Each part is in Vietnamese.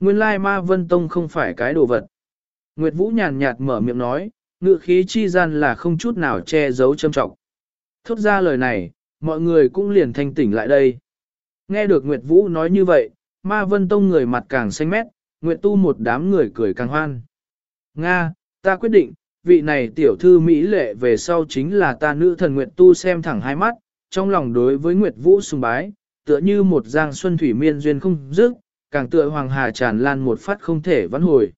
Nguyên lai ma vân tông không phải cái đồ vật. Nguyệt Vũ nhàn nhạt mở miệng nói, ngự khí chi gian là không chút nào che giấu châm trọng. Thốt ra lời này, mọi người cũng liền thanh tỉnh lại đây. Nghe được Nguyệt Vũ nói như vậy, ma vân tông người mặt càng xanh mét, Nguyệt tu một đám người cười càng hoan. Nga, ta quyết định, vị này tiểu thư Mỹ lệ về sau chính là ta nữ thần Nguyệt tu xem thẳng hai mắt, trong lòng đối với Nguyệt Vũ sùng bái, tựa như một giang xuân thủy miên duyên không dứt, càng tựa hoàng hà tràn lan một phát không thể vãn hồi.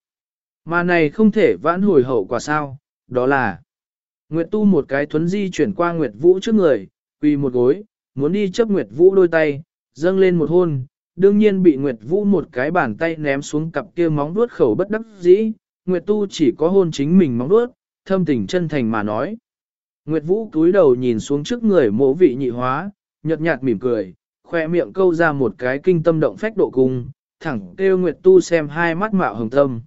Mà này không thể vãn hồi hậu quả sao, đó là Nguyệt tu một cái thuấn di chuyển qua Nguyệt Vũ trước người, quỳ một gối, muốn đi chấp Nguyệt Vũ đôi tay, dâng lên một hôn, đương nhiên bị Nguyệt Vũ một cái bàn tay ném xuống cặp kia móng vuốt khẩu bất đắc dĩ, Nguyệt tu chỉ có hôn chính mình móng vuốt, thâm tình chân thành mà nói. Nguyệt Vũ cúi đầu nhìn xuống trước người mộ vị nhị hóa, nhợt nhạt mỉm cười, khoe miệng câu ra một cái kinh tâm động phách độ cung, thẳng kêu Nguyệt Tu xem hai mắt mạo hồng tâm.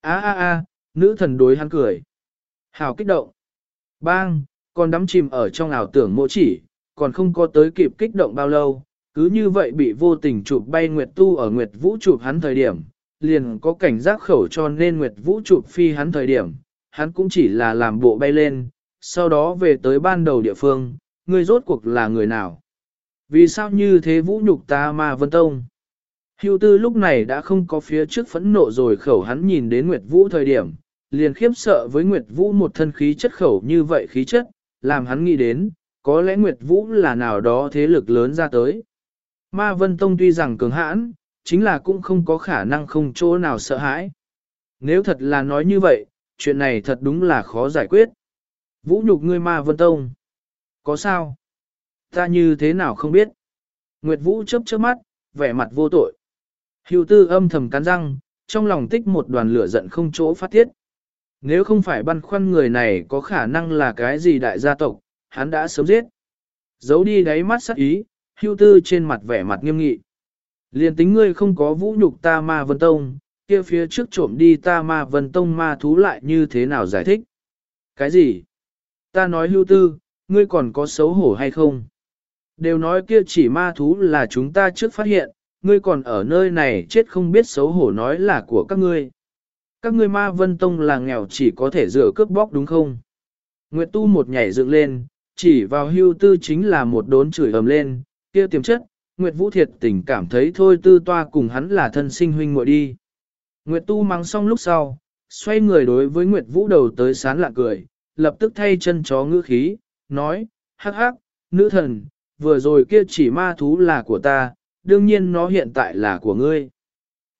A a a, nữ thần đối hắn cười. Hào kích động. Bang, còn đắm chìm ở trong ảo tưởng mộ chỉ, còn không có tới kịp kích động bao lâu, cứ như vậy bị vô tình chụp bay Nguyệt Tu ở Nguyệt Vũ chụp hắn thời điểm, liền có cảnh giác khẩu cho nên Nguyệt Vũ chụp phi hắn thời điểm, hắn cũng chỉ là làm bộ bay lên, sau đó về tới ban đầu địa phương, người rốt cuộc là người nào. Vì sao như thế Vũ nhục ta mà Vân Tông? Hưu tư lúc này đã không có phía trước phẫn nộ rồi khẩu hắn nhìn đến Nguyệt Vũ thời điểm, liền khiếp sợ với Nguyệt Vũ một thân khí chất khẩu như vậy khí chất, làm hắn nghĩ đến, có lẽ Nguyệt Vũ là nào đó thế lực lớn ra tới. Ma Vân Tông tuy rằng cường hãn, chính là cũng không có khả năng không chỗ nào sợ hãi. Nếu thật là nói như vậy, chuyện này thật đúng là khó giải quyết. Vũ nhục ngươi Ma Vân Tông. Có sao? Ta như thế nào không biết? Nguyệt Vũ chớp chớp mắt, vẻ mặt vô tội. Hưu tư âm thầm cắn răng, trong lòng tích một đoàn lửa giận không chỗ phát tiết. Nếu không phải băn khoăn người này có khả năng là cái gì đại gia tộc, hắn đã sớm giết. Giấu đi đáy mắt sắc ý, hưu tư trên mặt vẻ mặt nghiêm nghị. Liên tính ngươi không có vũ nhục ta ma vân tông, kia phía trước trộm đi ta ma vân tông ma thú lại như thế nào giải thích? Cái gì? Ta nói hưu tư, ngươi còn có xấu hổ hay không? Đều nói kia chỉ ma thú là chúng ta trước phát hiện, ngươi còn ở nơi này chết không biết xấu hổ nói là của các ngươi. Các ngươi ma vân tông là nghèo chỉ có thể rửa cướp bóc đúng không? Nguyệt tu một nhảy dựng lên, chỉ vào hưu tư chính là một đốn chửi ầm lên, kia tiềm chất, Nguyệt vũ thiệt tình cảm thấy thôi tư toa cùng hắn là thân sinh huynh muội đi. Nguyệt tu mắng xong lúc sau, xoay người đối với Nguyệt vũ đầu tới sán lạ cười, lập tức thay chân chó ngữ khí, nói, hắc hắc, nữ thần, vừa rồi kia chỉ ma thú là của ta, đương nhiên nó hiện tại là của ngươi.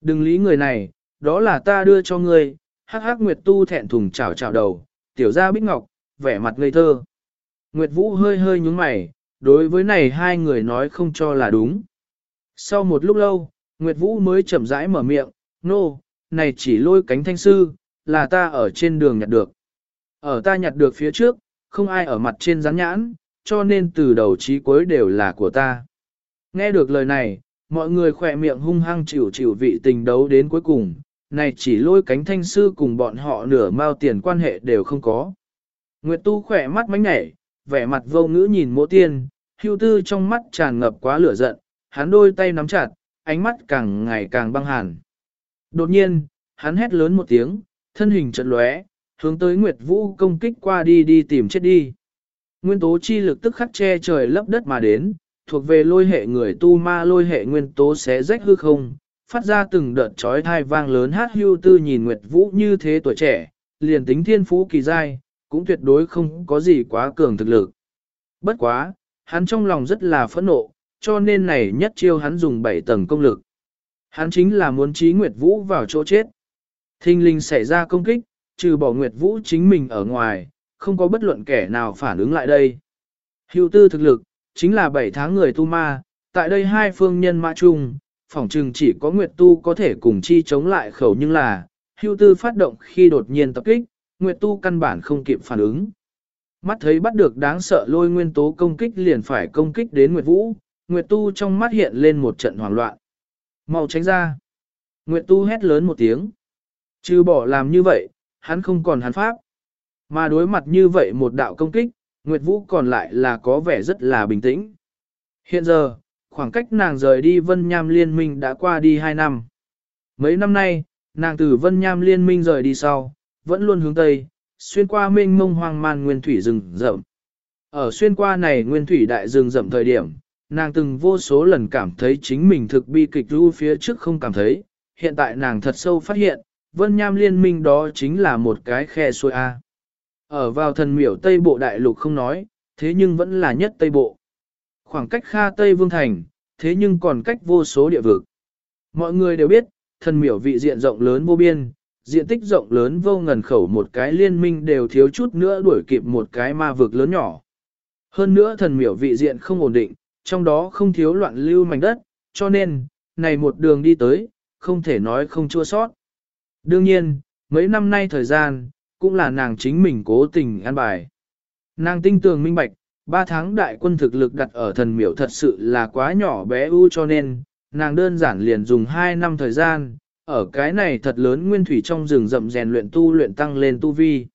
Đừng lý người này, đó là ta đưa cho ngươi, hắc hắc Nguyệt Tu thẹn thùng chào chào đầu, tiểu ra bích ngọc, vẻ mặt ngây thơ. Nguyệt Vũ hơi hơi nhúng mày, đối với này hai người nói không cho là đúng. Sau một lúc lâu, Nguyệt Vũ mới chậm rãi mở miệng, nô, no, này chỉ lôi cánh thanh sư, là ta ở trên đường nhặt được. Ở ta nhặt được phía trước, không ai ở mặt trên rắn nhãn, cho nên từ đầu chí cuối đều là của ta. Nghe được lời này, mọi người khỏe miệng hung hăng chịu chịu vị tình đấu đến cuối cùng, này chỉ lôi cánh thanh sư cùng bọn họ nửa mao tiền quan hệ đều không có. Nguyệt Tu khỏe mắt mánh nhảy, vẻ mặt vô ngữ nhìn mỗ tiên, hưu tư trong mắt tràn ngập quá lửa giận, hắn đôi tay nắm chặt, ánh mắt càng ngày càng băng hàn. Đột nhiên, hắn hét lớn một tiếng, thân hình chật lóe, hướng tới Nguyệt Vũ công kích qua đi đi tìm chết đi. Nguyên tố chi lực tức khắc che trời lấp đất mà đến, thuộc về lôi hệ người tu ma lôi hệ nguyên tố xé rách hư không, phát ra từng đợt trói thai vang lớn hát hưu tư nhìn Nguyệt Vũ như thế tuổi trẻ, liền tính thiên phú kỳ giai, cũng tuyệt đối không có gì quá cường thực lực. Bất quá, hắn trong lòng rất là phẫn nộ, cho nên này nhất chiêu hắn dùng 7 tầng công lực. Hắn chính là muốn trí Nguyệt Vũ vào chỗ chết. Thinh linh xảy ra công kích, trừ bỏ Nguyệt Vũ chính mình ở ngoài, không có bất luận kẻ nào phản ứng lại đây. Hưu tư thực lực, chính là 7 tháng người tu ma, tại đây hai phương nhân mã chung, phỏng trừng chỉ có Nguyệt Tu có thể cùng chi chống lại khẩu nhưng là, hưu tư phát động khi đột nhiên tập kích, Nguyệt Tu căn bản không kịp phản ứng. Mắt thấy bắt được đáng sợ lôi nguyên tố công kích liền phải công kích đến Nguyệt Vũ, Nguyệt Tu trong mắt hiện lên một trận hoảng loạn. Mau tránh ra. Nguyệt Tu hét lớn một tiếng. Chứ bỏ làm như vậy, hắn không còn hắn pháp. Mà đối mặt như vậy một đạo công kích, Nguyệt Vũ còn lại là có vẻ rất là bình tĩnh. Hiện giờ, khoảng cách nàng rời đi Vân Nham Liên minh đã qua đi 2 năm. Mấy năm nay, nàng từ Vân Nham liên minh rời đi sau, vẫn luôn hướng Tây, xuyên qua mênh mông hoang man nguyên thủy rừng rậm. Ở xuyên qua này nguyên thủy đại rừng rậm thời điểm, nàng từng vô số lần cảm thấy chính mình thực bi kịch ru phía trước không cảm thấy, hiện tại nàng thật sâu phát hiện, Vân Nham liên minh đó chính là một cái khe xuôi A. Ở vào thần miểu Tây Bộ Đại Lục không nói, thế nhưng vẫn là nhất Tây Bộ. Khoảng cách Kha Tây Vương Thành, thế nhưng còn cách vô số địa vực. Mọi người đều biết, thần miểu vị diện rộng lớn vô biên, diện tích rộng lớn vô ngần khẩu một cái liên minh đều thiếu chút nữa đuổi kịp một cái ma vực lớn nhỏ. Hơn nữa thần miểu vị diện không ổn định, trong đó không thiếu loạn lưu mảnh đất, cho nên, này một đường đi tới, không thể nói không chua sót. Đương nhiên, mấy năm nay thời gian, cũng là nàng chính mình cố tình an bài. Nàng tinh tường minh bạch, ba tháng đại quân thực lực đặt ở thần miểu thật sự là quá nhỏ bé u cho nên, nàng đơn giản liền dùng 2 năm thời gian, ở cái này thật lớn nguyên thủy trong rừng rậm rèn luyện tu luyện tăng lên tu vi.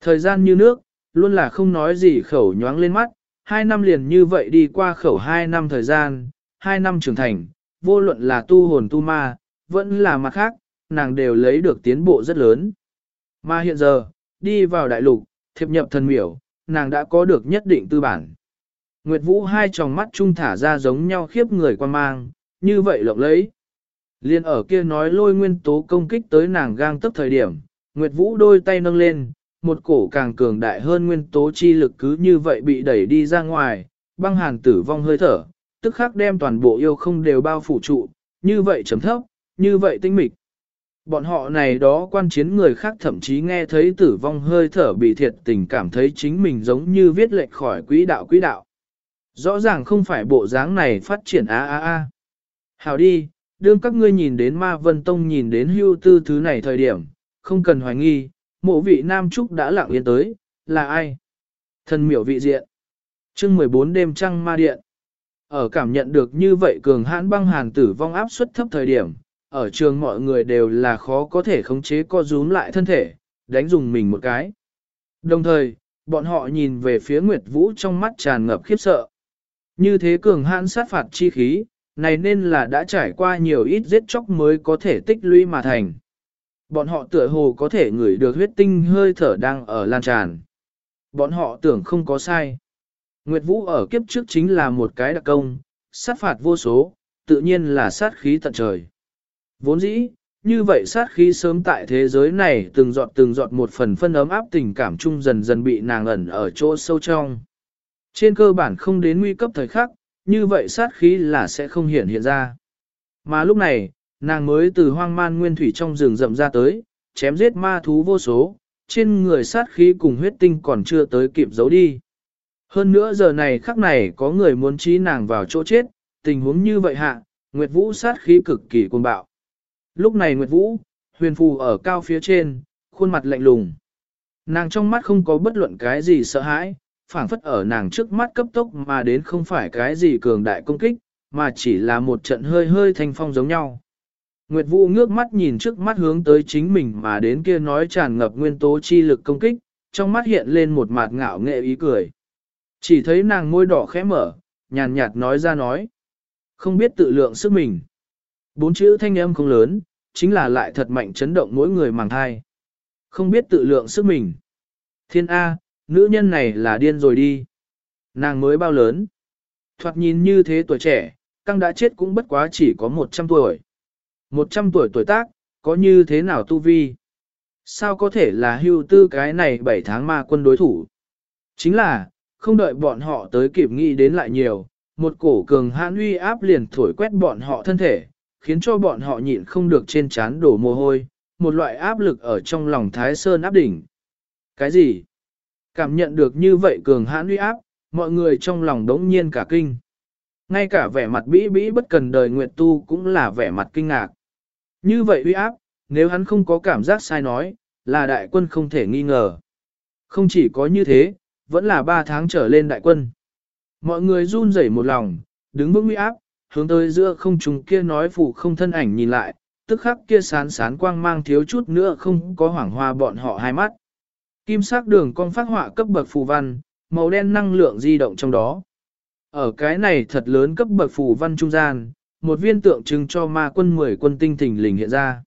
Thời gian như nước, luôn là không nói gì khẩu nhoáng lên mắt, 2 năm liền như vậy đi qua khẩu 2 năm thời gian, 2 năm trưởng thành, vô luận là tu hồn tu ma, vẫn là mặt khác, nàng đều lấy được tiến bộ rất lớn. Mà hiện giờ, đi vào đại lục, thiệp nhập thần miểu, nàng đã có được nhất định tư bản. Nguyệt Vũ hai tròng mắt trung thả ra giống nhau khiếp người quan mang, như vậy lộng lấy. Liên ở kia nói lôi nguyên tố công kích tới nàng gang tức thời điểm, Nguyệt Vũ đôi tay nâng lên, một cổ càng cường đại hơn nguyên tố chi lực cứ như vậy bị đẩy đi ra ngoài, băng hàn tử vong hơi thở, tức khắc đem toàn bộ yêu không đều bao phủ trụ, như vậy chấm thấp, như vậy tinh mịch. Bọn họ này đó quan chiến người khác thậm chí nghe thấy tử vong hơi thở bị thiệt tình cảm thấy chính mình giống như viết lệch khỏi quỹ đạo quỹ đạo. Rõ ràng không phải bộ dáng này phát triển a a a. Hào đi, đương các ngươi nhìn đến ma vân tông nhìn đến hưu tư thứ này thời điểm, không cần hoài nghi, mộ vị nam trúc đã lặng yên tới, là ai? Thần miểu vị diện. chương 14 đêm trăng ma điện. Ở cảm nhận được như vậy cường hãn băng hàn tử vong áp suất thấp thời điểm, ở trường mọi người đều là khó có thể khống chế co rúm lại thân thể, đánh dùng mình một cái. Đồng thời, bọn họ nhìn về phía Nguyệt Vũ trong mắt tràn ngập khiếp sợ. Như thế cường hãn sát phạt chi khí, này nên là đã trải qua nhiều ít giết chóc mới có thể tích lũy mà thành. Bọn họ tựa hồ có thể ngửi được huyết tinh hơi thở đang ở lan tràn. Bọn họ tưởng không có sai. Nguyệt Vũ ở kiếp trước chính là một cái đặc công, sát phạt vô số, tự nhiên là sát khí tận trời. Vốn dĩ, như vậy sát khí sớm tại thế giới này từng giọt từng giọt một phần phân ấm áp tình cảm chung dần dần bị nàng ẩn ở chỗ sâu trong. Trên cơ bản không đến nguy cấp thời khắc, như vậy sát khí là sẽ không hiện hiện ra. Mà lúc này, nàng mới từ hoang man nguyên thủy trong rừng rậm ra tới, chém giết ma thú vô số, trên người sát khí cùng huyết tinh còn chưa tới kịp giấu đi. Hơn nữa giờ này khắc này có người muốn trí nàng vào chỗ chết, tình huống như vậy hạ, Nguyệt Vũ sát khí cực kỳ cuồng bạo. Lúc này Nguyệt Vũ, huyền phù ở cao phía trên, khuôn mặt lạnh lùng. Nàng trong mắt không có bất luận cái gì sợ hãi, phảng phất ở nàng trước mắt cấp tốc mà đến không phải cái gì cường đại công kích, mà chỉ là một trận hơi hơi thanh phong giống nhau. Nguyệt Vũ ngước mắt nhìn trước mắt hướng tới chính mình mà đến kia nói tràn ngập nguyên tố chi lực công kích, trong mắt hiện lên một mặt ngạo nghệ ý cười. Chỉ thấy nàng môi đỏ khẽ mở, nhàn nhạt nói ra nói. Không biết tự lượng sức mình. Bốn chữ thanh âm không lớn, chính là lại thật mạnh chấn động mỗi người màng thai. Không biết tự lượng sức mình. Thiên A, nữ nhân này là điên rồi đi. Nàng mới bao lớn. Thoạt nhìn như thế tuổi trẻ, căng đã chết cũng bất quá chỉ có 100 tuổi. 100 tuổi tuổi tác, có như thế nào tu vi? Sao có thể là hưu tư cái này 7 tháng ma quân đối thủ? Chính là, không đợi bọn họ tới kịp nghĩ đến lại nhiều, một cổ cường hãn uy áp liền thổi quét bọn họ thân thể, khiến cho bọn họ nhịn không được trên trán đổ mồ hôi, một loại áp lực ở trong lòng Thái Sơn áp đỉnh. Cái gì? Cảm nhận được như vậy cường hãn uy áp, mọi người trong lòng đống nhiên cả kinh. Ngay cả vẻ mặt bĩ bĩ bất cần đời Nguyệt Tu cũng là vẻ mặt kinh ngạc. Như vậy uy áp, nếu hắn không có cảm giác sai nói, là đại quân không thể nghi ngờ. Không chỉ có như thế, vẫn là ba tháng trở lên đại quân. Mọi người run rẩy một lòng, đứng vững uy áp, hướng tới giữa không trùng kia nói phụ không thân ảnh nhìn lại, tức khắc kia sán sán quang mang thiếu chút nữa không có hoảng hoa bọn họ hai mắt. Kim sắc đường con phát họa cấp bậc phù văn, màu đen năng lượng di động trong đó. Ở cái này thật lớn cấp bậc phù văn trung gian, một viên tượng trưng cho ma quân 10 quân tinh thình lình hiện ra.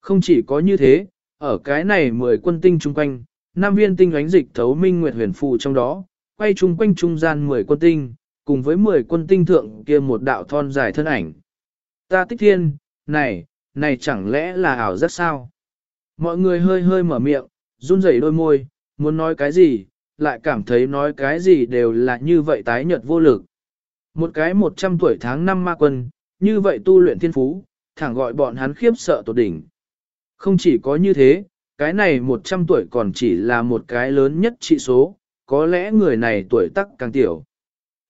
Không chỉ có như thế, ở cái này 10 quân tinh chung quanh, năm viên tinh ánh dịch thấu minh nguyệt huyền phù trong đó, quay chung quanh trung gian 10 quân tinh, cùng với 10 quân tinh thượng kia một đạo thon dài thân ảnh. Ta tích thiên, này, này chẳng lẽ là ảo rất sao? Mọi người hơi hơi mở miệng, run rẩy đôi môi, muốn nói cái gì, lại cảm thấy nói cái gì đều là như vậy tái nhợt vô lực. Một cái 100 tuổi tháng năm ma quân, như vậy tu luyện thiên phú, thẳng gọi bọn hắn khiếp sợ tột đỉnh. Không chỉ có như thế, cái này 100 tuổi còn chỉ là một cái lớn nhất trị số, có lẽ người này tuổi tác càng tiểu.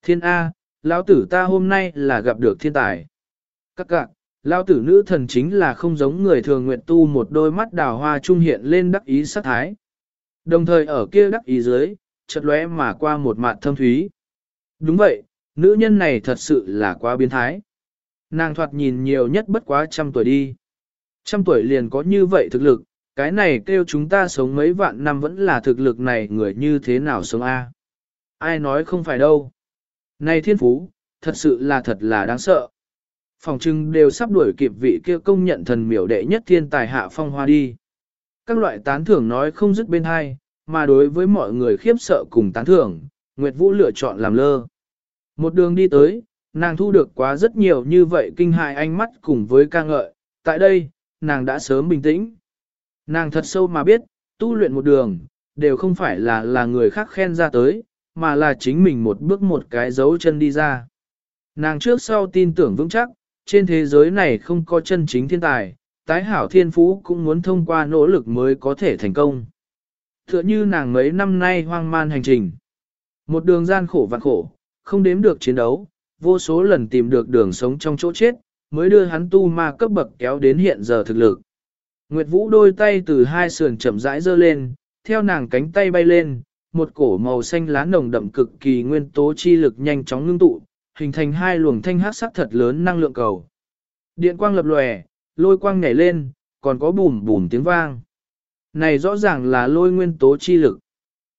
Thiên A, lão tử ta hôm nay là gặp được thiên tài. Các cạn, lão tử nữ thần chính là không giống người thường nguyện tu một đôi mắt đào hoa trung hiện lên đắc ý sát thái. Đồng thời ở kia đắc ý dưới, chợt lóe mà qua một mạt thâm thúy. Đúng vậy, nữ nhân này thật sự là quá biến thái. Nàng thoạt nhìn nhiều nhất bất quá trăm tuổi đi. Trăm tuổi liền có như vậy thực lực, cái này kêu chúng ta sống mấy vạn năm vẫn là thực lực này người như thế nào sống a? Ai nói không phải đâu. Này thiên phú, thật sự là thật là đáng sợ. Phòng trưng đều sắp đuổi kịp vị kia công nhận thần miểu đệ nhất thiên tài hạ phong hoa đi. Các loại tán thưởng nói không dứt bên hai, mà đối với mọi người khiếp sợ cùng tán thưởng, Nguyệt Vũ lựa chọn làm lơ. Một đường đi tới, nàng thu được quá rất nhiều như vậy kinh hại ánh mắt cùng với ca ngợi, tại đây, nàng đã sớm bình tĩnh. Nàng thật sâu mà biết, tu luyện một đường, đều không phải là là người khác khen ra tới, mà là chính mình một bước một cái dấu chân đi ra. Nàng trước sau tin tưởng vững chắc, trên thế giới này không có chân chính thiên tài, tái hảo thiên phú cũng muốn thông qua nỗ lực mới có thể thành công. Tựa như nàng mấy năm nay hoang man hành trình. Một đường gian khổ vạn khổ, không đếm được chiến đấu, vô số lần tìm được đường sống trong chỗ chết, mới đưa hắn tu ma cấp bậc kéo đến hiện giờ thực lực. Nguyệt Vũ đôi tay từ hai sườn chậm rãi giơ lên, theo nàng cánh tay bay lên, một cổ màu xanh lá nồng đậm cực kỳ nguyên tố chi lực nhanh chóng ngưng tụ, hình thành hai luồng thanh hát sắc thật lớn năng lượng cầu. Điện quang lập lòe, lôi quang nhảy lên, còn có bùm bùm tiếng vang. Này rõ ràng là lôi nguyên tố chi lực.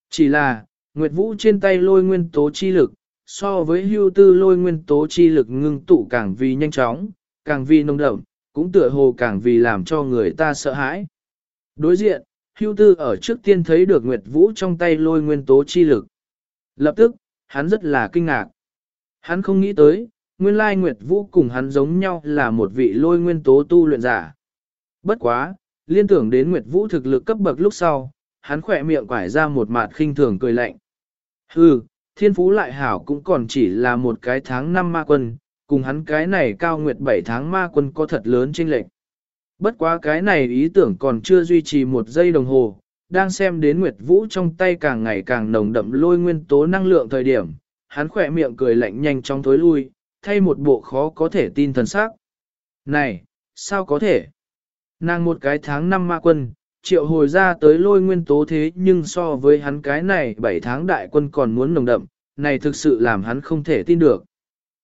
Chỉ là, Nguyệt Vũ trên tay lôi nguyên tố chi lực, so với hưu tư lôi nguyên tố chi lực ngưng tụ càng vì nhanh chóng, càng vì nồng đậm, cũng tựa hồ càng vì làm cho người ta sợ hãi. Đối diện, hưu tư ở trước tiên thấy được Nguyệt Vũ trong tay lôi nguyên tố chi lực. Lập tức, hắn rất là kinh ngạc. Hắn không nghĩ tới, nguyên lai Nguyệt Vũ cùng hắn giống nhau là một vị lôi nguyên tố tu luyện giả. Bất quá, liên tưởng đến Nguyệt Vũ thực lực cấp bậc lúc sau, hắn khỏe miệng quải ra một mặt khinh thường cười lạnh. Hừ, thiên phú lại hảo cũng còn chỉ là một cái tháng năm ma quân, cùng hắn cái này cao nguyệt 7 tháng ma quân có thật lớn chênh lệch. Bất quá cái này ý tưởng còn chưa duy trì một giây đồng hồ, đang xem đến Nguyệt Vũ trong tay càng ngày càng nồng đậm lôi nguyên tố năng lượng thời điểm, hắn khỏe miệng cười lạnh nhanh trong thối lui, thay một bộ khó có thể tin thần sắc. Này, sao có thể? Nàng một cái tháng năm ma quân, triệu hồi ra tới lôi nguyên tố thế nhưng so với hắn cái này 7 tháng đại quân còn muốn nồng đậm, này thực sự làm hắn không thể tin được.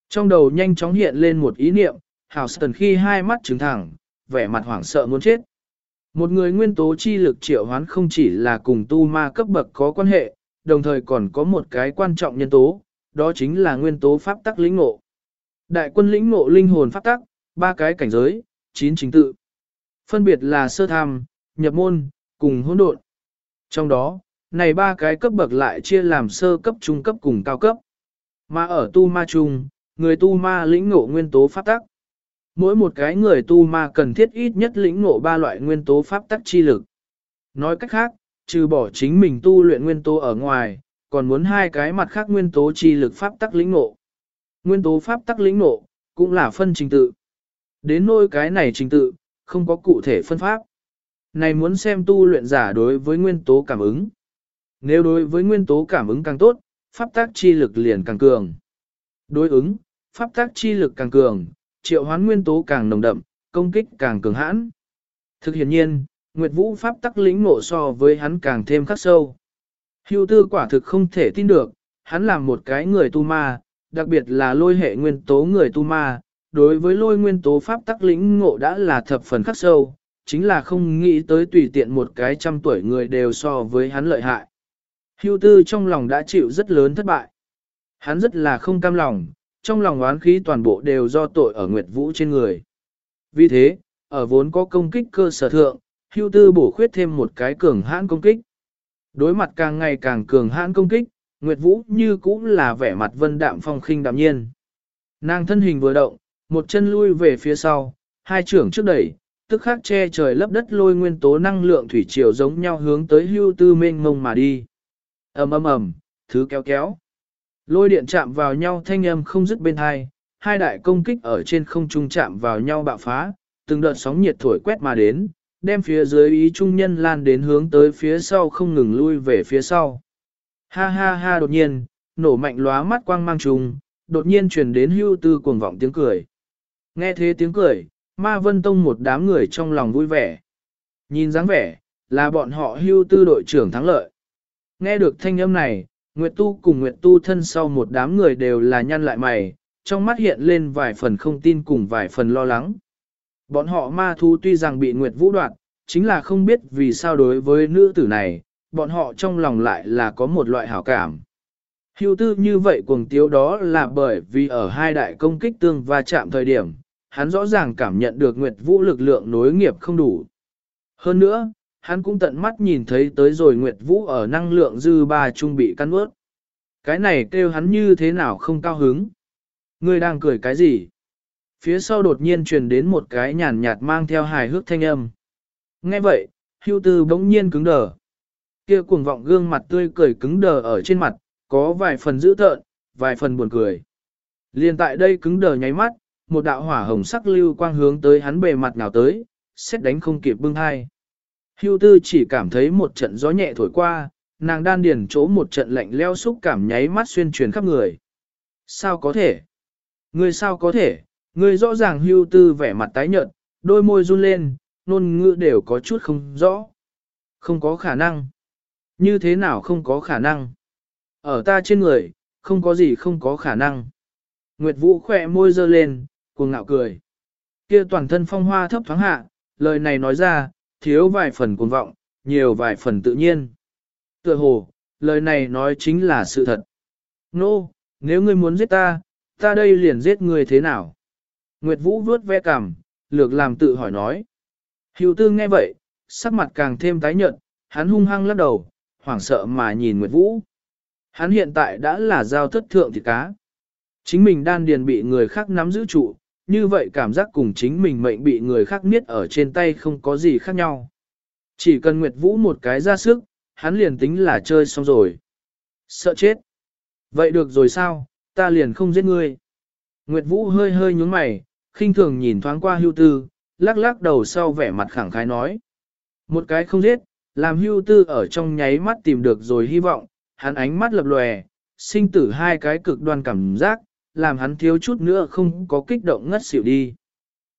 Trong đầu nhanh chóng hiện lên một ý niệm, Hào Sơn khi hai mắt trứng thẳng, vẻ mặt hoảng sợ muốn chết. Một người nguyên tố chi lực triệu hoán không chỉ là cùng tu ma cấp bậc có quan hệ, đồng thời còn có một cái quan trọng nhân tố, đó chính là nguyên tố pháp tắc lĩnh ngộ. Đại quân lĩnh ngộ linh hồn pháp tắc, ba cái cảnh giới, chín chính tự. Phân biệt là sơ tham, nhập môn, cùng hỗn độn. Trong đó, này ba cái cấp bậc lại chia làm sơ cấp trung cấp cùng cao cấp. Mà ở tu ma trung, người tu ma lĩnh ngộ nguyên tố pháp tắc. Mỗi một cái người tu ma cần thiết ít nhất lĩnh ngộ ba loại nguyên tố pháp tắc chi lực. Nói cách khác, trừ bỏ chính mình tu luyện nguyên tố ở ngoài, còn muốn hai cái mặt khác nguyên tố chi lực pháp tắc lĩnh ngộ. Nguyên tố pháp tắc lĩnh ngộ, cũng là phân trình tự. Đến nôi cái này trình tự, không có cụ thể phân pháp. Này muốn xem tu luyện giả đối với nguyên tố cảm ứng. Nếu đối với nguyên tố cảm ứng càng tốt, pháp tác chi lực liền càng cường. Đối ứng, pháp tác chi lực càng cường, triệu hoán nguyên tố càng nồng đậm, công kích càng cường hãn. Thực hiện nhiên, Nguyệt Vũ pháp tắc lĩnh ngộ so với hắn càng thêm khắc sâu. Hưu tư quả thực không thể tin được, hắn là một cái người tu ma, đặc biệt là lôi hệ nguyên tố người tu ma, đối với lôi nguyên tố pháp tắc lĩnh ngộ đã là thập phần khắc sâu, chính là không nghĩ tới tùy tiện một cái trăm tuổi người đều so với hắn lợi hại. Hưu tư trong lòng đã chịu rất lớn thất bại. Hắn rất là không cam lòng, trong lòng oán khí toàn bộ đều do tội ở Nguyệt Vũ trên người. Vì thế, ở vốn có công kích cơ sở thượng, hưu tư bổ khuyết thêm một cái cường hãn công kích. Đối mặt càng ngày càng cường hãn công kích, Nguyệt Vũ như cũng là vẻ mặt vân đạm phong khinh đạm nhiên. Nàng thân hình vừa động, một chân lui về phía sau, hai trưởng trước đẩy, tức khắc che trời lấp đất lôi nguyên tố năng lượng thủy triều giống nhau hướng tới hưu tư mênh mông mà đi. ầm ầm ầm, thứ kéo kéo. Lôi điện chạm vào nhau thanh âm không dứt bên hai, hai đại công kích ở trên không trung chạm vào nhau bạo phá, từng đợt sóng nhiệt thổi quét mà đến, đem phía dưới ý trung nhân lan đến hướng tới phía sau không ngừng lui về phía sau. Ha ha ha đột nhiên, nổ mạnh lóa mắt quang mang trùng, đột nhiên truyền đến hưu tư cuồng vọng tiếng cười. Nghe thế tiếng cười, ma vân tông một đám người trong lòng vui vẻ. Nhìn dáng vẻ, là bọn họ hưu tư đội trưởng thắng lợi. Nghe được thanh âm này, Nguyệt Tu cùng Nguyệt Tu thân sau một đám người đều là nhăn lại mày, trong mắt hiện lên vài phần không tin cùng vài phần lo lắng. Bọn họ ma thu tuy rằng bị Nguyệt Vũ đoạt, chính là không biết vì sao đối với nữ tử này, bọn họ trong lòng lại là có một loại hảo cảm. Hưu tư như vậy cuồng tiếu đó là bởi vì ở hai đại công kích tương va chạm thời điểm, hắn rõ ràng cảm nhận được Nguyệt Vũ lực lượng nối nghiệp không đủ. Hơn nữa, hắn cũng tận mắt nhìn thấy tới rồi Nguyệt Vũ ở năng lượng dư ba trung bị căn ướt. Cái này kêu hắn như thế nào không cao hứng. Ngươi đang cười cái gì? Phía sau đột nhiên truyền đến một cái nhàn nhạt mang theo hài hước thanh âm. Nghe vậy, hưu tư bỗng nhiên cứng đờ. Kia cuồng vọng gương mặt tươi cười cứng đờ ở trên mặt, có vài phần dữ tợn, vài phần buồn cười. Liên tại đây cứng đờ nháy mắt, một đạo hỏa hồng sắc lưu quang hướng tới hắn bề mặt nào tới, xét đánh không kịp bưng hai. Hưu tư chỉ cảm thấy một trận gió nhẹ thổi qua, nàng đan điền chỗ một trận lạnh leo xúc cảm nháy mắt xuyên truyền khắp người. Sao có thể? Ngươi sao có thể? Ngươi rõ ràng hưu tư vẻ mặt tái nhợt, đôi môi run lên, nôn ngữ đều có chút không rõ. Không có khả năng. Như thế nào không có khả năng? Ở ta trên người, không có gì không có khả năng. Nguyệt Vũ khỏe môi dơ lên, cuồng ngạo cười. Kia toàn thân phong hoa thấp thoáng hạ, lời này nói ra, thiếu vài phần cuồng vọng, nhiều vài phần tự nhiên. Tựa hồ, lời này nói chính là sự thật. Nô, no, nếu ngươi muốn giết ta, ta đây liền giết ngươi thế nào? Nguyệt Vũ vuốt ve cằm, lược làm tự hỏi nói. Hữu tư nghe vậy, sắc mặt càng thêm tái nhợt, hắn hung hăng lắc đầu, hoảng sợ mà nhìn Nguyệt Vũ. Hắn hiện tại đã là giao thất thượng thịt cá. Chính mình đan điền bị người khác nắm giữ trụ, như vậy cảm giác cùng chính mình mệnh bị người khác niết ở trên tay không có gì khác nhau. Chỉ cần Nguyệt Vũ một cái ra sức, hắn liền tính là chơi xong rồi. Sợ chết. Vậy được rồi sao, ta liền không giết ngươi. Nguyệt Vũ hơi hơi nhúng mày, khinh thường nhìn thoáng qua hưu tư, lắc lắc đầu sau vẻ mặt khẳng khái nói. Một cái không giết, làm hưu tư ở trong nháy mắt tìm được rồi hy vọng, hắn ánh mắt lập lòe, sinh tử hai cái cực đoan cảm giác, làm hắn thiếu chút nữa không có kích động ngất xỉu đi.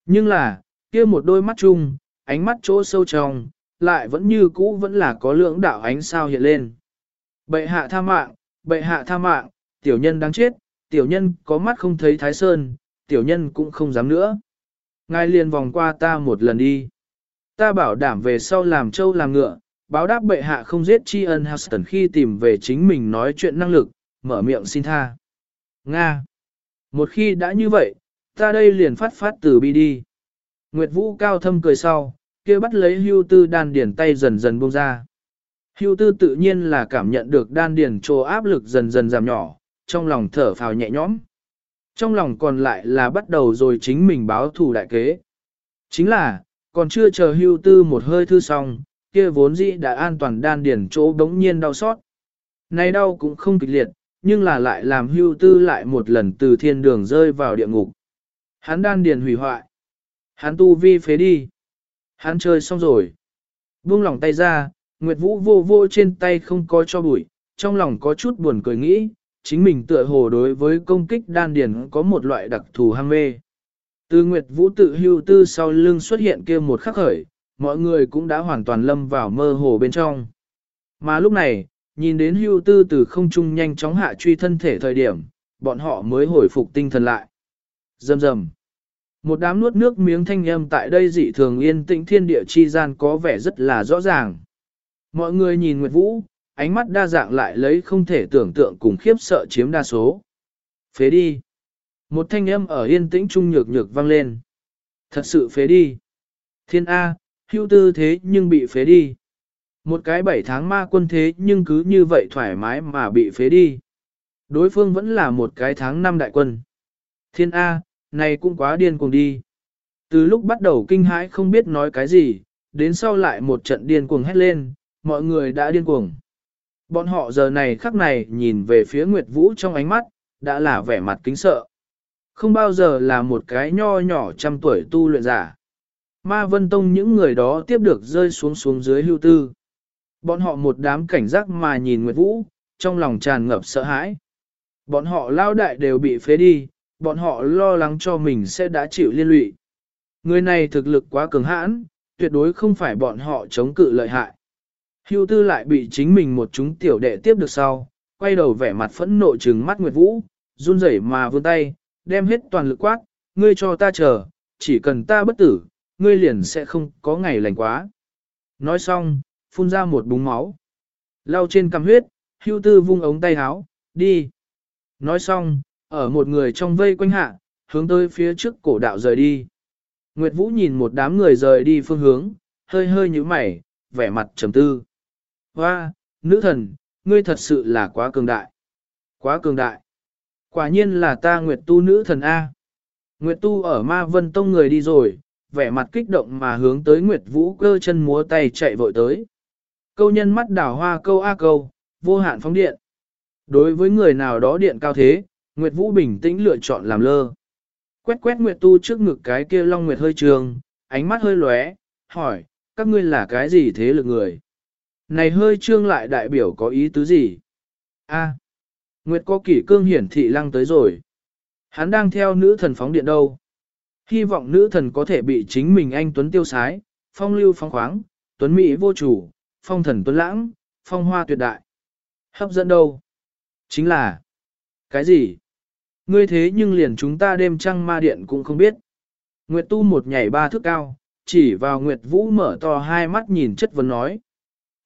Nhưng là, kia một đôi mắt chung, ánh mắt chỗ sâu trong, lại vẫn như cũ vẫn là có lưỡng đạo ánh sao hiện lên. Bệ hạ tha mạng, bệ hạ tha mạng, tiểu nhân đáng chết, tiểu nhân có mắt không thấy thái sơn, tiểu nhân cũng không dám nữa. Ngài liền vòng qua ta một lần đi. Ta bảo đảm về sau làm trâu làm ngựa, báo đáp bệ hạ không giết tri ân Houston khi tìm về chính mình nói chuyện năng lực, mở miệng xin tha. Nga. Một khi đã như vậy, ta đây liền phát phát từ bi đi. Nguyệt Vũ cao thâm cười sau, kia bắt lấy hưu tư đan điển tay dần dần buông ra. Hưu tư tự nhiên là cảm nhận được đan điển trồ áp lực dần dần giảm nhỏ, trong lòng thở phào nhẹ nhõm. Trong lòng còn lại là bắt đầu rồi chính mình báo thù đại kế. Chính là, còn chưa chờ hưu tư một hơi thư xong, kia vốn dĩ đã an toàn đan điển chỗ đống nhiên đau xót. Này đau cũng không kịch liệt, nhưng là lại làm hưu tư lại một lần từ thiên đường rơi vào địa ngục. Hắn đan điền hủy hoại. Hắn tu vi phế đi. Hắn chơi xong rồi. Buông lòng tay ra, Nguyệt Vũ vô vô trên tay không có cho bụi, trong lòng có chút buồn cười nghĩ, chính mình tựa hồ đối với công kích đan điền có một loại đặc thù ham mê. Từ Nguyệt Vũ tự hưu tư sau lưng xuất hiện kia một khắc khởi, mọi người cũng đã hoàn toàn lâm vào mơ hồ bên trong. Mà lúc này, nhìn đến hưu tư từ không trung nhanh chóng hạ truy thân thể thời điểm, bọn họ mới hồi phục tinh thần lại. Dầm dầm. Một đám nuốt nước miếng thanh âm tại đây dị thường yên tĩnh thiên địa chi gian có vẻ rất là rõ ràng. Mọi người nhìn Nguyệt Vũ, ánh mắt đa dạng lại lấy không thể tưởng tượng cùng khiếp sợ chiếm đa số. Phế đi. Một thanh âm ở yên tĩnh trung nhược nhược vang lên. Thật sự phế đi. Thiên A, hưu tư thế nhưng bị phế đi. Một cái bảy tháng ma quân thế nhưng cứ như vậy thoải mái mà bị phế đi. Đối phương vẫn là một cái tháng năm đại quân. Thiên A, này cũng quá điên cuồng đi. Từ lúc bắt đầu kinh hãi không biết nói cái gì, đến sau lại một trận điên cuồng hét lên, mọi người đã điên cuồng. Bọn họ giờ này khắc này nhìn về phía Nguyệt Vũ trong ánh mắt, đã là vẻ mặt kính sợ. Không bao giờ là một cái nho nhỏ trăm tuổi tu luyện giả. Ma Vân Tông những người đó tiếp được rơi xuống xuống dưới hưu tư. Bọn họ một đám cảnh giác mà nhìn Nguyệt Vũ, trong lòng tràn ngập sợ hãi. Bọn họ lao đại đều bị phế đi, bọn họ lo lắng cho mình sẽ đã chịu liên lụy. Người này thực lực quá cường hãn, tuyệt đối không phải bọn họ chống cự lợi hại. Hưu tư lại bị chính mình một chúng tiểu đệ tiếp được sau, quay đầu vẻ mặt phẫn nộ trừng mắt Nguyệt Vũ, run rẩy mà vươn tay, đem hết toàn lực quát, ngươi cho ta chờ, chỉ cần ta bất tử, ngươi liền sẽ không có ngày lành quá. Nói xong, phun ra một búng máu. Lau trên cằm huyết, hưu tư vung ống tay háo, đi. Nói xong, ở một người trong vây quanh hạ, hướng tới phía trước cổ đạo rời đi. Nguyệt Vũ nhìn một đám người rời đi phương hướng, hơi hơi như mày, vẻ mặt trầm tư. Hoa, nữ thần, ngươi thật sự là quá cường đại. Quá cường đại. Quả nhiên là ta Nguyệt Tu nữ thần A. Nguyệt Tu ở Ma Vân Tông người đi rồi, vẻ mặt kích động mà hướng tới Nguyệt Vũ cơ chân múa tay chạy vội tới. Câu nhân mắt đảo hoa câu A câu, vô hạn phóng điện. Đối với người nào đó điện cao thế, Nguyệt Vũ bình tĩnh lựa chọn làm lơ. Quét quét Nguyệt Tu trước ngực cái kia long Nguyệt hơi trường, ánh mắt hơi lóe, hỏi, các ngươi là cái gì thế lực người? Này hơi trương lại đại biểu có ý tứ gì? A. Nguyệt có kỷ cương hiển thị lăng tới rồi. Hắn đang theo nữ thần phóng điện đâu. Hy vọng nữ thần có thể bị chính mình anh Tuấn tiêu sái, phong lưu phong khoáng, Tuấn Mỹ vô chủ, phong thần tuấn lãng, phong hoa tuyệt đại. Hấp dẫn đâu? Chính là... Cái gì? Ngươi thế nhưng liền chúng ta đêm trăng ma điện cũng không biết. Nguyệt tu một nhảy ba thước cao, chỉ vào Nguyệt Vũ mở to hai mắt nhìn chất vấn nói.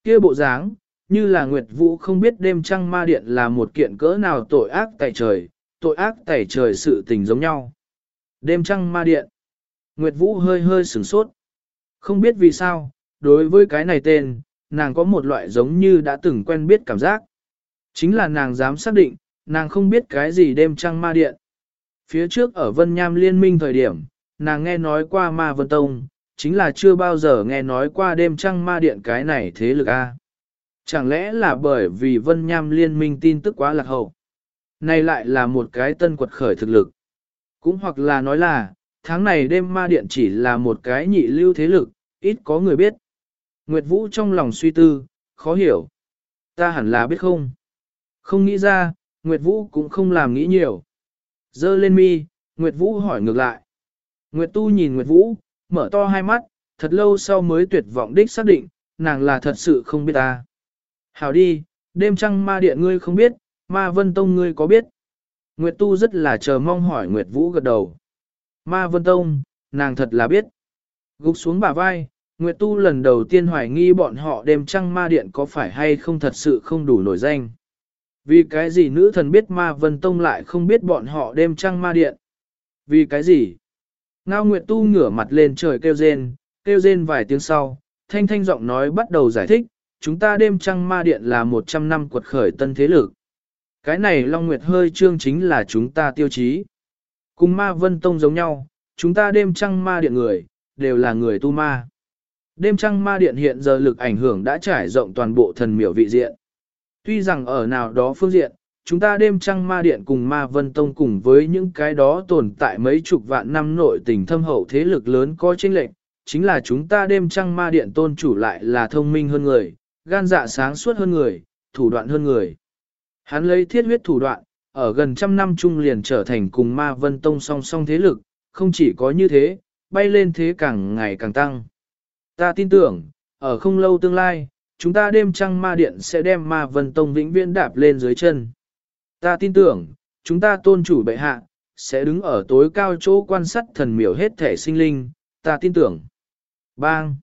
kia bộ dáng, như là Nguyệt Vũ không biết đêm trăng ma điện là một kiện cỡ nào tội ác tại trời, tội ác tại trời sự tình giống nhau. Đêm trăng ma điện. Nguyệt Vũ hơi hơi sửng sốt. Không biết vì sao, đối với cái này tên, nàng có một loại giống như đã từng quen biết cảm giác. Chính là nàng dám xác định, nàng không biết cái gì đêm trăng ma điện. Phía trước ở Vân Nham liên minh thời điểm, nàng nghe nói qua ma vân tông, chính là chưa bao giờ nghe nói qua đêm trăng ma điện cái này thế lực A. Chẳng lẽ là bởi vì Vân Nham liên minh tin tức quá lạc hậu? Này lại là một cái tân quật khởi thực lực. Cũng hoặc là nói là, tháng này đêm ma điện chỉ là một cái nhị lưu thế lực, ít có người biết. Nguyệt Vũ trong lòng suy tư, khó hiểu. Ta hẳn là biết không? Không nghĩ ra, Nguyệt Vũ cũng không làm nghĩ nhiều. Dơ lên mi, Nguyệt Vũ hỏi ngược lại. Nguyệt Tu nhìn Nguyệt Vũ, mở to hai mắt, thật lâu sau mới tuyệt vọng đích xác định, nàng là thật sự không biết ta. Hảo đi, đêm trăng ma điện ngươi không biết, ma vân tông ngươi có biết. Nguyệt Tu rất là chờ mong hỏi Nguyệt Vũ gật đầu. Ma vân tông, nàng thật là biết. Gục xuống bả vai, Nguyệt Tu lần đầu tiên hoài nghi bọn họ đêm trăng ma điện có phải hay không thật sự không đủ nổi danh. Vì cái gì nữ thần biết ma vân tông lại không biết bọn họ đêm trăng ma điện? Vì cái gì? Ngao Nguyệt Tu ngửa mặt lên trời kêu rên, kêu rên vài tiếng sau, thanh thanh giọng nói bắt đầu giải thích, chúng ta đêm trăng ma điện là 100 năm quật khởi tân thế lực. Cái này Long Nguyệt hơi trương chính là chúng ta tiêu chí. Cùng ma vân tông giống nhau, chúng ta đêm trăng ma điện người, đều là người tu ma. Đêm trăng ma điện hiện giờ lực ảnh hưởng đã trải rộng toàn bộ thần miểu vị diện. Tuy rằng ở nào đó phương diện, chúng ta đêm trăng ma điện cùng ma vân tông cùng với những cái đó tồn tại mấy chục vạn năm nội tình thâm hậu thế lực lớn có chênh lệnh, chính là chúng ta đêm trăng ma điện tôn chủ lại là thông minh hơn người, gan dạ sáng suốt hơn người, thủ đoạn hơn người. Hắn lấy thiết huyết thủ đoạn, ở gần trăm năm chung liền trở thành cùng ma vân tông song song thế lực, không chỉ có như thế, bay lên thế càng ngày càng tăng. Ta tin tưởng, ở không lâu tương lai, chúng ta đêm trăng ma điện sẽ đem ma vân tông vĩnh viễn đạp lên dưới chân. Ta tin tưởng, chúng ta tôn chủ bệ hạ, sẽ đứng ở tối cao chỗ quan sát thần miểu hết thể sinh linh, ta tin tưởng. Bang!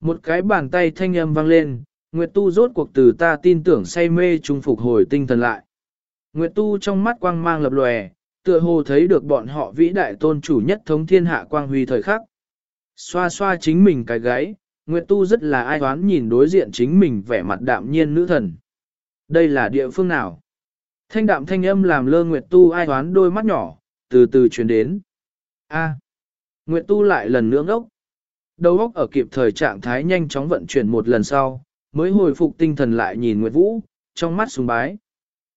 Một cái bàn tay thanh âm vang lên, Nguyệt Tu rốt cuộc từ ta tin tưởng say mê trung phục hồi tinh thần lại. Nguyệt Tu trong mắt quang mang lập lòe, Tựa hồ thấy được bọn họ vĩ đại tôn chủ nhất thống thiên hạ quang huy thời khắc. Xoa xoa chính mình cái gáy, Nguyệt Tu rất là ai toán nhìn đối diện chính mình vẻ mặt đạm nhiên nữ thần. Đây là địa phương nào? Thanh đạm thanh âm làm lơ Nguyệt Tu ai toán đôi mắt nhỏ, từ từ chuyển đến. A. Nguyệt Tu lại lần nữa ngốc. Đầu óc ở kịp thời trạng thái nhanh chóng vận chuyển một lần sau, mới hồi phục tinh thần lại nhìn Nguyệt Vũ, trong mắt sùng bái.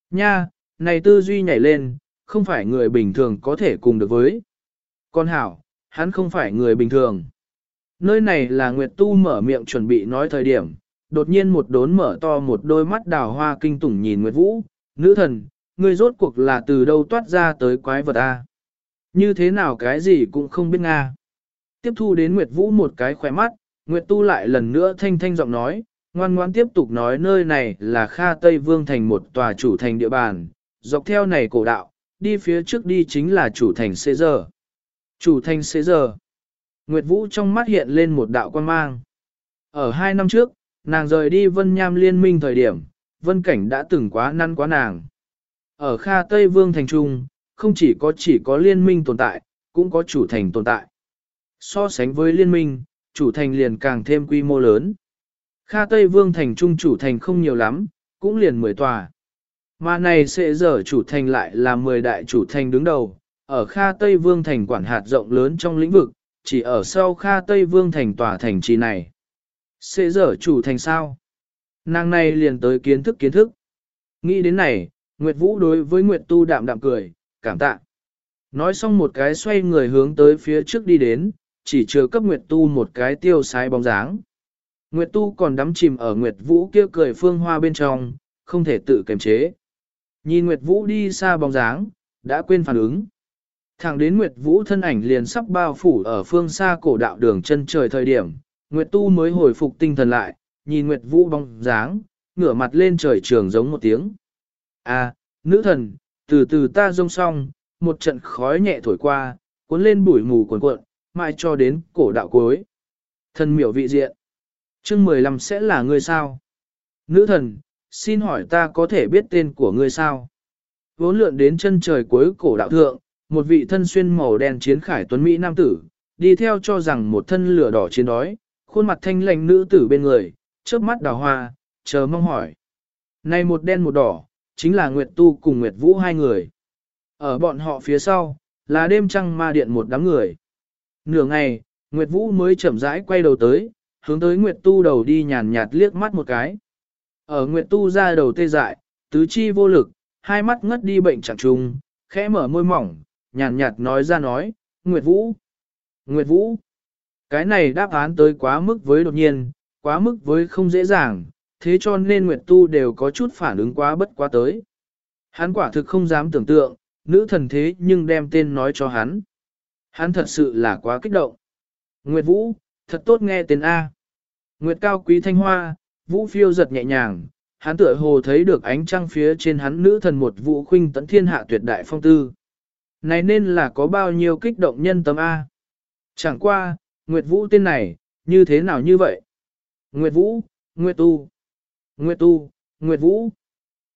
Nha, này tư duy nhảy lên, không phải người bình thường có thể cùng được với. Con hảo, hắn không phải người bình thường. Nơi này là Nguyệt Tu mở miệng chuẩn bị nói thời điểm, đột nhiên một đốn mở to một đôi mắt đào hoa kinh tủng nhìn Nguyệt Vũ, nữ thần, ngươi rốt cuộc là từ đâu toát ra tới quái vật a? Như thế nào cái gì cũng không biết Nga. Tiếp thu đến Nguyệt Vũ một cái khỏe mắt, Nguyệt Tu lại lần nữa thanh thanh giọng nói, ngoan ngoan tiếp tục nói nơi này là Kha Tây Vương thành một tòa chủ thành địa bàn, dọc theo này cổ đạo, đi phía trước đi chính là chủ thành Xê Giờ. Chủ thành xế Giờ. Nguyệt Vũ trong mắt hiện lên một đạo quan mang. Ở hai năm trước, nàng rời đi Vân Nham liên minh thời điểm, Vân Cảnh đã từng quá năn quá nàng. Ở Kha Tây Vương thành trung, không chỉ có chỉ có liên minh tồn tại, cũng có chủ thành tồn tại. So sánh với liên minh, chủ thành liền càng thêm quy mô lớn. Kha Tây Vương thành trung chủ thành không nhiều lắm, cũng liền 10 tòa. Mà này sẽ giờ chủ thành lại là 10 đại chủ thành đứng đầu, ở Kha Tây Vương thành quản hạt rộng lớn trong lĩnh vực, chỉ ở sau Kha Tây Vương thành tòa thành trì này. Sẽ dở chủ thành sao? Nàng này liền tới kiến thức kiến thức. Nghĩ đến này, Nguyệt Vũ đối với Nguyệt Tu đạm đạm cười, cảm tạ. Nói xong một cái xoay người hướng tới phía trước đi đến, chỉ chờ cấp Nguyệt Tu một cái tiêu sái bóng dáng. Nguyệt Tu còn đắm chìm ở Nguyệt Vũ kia cười phương hoa bên trong, không thể tự kiềm chế. Nhìn Nguyệt Vũ đi xa bóng dáng, đã quên phản ứng. Thẳng đến Nguyệt Vũ thân ảnh liền sắp bao phủ ở phương xa cổ đạo đường chân trời thời điểm, Nguyệt Tu mới hồi phục tinh thần lại, nhìn Nguyệt Vũ bóng dáng, ngửa mặt lên trời trường giống một tiếng. À, nữ thần, từ từ ta rông xong, một trận khói nhẹ thổi qua, cuốn lên bụi mù cuồn cuộn, mai cho đến cổ đạo cuối. Thần miểu vị diện. chương 15 sẽ là người sao? Nữ thần, xin hỏi ta có thể biết tên của ngươi sao? Vốn lượn đến chân trời cuối cổ đạo thượng, một vị thân xuyên màu đen chiến khải tuấn Mỹ nam tử, đi theo cho rằng một thân lửa đỏ chiến đói, khuôn mặt thanh lành nữ tử bên người, chớp mắt đào hoa, chờ mong hỏi. Này một đen một đỏ, chính là Nguyệt Tu cùng Nguyệt Vũ hai người. Ở bọn họ phía sau, là đêm trăng ma điện một đám người. Nửa ngày, Nguyệt Vũ mới chậm rãi quay đầu tới, hướng tới Nguyệt Tu đầu đi nhàn nhạt liếc mắt một cái. Ở Nguyệt Tu ra đầu tê dại, tứ chi vô lực, hai mắt ngất đi bệnh chẳng trùng, khẽ mở môi mỏng, nhàn nhạt nói ra nói, Nguyệt Vũ. Nguyệt Vũ. Cái này đáp án tới quá mức với đột nhiên, quá mức với không dễ dàng, thế cho nên Nguyệt Tu đều có chút phản ứng quá bất quá tới. Hắn quả thực không dám tưởng tượng, nữ thần thế nhưng đem tên nói cho hắn. Hắn thật sự là quá kích động. Nguyệt Vũ, thật tốt nghe tên A. Nguyệt cao quý thanh hoa, Vũ phiêu giật nhẹ nhàng, hắn tựa hồ thấy được ánh trăng phía trên hắn nữ thần một vũ khuynh tận thiên hạ tuyệt đại phong tư. Này nên là có bao nhiêu kích động nhân tâm A. Chẳng qua, Nguyệt Vũ tên này, như thế nào như vậy? Nguyệt Vũ, Nguyệt Tu, Nguyệt Tu, Nguyệt Vũ.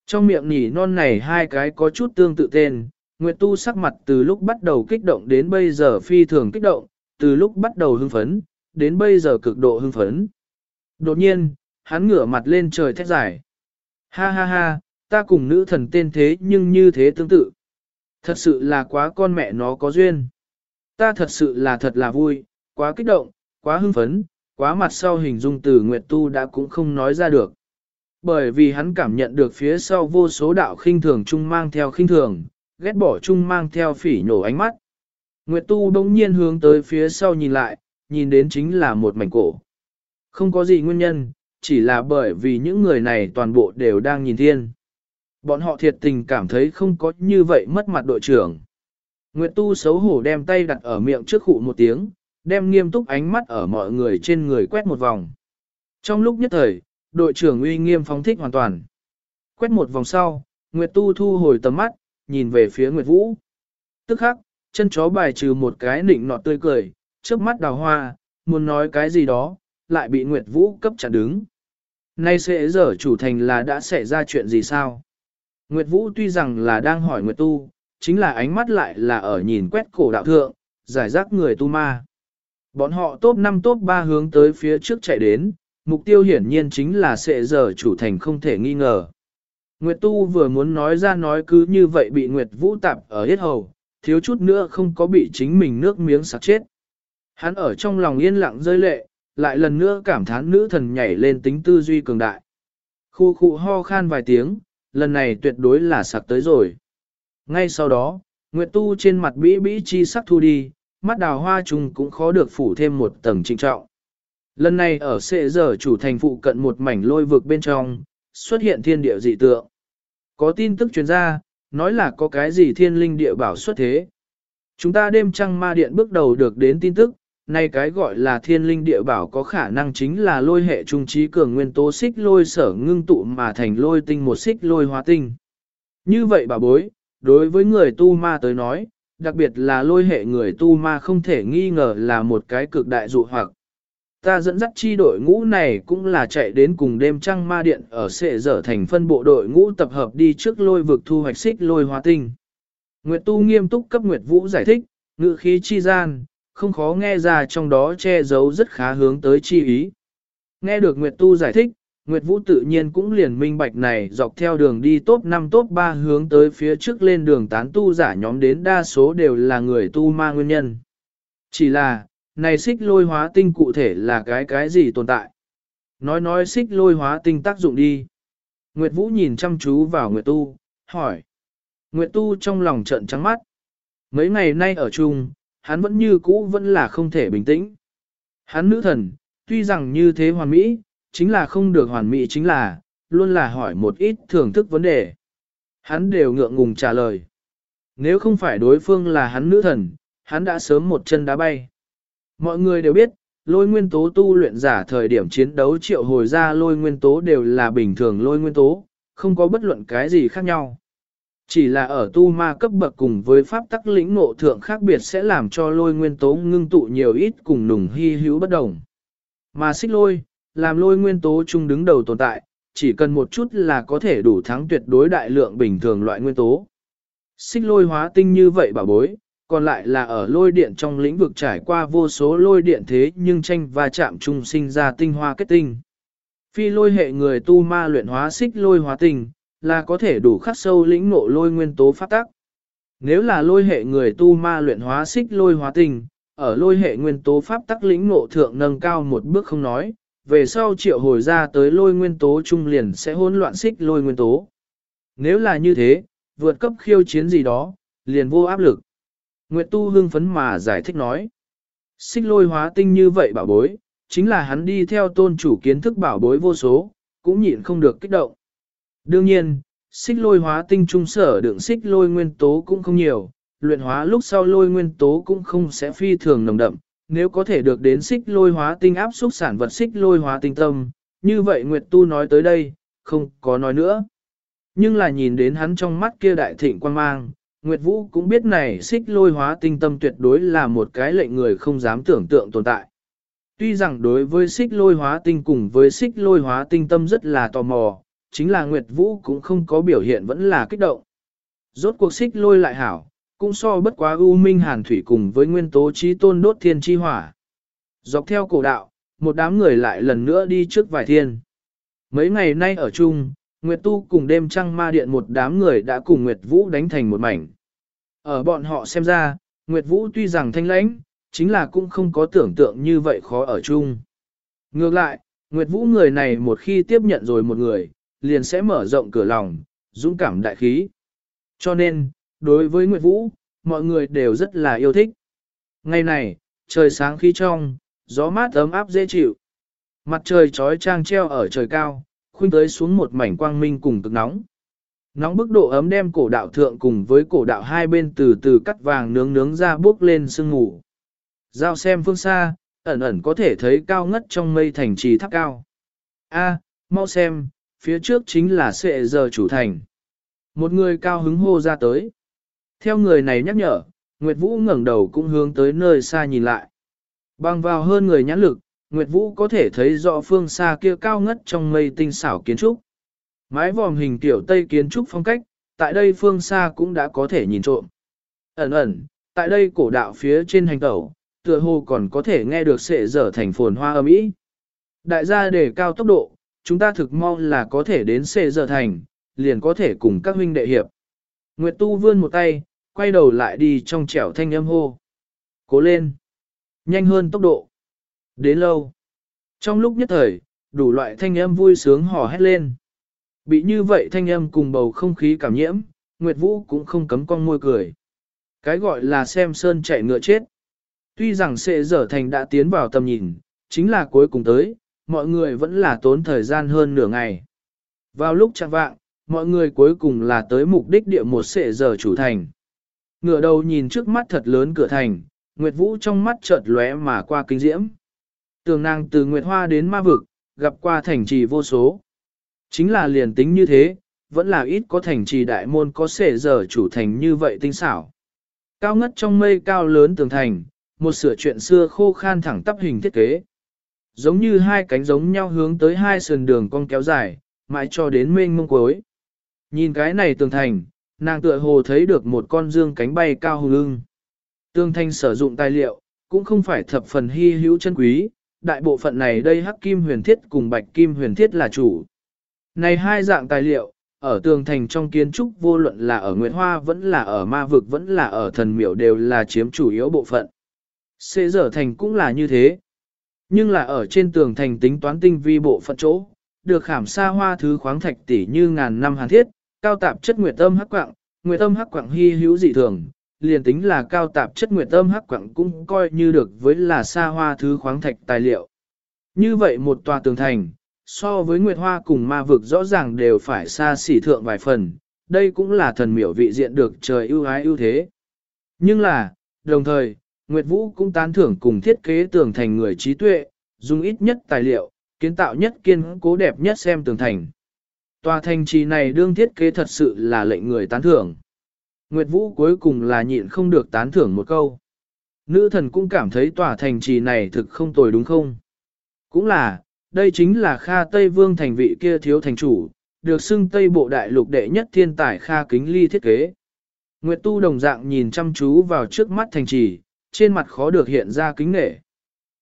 Trong miệng nhỉ non này hai cái có chút tương tự tên, Nguyệt Tu sắc mặt từ lúc bắt đầu kích động đến bây giờ phi thường kích động, từ lúc bắt đầu hưng phấn, đến bây giờ cực độ hưng phấn. Đột nhiên, hắn ngửa mặt lên trời thét dài. Ha ha ha, ta cùng nữ thần tên thế nhưng như thế tương tự. Thật sự là quá con mẹ nó có duyên. Ta thật sự là thật là vui, quá kích động, quá hưng phấn, quá mặt sau hình dung từ Nguyệt Tu đã cũng không nói ra được. Bởi vì hắn cảm nhận được phía sau vô số đạo khinh thường chung mang theo khinh thường, ghét bỏ chung mang theo phỉ nhổ ánh mắt. Nguyệt Tu đông nhiên hướng tới phía sau nhìn lại, nhìn đến chính là một mảnh cổ. Không có gì nguyên nhân, chỉ là bởi vì những người này toàn bộ đều đang nhìn thiên. Bọn họ thiệt tình cảm thấy không có như vậy mất mặt đội trưởng. Nguyệt Tu xấu hổ đem tay đặt ở miệng trước khụ một tiếng, đem nghiêm túc ánh mắt ở mọi người trên người quét một vòng. Trong lúc nhất thời, đội trưởng uy nghiêm phóng thích hoàn toàn. Quét một vòng sau, Nguyệt Tu thu hồi tầm mắt, nhìn về phía Nguyệt Vũ. Tức khắc, chân chó bài trừ một cái nịnh nọt tươi cười, trước mắt đào hoa, muốn nói cái gì đó, lại bị Nguyệt Vũ cấp chặn đứng. Nay sẽ giờ chủ thành là đã xảy ra chuyện gì sao? Nguyệt Vũ tuy rằng là đang hỏi Nguyệt Tu, chính là ánh mắt lại là ở nhìn quét cổ đạo thượng, giải rác người tu ma. Bọn họ top 5 top 3 hướng tới phía trước chạy đến, mục tiêu hiển nhiên chính là sẽ giờ chủ thành không thể nghi ngờ. Nguyệt Tu vừa muốn nói ra nói cứ như vậy bị Nguyệt Vũ tạp ở hết hầu, thiếu chút nữa không có bị chính mình nước miếng sặc chết. Hắn ở trong lòng yên lặng rơi lệ, lại lần nữa cảm thán nữ thần nhảy lên tính tư duy cường đại. Khu khu ho khan vài tiếng, lần này tuyệt đối là sạc tới rồi. Ngay sau đó, Nguyệt Tu trên mặt bĩ bĩ chi sắc thu đi, mắt đào hoa trùng cũng khó được phủ thêm một tầng trinh trọng. Lần này ở xệ giờ chủ thành phụ cận một mảnh lôi vực bên trong, xuất hiện thiên địa dị tượng. Có tin tức truyền ra, nói là có cái gì thiên linh địa bảo xuất thế. Chúng ta đêm trăng ma điện bước đầu được đến tin tức, nay cái gọi là thiên linh địa bảo có khả năng chính là lôi hệ trung trí cường nguyên tố xích lôi sở ngưng tụ mà thành lôi tinh một xích lôi hóa tinh. Như vậy bà bối, đối với người tu ma tới nói, đặc biệt là lôi hệ người tu ma không thể nghi ngờ là một cái cực đại dụ hoặc. Ta dẫn dắt chi đội ngũ này cũng là chạy đến cùng đêm trăng ma điện ở sệ dở thành phân bộ đội ngũ tập hợp đi trước lôi vực thu hoạch xích lôi hóa tinh. Nguyệt Tu nghiêm túc cấp Nguyệt Vũ giải thích, ngự khí chi gian, không khó nghe ra trong đó che giấu rất khá hướng tới chi ý. Nghe được Nguyệt Tu giải thích, Nguyệt Vũ tự nhiên cũng liền minh bạch này dọc theo đường đi top 5 top 3 hướng tới phía trước lên đường tán tu giả nhóm đến đa số đều là người tu ma nguyên nhân. Chỉ là, này xích lôi hóa tinh cụ thể là cái cái gì tồn tại? Nói nói xích lôi hóa tinh tác dụng đi. Nguyệt Vũ nhìn chăm chú vào Nguyệt Tu, hỏi. Nguyệt Tu trong lòng trận trắng mắt. Mấy ngày nay ở chung, hắn vẫn như cũ vẫn là không thể bình tĩnh. Hắn nữ thần, tuy rằng như thế hoàn mỹ, chính là không được hoàn mỹ chính là, luôn là hỏi một ít thưởng thức vấn đề. Hắn đều ngượng ngùng trả lời. Nếu không phải đối phương là hắn nữ thần, hắn đã sớm một chân đá bay. Mọi người đều biết, lôi nguyên tố tu luyện giả thời điểm chiến đấu triệu hồi ra lôi nguyên tố đều là bình thường lôi nguyên tố, không có bất luận cái gì khác nhau. Chỉ là ở tu ma cấp bậc cùng với pháp tắc lĩnh ngộ thượng khác biệt sẽ làm cho lôi nguyên tố ngưng tụ nhiều ít cùng nùng hy hữu bất đồng. Mà xích lôi, làm lôi nguyên tố chung đứng đầu tồn tại, chỉ cần một chút là có thể đủ thắng tuyệt đối đại lượng bình thường loại nguyên tố. Xích lôi hóa tinh như vậy bảo bối, còn lại là ở lôi điện trong lĩnh vực trải qua vô số lôi điện thế nhưng tranh và chạm chung sinh ra tinh hoa kết tinh. Phi lôi hệ người tu ma luyện hóa xích lôi hóa tinh, là có thể đủ khắc sâu lĩnh ngộ lôi nguyên tố phát tắc. Nếu là lôi hệ người tu ma luyện hóa xích lôi hóa tinh, ở lôi hệ nguyên tố pháp tắc lĩnh ngộ thượng nâng cao một bước không nói, về sau triệu hồi ra tới lôi nguyên tố trung liền sẽ hỗn loạn xích lôi nguyên tố. Nếu là như thế, vượt cấp khiêu chiến gì đó, liền vô áp lực. Nguyệt Tu hưng phấn mà giải thích nói. Xích lôi hóa tinh như vậy bảo bối, chính là hắn đi theo tôn chủ kiến thức bảo bối vô số, cũng nhịn không được kích động. Đương nhiên, xích lôi hóa tinh trung sở đựng xích lôi nguyên tố cũng không nhiều, luyện hóa lúc sau lôi nguyên tố cũng không sẽ phi thường nồng đậm. Nếu có thể được đến xích lôi hóa tinh áp xúc sản vật xích lôi hóa tinh tâm, như vậy Nguyệt Tu nói tới đây, không có nói nữa. Nhưng là nhìn đến hắn trong mắt kia đại thịnh quan mang, Nguyệt Vũ cũng biết này xích lôi hóa tinh tâm tuyệt đối là một cái lệnh người không dám tưởng tượng tồn tại. Tuy rằng đối với xích lôi hóa tinh cùng với xích lôi hóa tinh tâm rất là tò mò, chính là Nguyệt Vũ cũng không có biểu hiện vẫn là kích động. Rốt cuộc xích lôi lại hảo, cũng so bất quá u minh hàn thủy cùng với nguyên tố trí tôn đốt thiên chi hỏa. Dọc theo cổ đạo, một đám người lại lần nữa đi trước vài thiên. Mấy ngày nay ở chung, Nguyệt Tu cùng đêm trăng ma điện một đám người đã cùng Nguyệt Vũ đánh thành một mảnh. Ở bọn họ xem ra, Nguyệt Vũ tuy rằng thanh lãnh, chính là cũng không có tưởng tượng như vậy khó ở chung. Ngược lại, Nguyệt Vũ người này một khi tiếp nhận rồi một người, liền sẽ mở rộng cửa lòng, dũng cảm đại khí. Cho nên, đối với Nguyệt Vũ, mọi người đều rất là yêu thích. Ngày này, trời sáng khí trong, gió mát ấm áp dễ chịu. Mặt trời trói trang treo ở trời cao, khuynh tới xuống một mảnh quang minh cùng cực nóng. Nóng bức độ ấm đem cổ đạo thượng cùng với cổ đạo hai bên từ từ cắt vàng nướng nướng ra bước lên sương ngủ. Giao xem phương xa, ẩn ẩn có thể thấy cao ngất trong mây thành trì tháp cao. A, mau xem, phía trước chính là sệ giờ chủ thành. Một người cao hứng hô ra tới. Theo người này nhắc nhở, Nguyệt Vũ ngẩng đầu cũng hướng tới nơi xa nhìn lại. Bằng vào hơn người nhãn lực, Nguyệt Vũ có thể thấy rõ phương xa kia cao ngất trong mây tinh xảo kiến trúc. Mái vòm hình tiểu tây kiến trúc phong cách, tại đây phương xa cũng đã có thể nhìn trộm. Ẩn ẩn, tại đây cổ đạo phía trên hành tẩu, tựa hồ còn có thể nghe được sệ dở thành phồn hoa âm ý. Đại gia để cao tốc độ, chúng ta thực mong là có thể đến xê giờ thành, liền có thể cùng các huynh đệ hiệp. Nguyệt Tu vươn một tay, quay đầu lại đi trong trẻo thanh âm hô. Cố lên! Nhanh hơn tốc độ! Đến lâu! Trong lúc nhất thời, đủ loại thanh âm vui sướng hò hét lên. Bị như vậy thanh âm cùng bầu không khí cảm nhiễm, Nguyệt Vũ cũng không cấm con môi cười. Cái gọi là xem sơn chạy ngựa chết. Tuy rằng sẽ dở thành đã tiến vào tầm nhìn, chính là cuối cùng tới, mọi người vẫn là tốn thời gian hơn nửa ngày. Vào lúc chẳng vạng, mọi người cuối cùng là tới mục đích địa một sệ giờ chủ thành. Ngựa đầu nhìn trước mắt thật lớn cửa thành, Nguyệt Vũ trong mắt chợt lóe mà qua kinh diễm. Tường nàng từ Nguyệt Hoa đến ma vực, gặp qua thành trì vô số. Chính là liền tính như thế, vẫn là ít có thành trì đại môn có sệ giờ chủ thành như vậy tinh xảo. Cao ngất trong mây cao lớn tường thành, một sửa chuyện xưa khô khan thẳng tắp hình thiết kế. Giống như hai cánh giống nhau hướng tới hai sườn đường cong kéo dài, mãi cho đến mênh mông cuối. Nhìn cái này tường thành, nàng tựa hồ thấy được một con dương cánh bay cao hùng lưng Tường thành sử dụng tài liệu, cũng không phải thập phần hy hữu chân quý, đại bộ phận này đây hắc kim huyền thiết cùng bạch kim huyền thiết là chủ. Này hai dạng tài liệu, ở tường thành trong kiến trúc vô luận là ở nguyễn Hoa vẫn là ở ma vực vẫn là ở thần miểu đều là chiếm chủ yếu bộ phận. Xê dở thành cũng là như thế. Nhưng là ở trên tường thành tính toán tinh vi bộ phận chỗ, được khảm xa hoa thứ khoáng thạch tỷ như ngàn năm hàn thiết, cao tạp chất nguyệt âm hắc quạng, nguyệt âm hắc quạng hy hữu dị thường, liền tính là cao tạp chất nguyệt âm hắc quạng cũng coi như được với là xa hoa thứ khoáng thạch tài liệu. Như vậy một tòa tường thành, so với nguyệt hoa cùng ma vực rõ ràng đều phải xa xỉ thượng vài phần, đây cũng là thần miểu vị diện được trời ưu ái ưu thế. Nhưng là, đồng thời, Nguyệt Vũ cũng tán thưởng cùng thiết kế tường thành người trí tuệ, dùng ít nhất tài liệu, kiến tạo nhất kiên cố đẹp nhất xem tường thành. Tòa thành trì này đương thiết kế thật sự là lệnh người tán thưởng. Nguyệt Vũ cuối cùng là nhịn không được tán thưởng một câu. Nữ thần cũng cảm thấy tòa thành trì này thực không tồi đúng không? Cũng là, đây chính là Kha Tây Vương thành vị kia thiếu thành chủ, được xưng Tây Bộ Đại Lục đệ nhất thiên tài Kha Kính Ly thiết kế. Nguyệt Tu đồng dạng nhìn chăm chú vào trước mắt thành trì, trên mặt khó được hiện ra kính nghệ.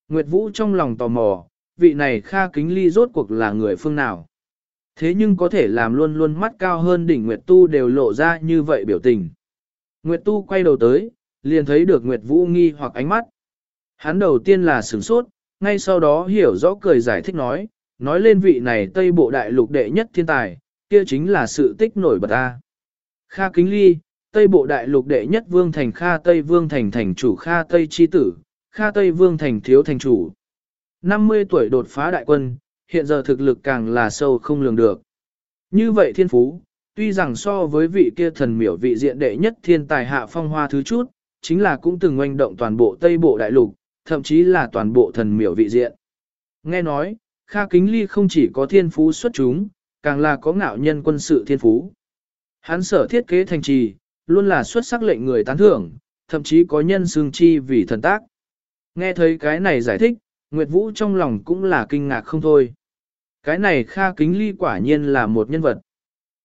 Nguyệt Vũ trong lòng tò mò, vị này Kha Kính Ly rốt cuộc là người phương nào? Thế nhưng có thể làm luôn luôn mắt cao hơn đỉnh Nguyệt Tu đều lộ ra như vậy biểu tình. Nguyệt Tu quay đầu tới, liền thấy được Nguyệt Vũ nghi hoặc ánh mắt. Hắn đầu tiên là sửng sốt, ngay sau đó hiểu rõ cười giải thích nói, nói lên vị này Tây Bộ Đại Lục đệ nhất thiên tài, kia chính là sự tích nổi bật ta. Kha Kính Ly, Tây Bộ Đại Lục đệ nhất Vương Thành Kha Tây Vương Thành thành chủ Kha Tây Chi Tử, Kha Tây Vương Thành thiếu thành chủ. 50 tuổi đột phá đại quân, hiện giờ thực lực càng là sâu không lường được. Như vậy thiên phú, tuy rằng so với vị kia thần miểu vị diện đệ nhất thiên tài hạ phong hoa thứ chút, chính là cũng từng oanh động toàn bộ Tây Bộ Đại Lục, thậm chí là toàn bộ thần miểu vị diện. Nghe nói, Kha Kính Ly không chỉ có thiên phú xuất chúng, càng là có ngạo nhân quân sự thiên phú. Hắn sở thiết kế thành trì, luôn là xuất sắc lệnh người tán thưởng, thậm chí có nhân xương chi vì thần tác. Nghe thấy cái này giải thích, Nguyệt Vũ trong lòng cũng là kinh ngạc không thôi. Cái này Kha Kính Ly quả nhiên là một nhân vật.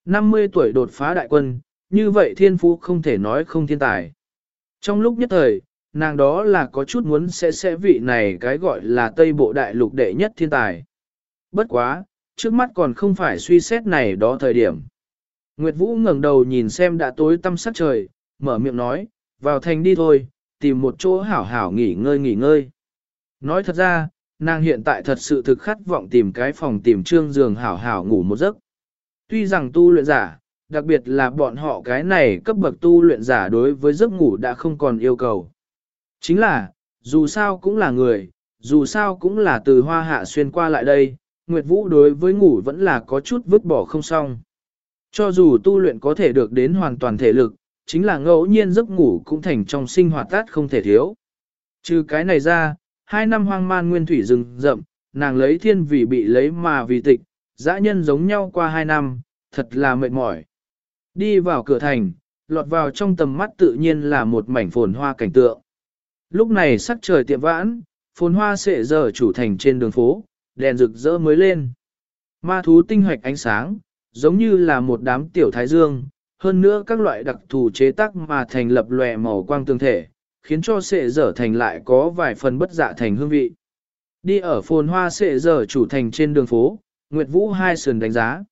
50 tuổi đột phá đại quân, như vậy thiên phú không thể nói không thiên tài. Trong lúc nhất thời, nàng đó là có chút muốn sẽ sẽ vị này cái gọi là Tây Bộ Đại Lục đệ nhất thiên tài. Bất quá, trước mắt còn không phải suy xét này đó thời điểm. Nguyệt Vũ ngẩng đầu nhìn xem đã tối tăm sắc trời, mở miệng nói, vào thành đi thôi, tìm một chỗ hảo hảo nghỉ ngơi nghỉ ngơi. Nói thật ra, nàng hiện tại thật sự thực khát vọng tìm cái phòng tìm trương giường hảo hảo ngủ một giấc. Tuy rằng tu luyện giả, đặc biệt là bọn họ cái này cấp bậc tu luyện giả đối với giấc ngủ đã không còn yêu cầu. Chính là, dù sao cũng là người, dù sao cũng là từ hoa hạ xuyên qua lại đây, Nguyệt Vũ đối với ngủ vẫn là có chút vứt bỏ không xong. Cho dù tu luyện có thể được đến hoàn toàn thể lực, chính là ngẫu nhiên giấc ngủ cũng thành trong sinh hoạt tát không thể thiếu. Trừ cái này ra, hai năm hoang man nguyên thủy rừng rậm, nàng lấy thiên vì bị lấy mà vì tịch, dã nhân giống nhau qua hai năm, thật là mệt mỏi. Đi vào cửa thành, lọt vào trong tầm mắt tự nhiên là một mảnh phồn hoa cảnh tượng. Lúc này sắc trời tiệm vãn, phồn hoa sệ giờ chủ thành trên đường phố, đèn rực rỡ mới lên. Ma thú tinh hoạch ánh sáng, giống như là một đám tiểu thái dương, hơn nữa các loại đặc thù chế tác mà thành lập lòe màu quang tương thể, khiến cho sệ dở thành lại có vài phần bất dạ thành hương vị. Đi ở phồn hoa sệ dở chủ thành trên đường phố, Nguyệt Vũ hai sườn đánh giá.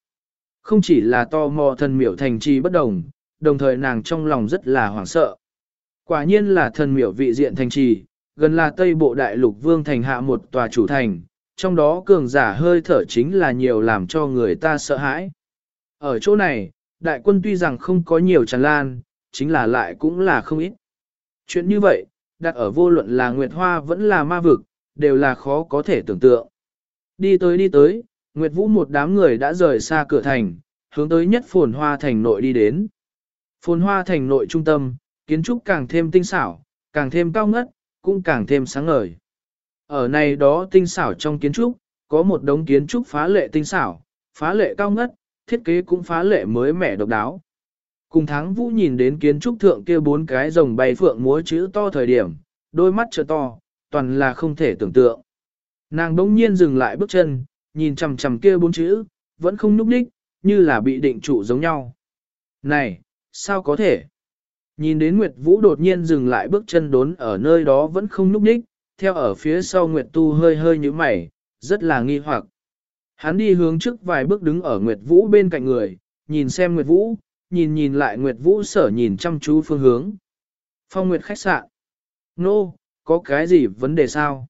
Không chỉ là to mò thần miểu thành trì bất đồng, đồng thời nàng trong lòng rất là hoảng sợ. Quả nhiên là thần miểu vị diện thành trì, gần là Tây Bộ Đại Lục Vương thành hạ một tòa chủ thành, trong đó cường giả hơi thở chính là nhiều làm cho người ta sợ hãi. Ở chỗ này, đại quân tuy rằng không có nhiều tràn lan, chính là lại cũng là không ít. Chuyện như vậy, đặt ở vô luận là Nguyệt Hoa vẫn là ma vực, đều là khó có thể tưởng tượng. Đi tới đi tới, Nguyệt Vũ một đám người đã rời xa cửa thành, hướng tới nhất phồn hoa thành nội đi đến. Phồn hoa thành nội trung tâm, kiến trúc càng thêm tinh xảo, càng thêm cao ngất, cũng càng thêm sáng ngời. Ở này đó tinh xảo trong kiến trúc, có một đống kiến trúc phá lệ tinh xảo, phá lệ cao ngất, thiết kế cũng phá lệ mới mẻ độc đáo. Cùng tháng vũ nhìn đến kiến trúc thượng kia bốn cái rồng bay phượng múa chữ to thời điểm, đôi mắt trợ to, toàn là không thể tưởng tượng. Nàng đống nhiên dừng lại bước chân, nhìn chằm chằm kia bốn chữ, vẫn không núp đích, như là bị định trụ giống nhau. Này, sao có thể? Nhìn đến Nguyệt Vũ đột nhiên dừng lại bước chân đốn ở nơi đó vẫn không núp đích, theo ở phía sau Nguyệt Tu hơi hơi như mày, rất là nghi hoặc. Hắn đi hướng trước vài bước đứng ở Nguyệt Vũ bên cạnh người, nhìn xem Nguyệt Vũ, nhìn nhìn lại Nguyệt Vũ sở nhìn chăm chú phương hướng. Phong Nguyệt khách sạn. Nô, no, có cái gì vấn đề sao?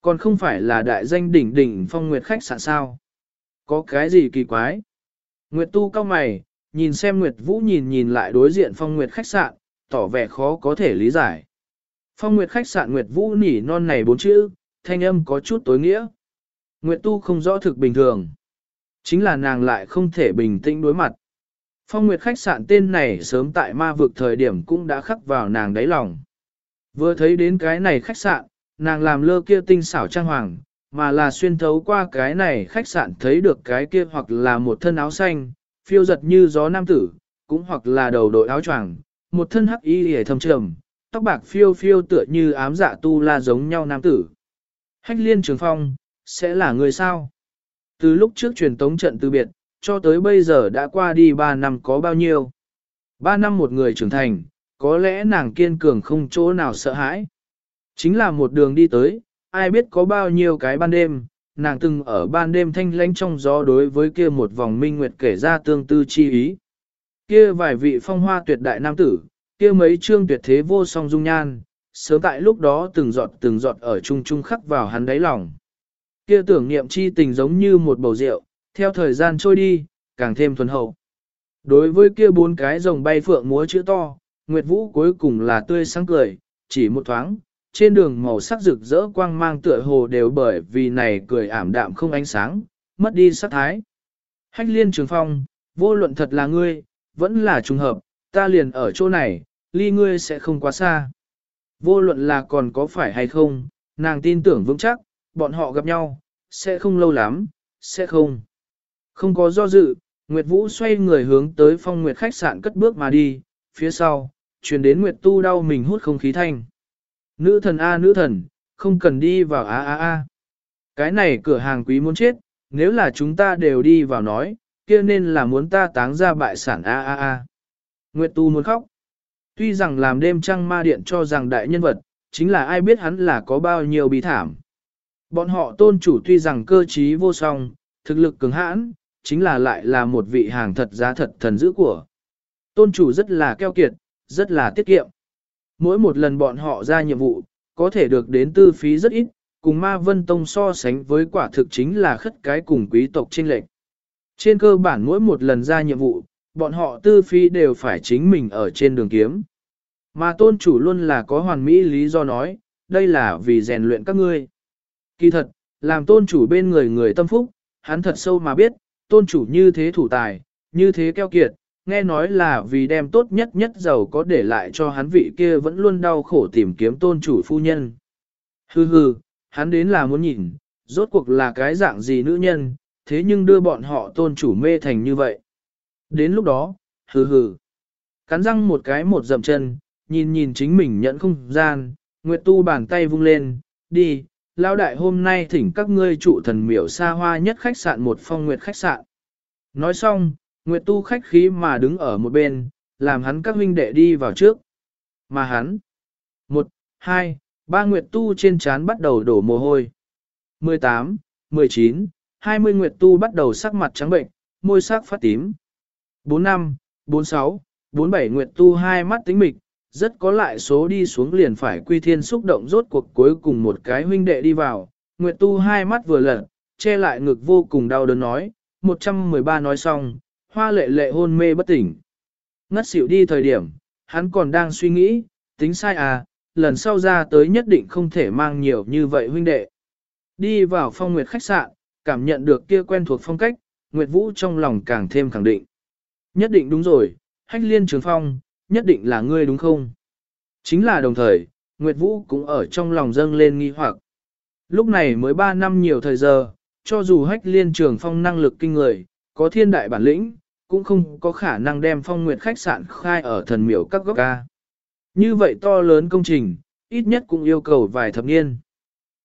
Còn không phải là đại danh đỉnh đỉnh Phong Nguyệt khách sạn sao? Có cái gì kỳ quái? Nguyệt Tu cao mày, nhìn xem Nguyệt Vũ nhìn nhìn lại đối diện Phong Nguyệt khách sạn, tỏ vẻ khó có thể lý giải. Phong Nguyệt khách sạn Nguyệt Vũ nỉ non này bốn chữ, thanh âm có chút tối nghĩa. Nguyệt Tu không rõ thực bình thường. Chính là nàng lại không thể bình tĩnh đối mặt. Phong Nguyệt khách sạn tên này sớm tại ma vực thời điểm cũng đã khắc vào nàng đáy lòng. Vừa thấy đến cái này khách sạn, nàng làm lơ kia tinh xảo trang hoàng, mà là xuyên thấu qua cái này khách sạn thấy được cái kia hoặc là một thân áo xanh, phiêu giật như gió nam tử, cũng hoặc là đầu đội áo choàng, một thân hắc y hề thâm trầm, tóc bạc phiêu phiêu tựa như ám dạ tu la giống nhau nam tử. Hách liên trường phong, sẽ là người sao? Từ lúc trước truyền tống trận từ biệt, cho tới bây giờ đã qua đi 3 năm có bao nhiêu? 3 năm một người trưởng thành, có lẽ nàng kiên cường không chỗ nào sợ hãi. Chính là một đường đi tới, ai biết có bao nhiêu cái ban đêm, nàng từng ở ban đêm thanh lãnh trong gió đối với kia một vòng minh nguyệt kể ra tương tư chi ý. Kia vài vị phong hoa tuyệt đại nam tử, kia mấy trương tuyệt thế vô song dung nhan, sớm tại lúc đó từng giọt từng giọt ở chung chung khắc vào hắn đáy lòng. Kia tưởng niệm chi tình giống như một bầu rượu, theo thời gian trôi đi, càng thêm thuần hậu. Đối với kia bốn cái rồng bay phượng múa chữ to, Nguyệt Vũ cuối cùng là tươi sáng cười, chỉ một thoáng, trên đường màu sắc rực rỡ quang mang tựa hồ đều bởi vì này cười ảm đạm không ánh sáng, mất đi sắc thái. Hách liên trường phong, vô luận thật là ngươi, vẫn là trùng hợp, ta liền ở chỗ này, ly ngươi sẽ không quá xa. Vô luận là còn có phải hay không, nàng tin tưởng vững chắc, bọn họ gặp nhau, sẽ không lâu lắm, sẽ không. Không có do dự, Nguyệt Vũ xoay người hướng tới phong Nguyệt khách sạn cất bước mà đi, phía sau, truyền đến Nguyệt Tu đau mình hút không khí thanh. Nữ thần A nữ thần, không cần đi vào A A A. Cái này cửa hàng quý muốn chết, nếu là chúng ta đều đi vào nói, kia nên là muốn ta táng ra bại sản A A A. Nguyệt Tu muốn khóc. Tuy rằng làm đêm trăng ma điện cho rằng đại nhân vật, chính là ai biết hắn là có bao nhiêu bí thảm. Bọn họ tôn chủ tuy rằng cơ trí vô song, thực lực cứng hãn, chính là lại là một vị hàng thật giá thật thần dữ của. Tôn chủ rất là keo kiệt, rất là tiết kiệm. Mỗi một lần bọn họ ra nhiệm vụ, có thể được đến tư phí rất ít, cùng ma vân tông so sánh với quả thực chính là khất cái cùng quý tộc trên lệnh. Trên cơ bản mỗi một lần ra nhiệm vụ, bọn họ tư phí đều phải chính mình ở trên đường kiếm. Mà tôn chủ luôn là có hoàn mỹ lý do nói, đây là vì rèn luyện các ngươi. Kỳ thật, làm tôn chủ bên người người tâm phúc, hắn thật sâu mà biết, tôn chủ như thế thủ tài, như thế keo kiệt, nghe nói là vì đem tốt nhất nhất giàu có để lại cho hắn vị kia vẫn luôn đau khổ tìm kiếm tôn chủ phu nhân. Hừ hừ, hắn đến là muốn nhìn, rốt cuộc là cái dạng gì nữ nhân, thế nhưng đưa bọn họ tôn chủ mê thành như vậy. Đến lúc đó, hừ hừ, cắn răng một cái một dậm chân, nhìn nhìn chính mình nhận không gian, Nguyệt Tu bàn tay vung lên, đi, Lão đại hôm nay thỉnh các ngươi trụ thần miểu xa hoa nhất khách sạn một phong nguyệt khách sạn. Nói xong, Nguyệt Tu khách khí mà đứng ở một bên, làm hắn các huynh đệ đi vào trước. Mà hắn, một, hai, ba Nguyệt Tu trên trán bắt đầu đổ mồ hôi. 18, 19, 20 Nguyệt Tu bắt đầu sắc mặt trắng bệnh, môi sắc phát tím. 45, 46, 47 Nguyệt Tu hai mắt tính mịch, rất có lại số đi xuống liền phải quy thiên xúc động rốt cuộc cuối cùng một cái huynh đệ đi vào. Nguyệt Tu hai mắt vừa lật, che lại ngực vô cùng đau đớn nói, 113 nói xong, hoa lệ lệ hôn mê bất tỉnh. Ngất xỉu đi thời điểm, hắn còn đang suy nghĩ, tính sai à, lần sau ra tới nhất định không thể mang nhiều như vậy huynh đệ. Đi vào phong nguyệt khách sạn, cảm nhận được kia quen thuộc phong cách, Nguyệt Vũ trong lòng càng thêm khẳng định. Nhất định đúng rồi, hách liên trường phong, nhất định là ngươi đúng không? Chính là đồng thời, Nguyệt Vũ cũng ở trong lòng dâng lên nghi hoặc. Lúc này mới 3 năm nhiều thời giờ, cho dù hách liên trường phong năng lực kinh người, có thiên đại bản lĩnh, cũng không có khả năng đem phong nguyệt khách sạn khai ở thần miểu các góc ca. Như vậy to lớn công trình, ít nhất cũng yêu cầu vài thập niên.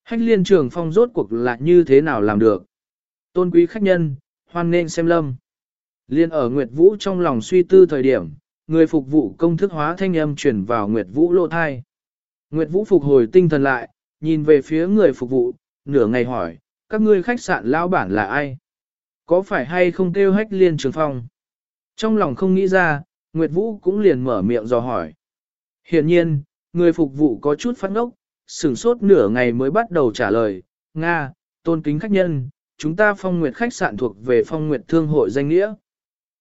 Hách liên trường phong rốt cuộc là như thế nào làm được? Tôn quý khách nhân, hoan nên xem lâm. Liên ở Nguyệt Vũ trong lòng suy tư thời điểm, người phục vụ công thức hóa thanh âm chuyển vào Nguyệt Vũ lô thai. Nguyệt Vũ phục hồi tinh thần lại, nhìn về phía người phục vụ, nửa ngày hỏi, các ngươi khách sạn lão bản là ai? Có phải hay không kêu hách liên trường phong? Trong lòng không nghĩ ra, Nguyệt Vũ cũng liền mở miệng dò hỏi. Hiện nhiên, người phục vụ có chút phát ngốc, sửng sốt nửa ngày mới bắt đầu trả lời, Nga, tôn kính khách nhân, chúng ta phong nguyệt khách sạn thuộc về phong nguyệt thương hội danh nghĩa.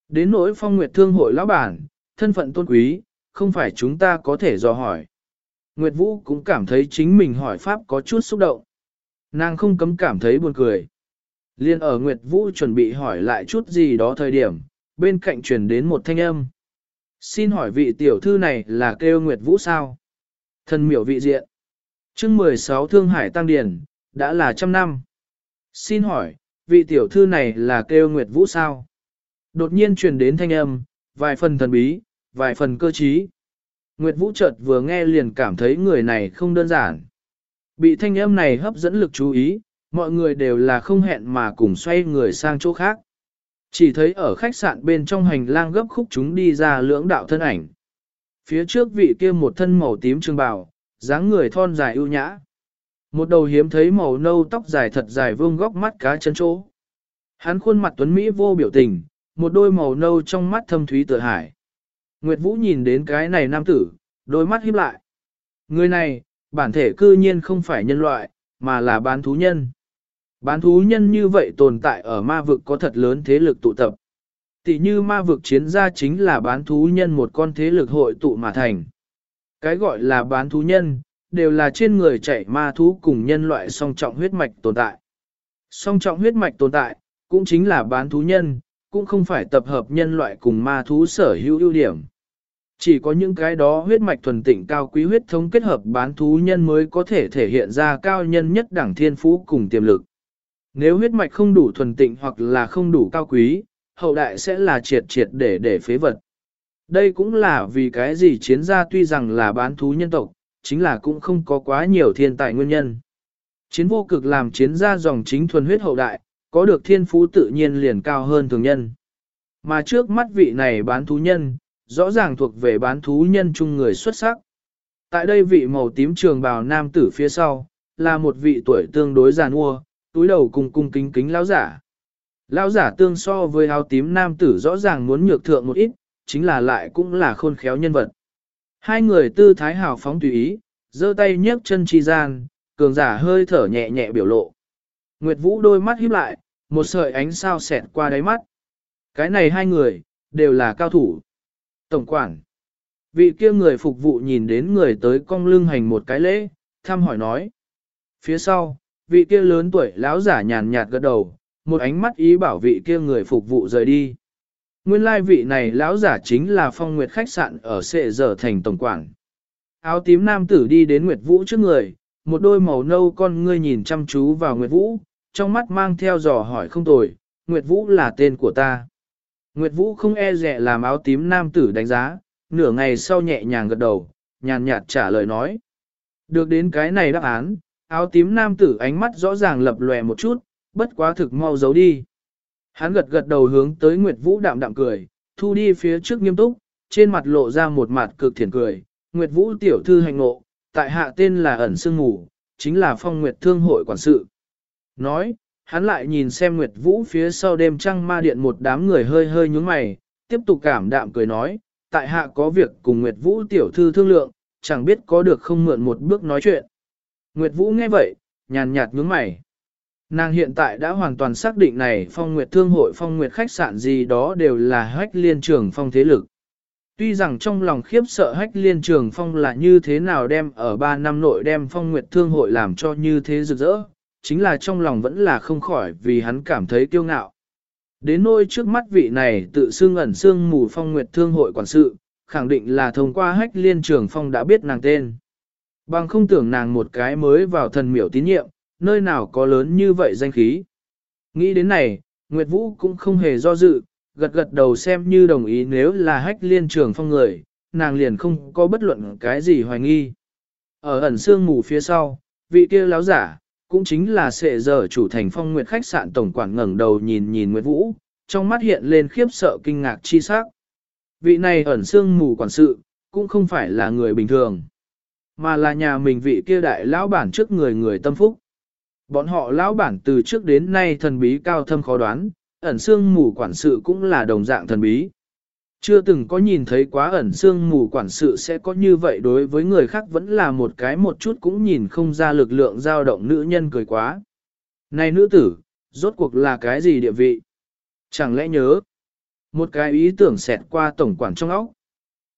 Đến nỗi phong nguyệt thương hội lão bản, thân phận tôn quý, không phải chúng ta có thể dò hỏi. Nguyệt Vũ cũng cảm thấy chính mình hỏi Pháp có chút xúc động. Nàng không cấm cảm thấy buồn cười. Liên ở Nguyệt Vũ chuẩn bị hỏi lại chút gì đó thời điểm, bên cạnh truyền đến một thanh âm. Xin hỏi vị tiểu thư này là kêu Nguyệt Vũ sao? Thần miểu vị diện. chương 16 Thương Hải Tăng Điển, đã là trăm năm. Xin hỏi, vị tiểu thư này là kêu Nguyệt Vũ sao? Đột nhiên truyền đến thanh âm, vài phần thần bí, vài phần cơ trí. Nguyệt Vũ chợt vừa nghe liền cảm thấy người này không đơn giản. Bị thanh âm này hấp dẫn lực chú ý, mọi người đều là không hẹn mà cùng xoay người sang chỗ khác. Chỉ thấy ở khách sạn bên trong hành lang gấp khúc chúng đi ra lưỡng đạo thân ảnh. Phía trước vị kia một thân màu tím trường bào, dáng người thon dài ưu nhã. Một đầu hiếm thấy màu nâu tóc dài thật dài vương góc mắt cá chân chỗ. Hắn khuôn mặt tuấn Mỹ vô biểu tình, một đôi màu nâu trong mắt thâm thúy tựa hải. Nguyệt Vũ nhìn đến cái này nam tử, đôi mắt híp lại. Người này, bản thể cư nhiên không phải nhân loại, mà là bán thú nhân. Bán thú nhân như vậy tồn tại ở ma vực có thật lớn thế lực tụ tập. Tỷ như ma vực chiến gia chính là bán thú nhân một con thế lực hội tụ mà thành. Cái gọi là bán thú nhân, đều là trên người chạy ma thú cùng nhân loại song trọng huyết mạch tồn tại. Song trọng huyết mạch tồn tại, cũng chính là bán thú nhân, cũng không phải tập hợp nhân loại cùng ma thú sở hữu ưu điểm. Chỉ có những cái đó huyết mạch thuần tịnh cao quý huyết thống kết hợp bán thú nhân mới có thể thể hiện ra cao nhân nhất đẳng thiên phú cùng tiềm lực. Nếu huyết mạch không đủ thuần tịnh hoặc là không đủ cao quý, hậu đại sẽ là triệt triệt để để phế vật. Đây cũng là vì cái gì chiến gia tuy rằng là bán thú nhân tộc, chính là cũng không có quá nhiều thiên tài nguyên nhân. Chiến vô cực làm chiến gia dòng chính thuần huyết hậu đại, có được thiên phú tự nhiên liền cao hơn thường nhân. Mà trước mắt vị này bán thú nhân, rõ ràng thuộc về bán thú nhân chung người xuất sắc. Tại đây vị màu tím trường bào nam tử phía sau, là một vị tuổi tương đối già nua, túi đầu cùng cung kính kính lão giả. Lão giả tương so với áo tím nam tử rõ ràng muốn nhược thượng một ít, chính là lại cũng là khôn khéo nhân vật. Hai người tư thái hào phóng tùy ý, giơ tay nhấc chân chi gian, cường giả hơi thở nhẹ nhẹ biểu lộ. Nguyệt Vũ đôi mắt híp lại, một sợi ánh sao xẹt qua đáy mắt. Cái này hai người, đều là cao thủ. Tổng quản. Vị kia người phục vụ nhìn đến người tới cong lưng hành một cái lễ, thăm hỏi nói. Phía sau, vị kia lớn tuổi lão giả nhàn nhạt gật đầu, một ánh mắt ý bảo vị kia người phục vụ rời đi. Nguyên lai vị này lão giả chính là phong nguyệt khách sạn ở sệ giờ thành tổng quản. Áo tím nam tử đi đến Nguyệt Vũ trước người, một đôi màu nâu con ngươi nhìn chăm chú vào Nguyệt Vũ, trong mắt mang theo dò hỏi không tồi, Nguyệt Vũ là tên của ta. Nguyệt Vũ không e rẻ làm áo tím nam tử đánh giá, nửa ngày sau nhẹ nhàng gật đầu, nhàn nhạt trả lời nói. Được đến cái này đáp án, áo tím nam tử ánh mắt rõ ràng lập lòe một chút, bất quá thực mau giấu đi. Hắn gật gật đầu hướng tới Nguyệt Vũ đạm đạm cười, thu đi phía trước nghiêm túc, trên mặt lộ ra một mặt cực thiện cười. Nguyệt Vũ tiểu thư hành ngộ, tại hạ tên là ẩn sương ngủ, chính là phong Nguyệt Thương hội quản sự. Nói, hắn lại nhìn xem Nguyệt Vũ phía sau đêm trăng ma điện một đám người hơi hơi nhúng mày, tiếp tục cảm đạm cười nói, tại hạ có việc cùng Nguyệt Vũ tiểu thư thương lượng, chẳng biết có được không mượn một bước nói chuyện. Nguyệt Vũ nghe vậy, nhàn nhạt nhúng mày. Nàng hiện tại đã hoàn toàn xác định này phong nguyệt thương hội phong nguyệt khách sạn gì đó đều là hách liên trường phong thế lực. Tuy rằng trong lòng khiếp sợ hách liên trường phong là như thế nào đem ở 3 năm nội đem phong nguyệt thương hội làm cho như thế rực rỡ, chính là trong lòng vẫn là không khỏi vì hắn cảm thấy kiêu ngạo. Đến nôi trước mắt vị này tự xưng ẩn xương mù phong nguyệt thương hội quản sự, khẳng định là thông qua hách liên trường phong đã biết nàng tên. Bằng không tưởng nàng một cái mới vào thần miểu tín nhiệm, nơi nào có lớn như vậy danh khí. Nghĩ đến này, Nguyệt Vũ cũng không hề do dự, gật gật đầu xem như đồng ý nếu là hách liên trường phong người, nàng liền không có bất luận cái gì hoài nghi. Ở ẩn xương mù phía sau, vị kia láo giả, cũng chính là sệ giờ chủ thành phong nguyệt khách sạn tổng quản ngẩng đầu nhìn nhìn Nguyệt Vũ, trong mắt hiện lên khiếp sợ kinh ngạc chi sắc. Vị này ẩn xương mù quản sự, cũng không phải là người bình thường, mà là nhà mình vị kia đại lão bản trước người người tâm phúc. Bọn họ lão bản từ trước đến nay thần bí cao thâm khó đoán, ẩn xương mù quản sự cũng là đồng dạng thần bí. Chưa từng có nhìn thấy quá ẩn xương mù quản sự sẽ có như vậy đối với người khác vẫn là một cái một chút cũng nhìn không ra lực lượng dao động nữ nhân cười quá. Này nữ tử, rốt cuộc là cái gì địa vị? Chẳng lẽ nhớ? Một cái ý tưởng xẹt qua tổng quản trong óc.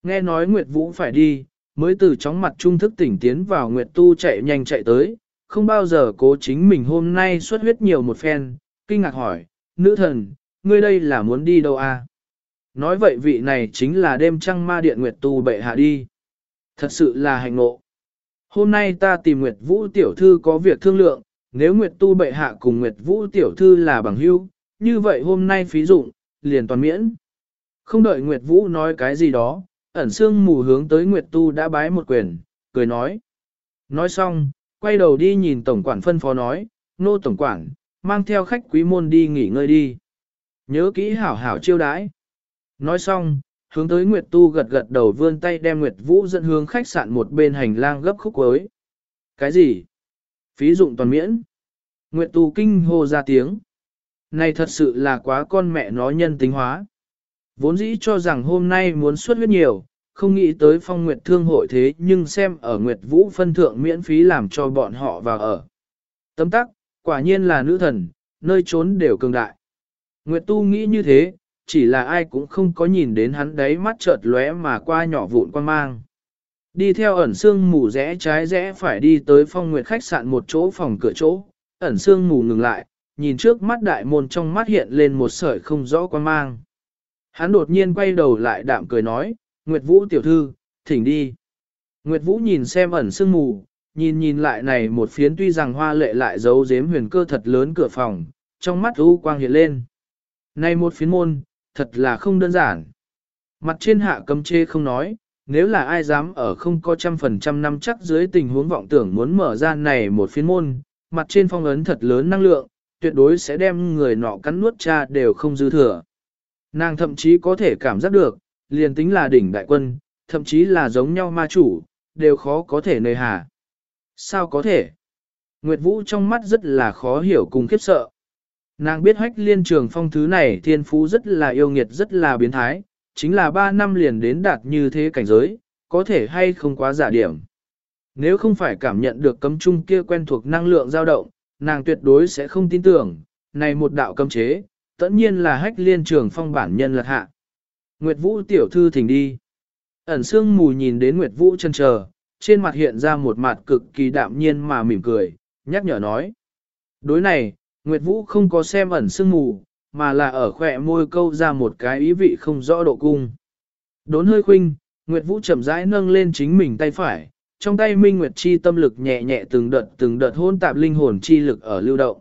Nghe nói Nguyệt Vũ phải đi, mới từ chóng mặt trung thức tỉnh tiến vào Nguyệt Tu chạy nhanh chạy tới, không bao giờ cố chính mình hôm nay xuất huyết nhiều một phen, kinh ngạc hỏi, nữ thần, ngươi đây là muốn đi đâu à? Nói vậy vị này chính là đêm trăng ma điện Nguyệt Tu bệ hạ đi. Thật sự là hành ngộ. Hôm nay ta tìm Nguyệt Vũ tiểu thư có việc thương lượng, nếu Nguyệt Tu bệ hạ cùng Nguyệt Vũ tiểu thư là bằng hữu, như vậy hôm nay phí dụng, liền toàn miễn. Không đợi Nguyệt Vũ nói cái gì đó, ẩn xương mù hướng tới Nguyệt Tu đã bái một quyền, cười nói. Nói xong, quay đầu đi nhìn tổng quản phân phó nói, nô tổng quản, mang theo khách quý môn đi nghỉ ngơi đi. Nhớ kỹ hảo hảo chiêu đãi. Nói xong, hướng tới Nguyệt Tu gật gật đầu vươn tay đem Nguyệt Vũ dẫn hướng khách sạn một bên hành lang gấp khúc cuối. Cái gì? Phí dụng toàn miễn. Nguyệt Tu kinh hô ra tiếng. Này thật sự là quá con mẹ nó nhân tính hóa. Vốn dĩ cho rằng hôm nay muốn xuất huyết nhiều, không nghĩ tới phong nguyệt thương hội thế nhưng xem ở nguyệt vũ phân thượng miễn phí làm cho bọn họ vào ở. Tấm tắc, quả nhiên là nữ thần, nơi trốn đều cường đại. Nguyệt tu nghĩ như thế, chỉ là ai cũng không có nhìn đến hắn đấy mắt chợt lóe mà qua nhỏ vụn quan mang. Đi theo ẩn xương mù rẽ trái rẽ phải đi tới phong nguyệt khách sạn một chỗ phòng cửa chỗ, ẩn xương mù ngừng lại, nhìn trước mắt đại môn trong mắt hiện lên một sợi không rõ quan mang. Hắn đột nhiên quay đầu lại đạm cười nói, Nguyệt Vũ tiểu thư, thỉnh đi. Nguyệt Vũ nhìn xem ẩn sương mù, nhìn nhìn lại này một phiến tuy rằng hoa lệ lại giấu giếm huyền cơ thật lớn cửa phòng, trong mắt u quang hiện lên. Này một phiến môn, thật là không đơn giản. Mặt trên hạ cấm chê không nói, nếu là ai dám ở không có trăm phần trăm năm chắc dưới tình huống vọng tưởng muốn mở ra này một phiến môn, mặt trên phong ấn thật lớn năng lượng, tuyệt đối sẽ đem người nọ cắn nuốt cha đều không dư thừa. Nàng thậm chí có thể cảm giác được, liền tính là đỉnh đại quân, thậm chí là giống nhau ma chủ, đều khó có thể nơi hà. Sao có thể? Nguyệt Vũ trong mắt rất là khó hiểu cùng khiếp sợ. Nàng biết hách liên trường phong thứ này thiên phú rất là yêu nghiệt rất là biến thái, chính là 3 năm liền đến đạt như thế cảnh giới, có thể hay không quá giả điểm. Nếu không phải cảm nhận được cấm trung kia quen thuộc năng lượng dao động, nàng tuyệt đối sẽ không tin tưởng, này một đạo cấm chế, tất nhiên là hách liên trường phong bản nhân lật hạ. Nguyệt Vũ tiểu thư thỉnh đi. Ẩn sương mù nhìn đến Nguyệt Vũ chân chờ, trên mặt hiện ra một mặt cực kỳ đạm nhiên mà mỉm cười, nhắc nhở nói. Đối này, Nguyệt Vũ không có xem ẩn sương mù, mà là ở khỏe môi câu ra một cái ý vị không rõ độ cung. Đốn hơi khuynh, Nguyệt Vũ chậm rãi nâng lên chính mình tay phải, trong tay Minh Nguyệt Chi tâm lực nhẹ nhẹ từng đợt từng đợt hôn tạp linh hồn chi lực ở lưu động.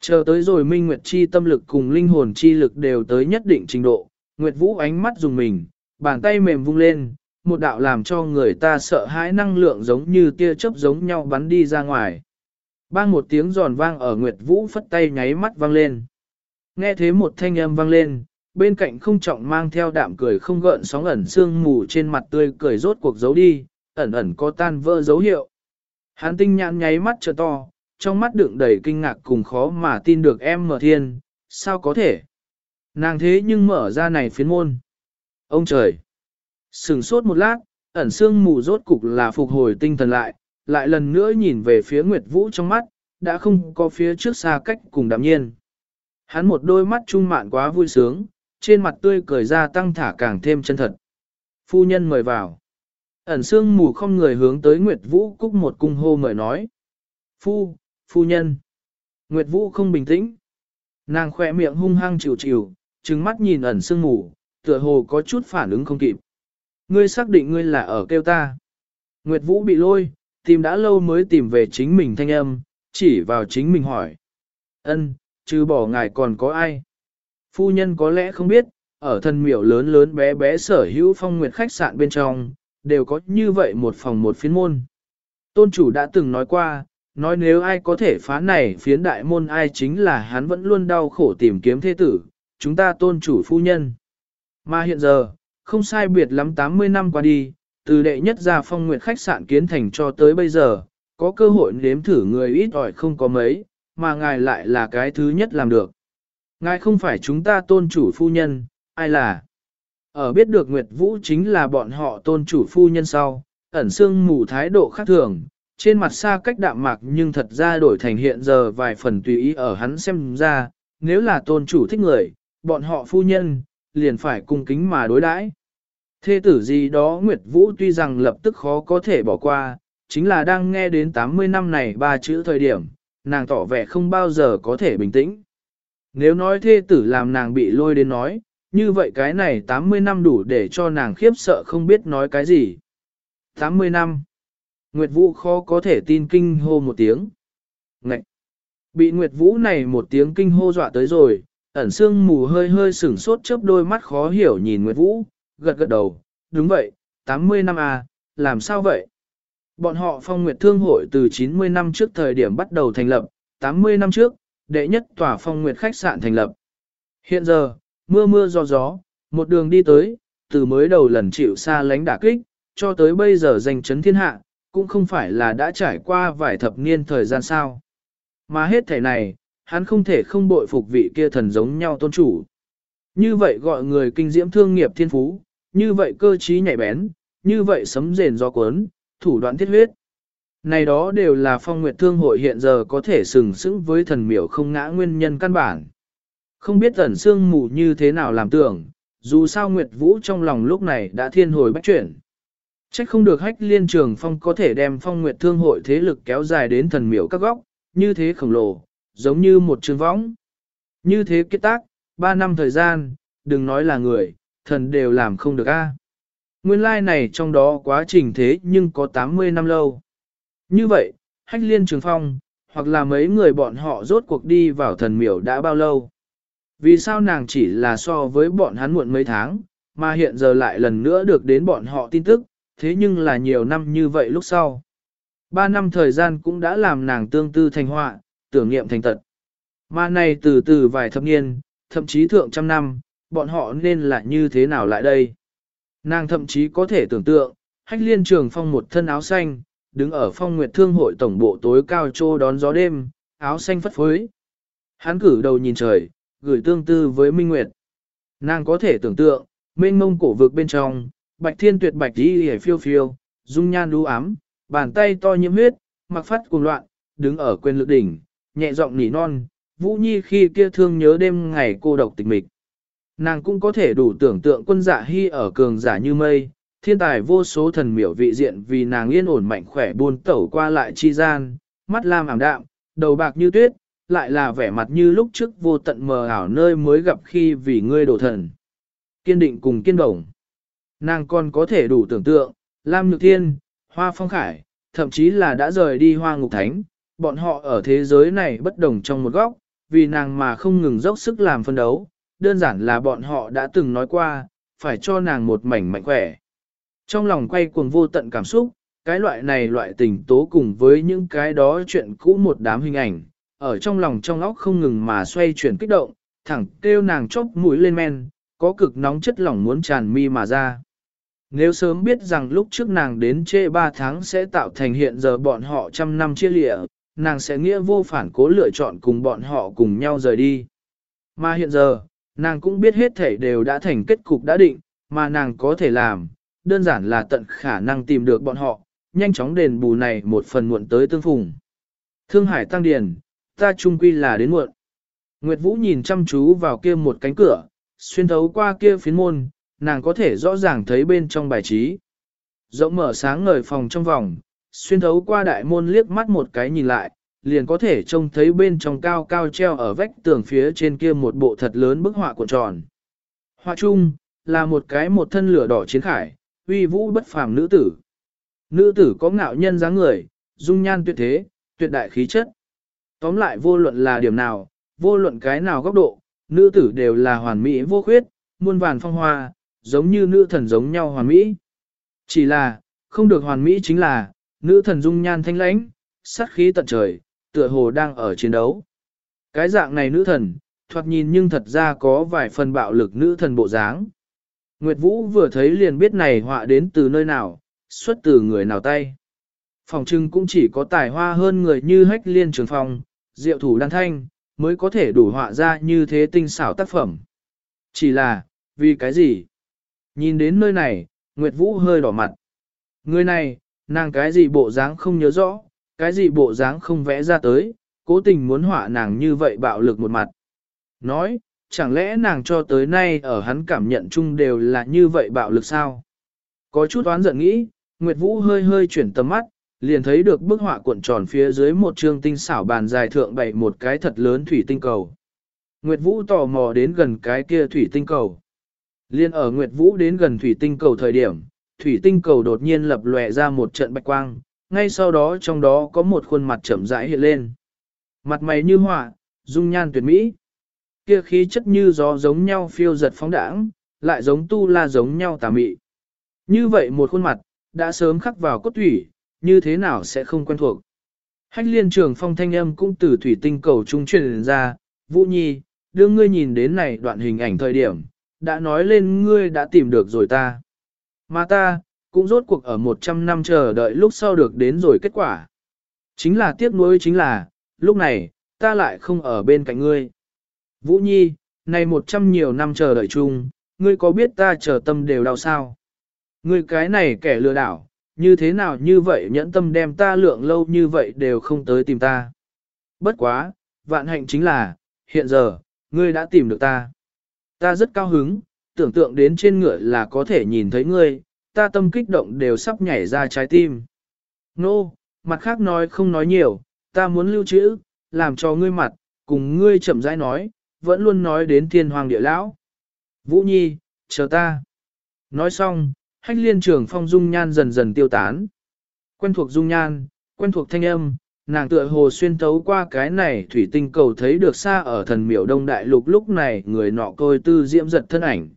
Chờ tới rồi Minh Nguyệt Chi tâm lực cùng linh hồn chi lực đều tới nhất định trình độ, Nguyệt Vũ ánh mắt dùng mình, bàn tay mềm vung lên, một đạo làm cho người ta sợ hãi năng lượng giống như tia chớp giống nhau bắn đi ra ngoài. Bang một tiếng giòn vang ở Nguyệt Vũ phất tay nháy mắt vang lên. Nghe thế một thanh âm vang lên, bên cạnh không trọng mang theo đạm cười không gợn sóng ẩn sương mù trên mặt tươi cười rốt cuộc giấu đi, ẩn ẩn có tan vỡ dấu hiệu. Hán tinh nhãn nháy mắt trợ to, trong mắt đựng đầy kinh ngạc cùng khó mà tin được em mở thiên, sao có thể? Nàng thế nhưng mở ra này phiến môn. Ông trời! Sừng sốt một lát, ẩn sương mù rốt cục là phục hồi tinh thần lại, lại lần nữa nhìn về phía Nguyệt Vũ trong mắt, đã không có phía trước xa cách cùng đạm nhiên. Hắn một đôi mắt trung mạn quá vui sướng, trên mặt tươi cười ra tăng thả càng thêm chân thật. Phu nhân mời vào. Ẩn sương mù không người hướng tới Nguyệt Vũ cúc một cung hô mời nói. Phu, phu nhân. Nguyệt Vũ không bình tĩnh. Nàng khỏe miệng hung hăng chịu chịu, trừng mắt nhìn ẩn sương mù, tựa hồ có chút phản ứng không kịp. Ngươi xác định ngươi là ở kêu ta. Nguyệt Vũ bị lôi, tìm đã lâu mới tìm về chính mình thanh âm, chỉ vào chính mình hỏi. Ân, trừ bỏ ngài còn có ai? Phu nhân có lẽ không biết, ở thân miểu lớn lớn bé bé sở hữu phong nguyệt khách sạn bên trong, đều có như vậy một phòng một phiến môn. Tôn chủ đã từng nói qua, nói nếu ai có thể phá này phiến đại môn ai chính là hắn vẫn luôn đau khổ tìm kiếm thế tử, chúng ta tôn chủ phu nhân. Mà hiện giờ, không sai biệt lắm 80 năm qua đi, từ đệ nhất ra phong nguyệt khách sạn kiến thành cho tới bây giờ, có cơ hội nếm thử người ít ỏi không có mấy, mà ngài lại là cái thứ nhất làm được. Ngài không phải chúng ta tôn chủ phu nhân, ai là? Ở biết được Nguyệt Vũ chính là bọn họ tôn chủ phu nhân sau, ẩn xương mù thái độ khác thường, trên mặt xa cách đạm mạc nhưng thật ra đổi thành hiện giờ vài phần tùy ý ở hắn xem ra, nếu là tôn chủ thích người, bọn họ phu nhân, liền phải cung kính mà đối đãi. Thê tử gì đó Nguyệt Vũ tuy rằng lập tức khó có thể bỏ qua, chính là đang nghe đến 80 năm này ba chữ thời điểm, nàng tỏ vẻ không bao giờ có thể bình tĩnh. Nếu nói thê tử làm nàng bị lôi đến nói, như vậy cái này 80 năm đủ để cho nàng khiếp sợ không biết nói cái gì. 80 năm. Nguyệt Vũ khó có thể tin kinh hô một tiếng. Ngậy! Bị Nguyệt Vũ này một tiếng kinh hô dọa tới rồi, ẩn sương mù hơi hơi sửng sốt chớp đôi mắt khó hiểu nhìn Nguyệt Vũ, gật gật đầu, đúng vậy, 80 năm à, làm sao vậy? Bọn họ phong nguyệt thương hội từ 90 năm trước thời điểm bắt đầu thành lập, 80 năm trước, đệ nhất tòa phong nguyệt khách sạn thành lập. Hiện giờ, mưa mưa gió gió, một đường đi tới, từ mới đầu lần chịu xa lánh đả kích, cho tới bây giờ giành chấn thiên hạ, cũng không phải là đã trải qua vài thập niên thời gian sao. Mà hết thể này, hắn không thể không bội phục vị kia thần giống nhau tôn chủ. Như vậy gọi người kinh diễm thương nghiệp thiên phú, như vậy cơ trí nhạy bén, như vậy sấm rền do cuốn, thủ đoạn thiết huyết. Này đó đều là phong nguyệt thương hội hiện giờ có thể sừng sững với thần miểu không ngã nguyên nhân căn bản. Không biết ẩn xương mù như thế nào làm tưởng, dù sao Nguyệt Vũ trong lòng lúc này đã thiên hồi bách chuyển. Trách không được hách liên trường phong có thể đem phong nguyệt thương hội thế lực kéo dài đến thần miểu các góc, như thế khổng lồ, giống như một trường võng. Như thế kết tác, ba năm thời gian, đừng nói là người, thần đều làm không được a. À? Nguyên lai like này trong đó quá trình thế nhưng có 80 năm lâu. Như vậy, hách liên trường phong, hoặc là mấy người bọn họ rốt cuộc đi vào thần miểu đã bao lâu. Vì sao nàng chỉ là so với bọn hắn muộn mấy tháng, mà hiện giờ lại lần nữa được đến bọn họ tin tức, thế nhưng là nhiều năm như vậy lúc sau. Ba năm thời gian cũng đã làm nàng tương tư thành họa, tưởng nghiệm thành tật. Mà này từ từ vài thập niên, thậm chí thượng trăm năm, bọn họ nên là như thế nào lại đây? Nàng thậm chí có thể tưởng tượng, hách liên trường phong một thân áo xanh, đứng ở phong nguyệt thương hội tổng bộ tối cao trô đón gió đêm, áo xanh phất phới. Hắn cử đầu nhìn trời, gửi tương tư với Minh Nguyệt. Nàng có thể tưởng tượng, mênh mông cổ vực bên trong, bạch thiên tuyệt bạch đi hề phiêu phiêu, dung nhan đu ám, bàn tay to nhiễm huyết, mặc phát cuồng loạn, đứng ở quên lực đỉnh, nhẹ giọng nỉ non, Vũ Nhi khi kia thương nhớ đêm ngày cô độc tịch mịch. Nàng cũng có thể đủ tưởng tượng quân dạ hy ở cường giả như mây, thiên tài vô số thần miểu vị diện vì nàng yên ổn mạnh khỏe buôn tẩu qua lại chi gian, mắt lam ảm đạm, đầu bạc như tuyết, lại là vẻ mặt như lúc trước vô tận mờ ảo nơi mới gặp khi vì ngươi đổ thần. Kiên định cùng kiên bổng. Nàng còn có thể đủ tưởng tượng, Lam Nhược Thiên, Hoa Phong Khải, thậm chí là đã rời đi Hoa Ngục Thánh, bọn họ ở thế giới này bất đồng trong một góc, vì nàng mà không ngừng dốc sức làm phân đấu, đơn giản là bọn họ đã từng nói qua, phải cho nàng một mảnh mạnh khỏe. Trong lòng quay cuồng vô tận cảm xúc, cái loại này loại tình tố cùng với những cái đó chuyện cũ một đám hình ảnh, ở trong lòng trong óc không ngừng mà xoay chuyển kích động, thẳng kêu nàng chốc mũi lên men, có cực nóng chất lỏng muốn tràn mi mà ra. Nếu sớm biết rằng lúc trước nàng đến chê 3 tháng sẽ tạo thành hiện giờ bọn họ trăm năm chia lịa, nàng sẽ nghĩa vô phản cố lựa chọn cùng bọn họ cùng nhau rời đi. Mà hiện giờ, nàng cũng biết hết thể đều đã thành kết cục đã định, mà nàng có thể làm, đơn giản là tận khả năng tìm được bọn họ, nhanh chóng đền bù này một phần muộn tới tương phùng. Thương Hải Tăng Điền, ta chung quy là đến muộn. Nguyệt Vũ nhìn chăm chú vào kia một cánh cửa, xuyên thấu qua kia phiến môn, nàng có thể rõ ràng thấy bên trong bài trí. Rộng mở sáng ngời phòng trong vòng, xuyên thấu qua đại môn liếc mắt một cái nhìn lại, liền có thể trông thấy bên trong cao cao treo ở vách tường phía trên kia một bộ thật lớn bức họa cuộn tròn. Họa chung, là một cái một thân lửa đỏ chiến khải, uy vũ bất phàm nữ tử. Nữ tử có ngạo nhân dáng người, dung nhan tuyệt thế, tuyệt đại khí chất. Tóm lại vô luận là điểm nào, vô luận cái nào góc độ, nữ tử đều là hoàn mỹ vô khuyết, muôn vàn phong hoa, giống như nữ thần giống nhau hoàn mỹ. Chỉ là, không được hoàn mỹ chính là, nữ thần dung nhan thanh lãnh, sát khí tận trời, tựa hồ đang ở chiến đấu. Cái dạng này nữ thần, thoạt nhìn nhưng thật ra có vài phần bạo lực nữ thần bộ dáng. Nguyệt Vũ vừa thấy liền biết này họa đến từ nơi nào, xuất từ người nào tay. Phòng trưng cũng chỉ có tài hoa hơn người như hách liên trường phong, diệu thủ đan thanh, mới có thể đủ họa ra như thế tinh xảo tác phẩm. Chỉ là, vì cái gì? Nhìn đến nơi này, Nguyệt Vũ hơi đỏ mặt. Người này, nàng cái gì bộ dáng không nhớ rõ, cái gì bộ dáng không vẽ ra tới, cố tình muốn họa nàng như vậy bạo lực một mặt. Nói, chẳng lẽ nàng cho tới nay ở hắn cảm nhận chung đều là như vậy bạo lực sao? Có chút oán giận nghĩ, Nguyệt Vũ hơi hơi chuyển tầm mắt, liền thấy được bức họa cuộn tròn phía dưới một trương tinh xảo bàn dài thượng bày một cái thật lớn thủy tinh cầu. Nguyệt Vũ tò mò đến gần cái kia thủy tinh cầu. Liên ở Nguyệt Vũ đến gần thủy tinh cầu thời điểm, thủy tinh cầu đột nhiên lập lòe ra một trận bạch quang, ngay sau đó trong đó có một khuôn mặt chậm rãi hiện lên. Mặt mày như họa, dung nhan tuyệt mỹ. Kia khí chất như gió giống nhau phiêu giật phóng đãng, lại giống tu la giống nhau tà mị. Như vậy một khuôn mặt, đã sớm khắc vào cốt thủy, như thế nào sẽ không quen thuộc. Hách liên trường phong thanh âm cũng từ thủy tinh cầu trung truyền ra, Vũ Nhi, đưa ngươi nhìn đến này đoạn hình ảnh thời điểm, đã nói lên ngươi đã tìm được rồi ta. Mà ta, cũng rốt cuộc ở 100 năm chờ đợi lúc sau được đến rồi kết quả. Chính là tiếc nuối chính là, lúc này, ta lại không ở bên cạnh ngươi. Vũ Nhi, này 100 nhiều năm chờ đợi chung, ngươi có biết ta chờ tâm đều đau sao? Ngươi cái này kẻ lừa đảo, như thế nào như vậy nhẫn tâm đem ta lượng lâu như vậy đều không tới tìm ta. Bất quá, vạn hạnh chính là, hiện giờ, ngươi đã tìm được ta. Ta rất cao hứng, tưởng tượng đến trên ngựa là có thể nhìn thấy ngươi, ta tâm kích động đều sắp nhảy ra trái tim. Nô, no, mặt khác nói không nói nhiều, ta muốn lưu trữ, làm cho ngươi mặt, cùng ngươi chậm rãi nói, vẫn luôn nói đến thiên hoàng địa lão. Vũ Nhi, chờ ta. Nói xong, hách liên trường phong dung nhan dần dần tiêu tán. Quen thuộc dung nhan, quen thuộc thanh âm, nàng tựa hồ xuyên thấu qua cái này thủy tinh cầu thấy được xa ở thần miểu đông đại lục lúc này người nọ côi tư diễm giật thân ảnh.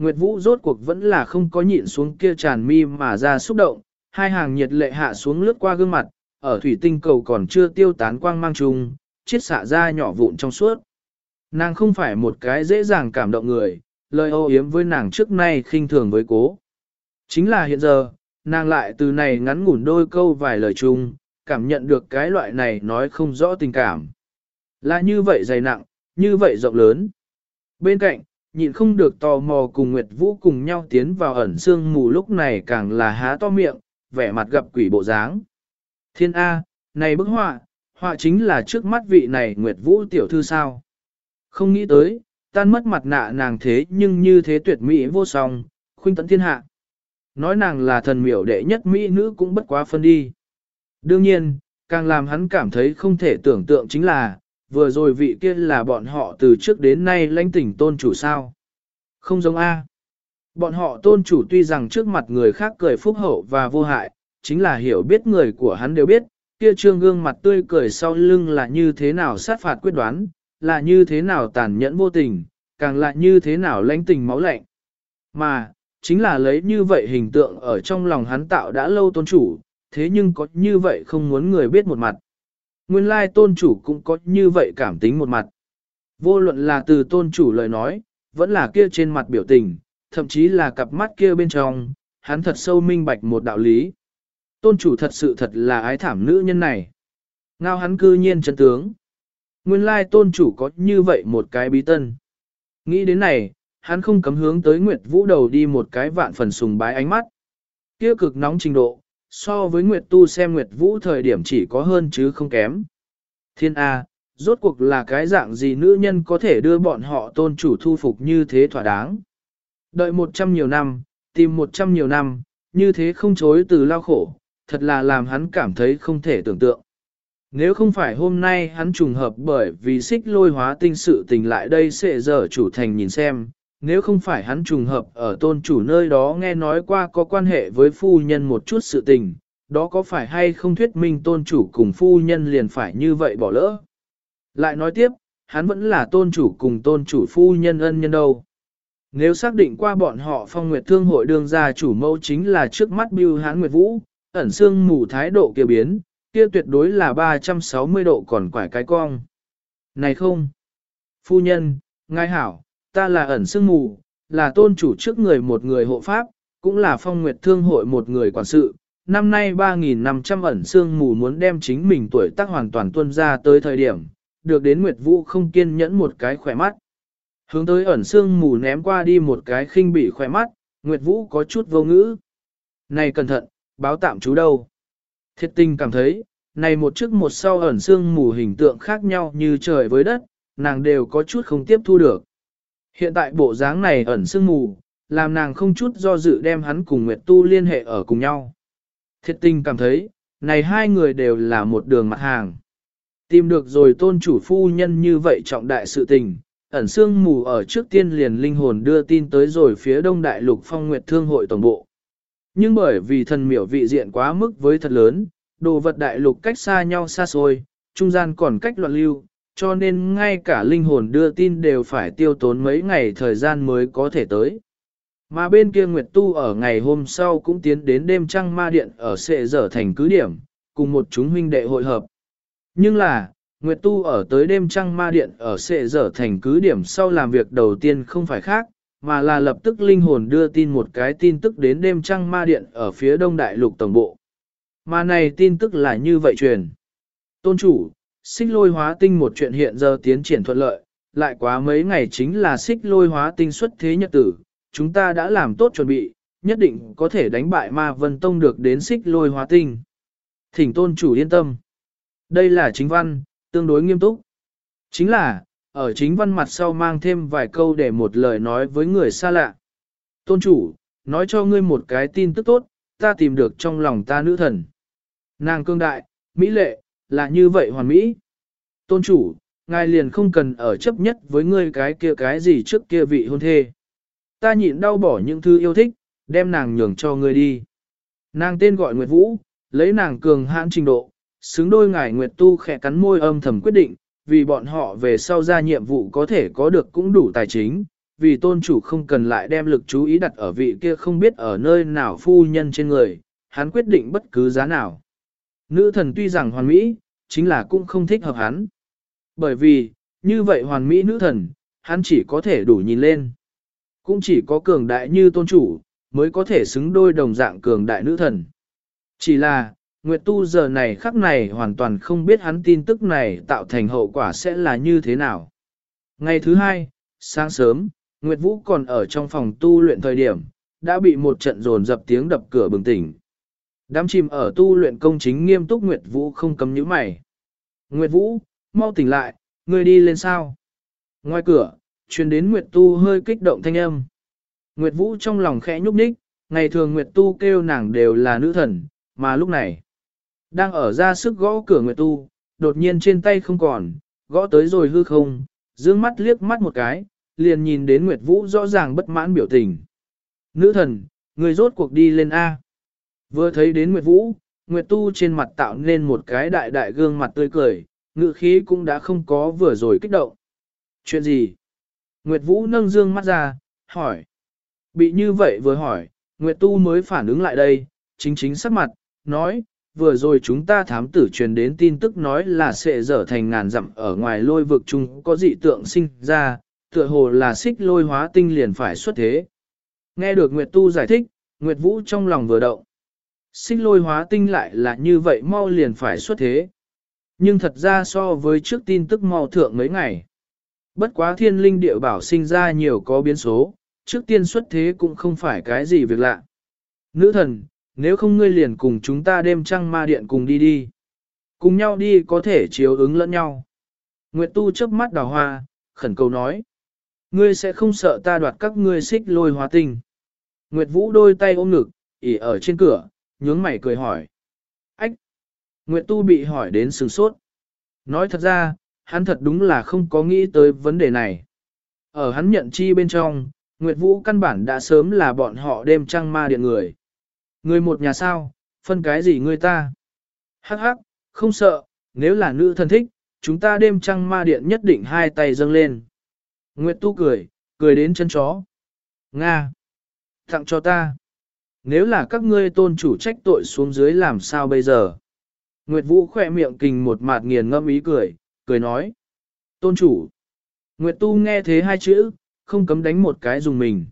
Nguyệt Vũ rốt cuộc vẫn là không có nhịn xuống kia tràn mi mà ra xúc động, hai hàng nhiệt lệ hạ xuống lướt qua gương mặt, ở thủy tinh cầu còn chưa tiêu tán quang mang trùng, chiết xạ ra nhỏ vụn trong suốt. Nàng không phải một cái dễ dàng cảm động người, lời ô yếm với nàng trước nay khinh thường với cố. Chính là hiện giờ, nàng lại từ này ngắn ngủn đôi câu vài lời chung, cảm nhận được cái loại này nói không rõ tình cảm. Là như vậy dày nặng, như vậy rộng lớn. Bên cạnh, nhịn không được tò mò cùng Nguyệt Vũ cùng nhau tiến vào ẩn sương mù lúc này càng là há to miệng, vẻ mặt gặp quỷ bộ dáng. Thiên A, này bức họa, họa chính là trước mắt vị này Nguyệt Vũ tiểu thư sao. Không nghĩ tới, tan mất mặt nạ nàng thế nhưng như thế tuyệt mỹ vô song, khuynh tận thiên hạ. Nói nàng là thần miểu đệ nhất mỹ nữ cũng bất quá phân đi. Đương nhiên, càng làm hắn cảm thấy không thể tưởng tượng chính là, vừa rồi vị kia là bọn họ từ trước đến nay lãnh tỉnh tôn chủ sao. Không giống A. Bọn họ tôn chủ tuy rằng trước mặt người khác cười phúc hậu và vô hại, chính là hiểu biết người của hắn đều biết, kia trương gương mặt tươi cười sau lưng là như thế nào sát phạt quyết đoán, là như thế nào tàn nhẫn vô tình, càng là như thế nào lãnh tình máu lạnh. Mà, chính là lấy như vậy hình tượng ở trong lòng hắn tạo đã lâu tôn chủ, thế nhưng có như vậy không muốn người biết một mặt. Nguyên lai tôn chủ cũng có như vậy cảm tính một mặt. Vô luận là từ tôn chủ lời nói, vẫn là kia trên mặt biểu tình, thậm chí là cặp mắt kia bên trong, hắn thật sâu minh bạch một đạo lý. Tôn chủ thật sự thật là ái thảm nữ nhân này. Ngao hắn cư nhiên chân tướng. Nguyên lai tôn chủ có như vậy một cái bí tân. Nghĩ đến này, hắn không cấm hướng tới Nguyệt Vũ đầu đi một cái vạn phần sùng bái ánh mắt. Kia cực nóng trình độ, so với Nguyệt Tu xem Nguyệt Vũ thời điểm chỉ có hơn chứ không kém. Thiên A, rốt cuộc là cái dạng gì nữ nhân có thể đưa bọn họ tôn chủ thu phục như thế thỏa đáng. Đợi một trăm nhiều năm, tìm một trăm nhiều năm, như thế không chối từ lao khổ, thật là làm hắn cảm thấy không thể tưởng tượng. Nếu không phải hôm nay hắn trùng hợp bởi vì xích lôi hóa tinh sự tình lại đây sẽ giờ chủ thành nhìn xem, nếu không phải hắn trùng hợp ở tôn chủ nơi đó nghe nói qua có quan hệ với phu nhân một chút sự tình, đó có phải hay không thuyết minh tôn chủ cùng phu nhân liền phải như vậy bỏ lỡ. Lại nói tiếp, hắn vẫn là tôn chủ cùng tôn chủ phu nhân ân nhân đâu. Nếu xác định qua bọn họ phong nguyệt thương hội đương gia chủ mẫu chính là trước mắt Bưu Hán Nguyệt Vũ, ẩn xương mù thái độ kia biến, kia tuyệt đối là 360 độ còn quải cái cong. Này không! Phu nhân, ngài hảo, ta là ẩn sương mù, là tôn chủ trước người một người hộ pháp, cũng là phong nguyệt thương hội một người quản sự. Năm nay 3.500 ẩn sương mù muốn đem chính mình tuổi tác hoàn toàn tuân ra tới thời điểm, được đến Nguyệt Vũ không kiên nhẫn một cái khỏe mắt. Hướng tới ẩn sương mù ném qua đi một cái khinh bị khỏe mắt, Nguyệt Vũ có chút vô ngữ. Này cẩn thận, báo tạm chú đâu. Thiệt tình cảm thấy, này một trước một sau ẩn sương mù hình tượng khác nhau như trời với đất, nàng đều có chút không tiếp thu được. Hiện tại bộ dáng này ẩn xương mù, làm nàng không chút do dự đem hắn cùng Nguyệt Tu liên hệ ở cùng nhau. Thiệt tình cảm thấy, này hai người đều là một đường mặt hàng. Tìm được rồi tôn chủ phu nhân như vậy trọng đại sự tình, ẩn xương mù ở trước tiên liền linh hồn đưa tin tới rồi phía đông đại lục phong nguyệt thương hội tổng bộ. Nhưng bởi vì thần miểu vị diện quá mức với thật lớn, đồ vật đại lục cách xa nhau xa xôi, trung gian còn cách loạn lưu, cho nên ngay cả linh hồn đưa tin đều phải tiêu tốn mấy ngày thời gian mới có thể tới. Mà bên kia Nguyệt Tu ở ngày hôm sau cũng tiến đến đêm trăng ma điện ở sệ dở thành cứ điểm, cùng một chúng huynh đệ hội hợp. Nhưng là, Nguyệt Tu ở tới đêm trăng ma điện ở sệ dở thành cứ điểm sau làm việc đầu tiên không phải khác, mà là lập tức linh hồn đưa tin một cái tin tức đến đêm trăng ma điện ở phía đông đại lục tổng bộ. Mà này tin tức là như vậy truyền. Tôn chủ, xích lôi hóa tinh một chuyện hiện giờ tiến triển thuận lợi, lại quá mấy ngày chính là xích lôi hóa tinh xuất thế nhật tử, chúng ta đã làm tốt chuẩn bị, nhất định có thể đánh bại ma vân tông được đến xích lôi hóa tinh. Thỉnh tôn chủ yên tâm. Đây là chính văn, tương đối nghiêm túc. Chính là, ở chính văn mặt sau mang thêm vài câu để một lời nói với người xa lạ. Tôn chủ, nói cho ngươi một cái tin tức tốt, ta tìm được trong lòng ta nữ thần. Nàng cương đại, mỹ lệ, là như vậy hoàn mỹ. Tôn chủ, ngài liền không cần ở chấp nhất với ngươi cái kia cái gì trước kia vị hôn thê. Ta nhịn đau bỏ những thứ yêu thích, đem nàng nhường cho ngươi đi. Nàng tên gọi Nguyệt Vũ, lấy nàng cường hãn trình độ, xứng đôi ngài Nguyệt Tu khẽ cắn môi âm thầm quyết định, vì bọn họ về sau ra nhiệm vụ có thể có được cũng đủ tài chính, vì tôn chủ không cần lại đem lực chú ý đặt ở vị kia không biết ở nơi nào phu nhân trên người, hắn quyết định bất cứ giá nào. Nữ thần tuy rằng hoàn mỹ, chính là cũng không thích hợp hắn. Bởi vì, như vậy hoàn mỹ nữ thần, hắn chỉ có thể đủ nhìn lên. Cũng chỉ có cường đại như tôn chủ, mới có thể xứng đôi đồng dạng cường đại nữ thần. Chỉ là, Nguyệt Tu giờ này khắc này hoàn toàn không biết hắn tin tức này tạo thành hậu quả sẽ là như thế nào. Ngày thứ hai, sáng sớm, Nguyệt Vũ còn ở trong phòng tu luyện thời điểm, đã bị một trận rồn dập tiếng đập cửa bừng tỉnh. Đám chìm ở tu luyện công chính nghiêm túc Nguyệt Vũ không cấm nhíu mày. Nguyệt Vũ, mau tỉnh lại, ngươi đi lên sao? Ngoài cửa, truyền đến Nguyệt Tu hơi kích động thanh âm. Nguyệt Vũ trong lòng khẽ nhúc nhích, ngày thường Nguyệt Tu kêu nàng đều là nữ thần, mà lúc này, đang ở ra sức gõ cửa Nguyệt Tu, đột nhiên trên tay không còn, gõ tới rồi hư không, dương mắt liếc mắt một cái, liền nhìn đến Nguyệt Vũ rõ ràng bất mãn biểu tình. Nữ thần, người rốt cuộc đi lên A. Vừa thấy đến Nguyệt Vũ, Nguyệt Tu trên mặt tạo nên một cái đại đại gương mặt tươi cười, ngự khí cũng đã không có vừa rồi kích động. Chuyện gì? Nguyệt Vũ nâng dương mắt ra, hỏi. Bị như vậy vừa hỏi, Nguyệt Tu mới phản ứng lại đây, chính chính sắc mặt, nói, vừa rồi chúng ta thám tử truyền đến tin tức nói là sẽ dở thành ngàn dặm ở ngoài lôi vực chung có dị tượng sinh ra, tựa hồ là xích lôi hóa tinh liền phải xuất thế. Nghe được Nguyệt Tu giải thích, Nguyệt Vũ trong lòng vừa động. Xích lôi hóa tinh lại là như vậy mau liền phải xuất thế. Nhưng thật ra so với trước tin tức mau thượng mấy ngày. Bất quá thiên linh địa bảo sinh ra nhiều có biến số, trước tiên xuất thế cũng không phải cái gì việc lạ. Nữ thần, nếu không ngươi liền cùng chúng ta đêm trăng ma điện cùng đi đi. Cùng nhau đi có thể chiếu ứng lẫn nhau. Nguyệt Tu chớp mắt đào hoa, khẩn cầu nói. Ngươi sẽ không sợ ta đoạt các ngươi xích lôi hóa tinh. Nguyệt Vũ đôi tay ôm ngực, ỉ ở trên cửa, nhướng mày cười hỏi. Ách! Nguyệt Tu bị hỏi đến sừng sốt. Nói thật ra, hắn thật đúng là không có nghĩ tới vấn đề này. Ở hắn nhận chi bên trong, Nguyệt Vũ căn bản đã sớm là bọn họ đêm trăng ma điện người. Người một nhà sao, phân cái gì người ta? Hắc hắc, không sợ, nếu là nữ thân thích, chúng ta đêm trăng ma điện nhất định hai tay dâng lên. Nguyệt Tu cười, cười đến chân chó. Nga! Tặng cho ta. Nếu là các ngươi tôn chủ trách tội xuống dưới làm sao bây giờ? Nguyệt Vũ khỏe miệng kình một mạt nghiền ngâm ý cười, cười nói. Tôn chủ. Nguyệt Tu nghe thế hai chữ, không cấm đánh một cái dùng mình.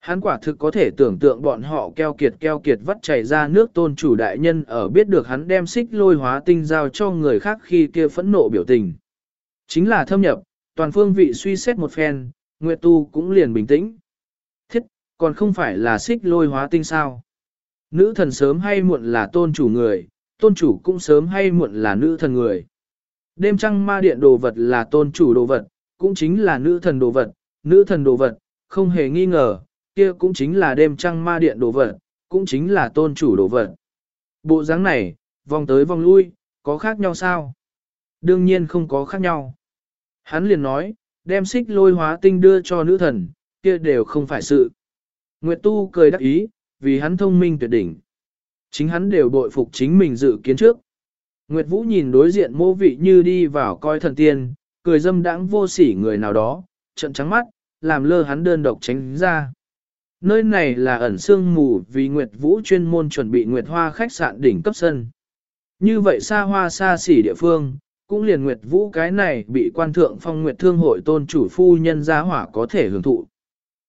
Hắn quả thực có thể tưởng tượng bọn họ keo kiệt keo kiệt vắt chảy ra nước tôn chủ đại nhân ở biết được hắn đem xích lôi hóa tinh giao cho người khác khi kia phẫn nộ biểu tình. Chính là thâm nhập, toàn phương vị suy xét một phen, Nguyệt Tu cũng liền bình tĩnh. Còn không phải là xích lôi hóa tinh sao. Nữ thần sớm hay muộn là tôn chủ người, tôn chủ cũng sớm hay muộn là nữ thần người. Đêm trăng ma điện đồ vật là tôn chủ đồ vật, cũng chính là nữ thần đồ vật, nữ thần đồ vật, không hề nghi ngờ, kia cũng chính là đêm trăng ma điện đồ vật, cũng chính là tôn chủ đồ vật. Bộ dáng này, vòng tới vòng lui, có khác nhau sao? Đương nhiên không có khác nhau. Hắn liền nói, đem xích lôi hóa tinh đưa cho nữ thần, kia đều không phải sự. Nguyệt Tu cười đắc ý, vì hắn thông minh tuyệt đỉnh. Chính hắn đều bội phục chính mình dự kiến trước. Nguyệt Vũ nhìn đối diện mô vị như đi vào coi thần tiên, cười dâm đãng vô sỉ người nào đó, trận trắng mắt, làm lơ hắn đơn độc tránh ra. Nơi này là ẩn sương mù vì Nguyệt Vũ chuyên môn chuẩn bị Nguyệt Hoa khách sạn đỉnh cấp sân. Như vậy xa hoa xa xỉ địa phương, cũng liền Nguyệt Vũ cái này bị quan thượng phong Nguyệt Thương hội tôn chủ phu nhân gia hỏa có thể hưởng thụ.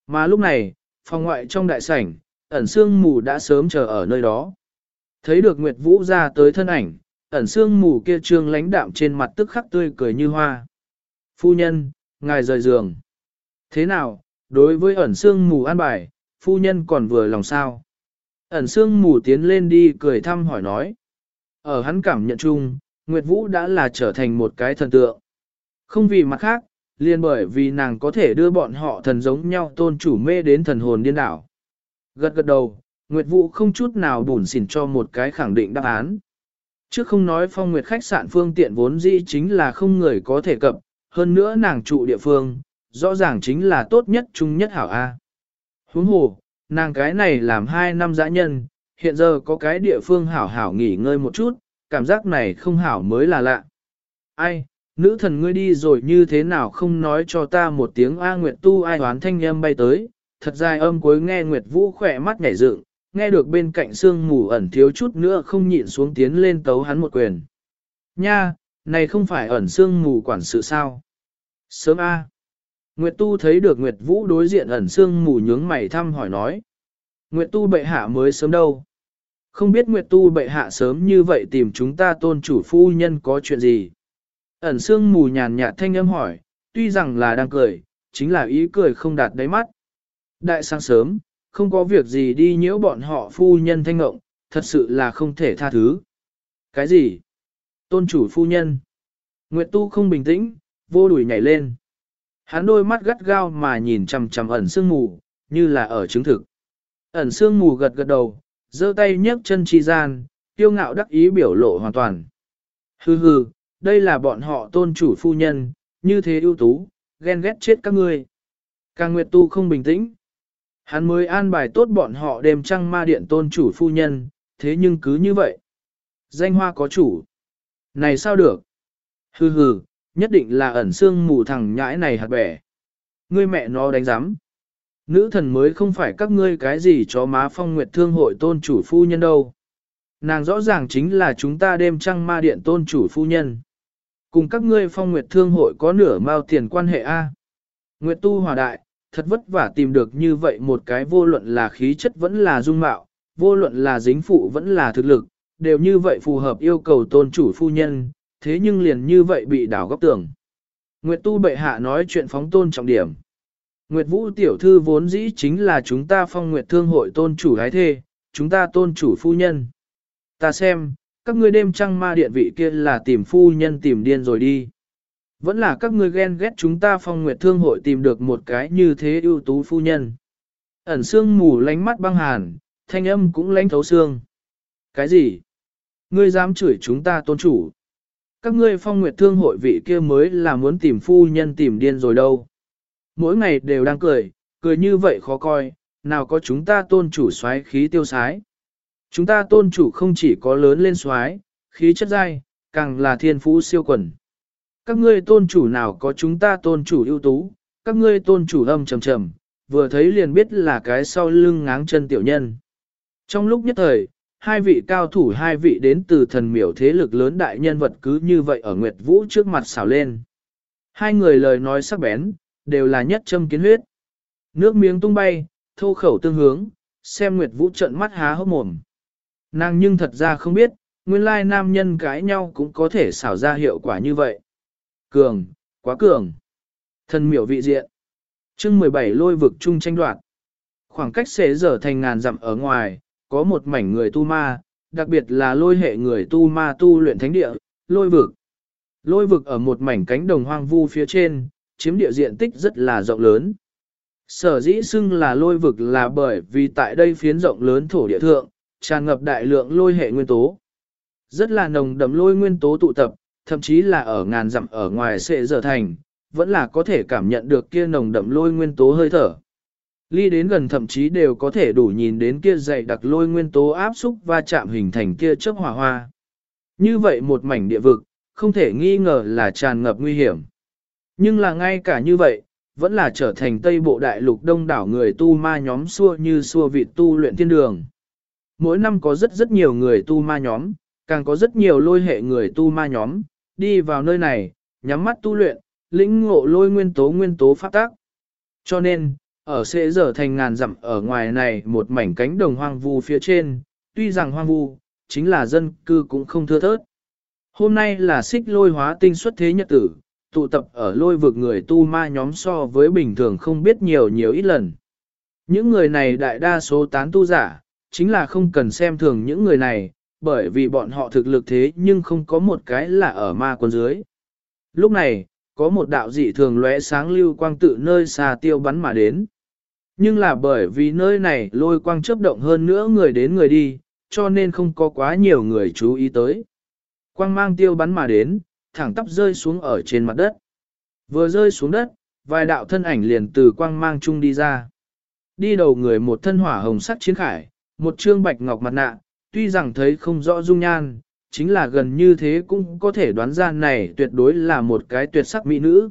Mà lúc này, phòng ngoại trong đại sảnh, ẩn sương mù đã sớm chờ ở nơi đó. Thấy được Nguyệt Vũ ra tới thân ảnh, ẩn sương mù kia trương lãnh đạm trên mặt tức khắc tươi cười như hoa. Phu nhân, ngài rời giường. Thế nào, đối với ẩn sương mù an bài, phu nhân còn vừa lòng sao? Ẩn sương mù tiến lên đi cười thăm hỏi nói. Ở hắn cảm nhận chung, Nguyệt Vũ đã là trở thành một cái thần tượng. Không vì mặt khác, liền bởi vì nàng có thể đưa bọn họ thần giống nhau tôn chủ mê đến thần hồn điên đảo. Gật gật đầu, Nguyệt Vũ không chút nào bùn xỉn cho một cái khẳng định đáp án. Trước không nói phong nguyệt khách sạn phương tiện vốn dĩ chính là không người có thể cập, hơn nữa nàng trụ địa phương, rõ ràng chính là tốt nhất chung nhất hảo A. Huống hồ, nàng cái này làm hai năm dã nhân, hiện giờ có cái địa phương hảo hảo nghỉ ngơi một chút, cảm giác này không hảo mới là lạ. Ai, nữ thần ngươi đi rồi như thế nào không nói cho ta một tiếng A Nguyệt Tu ai hoán thanh âm bay tới, thật dài âm cuối nghe Nguyệt Vũ khỏe mắt nhảy dựng, nghe được bên cạnh sương mù ẩn thiếu chút nữa không nhịn xuống tiến lên tấu hắn một quyền. Nha, này không phải ẩn sương mù quản sự sao? Sớm A. Nguyệt Tu thấy được Nguyệt Vũ đối diện ẩn sương mù nhướng mày thăm hỏi nói. Nguyệt Tu bệ hạ mới sớm đâu. Không biết Nguyệt Tu bệ hạ sớm như vậy tìm chúng ta tôn chủ phu nhân có chuyện gì. Ẩn sương mù nhàn nhạt thanh âm hỏi, tuy rằng là đang cười, chính là ý cười không đạt đáy mắt. Đại sáng sớm, không có việc gì đi nhiễu bọn họ phu nhân thanh ngộng, thật sự là không thể tha thứ. Cái gì? Tôn chủ phu nhân. Nguyệt Tu không bình tĩnh, vô đuổi nhảy lên. Hắn đôi mắt gắt gao mà nhìn chằm chằm ẩn sương mù, như là ở chứng thực. Ẩn sương mù gật gật đầu, giơ tay nhấc chân chi gian, tiêu ngạo đắc ý biểu lộ hoàn toàn. Hừ hừ, đây là bọn họ tôn chủ phu nhân, như thế ưu tú, ghen ghét chết các ngươi. Càng Nguyệt Tu không bình tĩnh. Hắn mới an bài tốt bọn họ đêm trăng ma điện tôn chủ phu nhân, thế nhưng cứ như vậy. Danh hoa có chủ. Này sao được? Hừ hừ, nhất định là ẩn xương mù thằng nhãi này hạt bẻ. Ngươi mẹ nó đánh giám. Nữ thần mới không phải các ngươi cái gì cho má phong nguyệt thương hội tôn chủ phu nhân đâu. nàng rõ ràng chính là chúng ta đêm trăng ma điện tôn chủ phu nhân. Cùng các ngươi phong nguyệt thương hội có nửa mao tiền quan hệ A. Nguyệt tu hòa đại, thật vất vả tìm được như vậy một cái vô luận là khí chất vẫn là dung mạo, vô luận là dính phụ vẫn là thực lực, đều như vậy phù hợp yêu cầu tôn chủ phu nhân, thế nhưng liền như vậy bị đảo góc tường Nguyệt tu bệ hạ nói chuyện phóng tôn trọng điểm. Nguyệt vũ tiểu thư vốn dĩ chính là chúng ta phong nguyệt thương hội tôn chủ hái thê, chúng ta tôn chủ phu nhân. Ta xem, các ngươi đêm trăng ma điện vị kia là tìm phu nhân tìm điên rồi đi. Vẫn là các ngươi ghen ghét chúng ta phong nguyệt thương hội tìm được một cái như thế ưu tú phu nhân. Ẩn xương mù lánh mắt băng hàn, thanh âm cũng lánh thấu xương. Cái gì? Ngươi dám chửi chúng ta tôn chủ? Các ngươi phong nguyệt thương hội vị kia mới là muốn tìm phu nhân tìm điên rồi đâu. Mỗi ngày đều đang cười, cười như vậy khó coi, nào có chúng ta tôn chủ xoáy khí tiêu sái. Chúng ta tôn chủ không chỉ có lớn lên xoáy, khí chất dai, càng là thiên phú siêu quần. Các ngươi tôn chủ nào có chúng ta tôn chủ ưu tú, các ngươi tôn chủ âm trầm trầm, vừa thấy liền biết là cái sau lưng ngáng chân tiểu nhân. Trong lúc nhất thời, hai vị cao thủ hai vị đến từ thần miểu thế lực lớn đại nhân vật cứ như vậy ở Nguyệt Vũ trước mặt xảo lên. Hai người lời nói sắc bén, đều là nhất châm kiến huyết. Nước miếng tung bay, thô khẩu tương hướng, xem Nguyệt Vũ trận mắt há hốc mồm. Nàng nhưng thật ra không biết, nguyên lai nam nhân cãi nhau cũng có thể xảo ra hiệu quả như vậy. Cường, quá cường. Thần miểu vị diện. chương 17 lôi vực chung tranh đoạt. Khoảng cách xế giờ thành ngàn dặm ở ngoài, có một mảnh người tu ma, đặc biệt là lôi hệ người tu ma tu luyện thánh địa, lôi vực. Lôi vực ở một mảnh cánh đồng hoang vu phía trên, chiếm địa diện tích rất là rộng lớn. Sở dĩ xưng là lôi vực là bởi vì tại đây phiến rộng lớn thổ địa thượng, tràn ngập đại lượng lôi hệ nguyên tố. Rất là nồng đậm lôi nguyên tố tụ tập, thậm chí là ở ngàn dặm ở ngoài sẽ giờ thành, vẫn là có thể cảm nhận được kia nồng đậm lôi nguyên tố hơi thở. Ly đến gần thậm chí đều có thể đủ nhìn đến kia dày đặc lôi nguyên tố áp xúc và chạm hình thành kia chớp hỏa hoa. Như vậy một mảnh địa vực, không thể nghi ngờ là tràn ngập nguy hiểm. Nhưng là ngay cả như vậy, vẫn là trở thành Tây Bộ Đại Lục đông đảo người tu ma nhóm xua như xua vị tu luyện thiên đường. Mỗi năm có rất rất nhiều người tu ma nhóm, càng có rất nhiều lôi hệ người tu ma nhóm, đi vào nơi này, nhắm mắt tu luyện, lĩnh ngộ lôi nguyên tố nguyên tố pháp tác. Cho nên, ở sẽ giờ thành ngàn dặm ở ngoài này một mảnh cánh đồng hoang vu phía trên, tuy rằng hoang vu, chính là dân cư cũng không thưa thớt. Hôm nay là xích lôi hóa tinh xuất thế nhật tử, tụ tập ở lôi vực người tu ma nhóm so với bình thường không biết nhiều nhiều ít lần. Những người này đại đa số tán tu giả, chính là không cần xem thường những người này, bởi vì bọn họ thực lực thế nhưng không có một cái là ở ma quân dưới. Lúc này, có một đạo dị thường lóe sáng lưu quang tự nơi xa tiêu bắn mà đến. Nhưng là bởi vì nơi này lôi quang chớp động hơn nữa người đến người đi, cho nên không có quá nhiều người chú ý tới. Quang mang tiêu bắn mà đến, thẳng tắp rơi xuống ở trên mặt đất. Vừa rơi xuống đất, vài đạo thân ảnh liền từ quang mang chung đi ra. Đi đầu người một thân hỏa hồng sắc chiến khải, một trương bạch ngọc mặt nạ, tuy rằng thấy không rõ dung nhan, chính là gần như thế cũng có thể đoán ra này tuyệt đối là một cái tuyệt sắc mỹ nữ.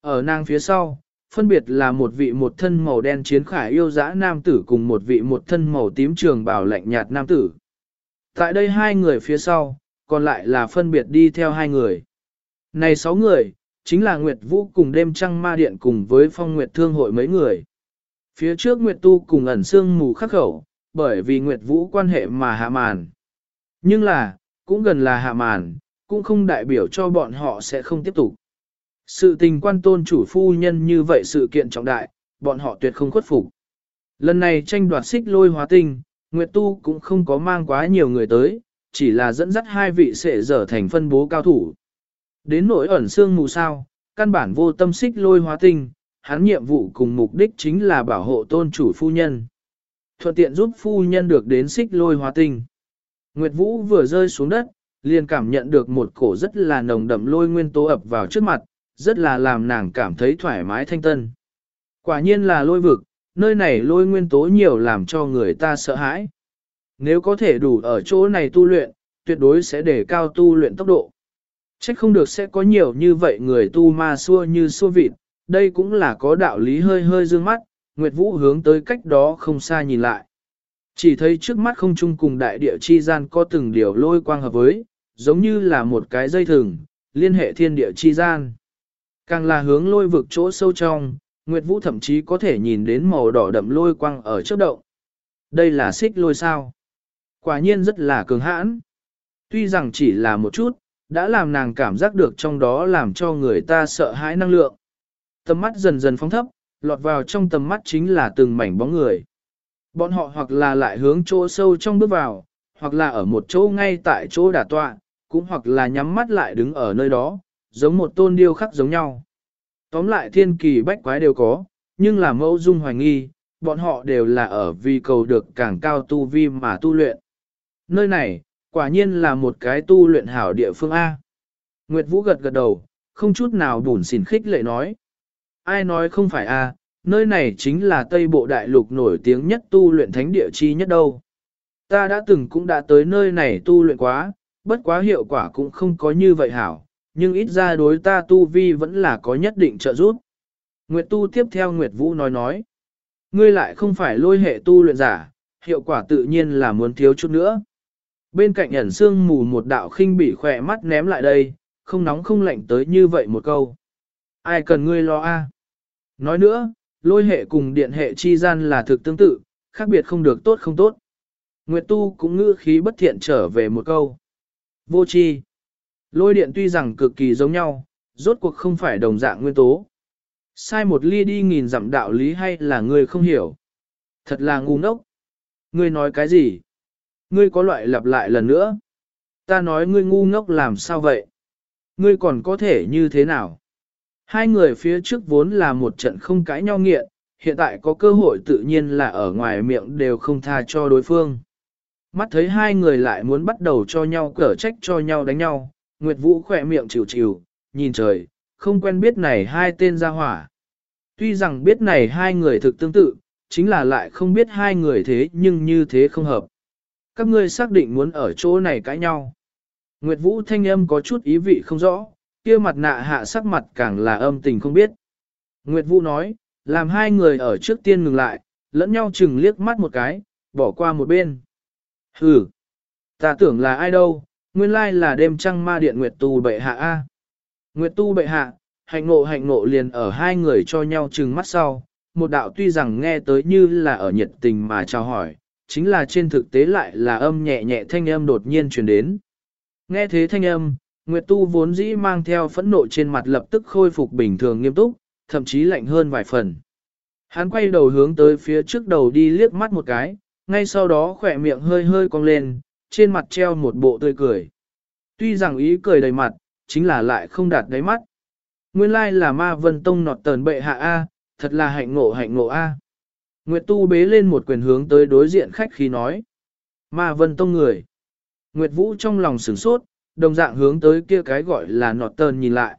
Ở nàng phía sau, phân biệt là một vị một thân màu đen chiến khải yêu dã nam tử cùng một vị một thân màu tím trường bảo lạnh nhạt nam tử. Tại đây hai người phía sau, còn lại là phân biệt đi theo hai người. Này sáu người, chính là Nguyệt Vũ cùng đêm trăng ma điện cùng với phong Nguyệt Thương hội mấy người. Phía trước Nguyệt Tu cùng ẩn xương mù khắc khẩu, bởi vì Nguyệt Vũ quan hệ mà hạ màn. Nhưng là, cũng gần là hạ màn, cũng không đại biểu cho bọn họ sẽ không tiếp tục. Sự tình quan tôn chủ phu nhân như vậy sự kiện trọng đại, bọn họ tuyệt không khuất phục. Lần này tranh đoạt xích lôi hóa tinh, Nguyệt Tu cũng không có mang quá nhiều người tới, chỉ là dẫn dắt hai vị sẽ dở thành phân bố cao thủ. Đến nỗi ẩn xương mù sao, căn bản vô tâm xích lôi hóa tinh, hắn nhiệm vụ cùng mục đích chính là bảo hộ tôn chủ phu nhân. Thuận tiện giúp phu nhân được đến xích lôi hóa tinh. Nguyệt Vũ vừa rơi xuống đất, liền cảm nhận được một cổ rất là nồng đậm lôi nguyên tố ập vào trước mặt, rất là làm nàng cảm thấy thoải mái thanh tân. Quả nhiên là lôi vực, nơi này lôi nguyên tố nhiều làm cho người ta sợ hãi. Nếu có thể đủ ở chỗ này tu luyện, tuyệt đối sẽ để cao tu luyện tốc độ. Trách không được sẽ có nhiều như vậy người tu ma xua như xua vịt, đây cũng là có đạo lý hơi hơi dương mắt, Nguyệt Vũ hướng tới cách đó không xa nhìn lại. Chỉ thấy trước mắt không chung cùng đại địa chi gian có từng điều lôi quang hợp với, giống như là một cái dây thừng, liên hệ thiên địa chi gian. Càng là hướng lôi vực chỗ sâu trong, Nguyệt Vũ thậm chí có thể nhìn đến màu đỏ đậm lôi quang ở trước động. Đây là xích lôi sao. Quả nhiên rất là cường hãn. Tuy rằng chỉ là một chút, đã làm nàng cảm giác được trong đó làm cho người ta sợ hãi năng lượng. Tầm mắt dần dần phóng thấp, lọt vào trong tầm mắt chính là từng mảnh bóng người. Bọn họ hoặc là lại hướng chỗ sâu trong bước vào, hoặc là ở một chỗ ngay tại chỗ đả tọa, cũng hoặc là nhắm mắt lại đứng ở nơi đó, giống một tôn điêu khắc giống nhau. Tóm lại thiên kỳ bách quái đều có, nhưng là mẫu dung hoài nghi, bọn họ đều là ở vì cầu được càng cao tu vi mà tu luyện. Nơi này, quả nhiên là một cái tu luyện hảo địa phương A. Nguyệt Vũ gật gật đầu, không chút nào bùn xỉn khích lệ nói. Ai nói không phải A, nơi này chính là Tây Bộ Đại Lục nổi tiếng nhất tu luyện thánh địa chi nhất đâu. Ta đã từng cũng đã tới nơi này tu luyện quá, bất quá hiệu quả cũng không có như vậy hảo, nhưng ít ra đối ta tu vi vẫn là có nhất định trợ giúp. Nguyệt tu tiếp theo Nguyệt Vũ nói nói. Ngươi lại không phải lôi hệ tu luyện giả, hiệu quả tự nhiên là muốn thiếu chút nữa. Bên cạnh ẩn xương mù một đạo khinh bị khỏe mắt ném lại đây, không nóng không lạnh tới như vậy một câu. Ai cần ngươi lo a? Nói nữa, lôi hệ cùng điện hệ chi gian là thực tương tự, khác biệt không được tốt không tốt. Nguyệt tu cũng ngữ khí bất thiện trở về một câu. Vô chi. Lôi điện tuy rằng cực kỳ giống nhau, rốt cuộc không phải đồng dạng nguyên tố. Sai một ly đi nghìn dặm đạo lý hay là ngươi không hiểu. Thật là ngu ngốc. Ngươi nói cái gì? Ngươi có loại lặp lại lần nữa. Ta nói ngươi ngu ngốc làm sao vậy? Ngươi còn có thể như thế nào? Hai người phía trước vốn là một trận không cãi nhau nghiện, hiện tại có cơ hội tự nhiên là ở ngoài miệng đều không tha cho đối phương. Mắt thấy hai người lại muốn bắt đầu cho nhau cở trách cho nhau đánh nhau, Nguyệt Vũ khỏe miệng chịu chịu, nhìn trời, không quen biết này hai tên ra hỏa. Tuy rằng biết này hai người thực tương tự, chính là lại không biết hai người thế nhưng như thế không hợp. Các ngươi xác định muốn ở chỗ này cãi nhau. Nguyệt Vũ thanh âm có chút ý vị không rõ, kia mặt nạ hạ sắc mặt càng là âm tình không biết. Nguyệt Vũ nói, làm hai người ở trước tiên ngừng lại, lẫn nhau chừng liếc mắt một cái, bỏ qua một bên. Hừ, ta tưởng là ai đâu, nguyên lai là đêm trăng ma điện Nguyệt Tu bệ hạ A. Nguyệt Tu bệ hạ, hạnh ngộ hạnh ngộ liền ở hai người cho nhau chừng mắt sau, một đạo tuy rằng nghe tới như là ở nhiệt tình mà chào hỏi, chính là trên thực tế lại là âm nhẹ nhẹ thanh âm đột nhiên truyền đến. Nghe thế thanh âm, Nguyệt Tu vốn dĩ mang theo phẫn nộ trên mặt lập tức khôi phục bình thường nghiêm túc, thậm chí lạnh hơn vài phần. Hắn quay đầu hướng tới phía trước đầu đi liếc mắt một cái, ngay sau đó khỏe miệng hơi hơi cong lên, trên mặt treo một bộ tươi cười. Tuy rằng ý cười đầy mặt, chính là lại không đạt đáy mắt. Nguyên lai là ma vân tông nọt tờn bệ hạ A, thật là hạnh ngộ hạnh ngộ A. Nguyệt tu bế lên một quyền hướng tới đối diện khách khi nói. Ma vân tông người. Nguyệt vũ trong lòng sửng sốt, đồng dạng hướng tới kia cái gọi là nọt tờn nhìn lại.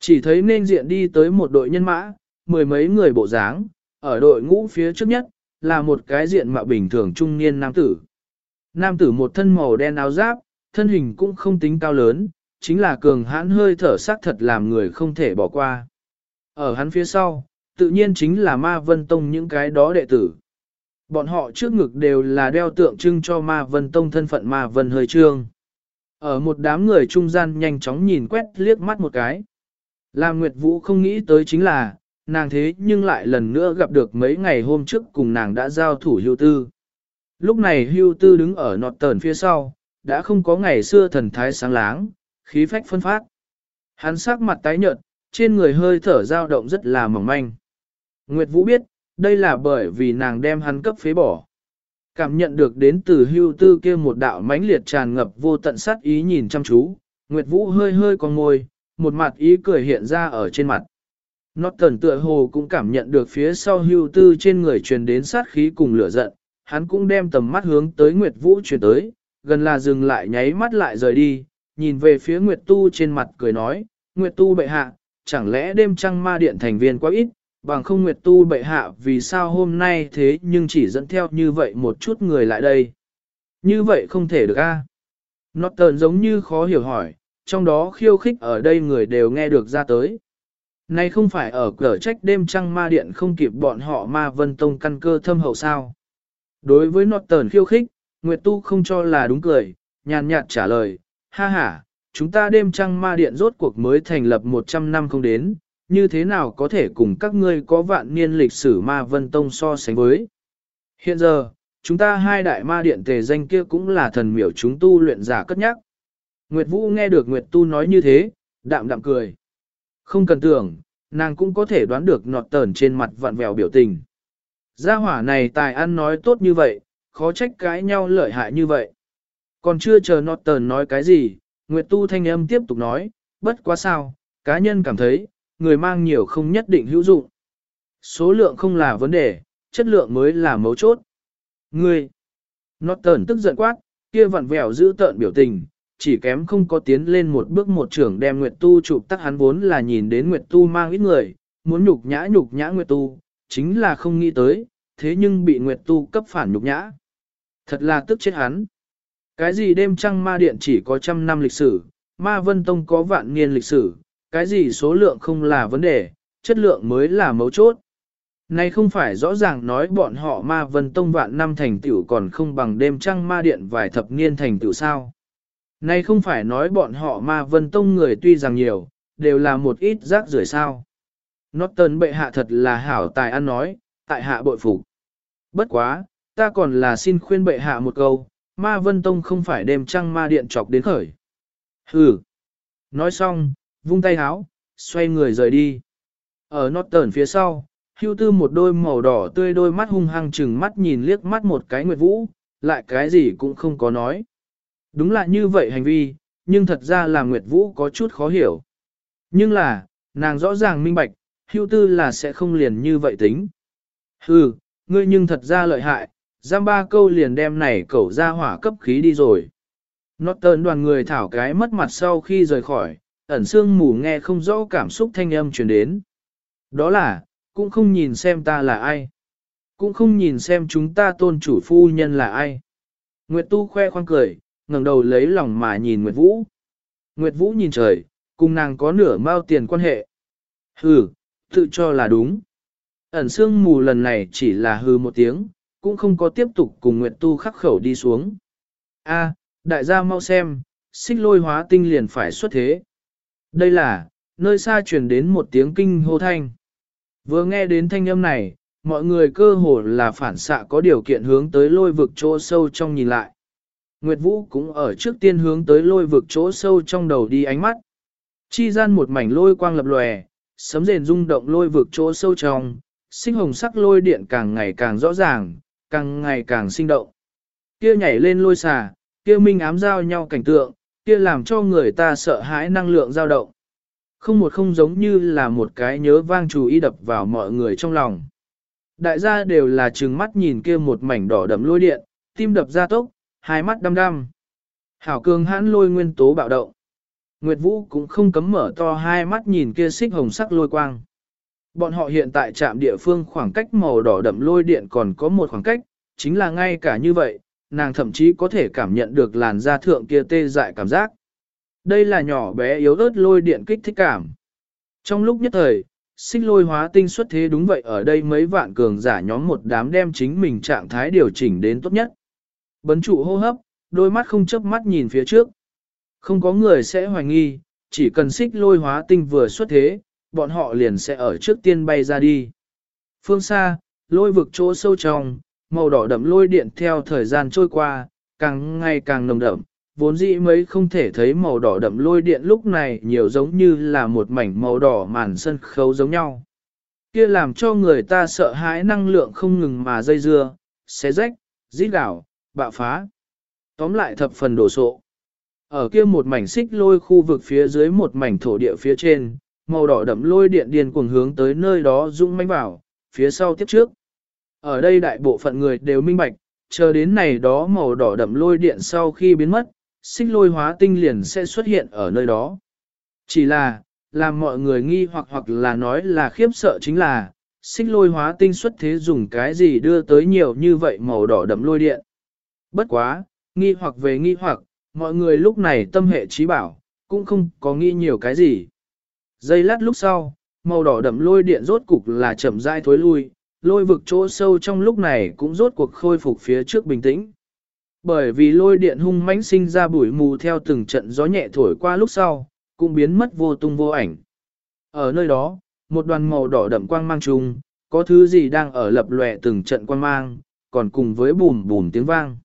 Chỉ thấy nên diện đi tới một đội nhân mã, mười mấy người bộ dáng, ở đội ngũ phía trước nhất, là một cái diện mạo bình thường trung niên nam tử. Nam tử một thân màu đen áo giáp, thân hình cũng không tính cao lớn, chính là cường hãn hơi thở sắc thật làm người không thể bỏ qua. Ở hắn phía sau, tự nhiên chính là ma vân tông những cái đó đệ tử. Bọn họ trước ngực đều là đeo tượng trưng cho ma vân tông thân phận ma vân hơi trương. Ở một đám người trung gian nhanh chóng nhìn quét liếc mắt một cái. Làm Nguyệt Vũ không nghĩ tới chính là, nàng thế nhưng lại lần nữa gặp được mấy ngày hôm trước cùng nàng đã giao thủ hưu tư. Lúc này hưu tư đứng ở nọt tờn phía sau, đã không có ngày xưa thần thái sáng láng, khí phách phân phát. Hắn sắc mặt tái nhợt, trên người hơi thở dao động rất là mỏng manh. Nguyệt Vũ biết, đây là bởi vì nàng đem hắn cấp phế bỏ. Cảm nhận được đến từ hưu tư kia một đạo mãnh liệt tràn ngập vô tận sát ý nhìn chăm chú, Nguyệt Vũ hơi hơi con ngồi, một mặt ý cười hiện ra ở trên mặt. Norton tựa hồ cũng cảm nhận được phía sau hưu tư trên người truyền đến sát khí cùng lửa giận, hắn cũng đem tầm mắt hướng tới Nguyệt Vũ truyền tới, gần là dừng lại nháy mắt lại rời đi, nhìn về phía Nguyệt Tu trên mặt cười nói, Nguyệt Tu bệ hạ, chẳng lẽ đêm trăng ma điện thành viên quá ít, bằng không Nguyệt Tu bệ hạ vì sao hôm nay thế nhưng chỉ dẫn theo như vậy một chút người lại đây. Như vậy không thể được a. À? Norton giống như khó hiểu hỏi, trong đó khiêu khích ở đây người đều nghe được ra tới. Này không phải ở cửa trách đêm trăng ma điện không kịp bọn họ ma vân tông căn cơ thâm hậu sao. Đối với nọt tờn khiêu khích, Nguyệt Tu không cho là đúng cười, nhàn nhạt trả lời, ha ha, chúng ta đêm trăng ma điện rốt cuộc mới thành lập 100 năm không đến, như thế nào có thể cùng các ngươi có vạn niên lịch sử ma vân tông so sánh với. Hiện giờ, chúng ta hai đại ma điện tề danh kia cũng là thần miểu chúng tu luyện giả cất nhắc. Nguyệt Vũ nghe được Nguyệt Tu nói như thế, đạm đạm cười. Không cần tưởng, nàng cũng có thể đoán được nọt tờn trên mặt vặn vẹo biểu tình. Gia hỏa này tài ăn nói tốt như vậy, khó trách cãi nhau lợi hại như vậy. Còn chưa chờ nọt tờn nói cái gì, Nguyệt Tu thanh âm tiếp tục nói, bất quá sao, cá nhân cảm thấy, người mang nhiều không nhất định hữu dụng. Số lượng không là vấn đề, chất lượng mới là mấu chốt. Ngươi, nó tờn tức giận quát, kia vặn vẹo giữ tợn biểu tình, chỉ kém không có tiến lên một bước một trưởng đem Nguyệt Tu chụp tắt hắn vốn là nhìn đến Nguyệt Tu mang ít người, muốn nhục nhã nhục nhã Nguyệt Tu, chính là không nghĩ tới, thế nhưng bị Nguyệt Tu cấp phản nhục nhã. Thật là tức chết hắn. Cái gì đêm trăng ma điện chỉ có trăm năm lịch sử, ma vân tông có vạn niên lịch sử, cái gì số lượng không là vấn đề, chất lượng mới là mấu chốt. Này không phải rõ ràng nói bọn họ ma vân tông vạn năm thành tiểu còn không bằng đêm trăng ma điện vài thập niên thành tiểu sao. Này không phải nói bọn họ ma vân tông người tuy rằng nhiều, đều là một ít rác rưởi sao. Norton bệ hạ thật là hảo tài ăn nói, tại hạ bội phục. Bất quá, ta còn là xin khuyên bệ hạ một câu, ma vân tông không phải đêm trăng ma điện chọc đến khởi. Hừ. Nói xong, vung tay háo, xoay người rời đi. Ở Norton phía sau, hưu tư một đôi màu đỏ tươi đôi mắt hung hăng chừng mắt nhìn liếc mắt một cái nguyệt vũ, lại cái gì cũng không có nói. Đúng là như vậy hành vi, nhưng thật ra là Nguyệt Vũ có chút khó hiểu. Nhưng là, nàng rõ ràng minh bạch, hưu tư là sẽ không liền như vậy tính. Hừ, ngươi nhưng thật ra lợi hại, giam ba câu liền đem này cẩu ra hỏa cấp khí đi rồi. Norton đoàn người thảo cái mất mặt sau khi rời khỏi, ẩn sương mù nghe không rõ cảm xúc thanh âm truyền đến. Đó là, cũng không nhìn xem ta là ai. Cũng không nhìn xem chúng ta tôn chủ phu nhân là ai. Nguyệt Tu khoe khoang cười, ngẩng đầu lấy lòng mà nhìn Nguyệt Vũ. Nguyệt Vũ nhìn trời, cùng nàng có nửa mao tiền quan hệ. Hừ, tự cho là đúng. Ẩn sương mù lần này chỉ là hừ một tiếng, cũng không có tiếp tục cùng Nguyệt Tu khắc khẩu đi xuống. A, đại gia mau xem, xích lôi hóa tinh liền phải xuất thế. Đây là, nơi xa truyền đến một tiếng kinh hô thanh. Vừa nghe đến thanh âm này, mọi người cơ hồ là phản xạ có điều kiện hướng tới lôi vực chỗ sâu trong nhìn lại. Nguyệt Vũ cũng ở trước tiên hướng tới lôi vực chỗ sâu trong đầu đi ánh mắt. Chi gian một mảnh lôi quang lập lòe, sấm rền rung động lôi vực chỗ sâu trong, sinh hồng sắc lôi điện càng ngày càng rõ ràng, càng ngày càng sinh động. Kia nhảy lên lôi xà, kia minh ám giao nhau cảnh tượng, kia làm cho người ta sợ hãi năng lượng dao động. Không một không giống như là một cái nhớ vang chú ý đập vào mọi người trong lòng. Đại gia đều là trừng mắt nhìn kia một mảnh đỏ đậm lôi điện, tim đập ra tốc, hai mắt đăm đăm. Hảo cường hãn lôi nguyên tố bạo động. Nguyệt Vũ cũng không cấm mở to hai mắt nhìn kia xích hồng sắc lôi quang. Bọn họ hiện tại trạm địa phương khoảng cách màu đỏ đậm lôi điện còn có một khoảng cách, chính là ngay cả như vậy, nàng thậm chí có thể cảm nhận được làn da thượng kia tê dại cảm giác. Đây là nhỏ bé yếu ớt lôi điện kích thích cảm. Trong lúc nhất thời, xích lôi hóa tinh xuất thế đúng vậy ở đây mấy vạn cường giả nhóm một đám đem chính mình trạng thái điều chỉnh đến tốt nhất. Bấn trụ hô hấp, đôi mắt không chớp mắt nhìn phía trước. Không có người sẽ hoài nghi, chỉ cần xích lôi hóa tinh vừa xuất thế, bọn họ liền sẽ ở trước tiên bay ra đi. Phương xa, lôi vực chỗ sâu trong, màu đỏ đậm lôi điện theo thời gian trôi qua, càng ngày càng nồng đậm, vốn dĩ mấy không thể thấy màu đỏ đậm lôi điện lúc này nhiều giống như là một mảnh màu đỏ màn sân khấu giống nhau. Kia làm cho người ta sợ hãi năng lượng không ngừng mà dây dưa, xé rách, rít đảo, bạo phá. Tóm lại thập phần đổ sộ. Ở kia một mảnh xích lôi khu vực phía dưới một mảnh thổ địa phía trên, màu đỏ đậm lôi điện điên cuồng hướng tới nơi đó rung manh vào, phía sau tiếp trước. Ở đây đại bộ phận người đều minh bạch, chờ đến này đó màu đỏ đậm lôi điện sau khi biến mất, xích lôi hóa tinh liền sẽ xuất hiện ở nơi đó. Chỉ là, làm mọi người nghi hoặc hoặc là nói là khiếp sợ chính là, xích lôi hóa tinh xuất thế dùng cái gì đưa tới nhiều như vậy màu đỏ đậm lôi điện. Bất quá, nghi hoặc về nghi hoặc, mọi người lúc này tâm hệ trí bảo, cũng không có nghi nhiều cái gì. Giây lát lúc sau, màu đỏ đậm lôi điện rốt cục là chậm rãi thối lui, lôi vực chỗ sâu trong lúc này cũng rốt cuộc khôi phục phía trước bình tĩnh. Bởi vì lôi điện hung mãnh sinh ra bụi mù theo từng trận gió nhẹ thổi qua lúc sau, cũng biến mất vô tung vô ảnh. Ở nơi đó, một đoàn màu đỏ đậm quang mang trùng, có thứ gì đang ở lập lòe từng trận quang mang, còn cùng với bùm bùm tiếng vang.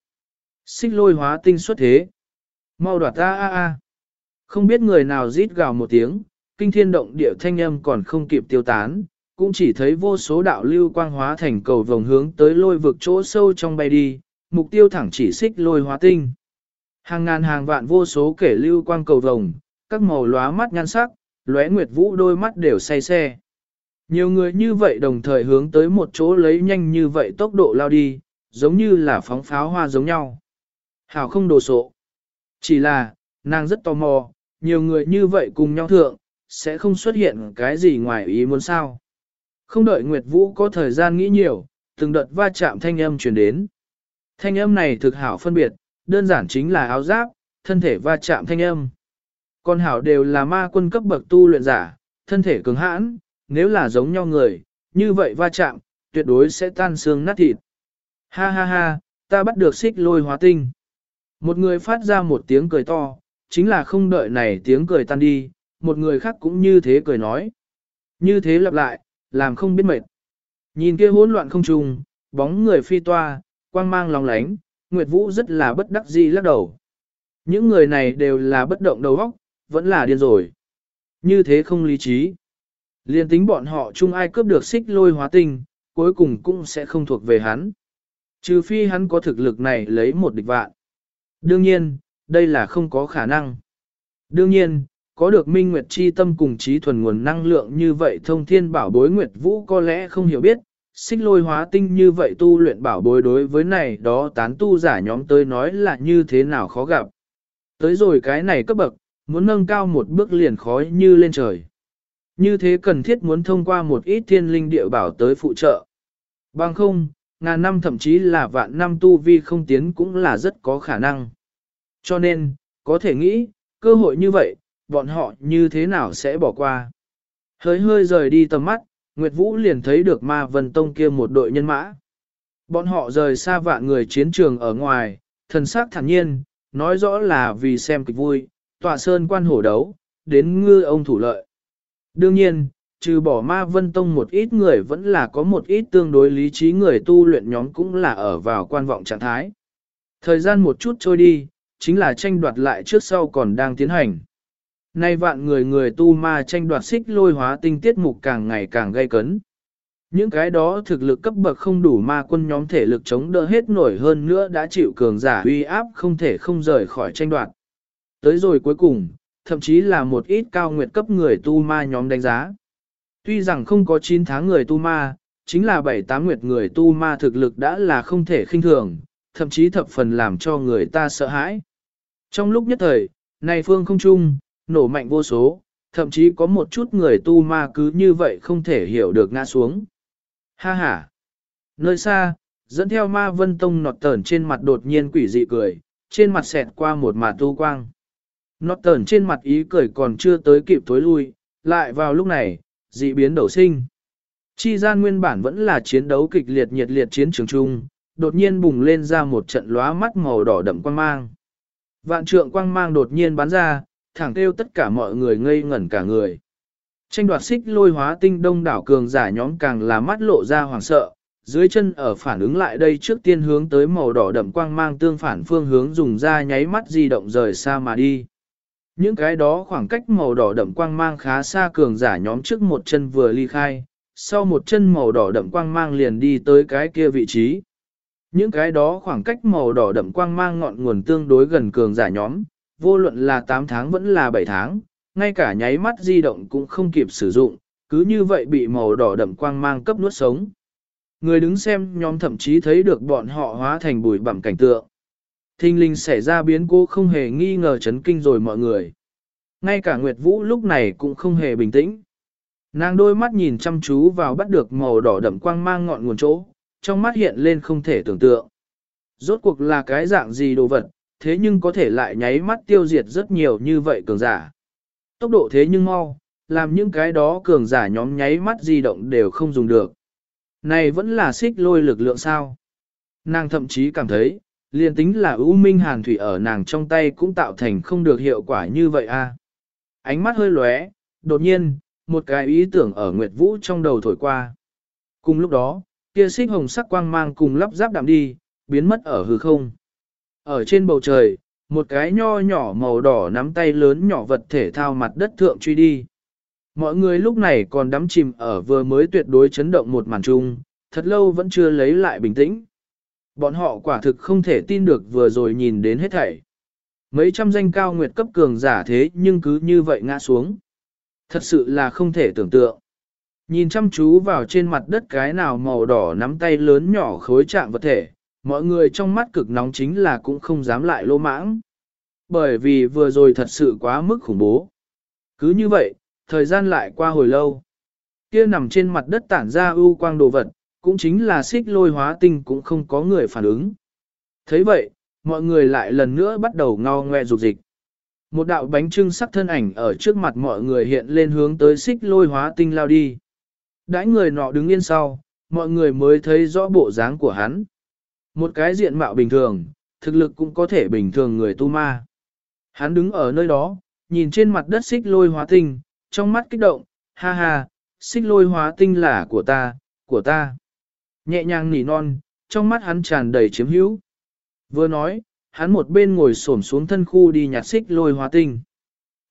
Xích lôi hóa tinh xuất thế. Mau đoạt ta a a. Không biết người nào rít gào một tiếng, kinh thiên động địa thanh âm còn không kịp tiêu tán, cũng chỉ thấy vô số đạo lưu quang hóa thành cầu vòng hướng tới lôi vực chỗ sâu trong bay đi, mục tiêu thẳng chỉ xích lôi hóa tinh. Hàng ngàn hàng vạn vô số kể lưu quang cầu vòng, các màu lóa mắt nhan sắc, lóe nguyệt vũ đôi mắt đều say xe. Nhiều người như vậy đồng thời hướng tới một chỗ lấy nhanh như vậy tốc độ lao đi, giống như là phóng pháo hoa giống nhau. Hảo không đồ sộ. Chỉ là, nàng rất tò mò, nhiều người như vậy cùng nhau thượng, sẽ không xuất hiện cái gì ngoài ý muốn sao. Không đợi Nguyệt Vũ có thời gian nghĩ nhiều, từng đợt va chạm thanh âm truyền đến. Thanh âm này thực hảo phân biệt, đơn giản chính là áo giáp, thân thể va chạm thanh âm. Còn hảo đều là ma quân cấp bậc tu luyện giả, thân thể cứng hãn, nếu là giống nhau người, như vậy va chạm, tuyệt đối sẽ tan xương nát thịt. Ha ha ha, ta bắt được xích lôi hóa tinh. Một người phát ra một tiếng cười to, chính là không đợi này tiếng cười tan đi, một người khác cũng như thế cười nói. Như thế lặp lại, làm không biết mệt. Nhìn kia hỗn loạn không trùng, bóng người phi toa, quang mang lòng lánh, Nguyệt Vũ rất là bất đắc dĩ lắc đầu. Những người này đều là bất động đầu óc, vẫn là điên rồi. Như thế không lý trí. Liên tính bọn họ chung ai cướp được xích lôi hóa tinh, cuối cùng cũng sẽ không thuộc về hắn. Trừ phi hắn có thực lực này lấy một địch vạn. Đương nhiên, đây là không có khả năng. Đương nhiên, có được minh nguyệt chi tâm cùng trí thuần nguồn năng lượng như vậy thông thiên bảo bối nguyệt vũ có lẽ không hiểu biết, xích lôi hóa tinh như vậy tu luyện bảo bối đối với này đó tán tu giả nhóm tới nói là như thế nào khó gặp. Tới rồi cái này cấp bậc, muốn nâng cao một bước liền khó như lên trời. Như thế cần thiết muốn thông qua một ít thiên linh địa bảo tới phụ trợ. Bằng không, ngàn năm thậm chí là vạn năm tu vi không tiến cũng là rất có khả năng. Cho nên, có thể nghĩ, cơ hội như vậy, bọn họ như thế nào sẽ bỏ qua. Hơi hơi rời đi tầm mắt, Nguyệt Vũ liền thấy được ma vân tông kia một đội nhân mã. Bọn họ rời xa vạn người chiến trường ở ngoài, thần sắc thản nhiên, nói rõ là vì xem kịch vui, tòa sơn quan hổ đấu, đến ngư ông thủ lợi. Đương nhiên, trừ bỏ ma vân tông một ít người vẫn là có một ít tương đối lý trí người tu luyện nhóm cũng là ở vào quan vọng trạng thái. Thời gian một chút trôi đi, chính là tranh đoạt lại trước sau còn đang tiến hành. Nay vạn người người tu ma tranh đoạt xích lôi hóa tinh tiết mục càng ngày càng gây cấn. Những cái đó thực lực cấp bậc không đủ ma quân nhóm thể lực chống đỡ hết nổi hơn nữa đã chịu cường giả uy áp không thể không rời khỏi tranh đoạt. Tới rồi cuối cùng, thậm chí là một ít cao nguyệt cấp người tu ma nhóm đánh giá. Tuy rằng không có 9 tháng người tu ma, chính là 7-8 nguyệt người tu ma thực lực đã là không thể khinh thường, thậm chí thập phần làm cho người ta sợ hãi. Trong lúc nhất thời, này phương không chung, nổ mạnh vô số, thậm chí có một chút người tu ma cứ như vậy không thể hiểu được ngã xuống. Ha ha! Nơi xa, dẫn theo ma vân tông nọt tờn trên mặt đột nhiên quỷ dị cười, trên mặt xẹt qua một mà tu quang. Nọt tờn trên mặt ý cười còn chưa tới kịp tối lui, lại vào lúc này, dị biến đầu sinh. Chi gian nguyên bản vẫn là chiến đấu kịch liệt nhiệt liệt chiến trường chung, đột nhiên bùng lên ra một trận lóa mắt màu đỏ đậm quang mang. Vạn trượng quang mang đột nhiên bắn ra, thẳng kêu tất cả mọi người ngây ngẩn cả người. Tranh đoạt xích lôi hóa tinh đông đảo cường giả nhóm càng là mắt lộ ra hoàng sợ, dưới chân ở phản ứng lại đây trước tiên hướng tới màu đỏ đậm quang mang tương phản phương hướng dùng ra nháy mắt di động rời xa mà đi. Những cái đó khoảng cách màu đỏ đậm quang mang khá xa cường giả nhóm trước một chân vừa ly khai, sau một chân màu đỏ đậm quang mang liền đi tới cái kia vị trí. Những cái đó khoảng cách màu đỏ đậm quang mang ngọn nguồn tương đối gần cường giả nhóm, vô luận là 8 tháng vẫn là 7 tháng, ngay cả nháy mắt di động cũng không kịp sử dụng, cứ như vậy bị màu đỏ đậm quang mang cấp nuốt sống. Người đứng xem nhóm thậm chí thấy được bọn họ hóa thành bụi bặm cảnh tượng. Thinh linh xảy ra biến cố không hề nghi ngờ chấn kinh rồi mọi người. Ngay cả Nguyệt Vũ lúc này cũng không hề bình tĩnh. Nàng đôi mắt nhìn chăm chú vào bắt được màu đỏ đậm quang mang ngọn nguồn chỗ, trong mắt hiện lên không thể tưởng tượng. Rốt cuộc là cái dạng gì đồ vật, thế nhưng có thể lại nháy mắt tiêu diệt rất nhiều như vậy cường giả. Tốc độ thế nhưng mau, làm những cái đó cường giả nhóm nháy mắt di động đều không dùng được. Này vẫn là xích lôi lực lượng sao? Nàng thậm chí cảm thấy, liền tính là ưu minh hàn thủy ở nàng trong tay cũng tạo thành không được hiệu quả như vậy a. Ánh mắt hơi lóe, đột nhiên, một cái ý tưởng ở Nguyệt Vũ trong đầu thổi qua. Cùng lúc đó, kia xích hồng sắc quang mang cùng lắp ráp đạm đi, biến mất ở hư không. Ở trên bầu trời, một cái nho nhỏ màu đỏ nắm tay lớn nhỏ vật thể thao mặt đất thượng truy đi. Mọi người lúc này còn đắm chìm ở vừa mới tuyệt đối chấn động một màn chung, thật lâu vẫn chưa lấy lại bình tĩnh. Bọn họ quả thực không thể tin được vừa rồi nhìn đến hết thảy. Mấy trăm danh cao nguyệt cấp cường giả thế nhưng cứ như vậy ngã xuống. Thật sự là không thể tưởng tượng. Nhìn chăm chú vào trên mặt đất cái nào màu đỏ nắm tay lớn nhỏ khối trạng vật thể, mọi người trong mắt cực nóng chính là cũng không dám lại lô mãng. Bởi vì vừa rồi thật sự quá mức khủng bố. Cứ như vậy, thời gian lại qua hồi lâu. Kia nằm trên mặt đất tản ra ưu quang đồ vật, cũng chính là xích lôi hóa tinh cũng không có người phản ứng. thấy vậy, mọi người lại lần nữa bắt đầu ngao ngoe rục dịch. Một đạo bánh trưng sắc thân ảnh ở trước mặt mọi người hiện lên hướng tới xích lôi hóa tinh lao đi. Đãi người nọ đứng yên sau, mọi người mới thấy rõ bộ dáng của hắn. Một cái diện mạo bình thường, thực lực cũng có thể bình thường người tu ma. Hắn đứng ở nơi đó, nhìn trên mặt đất xích lôi hóa tinh, trong mắt kích động, ha ha, xích lôi hóa tinh là của ta, của ta. Nhẹ nhàng nỉ non, trong mắt hắn tràn đầy chiếm hữu. Vừa nói, hắn một bên ngồi xổm xuống thân khu đi nhặt xích lôi hóa tinh.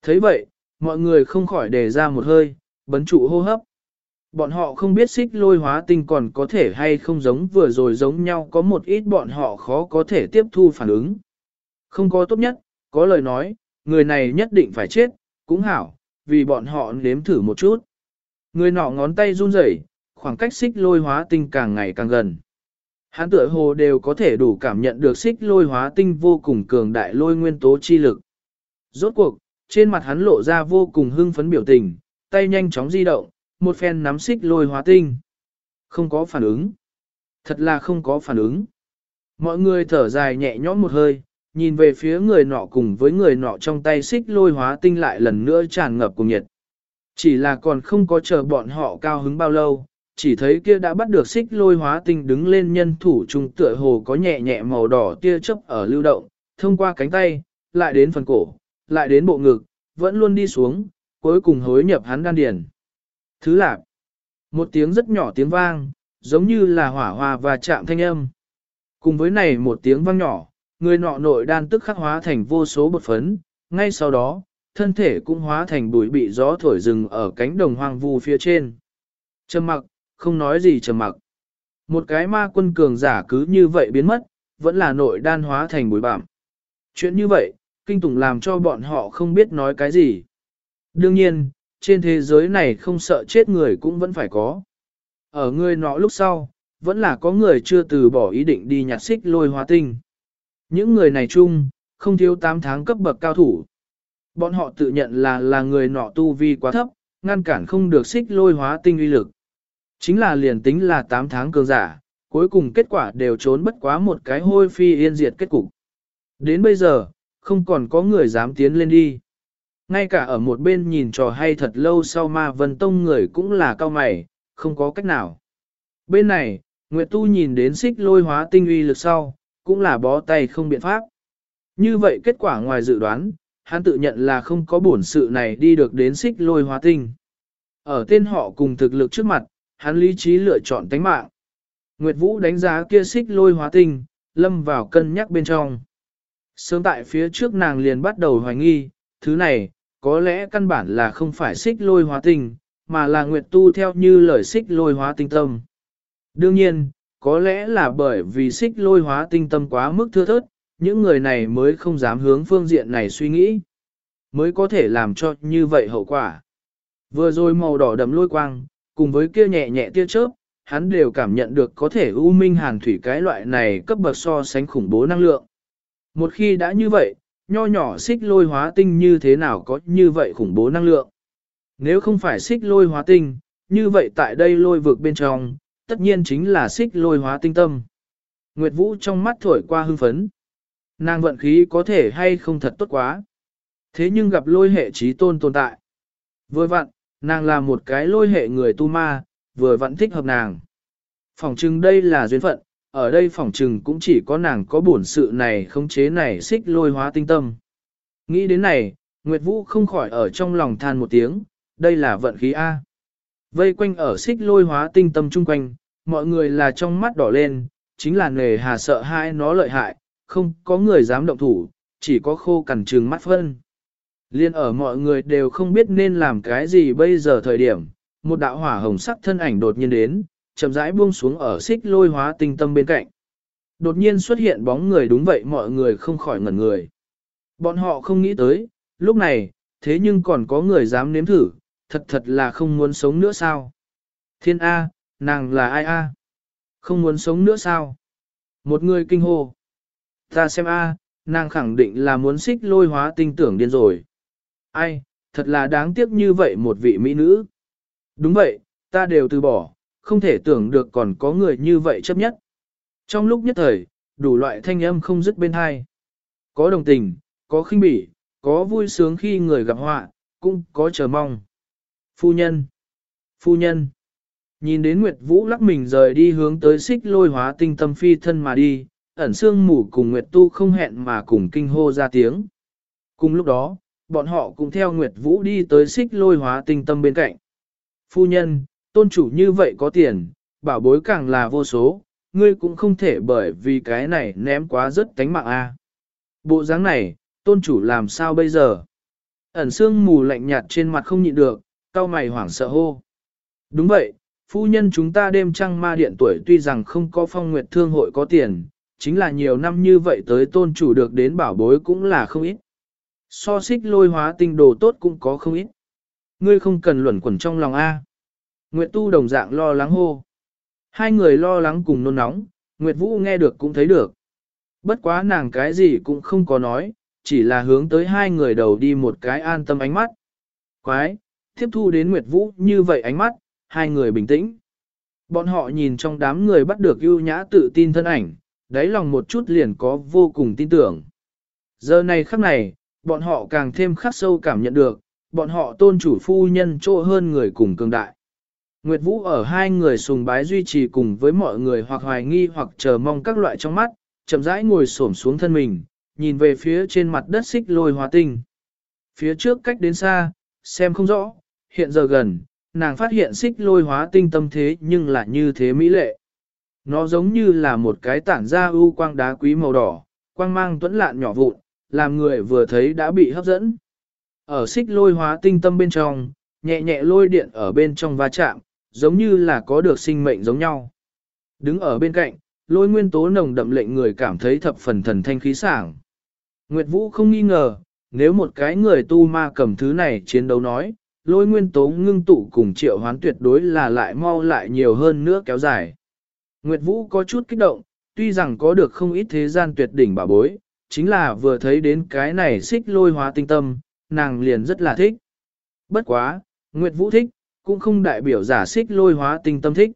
thấy vậy, mọi người không khỏi đề ra một hơi, bấn trụ hô hấp. Bọn họ không biết xích lôi hóa tinh còn có thể hay không giống vừa rồi giống nhau có một ít bọn họ khó có thể tiếp thu phản ứng. Không có tốt nhất, có lời nói, người này nhất định phải chết, cũng hảo, vì bọn họ nếm thử một chút. Người nọ ngón tay run rẩy, khoảng cách xích lôi hóa tinh càng ngày càng gần. Hán tựa hồ đều có thể đủ cảm nhận được xích lôi hóa tinh vô cùng cường đại lôi nguyên tố chi lực. Rốt cuộc, trên mặt hắn lộ ra vô cùng hưng phấn biểu tình, tay nhanh chóng di động, một phen nắm xích lôi hóa tinh. Không có phản ứng. Thật là không có phản ứng. Mọi người thở dài nhẹ nhõm một hơi, nhìn về phía người nọ cùng với người nọ trong tay xích lôi hóa tinh lại lần nữa tràn ngập cùng nhiệt. Chỉ là còn không có chờ bọn họ cao hứng bao lâu, chỉ thấy kia đã bắt được xích lôi hóa tinh đứng lên nhân thủ trung tựa hồ có nhẹ nhẹ màu đỏ tia chớp ở lưu động, thông qua cánh tay, lại đến phần cổ, lại đến bộ ngực, vẫn luôn đi xuống, cuối cùng hối nhập hắn đan điền. Thứ lạc, một tiếng rất nhỏ tiếng vang, giống như là hỏa hoa và chạm thanh âm. Cùng với này một tiếng vang nhỏ, người nọ nội đan tức khắc hóa thành vô số bột phấn, ngay sau đó, thân thể cũng hóa thành bụi bị gió thổi rừng ở cánh đồng hoang vu phía trên. Trầm mặc, không nói gì trầm mặc. Một cái ma quân cường giả cứ như vậy biến mất, vẫn là nội đan hóa thành bụi bặm. Chuyện như vậy, kinh tủng làm cho bọn họ không biết nói cái gì. Đương nhiên, trên thế giới này không sợ chết người cũng vẫn phải có. Ở người nọ lúc sau, vẫn là có người chưa từ bỏ ý định đi nhặt xích lôi hóa tinh. Những người này chung, không thiếu 8 tháng cấp bậc cao thủ. Bọn họ tự nhận là là người nọ tu vi quá thấp, ngăn cản không được xích lôi hóa tinh uy lực. Chính là liền tính là 8 tháng cường giả, cuối cùng kết quả đều trốn bất quá một cái hôi phi yên diệt kết cục. Đến bây giờ, không còn có người dám tiến lên đi. Ngay cả ở một bên nhìn trò hay thật lâu sau ma vân tông người cũng là cao mày, không có cách nào. Bên này, Nguyệt Tu nhìn đến xích lôi hóa tinh uy lực sau, cũng là bó tay không biện pháp. Như vậy kết quả ngoài dự đoán, hắn tự nhận là không có bổn sự này đi được đến xích lôi hóa tinh. Ở tên họ cùng thực lực trước mặt, hắn lý trí lựa chọn tánh mạng. Nguyệt Vũ đánh giá kia xích lôi hóa tinh, lâm vào cân nhắc bên trong. Sớm tại phía trước nàng liền bắt đầu hoài nghi, thứ này, có lẽ căn bản là không phải xích lôi hóa tinh, mà là Nguyệt Tu theo như lời xích lôi hóa tinh tâm. Đương nhiên, có lẽ là bởi vì xích lôi hóa tinh tâm quá mức thưa thớt, những người này mới không dám hướng phương diện này suy nghĩ, mới có thể làm cho như vậy hậu quả. Vừa rồi màu đỏ đậm lôi quang, cùng với kia nhẹ nhẹ tia chớp, hắn đều cảm nhận được có thể u minh hàn thủy cái loại này cấp bậc so sánh khủng bố năng lượng. Một khi đã như vậy, nho nhỏ xích lôi hóa tinh như thế nào có như vậy khủng bố năng lượng. Nếu không phải xích lôi hóa tinh, như vậy tại đây lôi vực bên trong, tất nhiên chính là xích lôi hóa tinh tâm. Nguyệt Vũ trong mắt thổi qua hưng phấn. Nàng vận khí có thể hay không thật tốt quá. Thế nhưng gặp lôi hệ trí tôn tồn tại. Vừa vặn, nàng là một cái lôi hệ người tu ma, vừa vặn thích hợp nàng. phòng chừng đây là duyên phận, ở đây phỏng chừng cũng chỉ có nàng có bổn sự này khống chế này xích lôi hóa tinh tâm. Nghĩ đến này, Nguyệt Vũ không khỏi ở trong lòng than một tiếng, đây là vận khí A. Vây quanh ở xích lôi hóa tinh tâm chung quanh, mọi người là trong mắt đỏ lên, chính là nề hà sợ hai nó lợi hại, không có người dám động thủ, chỉ có khô cằn trừng mắt phân. Liên ở mọi người đều không biết nên làm cái gì bây giờ thời điểm, một đạo hỏa hồng sắc thân ảnh đột nhiên đến, chậm rãi buông xuống ở xích lôi hóa tinh tâm bên cạnh. Đột nhiên xuất hiện bóng người đúng vậy mọi người không khỏi ngẩn người. Bọn họ không nghĩ tới, lúc này, thế nhưng còn có người dám nếm thử, thật thật là không muốn sống nữa sao? Thiên A, nàng là ai A? Không muốn sống nữa sao? Một người kinh hô. Ta xem A, nàng khẳng định là muốn xích lôi hóa tinh tưởng điên rồi. Ai, thật là đáng tiếc như vậy một vị mỹ nữ. Đúng vậy, ta đều từ bỏ, không thể tưởng được còn có người như vậy chấp nhất. Trong lúc nhất thời, đủ loại thanh âm không dứt bên hai. Có đồng tình, có khinh bỉ, có vui sướng khi người gặp họa, cũng có chờ mong. Phu nhân! Phu nhân! Nhìn đến Nguyệt Vũ lắc mình rời đi hướng tới xích lôi hóa tinh tâm phi thân mà đi, ẩn xương mù cùng Nguyệt Tu không hẹn mà cùng kinh hô ra tiếng. Cùng lúc đó, bọn họ cùng theo Nguyệt Vũ đi tới xích lôi hóa tinh tâm bên cạnh. Phu nhân, tôn chủ như vậy có tiền, bảo bối càng là vô số, ngươi cũng không thể bởi vì cái này ném quá rất tánh mạng a. Bộ dáng này, tôn chủ làm sao bây giờ? Ẩn xương mù lạnh nhạt trên mặt không nhịn được, cao mày hoảng sợ hô. Đúng vậy, phu nhân chúng ta đêm trăng ma điện tuổi tuy rằng không có phong nguyệt thương hội có tiền, chính là nhiều năm như vậy tới tôn chủ được đến bảo bối cũng là không ít. So xích lôi hóa tinh đồ tốt cũng có không ít. Ngươi không cần luẩn quẩn trong lòng A. Nguyệt Tu đồng dạng lo lắng hô. Hai người lo lắng cùng nôn nóng, Nguyệt Vũ nghe được cũng thấy được. Bất quá nàng cái gì cũng không có nói, chỉ là hướng tới hai người đầu đi một cái an tâm ánh mắt. Quái, tiếp thu đến Nguyệt Vũ như vậy ánh mắt, hai người bình tĩnh. Bọn họ nhìn trong đám người bắt được ưu nhã tự tin thân ảnh, đáy lòng một chút liền có vô cùng tin tưởng. Giờ này khắc này, bọn họ càng thêm khắc sâu cảm nhận được, bọn họ tôn chủ phu nhân trô hơn người cùng cường đại. Nguyệt Vũ ở hai người sùng bái duy trì cùng với mọi người hoặc hoài nghi hoặc chờ mong các loại trong mắt, chậm rãi ngồi xổm xuống thân mình, nhìn về phía trên mặt đất xích lôi hóa tinh. Phía trước cách đến xa, xem không rõ, hiện giờ gần, nàng phát hiện xích lôi hóa tinh tâm thế nhưng lại như thế mỹ lệ. Nó giống như là một cái tản ra ưu quang đá quý màu đỏ, quang mang tuấn lạn nhỏ vụn, làm người vừa thấy đã bị hấp dẫn. Ở xích lôi hóa tinh tâm bên trong, nhẹ nhẹ lôi điện ở bên trong va chạm, giống như là có được sinh mệnh giống nhau. Đứng ở bên cạnh, lôi nguyên tố nồng đậm lệnh người cảm thấy thập phần thần thanh khí sảng. Nguyệt Vũ không nghi ngờ, nếu một cái người tu ma cầm thứ này chiến đấu nói, lôi nguyên tố ngưng tụ cùng triệu hoán tuyệt đối là lại mau lại nhiều hơn nữa kéo dài. Nguyệt Vũ có chút kích động, tuy rằng có được không ít thế gian tuyệt đỉnh bảo bối, chính là vừa thấy đến cái này xích lôi hóa tinh tâm, nàng liền rất là thích. Bất quá, Nguyệt Vũ thích, cũng không đại biểu giả xích lôi hóa tinh tâm thích.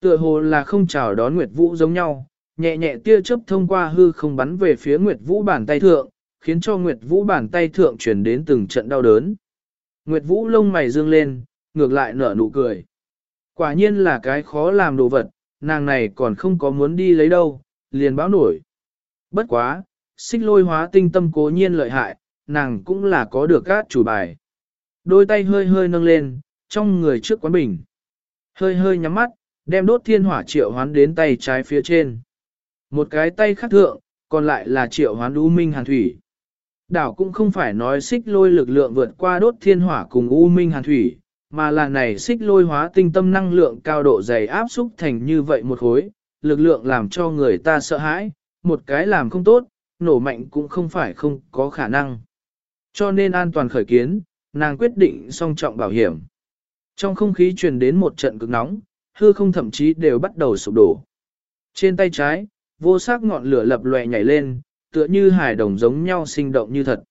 Tựa hồ là không chào đón Nguyệt Vũ giống nhau, nhẹ nhẹ tia chớp thông qua hư không bắn về phía Nguyệt Vũ bàn tay thượng, khiến cho Nguyệt Vũ bàn tay thượng chuyển đến từng trận đau đớn. Nguyệt Vũ lông mày dương lên, ngược lại nở nụ cười. Quả nhiên là cái khó làm đồ vật, nàng này còn không có muốn đi lấy đâu, liền báo nổi. Bất quá, xích lôi hóa tinh tâm cố nhiên lợi hại, nàng cũng là có được các chủ bài. Đôi tay hơi hơi nâng lên, trong người trước quán bình. Hơi hơi nhắm mắt, đem đốt thiên hỏa triệu hoán đến tay trái phía trên. Một cái tay khác thượng, còn lại là triệu hoán u minh hàn thủy. Đảo cũng không phải nói xích lôi lực lượng vượt qua đốt thiên hỏa cùng u minh hàn thủy, mà là này xích lôi hóa tinh tâm năng lượng cao độ dày áp xúc thành như vậy một khối, lực lượng làm cho người ta sợ hãi, một cái làm không tốt, nổ mạnh cũng không phải không có khả năng. Cho nên an toàn khởi kiến, nàng quyết định song trọng bảo hiểm. Trong không khí truyền đến một trận cực nóng, hư không thậm chí đều bắt đầu sụp đổ. Trên tay trái, vô sắc ngọn lửa lập lòe nhảy lên, tựa như hải đồng giống nhau sinh động như thật.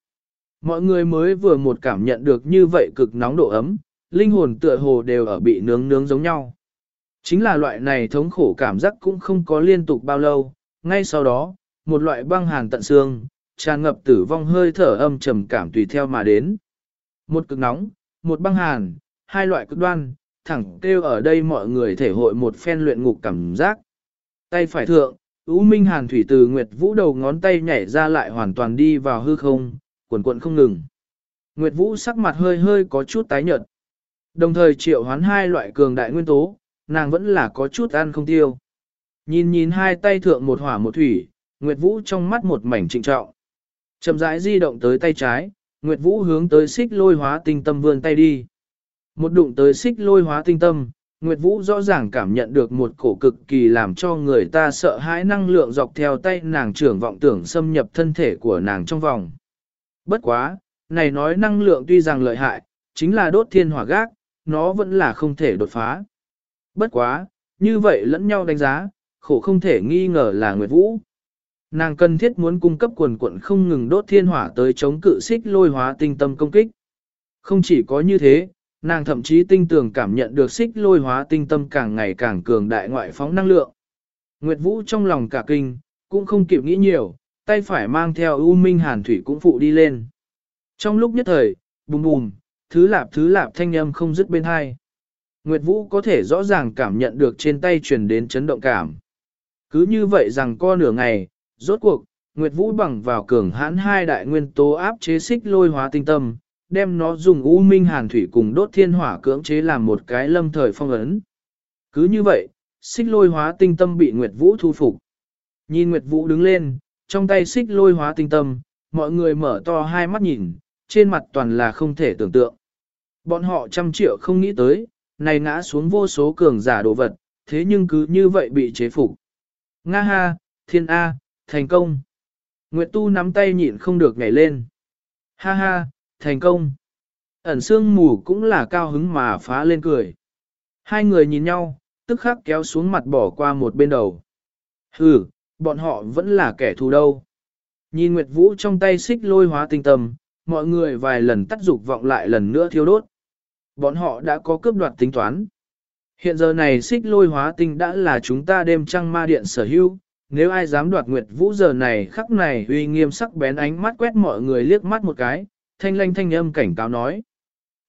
Mọi người mới vừa một cảm nhận được như vậy cực nóng độ ấm, linh hồn tựa hồ đều ở bị nướng nướng giống nhau. Chính là loại này thống khổ cảm giác cũng không có liên tục bao lâu, ngay sau đó, một loại băng hàn tận xương, tràn ngập tử vong hơi thở âm trầm cảm tùy theo mà đến. Một cực nóng, một băng hàn, hai loại cực đoan, thẳng kêu ở đây mọi người thể hội một phen luyện ngục cảm giác. Tay phải thượng, Ú Minh Hàn Thủy từ Nguyệt Vũ đầu ngón tay nhảy ra lại hoàn toàn đi vào hư không, cuộn cuộn không ngừng. Nguyệt Vũ sắc mặt hơi hơi có chút tái nhợt. Đồng thời triệu hoán hai loại cường đại nguyên tố, nàng vẫn là có chút ăn không tiêu. Nhìn nhìn hai tay thượng một hỏa một thủy, Nguyệt Vũ trong mắt một mảnh trịnh trọng. Chậm rãi di động tới tay trái, Nguyệt Vũ hướng tới xích lôi hóa tinh tâm vươn tay đi. Một đụng tới xích lôi hóa tinh tâm, Nguyệt Vũ rõ ràng cảm nhận được một cổ cực kỳ làm cho người ta sợ hãi năng lượng dọc theo tay nàng trưởng vọng tưởng xâm nhập thân thể của nàng trong vòng. Bất quá, này nói năng lượng tuy rằng lợi hại, chính là đốt thiên hỏa gác, nó vẫn là không thể đột phá. Bất quá, như vậy lẫn nhau đánh giá, khổ không thể nghi ngờ là Nguyệt Vũ. Nàng cần thiết muốn cung cấp quần quận không ngừng đốt thiên hỏa tới chống cự xích lôi hóa tinh tâm công kích. Không chỉ có như thế, nàng thậm chí tinh tường cảm nhận được xích lôi hóa tinh tâm càng ngày càng cường đại ngoại phóng năng lượng. Nguyệt Vũ trong lòng cả kinh, cũng không kịp nghĩ nhiều, tay phải mang theo U Minh Hàn Thủy cũng phụ đi lên. Trong lúc nhất thời, bùm bùm, thứ lạp thứ lạp thanh âm không dứt bên hai. Nguyệt Vũ có thể rõ ràng cảm nhận được trên tay truyền đến chấn động cảm. Cứ như vậy rằng co nửa ngày, rốt cuộc, Nguyệt Vũ bằng vào cường hãn hai đại nguyên tố áp chế xích lôi hóa tinh tâm, đem nó dùng u minh hàn thủy cùng đốt thiên hỏa cưỡng chế làm một cái lâm thời phong ấn. Cứ như vậy, xích lôi hóa tinh tâm bị Nguyệt Vũ thu phục. Nhìn Nguyệt Vũ đứng lên, trong tay xích lôi hóa tinh tâm, mọi người mở to hai mắt nhìn, trên mặt toàn là không thể tưởng tượng. Bọn họ trăm triệu không nghĩ tới, này ngã xuống vô số cường giả đồ vật, thế nhưng cứ như vậy bị chế phục. Nga ha, thiên A, thành công. Nguyệt Tu nắm tay nhịn không được nhảy lên. Ha ha, thành công. Ẩn sương mù cũng là cao hứng mà phá lên cười. Hai người nhìn nhau, tức khắc kéo xuống mặt bỏ qua một bên đầu. Hừ, bọn họ vẫn là kẻ thù đâu. Nhìn Nguyệt Vũ trong tay xích lôi hóa tinh tâm, mọi người vài lần tắt dục vọng lại lần nữa thiêu đốt. Bọn họ đã có cướp đoạt tính toán. Hiện giờ này xích lôi hóa tinh đã là chúng ta đêm trăng ma điện sở hữu, nếu ai dám đoạt Nguyệt Vũ giờ này khắc này uy nghiêm sắc bén ánh mắt quét mọi người liếc mắt một cái, thanh lanh thanh âm cảnh cáo nói.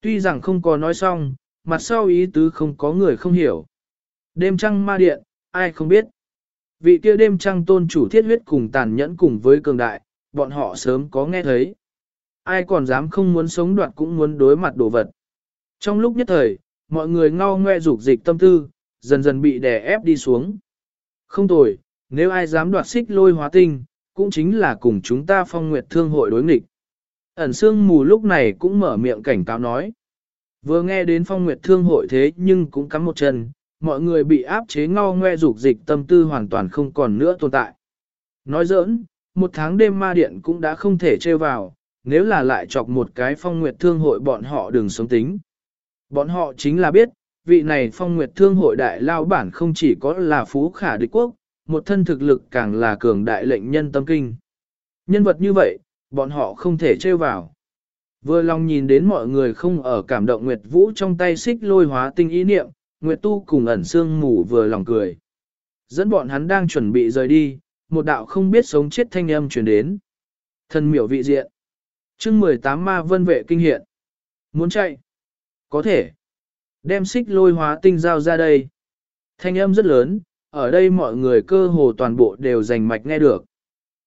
Tuy rằng không có nói xong, mặt sau ý tứ không có người không hiểu. Đêm trăng ma điện, ai không biết. Vị kia đêm trăng tôn chủ thiết huyết cùng tàn nhẫn cùng với cường đại, bọn họ sớm có nghe thấy. Ai còn dám không muốn sống đoạt cũng muốn đối mặt đồ vật. Trong lúc nhất thời, mọi người ngao ngoe dục dịch tâm tư, dần dần bị đè ép đi xuống. Không tồi, nếu ai dám đoạt xích lôi hóa tinh, cũng chính là cùng chúng ta phong nguyệt thương hội đối nghịch. Ẩn sương mù lúc này cũng mở miệng cảnh cáo nói. Vừa nghe đến phong nguyệt thương hội thế nhưng cũng cắm một chân, mọi người bị áp chế ngao ngoe dục dịch tâm tư hoàn toàn không còn nữa tồn tại. Nói giỡn, một tháng đêm ma điện cũng đã không thể trêu vào, nếu là lại chọc một cái phong nguyệt thương hội bọn họ đừng sống tính. Bọn họ chính là biết, vị này phong nguyệt thương hội đại lao bản không chỉ có là phú khả địch quốc, một thân thực lực càng là cường đại lệnh nhân tâm kinh. Nhân vật như vậy, bọn họ không thể trêu vào. Vừa lòng nhìn đến mọi người không ở cảm động Nguyệt Vũ trong tay xích lôi hóa tinh ý niệm, Nguyệt Tu cùng ẩn sương mù vừa lòng cười. Dẫn bọn hắn đang chuẩn bị rời đi, một đạo không biết sống chết thanh âm truyền đến. Thần miểu vị diện. chương 18 ma vân vệ kinh hiện. Muốn chạy? Có thể. Đem xích lôi hóa tinh giao ra đây. Thanh âm rất lớn, ở đây mọi người cơ hồ toàn bộ đều dành mạch nghe được.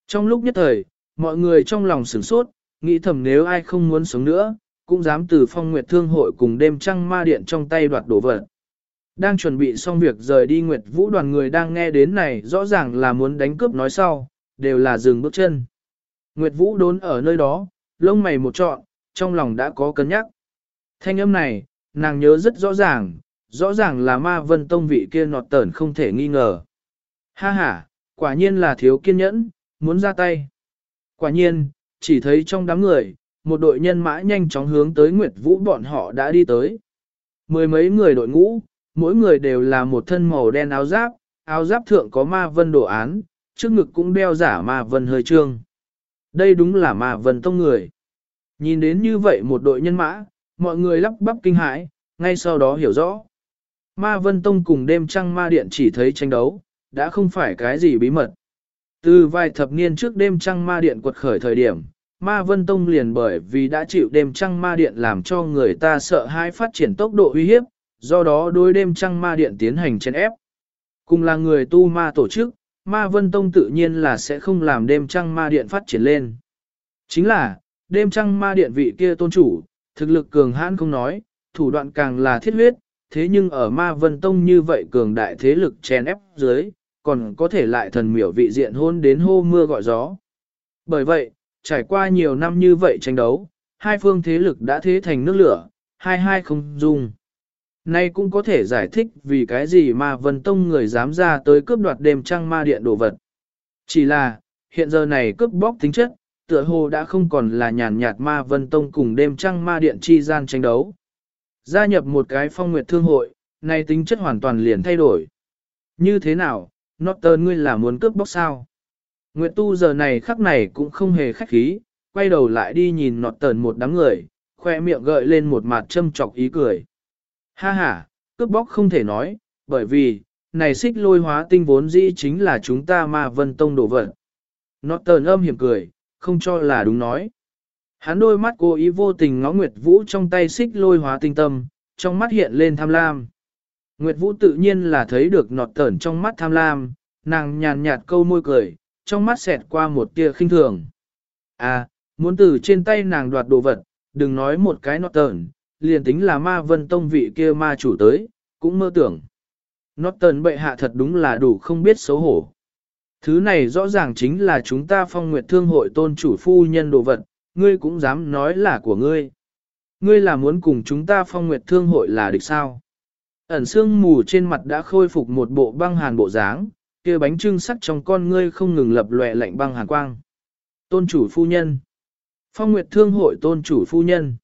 Trong lúc nhất thời, mọi người trong lòng sửng sốt, nghĩ thầm nếu ai không muốn sống nữa, cũng dám từ phong nguyệt thương hội cùng đêm trăng ma điện trong tay đoạt đồ vật. Đang chuẩn bị xong việc rời đi Nguyệt Vũ đoàn người đang nghe đến này rõ ràng là muốn đánh cướp nói sau, đều là dừng bước chân. Nguyệt Vũ đốn ở nơi đó, lông mày một trọn, trong lòng đã có cân nhắc. Thanh âm này, nàng nhớ rất rõ ràng, rõ ràng là ma vân tông vị kia nọt tẩn không thể nghi ngờ. Ha ha, quả nhiên là thiếu kiên nhẫn, muốn ra tay. Quả nhiên, chỉ thấy trong đám người, một đội nhân mã nhanh chóng hướng tới Nguyệt Vũ bọn họ đã đi tới. Mười mấy người đội ngũ, mỗi người đều là một thân màu đen áo giáp, áo giáp thượng có ma vân đồ án, trước ngực cũng đeo giả ma vân hơi trương. Đây đúng là ma vân tông người. Nhìn đến như vậy một đội nhân mã, mọi người lắp bắp kinh hãi, ngay sau đó hiểu rõ. Ma Vân Tông cùng đêm trăng ma điện chỉ thấy tranh đấu, đã không phải cái gì bí mật. Từ vài thập niên trước đêm trăng ma điện quật khởi thời điểm, Ma Vân Tông liền bởi vì đã chịu đêm trăng ma điện làm cho người ta sợ hãi phát triển tốc độ uy hiếp, do đó đối đêm trăng ma điện tiến hành chèn ép. Cùng là người tu ma tổ chức, ma vân tông tự nhiên là sẽ không làm đêm trăng ma điện phát triển lên. Chính là, đêm trăng ma điện vị kia tôn chủ, thực lực cường hãn không nói, thủ đoạn càng là thiết huyết, thế nhưng ở ma vân tông như vậy cường đại thế lực chèn ép dưới, còn có thể lại thần miểu vị diện hôn đến hô mưa gọi gió. Bởi vậy, trải qua nhiều năm như vậy tranh đấu, hai phương thế lực đã thế thành nước lửa, hai hai không dung. Nay cũng có thể giải thích vì cái gì mà Vân Tông người dám ra tới cướp đoạt đêm trăng ma điện đồ vật. Chỉ là, hiện giờ này cướp bóc tính chất, tựa hồ đã không còn là nhàn nhạt ma Vân Tông cùng đêm trăng ma điện chi gian tranh đấu. Gia nhập một cái phong nguyệt thương hội, nay tính chất hoàn toàn liền thay đổi. Như thế nào, Norton ngươi là muốn cướp bóc sao? Nguyệt tu giờ này khắc này cũng không hề khách khí, quay đầu lại đi nhìn Norton một đám người, khoe miệng gợi lên một mặt châm chọc ý cười. Ha ha, cướp bóc không thể nói, bởi vì, này xích lôi hóa tinh vốn dĩ chính là chúng ta ma vân tông đổ vật. Norton âm hiểm cười, không cho là đúng nói. Hắn đôi mắt cố ý vô tình ngó Nguyệt Vũ trong tay xích lôi hóa tinh tâm, trong mắt hiện lên tham lam. Nguyệt Vũ tự nhiên là thấy được nọt tẩn trong mắt tham lam, nàng nhàn nhạt câu môi cười, trong mắt xẹt qua một tia khinh thường. À, muốn từ trên tay nàng đoạt đồ vật, đừng nói một cái nọt tẩn, liền tính là ma vân tông vị kia ma chủ tới, cũng mơ tưởng. Nọt tẩn bệ hạ thật đúng là đủ không biết xấu hổ. Thứ này rõ ràng chính là chúng ta phong nguyệt thương hội tôn chủ phu nhân đồ vật, ngươi cũng dám nói là của ngươi. Ngươi là muốn cùng chúng ta phong nguyệt thương hội là địch sao? Ẩn xương mù trên mặt đã khôi phục một bộ băng hàn bộ dáng, kia bánh trưng sắt trong con ngươi không ngừng lập lòe lạnh băng hàn quang. Tôn chủ phu nhân. Phong Nguyệt Thương hội tôn chủ phu nhân.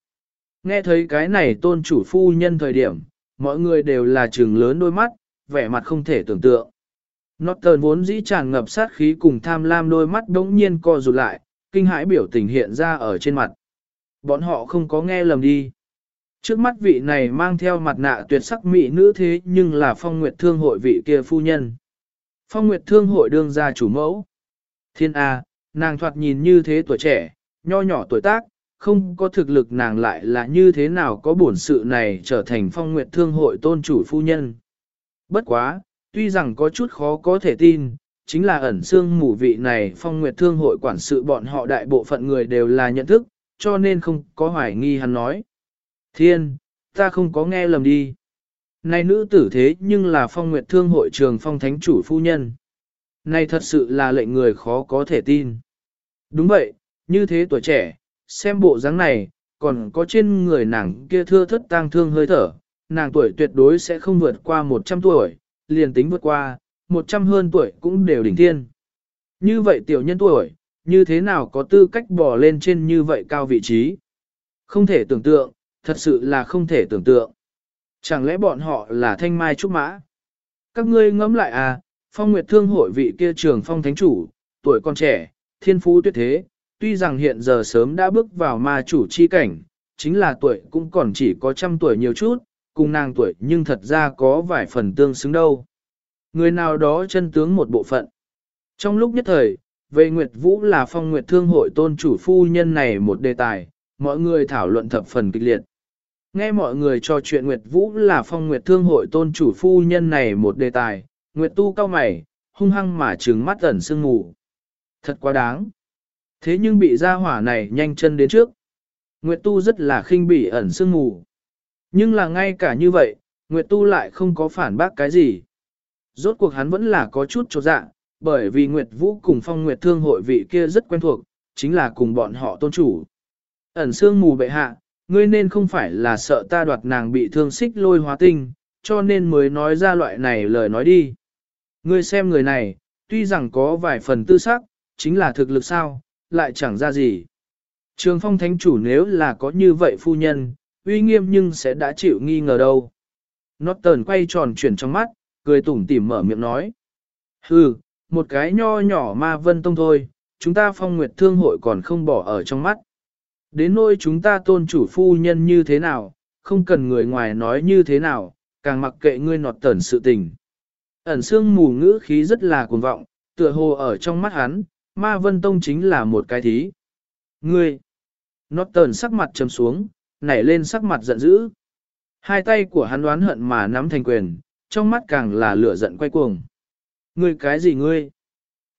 Nghe thấy cái này tôn chủ phu nhân thời điểm, mọi người đều là trừng lớn đôi mắt, vẻ mặt không thể tưởng tượng. Norton vốn dĩ tràn ngập sát khí cùng tham lam đôi mắt đống nhiên co rụt lại, kinh hãi biểu tình hiện ra ở trên mặt. Bọn họ không có nghe lầm đi. Trước mắt vị này mang theo mặt nạ tuyệt sắc mỹ nữ thế nhưng là phong nguyệt thương hội vị kia phu nhân. Phong nguyệt thương hội đương gia chủ mẫu. Thiên A, nàng thoạt nhìn như thế tuổi trẻ, nho nhỏ tuổi tác, không có thực lực nàng lại là như thế nào có bổn sự này trở thành phong nguyệt thương hội tôn chủ phu nhân. Bất quá, tuy rằng có chút khó có thể tin, chính là ẩn xương mù vị này phong nguyệt thương hội quản sự bọn họ đại bộ phận người đều là nhận thức, cho nên không có hoài nghi hắn nói. Thiên, ta không có nghe lầm đi. Này nữ tử thế nhưng là phong nguyệt thương hội trường phong thánh chủ phu nhân. Này thật sự là lệnh người khó có thể tin. Đúng vậy, như thế tuổi trẻ, xem bộ dáng này, còn có trên người nàng kia thưa thất tang thương hơi thở, nàng tuổi tuyệt đối sẽ không vượt qua 100 tuổi, liền tính vượt qua, 100 hơn tuổi cũng đều đỉnh thiên. Như vậy tiểu nhân tuổi, như thế nào có tư cách bỏ lên trên như vậy cao vị trí? Không thể tưởng tượng, thật sự là không thể tưởng tượng. Chẳng lẽ bọn họ là thanh mai trúc mã? Các ngươi ngẫm lại à, phong nguyệt thương hội vị kia trường phong thánh chủ, tuổi còn trẻ, thiên phú tuyệt thế, tuy rằng hiện giờ sớm đã bước vào ma chủ chi cảnh, chính là tuổi cũng còn chỉ có trăm tuổi nhiều chút, cùng nàng tuổi nhưng thật ra có vài phần tương xứng đâu. Người nào đó chân tướng một bộ phận. Trong lúc nhất thời, về Nguyệt Vũ là phong Nguyệt Thương hội tôn chủ phu nhân này một đề tài, mọi người thảo luận thập phần kịch liệt. Nghe mọi người trò chuyện Nguyệt Vũ là phong Nguyệt Thương hội tôn chủ phu nhân này một đề tài, Nguyệt Tu cao mày, hung hăng mà trừng mắt ẩn sương ngủ. Thật quá đáng. Thế nhưng bị gia hỏa này nhanh chân đến trước. Nguyệt Tu rất là khinh bỉ ẩn sương ngủ. Nhưng là ngay cả như vậy, Nguyệt Tu lại không có phản bác cái gì. Rốt cuộc hắn vẫn là có chút trột dạ, bởi vì Nguyệt Vũ cùng phong Nguyệt Thương hội vị kia rất quen thuộc, chính là cùng bọn họ tôn chủ. Ẩn xương mù bệ hạ, ngươi nên không phải là sợ ta đoạt nàng bị thương xích lôi hóa tinh, cho nên mới nói ra loại này lời nói đi. Ngươi xem người này, tuy rằng có vài phần tư sắc, chính là thực lực sao, lại chẳng ra gì. Trường phong thánh chủ nếu là có như vậy phu nhân, uy nghiêm nhưng sẽ đã chịu nghi ngờ đâu. Norton quay tròn chuyển trong mắt, cười tủm tỉm mở miệng nói. Hừ, một cái nho nhỏ ma vân tông thôi, chúng ta phong nguyệt thương hội còn không bỏ ở trong mắt. Đến nỗi chúng ta tôn chủ phu nhân như thế nào, không cần người ngoài nói như thế nào, càng mặc kệ ngươi nọt tẩn sự tình. Ẩn xương mù ngữ khí rất là cuồng vọng, tựa hồ ở trong mắt hắn, ma vân tông chính là một cái thí. Ngươi! Nọt tẩn sắc mặt trầm xuống, nảy lên sắc mặt giận dữ. Hai tay của hắn đoán hận mà nắm thành quyền, trong mắt càng là lửa giận quay cuồng. Ngươi cái gì ngươi?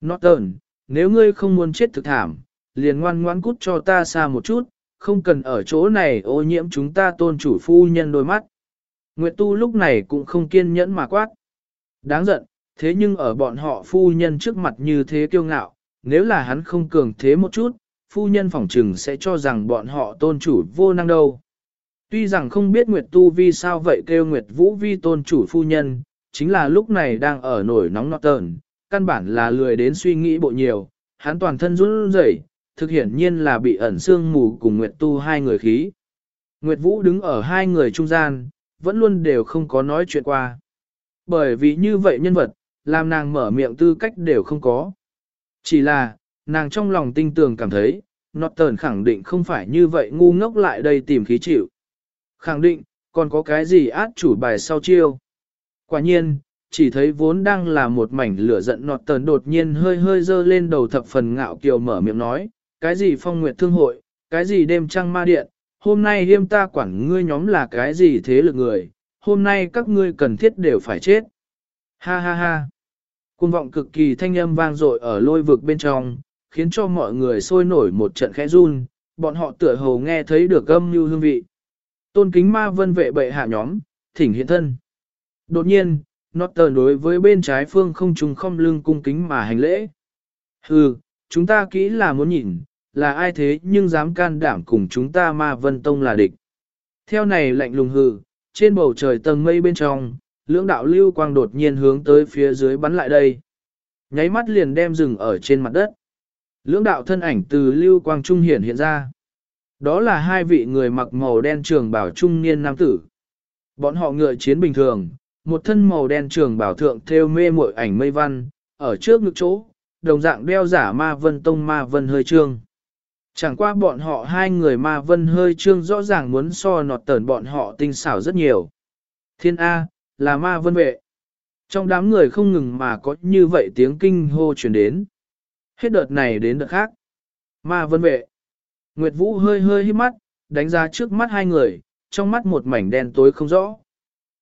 Norton, nếu ngươi không muốn chết thực thảm, liền ngoan ngoãn cút cho ta xa một chút, không cần ở chỗ này ô nhiễm chúng ta tôn chủ phu nhân đôi mắt. Nguyệt Tu lúc này cũng không kiên nhẫn mà quát. Đáng giận, thế nhưng ở bọn họ phu nhân trước mặt như thế kiêu ngạo, nếu là hắn không cường thế một chút, phu nhân phỏng trừng sẽ cho rằng bọn họ tôn chủ vô năng đâu. Tuy rằng không biết Nguyệt Tu vì sao vậy kêu Nguyệt Vũ vi tôn chủ phu nhân, chính là lúc này đang ở nổi nóng nọt tờn, căn bản là lười đến suy nghĩ bộ nhiều, hắn toàn thân run rẩy, thực hiển nhiên là bị ẩn sương mù cùng Nguyệt Tu hai người khí. Nguyệt Vũ đứng ở hai người trung gian, vẫn luôn đều không có nói chuyện qua. Bởi vì như vậy nhân vật, làm nàng mở miệng tư cách đều không có. Chỉ là, nàng trong lòng tinh tường cảm thấy, Norton khẳng định không phải như vậy ngu ngốc lại đây tìm khí chịu. Khẳng định, còn có cái gì át chủ bài sau chiêu. Quả nhiên, chỉ thấy vốn đang là một mảnh lửa giận Norton đột nhiên hơi hơi dơ lên đầu thập phần ngạo kiều mở miệng nói, cái gì phong nguyệt thương hội, cái gì đêm trăng ma điện, hôm nay hiêm ta quản ngươi nhóm là cái gì thế lực người, hôm nay các ngươi cần thiết đều phải chết. Ha ha ha. Cung vọng cực kỳ thanh âm vang dội ở lôi vực bên trong, khiến cho mọi người sôi nổi một trận khẽ run, bọn họ tựa hồ nghe thấy được âm như hương vị. Tôn kính ma vân vệ bệ hạ nhóm, thỉnh hiện thân. Đột nhiên, Norton đối với bên trái phương không trùng không lưng cung kính mà hành lễ. Hừ, chúng ta kỹ là muốn nhìn, là ai thế nhưng dám can đảm cùng chúng ta ma vân tông là địch. Theo này lạnh lùng hừ, trên bầu trời tầng mây bên trong, lưỡng đạo lưu quang đột nhiên hướng tới phía dưới bắn lại đây. Nháy mắt liền đem rừng ở trên mặt đất. Lưỡng đạo thân ảnh từ lưu quang trung hiển hiện ra. Đó là hai vị người mặc màu đen trường bảo trung niên nam tử. Bọn họ ngựa chiến bình thường, một thân màu đen trường bảo thượng theo mê muội ảnh mây văn, ở trước ngực chỗ, đồng dạng đeo giả ma vân tông ma vân hơi trương. Chẳng qua bọn họ hai người ma vân hơi trương rõ ràng muốn so nọt tờn bọn họ tinh xảo rất nhiều. Thiên A, là ma vân vệ. Trong đám người không ngừng mà có như vậy tiếng kinh hô truyền đến. Hết đợt này đến đợt khác. Ma vân vệ. Nguyệt Vũ hơi hơi hít mắt, đánh ra trước mắt hai người, trong mắt một mảnh đen tối không rõ.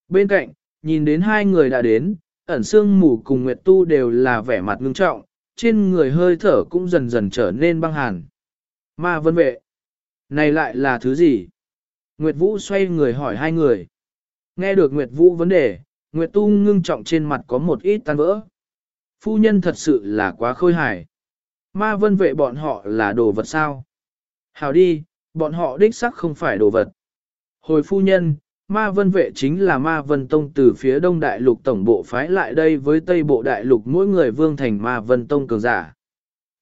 Bên cạnh, nhìn đến hai người đã đến, ẩn xương mù cùng Nguyệt Tu đều là vẻ mặt ngưng trọng, trên người hơi thở cũng dần dần trở nên băng hàn. Ma vân vệ. Này lại là thứ gì? Nguyệt Vũ xoay người hỏi hai người. Nghe được Nguyệt Vũ vấn đề, Nguyệt Tu ngưng trọng trên mặt có một ít tan vỡ. Phu nhân thật sự là quá khôi hài. Ma vân vệ bọn họ là đồ vật sao? Hào đi, bọn họ đích sắc không phải đồ vật. Hồi phu nhân, ma vân vệ chính là ma vân tông từ phía đông đại lục tổng bộ phái lại đây với tây bộ đại lục mỗi người vương thành ma vân tông cường giả.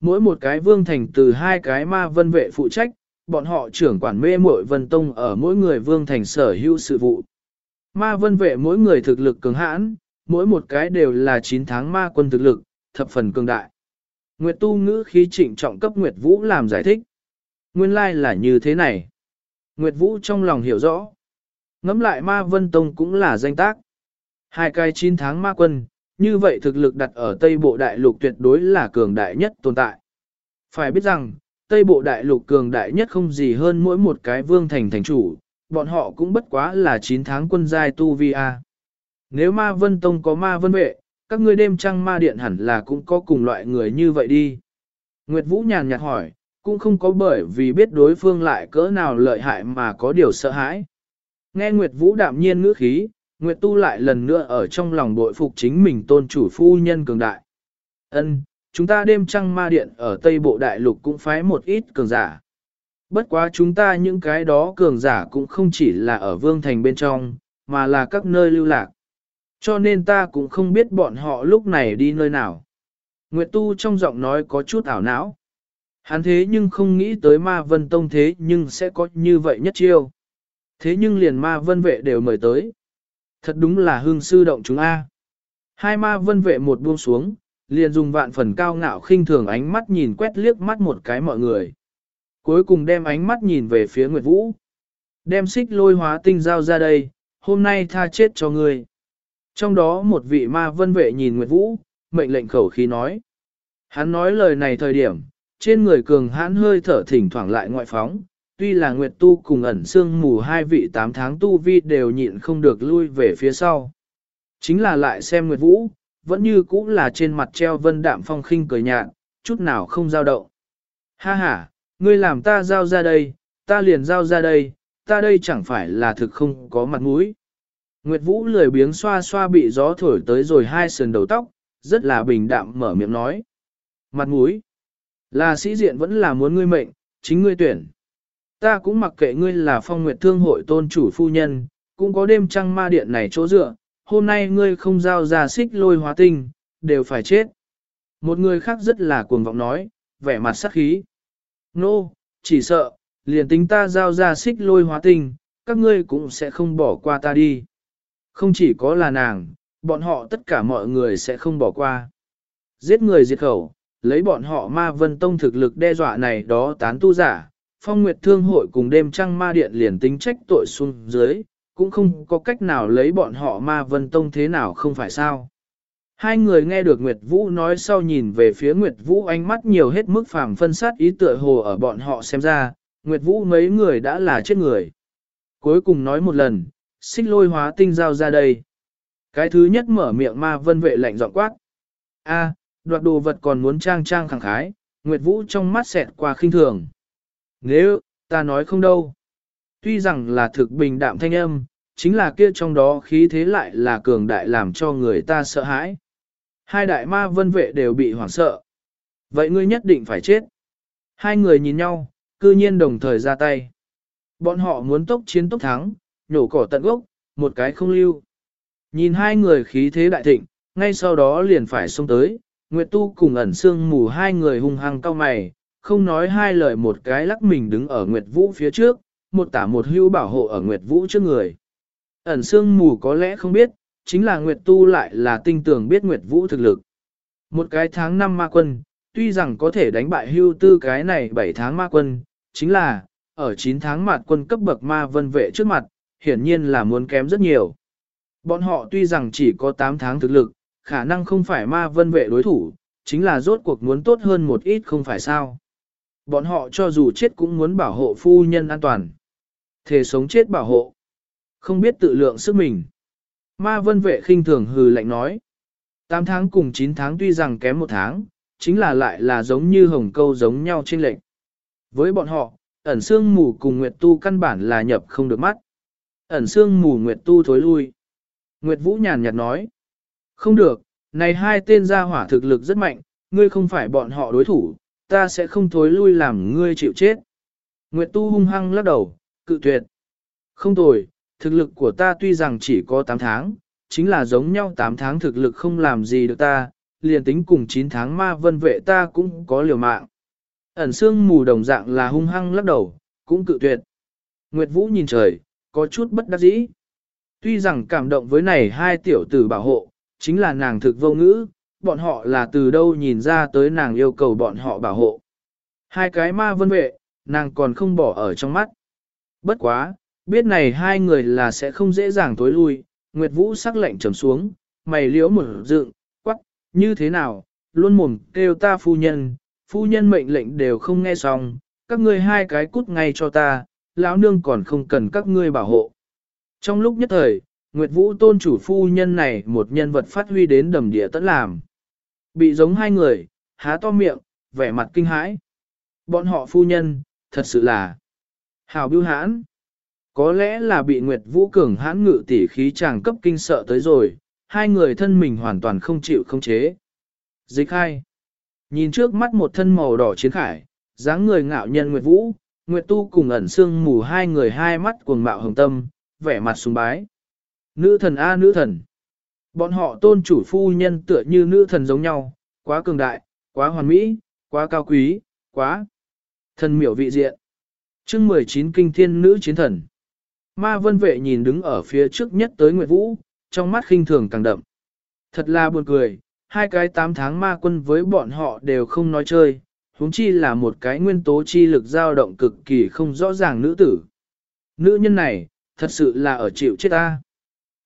Mỗi một cái vương thành từ hai cái ma vân vệ phụ trách, bọn họ trưởng quản mê muội vân tông ở mỗi người vương thành sở hữu sự vụ. Ma vân vệ mỗi người thực lực cường hãn, mỗi một cái đều là 9 tháng ma quân thực lực, thập phần cường đại. Nguyệt tu ngữ khí trịnh trọng cấp Nguyệt Vũ làm giải thích. Nguyên lai là như thế này. Nguyệt Vũ trong lòng hiểu rõ. Ngắm lại ma vân tông cũng là danh tác. Hai cái 9 tháng ma quân, như vậy thực lực đặt ở Tây Bộ Đại Lục tuyệt đối là cường đại nhất tồn tại. Phải biết rằng, Tây Bộ Đại Lục cường đại nhất không gì hơn mỗi một cái vương thành thành chủ, bọn họ cũng bất quá là 9 tháng quân giai tu vi a. Nếu ma vân tông có ma vân vệ, các ngươi đêm trăng ma điện hẳn là cũng có cùng loại người như vậy đi. Nguyệt Vũ nhàn nhạt hỏi, cũng không có bởi vì biết đối phương lại cỡ nào lợi hại mà có điều sợ hãi. Nghe Nguyệt Vũ đạm nhiên ngữ khí, Nguyệt Tu lại lần nữa ở trong lòng bội phục chính mình tôn chủ phu nhân cường đại. Ân, chúng ta đêm trăng ma điện ở Tây Bộ Đại Lục cũng phái một ít cường giả. Bất quá chúng ta những cái đó cường giả cũng không chỉ là ở Vương Thành bên trong, mà là các nơi lưu lạc. Cho nên ta cũng không biết bọn họ lúc này đi nơi nào. Nguyệt Tu trong giọng nói có chút ảo não. Hắn thế nhưng không nghĩ tới ma vân tông thế nhưng sẽ có như vậy nhất chiêu. Thế nhưng liền ma vân vệ đều mời tới. Thật đúng là hương sư động chúng A. Hai ma vân vệ một buông xuống, liền dùng vạn phần cao ngạo khinh thường ánh mắt nhìn quét liếc mắt một cái mọi người. Cuối cùng đem ánh mắt nhìn về phía Nguyệt Vũ. Đem xích lôi hóa tinh giao ra đây, hôm nay tha chết cho ngươi. Trong đó một vị ma vân vệ nhìn Nguyệt Vũ, mệnh lệnh khẩu khí nói. Hắn nói lời này thời điểm, trên người cường hãn hơi thở thỉnh thoảng lại ngoại phóng, tuy là Nguyệt Tu cùng ẩn sương mù hai vị tám tháng tu vi đều nhịn không được lui về phía sau. Chính là lại xem Nguyệt Vũ, vẫn như cũ là trên mặt treo vân đạm phong khinh cười nhạt, chút nào không giao động. Ha ha, ngươi làm ta giao ra đây, ta liền giao ra đây, ta đây chẳng phải là thực không có mặt mũi. Nguyệt Vũ lười biếng xoa xoa bị gió thổi tới rồi hai sườn đầu tóc, rất là bình đạm mở miệng nói. Mặt mũi, là sĩ diện vẫn là muốn ngươi mệnh, chính ngươi tuyển. Ta cũng mặc kệ ngươi là phong nguyệt thương hội tôn chủ phu nhân, cũng có đêm trăng ma điện này chỗ dựa, hôm nay ngươi không giao ra xích lôi hóa tinh, đều phải chết. Một người khác rất là cuồng vọng nói, vẻ mặt sắc khí. Nô, no, chỉ sợ, liền tính ta giao ra xích lôi hóa tinh, các ngươi cũng sẽ không bỏ qua ta đi. Không chỉ có là nàng, bọn họ tất cả mọi người sẽ không bỏ qua. Giết người diệt khẩu, lấy bọn họ ma vân tông thực lực đe dọa này đó tán tu giả, phong nguyệt thương hội cùng đêm trăng ma điện liền tính trách tội xuống dưới, cũng không có cách nào lấy bọn họ ma vân tông thế nào không phải sao. Hai người nghe được Nguyệt Vũ nói sau nhìn về phía Nguyệt Vũ ánh mắt nhiều hết mức phàm phân sát ý tựa hồ ở bọn họ xem ra, Nguyệt Vũ mấy người đã là chết người. Cuối cùng nói một lần, xích lôi hóa tinh giao ra đây. Cái thứ nhất mở miệng ma vân vệ lạnh giọng quát. A, đoạt đồ vật còn muốn trang trang khẳng khái, Nguyệt Vũ trong mắt xẹt qua khinh thường. Nếu, ta nói không đâu. Tuy rằng là thực bình đạm thanh âm, chính là kia trong đó khí thế lại là cường đại làm cho người ta sợ hãi. Hai đại ma vân vệ đều bị hoảng sợ. Vậy ngươi nhất định phải chết. Hai người nhìn nhau, cư nhiên đồng thời ra tay. Bọn họ muốn tốc chiến tốc thắng, nhổ cỏ tận gốc, một cái không lưu. Nhìn hai người khí thế đại thịnh, ngay sau đó liền phải xông tới, Nguyệt Tu cùng ẩn xương mù hai người hung hăng cao mày, không nói hai lời một cái lắc mình đứng ở Nguyệt Vũ phía trước, một tả một hưu bảo hộ ở Nguyệt Vũ trước người. Ẩn xương mù có lẽ không biết, chính là Nguyệt Tu lại là tinh tường biết Nguyệt Vũ thực lực. Một cái tháng năm ma quân, tuy rằng có thể đánh bại hưu tư cái này 7 tháng ma quân, chính là, ở 9 tháng mạt quân cấp bậc ma vân vệ trước mặt, hiển nhiên là muốn kém rất nhiều. Bọn họ tuy rằng chỉ có 8 tháng thực lực, khả năng không phải ma vân vệ đối thủ, chính là rốt cuộc muốn tốt hơn một ít không phải sao. Bọn họ cho dù chết cũng muốn bảo hộ phu nhân an toàn. Thề sống chết bảo hộ. Không biết tự lượng sức mình. Ma vân vệ khinh thường hừ lạnh nói. 8 tháng cùng 9 tháng tuy rằng kém một tháng, chính là lại là giống như hồng câu giống nhau trên lệnh. Với bọn họ, ẩn xương mù cùng Nguyệt Tu căn bản là nhập không được mắt. Ẩn xương mù Nguyệt Tu thối lui. Nguyệt Vũ nhàn nhạt nói. Không được, này hai tên gia hỏa thực lực rất mạnh, ngươi không phải bọn họ đối thủ, ta sẽ không thối lui làm ngươi chịu chết. Nguyệt Tu hung hăng lắc đầu, cự tuyệt. Không tồi, thực lực của ta tuy rằng chỉ có 8 tháng, chính là giống nhau 8 tháng thực lực không làm gì được ta, liền tính cùng 9 tháng ma vân vệ ta cũng có liều mạng. Ẩn xương mù đồng dạng là hung hăng lắc đầu, cũng cự tuyệt. Nguyệt Vũ nhìn trời, có chút bất đắc dĩ. Tuy rằng cảm động với này hai tiểu tử bảo hộ, chính là nàng thực vô ngữ, bọn họ là từ đâu nhìn ra tới nàng yêu cầu bọn họ bảo hộ. Hai cái ma vân vệ, nàng còn không bỏ ở trong mắt. Bất quá, biết này hai người là sẽ không dễ dàng tối lui, Nguyệt Vũ sắc lệnh trầm xuống, mày liễu một dựng, quắc, như thế nào, luôn mồm kêu ta phu nhân, phu nhân mệnh lệnh đều không nghe xong, các ngươi hai cái cút ngay cho ta, lão nương còn không cần các ngươi bảo hộ. Trong lúc nhất thời, Nguyệt Vũ tôn chủ phu nhân này một nhân vật phát huy đến đầm địa tận làm. Bị giống hai người, há to miệng, vẻ mặt kinh hãi. Bọn họ phu nhân, thật sự là hào bưu hãn. Có lẽ là bị Nguyệt Vũ cường hãn ngự tỉ khí chàng cấp kinh sợ tới rồi, hai người thân mình hoàn toàn không chịu không chế. Dịch hai. Nhìn trước mắt một thân màu đỏ chiến khải, dáng người ngạo nhân Nguyệt Vũ, Nguyệt Tu cùng ẩn xương mù hai người hai mắt cuồng mạo hồng tâm, vẻ mặt sùng bái. Nữ thần A nữ thần. Bọn họ tôn chủ phu nhân tựa như nữ thần giống nhau, quá cường đại, quá hoàn mỹ, quá cao quý, quá thần miểu vị diện. chương 19 kinh thiên nữ chiến thần. Ma vân vệ nhìn đứng ở phía trước nhất tới Nguyệt Vũ, trong mắt khinh thường càng đậm. Thật là buồn cười, hai cái tám tháng ma quân với bọn họ đều không nói chơi, huống chi là một cái nguyên tố chi lực dao động cực kỳ không rõ ràng nữ tử. Nữ nhân này, thật sự là ở chịu chết ta.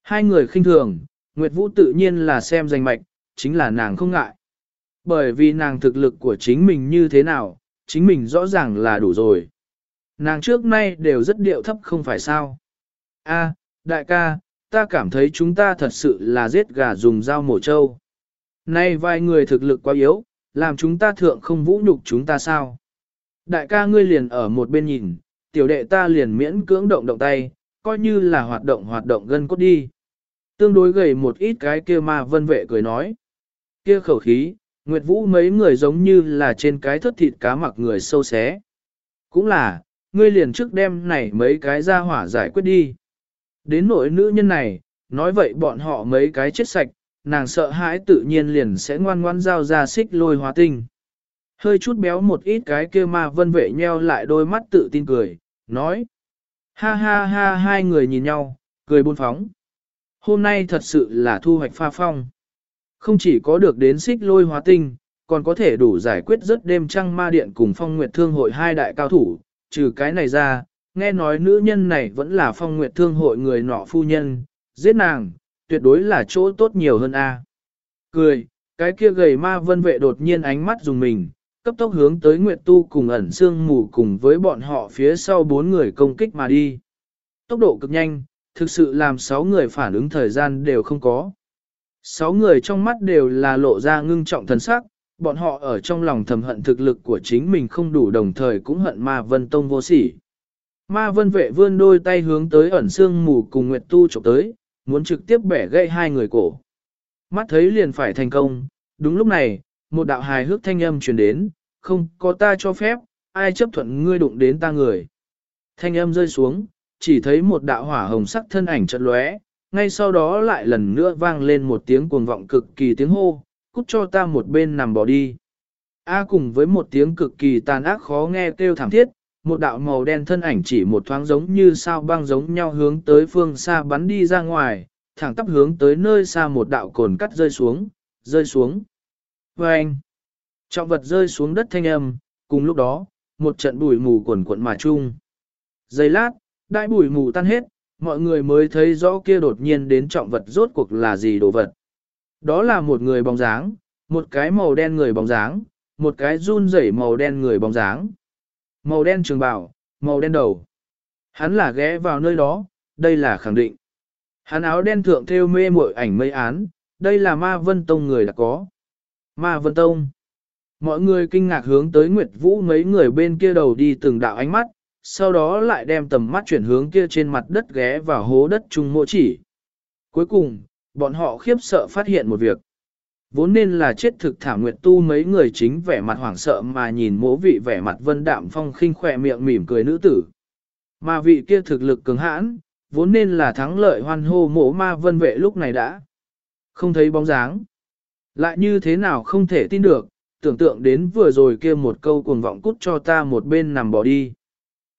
Hai người khinh thường, Nguyệt Vũ tự nhiên là xem danh mạch, chính là nàng không ngại. Bởi vì nàng thực lực của chính mình như thế nào, chính mình rõ ràng là đủ rồi. Nàng trước nay đều rất điệu thấp không phải sao. A, đại ca, ta cảm thấy chúng ta thật sự là giết gà dùng dao mổ trâu. Nay vài người thực lực quá yếu, làm chúng ta thượng không vũ nhục chúng ta sao. Đại ca ngươi liền ở một bên nhìn, tiểu đệ ta liền miễn cưỡng động động tay, coi như là hoạt động hoạt động gân cốt đi. Tương đối gầy một ít cái kia mà vân vệ cười nói. Kia khẩu khí, Nguyệt Vũ mấy người giống như là trên cái thất thịt cá mặc người sâu xé. Cũng là, ngươi liền trước đem này mấy cái ra hỏa giải quyết đi. Đến nỗi nữ nhân này, nói vậy bọn họ mấy cái chết sạch, nàng sợ hãi tự nhiên liền sẽ ngoan ngoan giao ra xích lôi hóa tinh. Hơi chút béo một ít cái kia mà vân vệ nheo lại đôi mắt tự tin cười, nói. Ha ha ha hai người nhìn nhau, cười buôn phóng. Hôm nay thật sự là thu hoạch pha phong. Không chỉ có được đến xích lôi hóa tinh, còn có thể đủ giải quyết rất đêm trăng ma điện cùng phong nguyệt thương hội hai đại cao thủ, trừ cái này ra, nghe nói nữ nhân này vẫn là phong nguyệt thương hội người nọ phu nhân, giết nàng, tuyệt đối là chỗ tốt nhiều hơn a. Cười, cái kia gầy ma vân vệ đột nhiên ánh mắt dùng mình, cấp tốc hướng tới Nguyệt Tu cùng ẩn sương mù cùng với bọn họ phía sau bốn người công kích mà đi. Tốc độ cực nhanh, thực sự làm sáu người phản ứng thời gian đều không có. Sáu người trong mắt đều là lộ ra ngưng trọng thần sắc, bọn họ ở trong lòng thầm hận thực lực của chính mình không đủ đồng thời cũng hận ma vân tông vô sỉ. Ma vân vệ vươn đôi tay hướng tới ẩn xương mù cùng Nguyệt Tu chụp tới, muốn trực tiếp bẻ gãy hai người cổ. Mắt thấy liền phải thành công, đúng lúc này, một đạo hài hước thanh âm truyền đến, không có ta cho phép, ai chấp thuận ngươi đụng đến ta người. Thanh âm rơi xuống, chỉ thấy một đạo hỏa hồng sắc thân ảnh chợt lóe, ngay sau đó lại lần nữa vang lên một tiếng cuồng vọng cực kỳ tiếng hô, cút cho ta một bên nằm bỏ đi. A cùng với một tiếng cực kỳ tàn ác khó nghe kêu thảm thiết, một đạo màu đen thân ảnh chỉ một thoáng giống như sao băng giống nhau hướng tới phương xa bắn đi ra ngoài, thẳng tắp hướng tới nơi xa một đạo cồn cắt rơi xuống, rơi xuống. Và anh, trọng vật rơi xuống đất thanh âm, cùng lúc đó, một trận bụi mù cuồn cuộn mà chung. Giây lát, đại bụi mù tan hết, mọi người mới thấy rõ kia đột nhiên đến trọng vật rốt cuộc là gì đồ vật. Đó là một người bóng dáng, một cái màu đen người bóng dáng, một cái run rẩy màu đen người bóng dáng. Màu đen trường bào, màu đen đầu. Hắn là ghé vào nơi đó, đây là khẳng định. Hắn áo đen thượng theo mê muội ảnh mây án, đây là ma vân tông người đã có. Ma vân tông. Mọi người kinh ngạc hướng tới Nguyệt Vũ mấy người bên kia đầu đi từng đạo ánh mắt, sau đó lại đem tầm mắt chuyển hướng kia trên mặt đất ghé vào hố đất trung mộ chỉ. Cuối cùng, bọn họ khiếp sợ phát hiện một việc. Vốn nên là chết thực thả nguyệt tu mấy người chính vẻ mặt hoảng sợ mà nhìn mỗ vị vẻ mặt vân đạm phong khinh khỏe miệng mỉm cười nữ tử. Mà vị kia thực lực cứng hãn, vốn nên là thắng lợi hoan hô mỗ ma vân vệ lúc này đã. Không thấy bóng dáng. Lại như thế nào không thể tin được, tưởng tượng đến vừa rồi kia một câu cuồng vọng cút cho ta một bên nằm bỏ đi.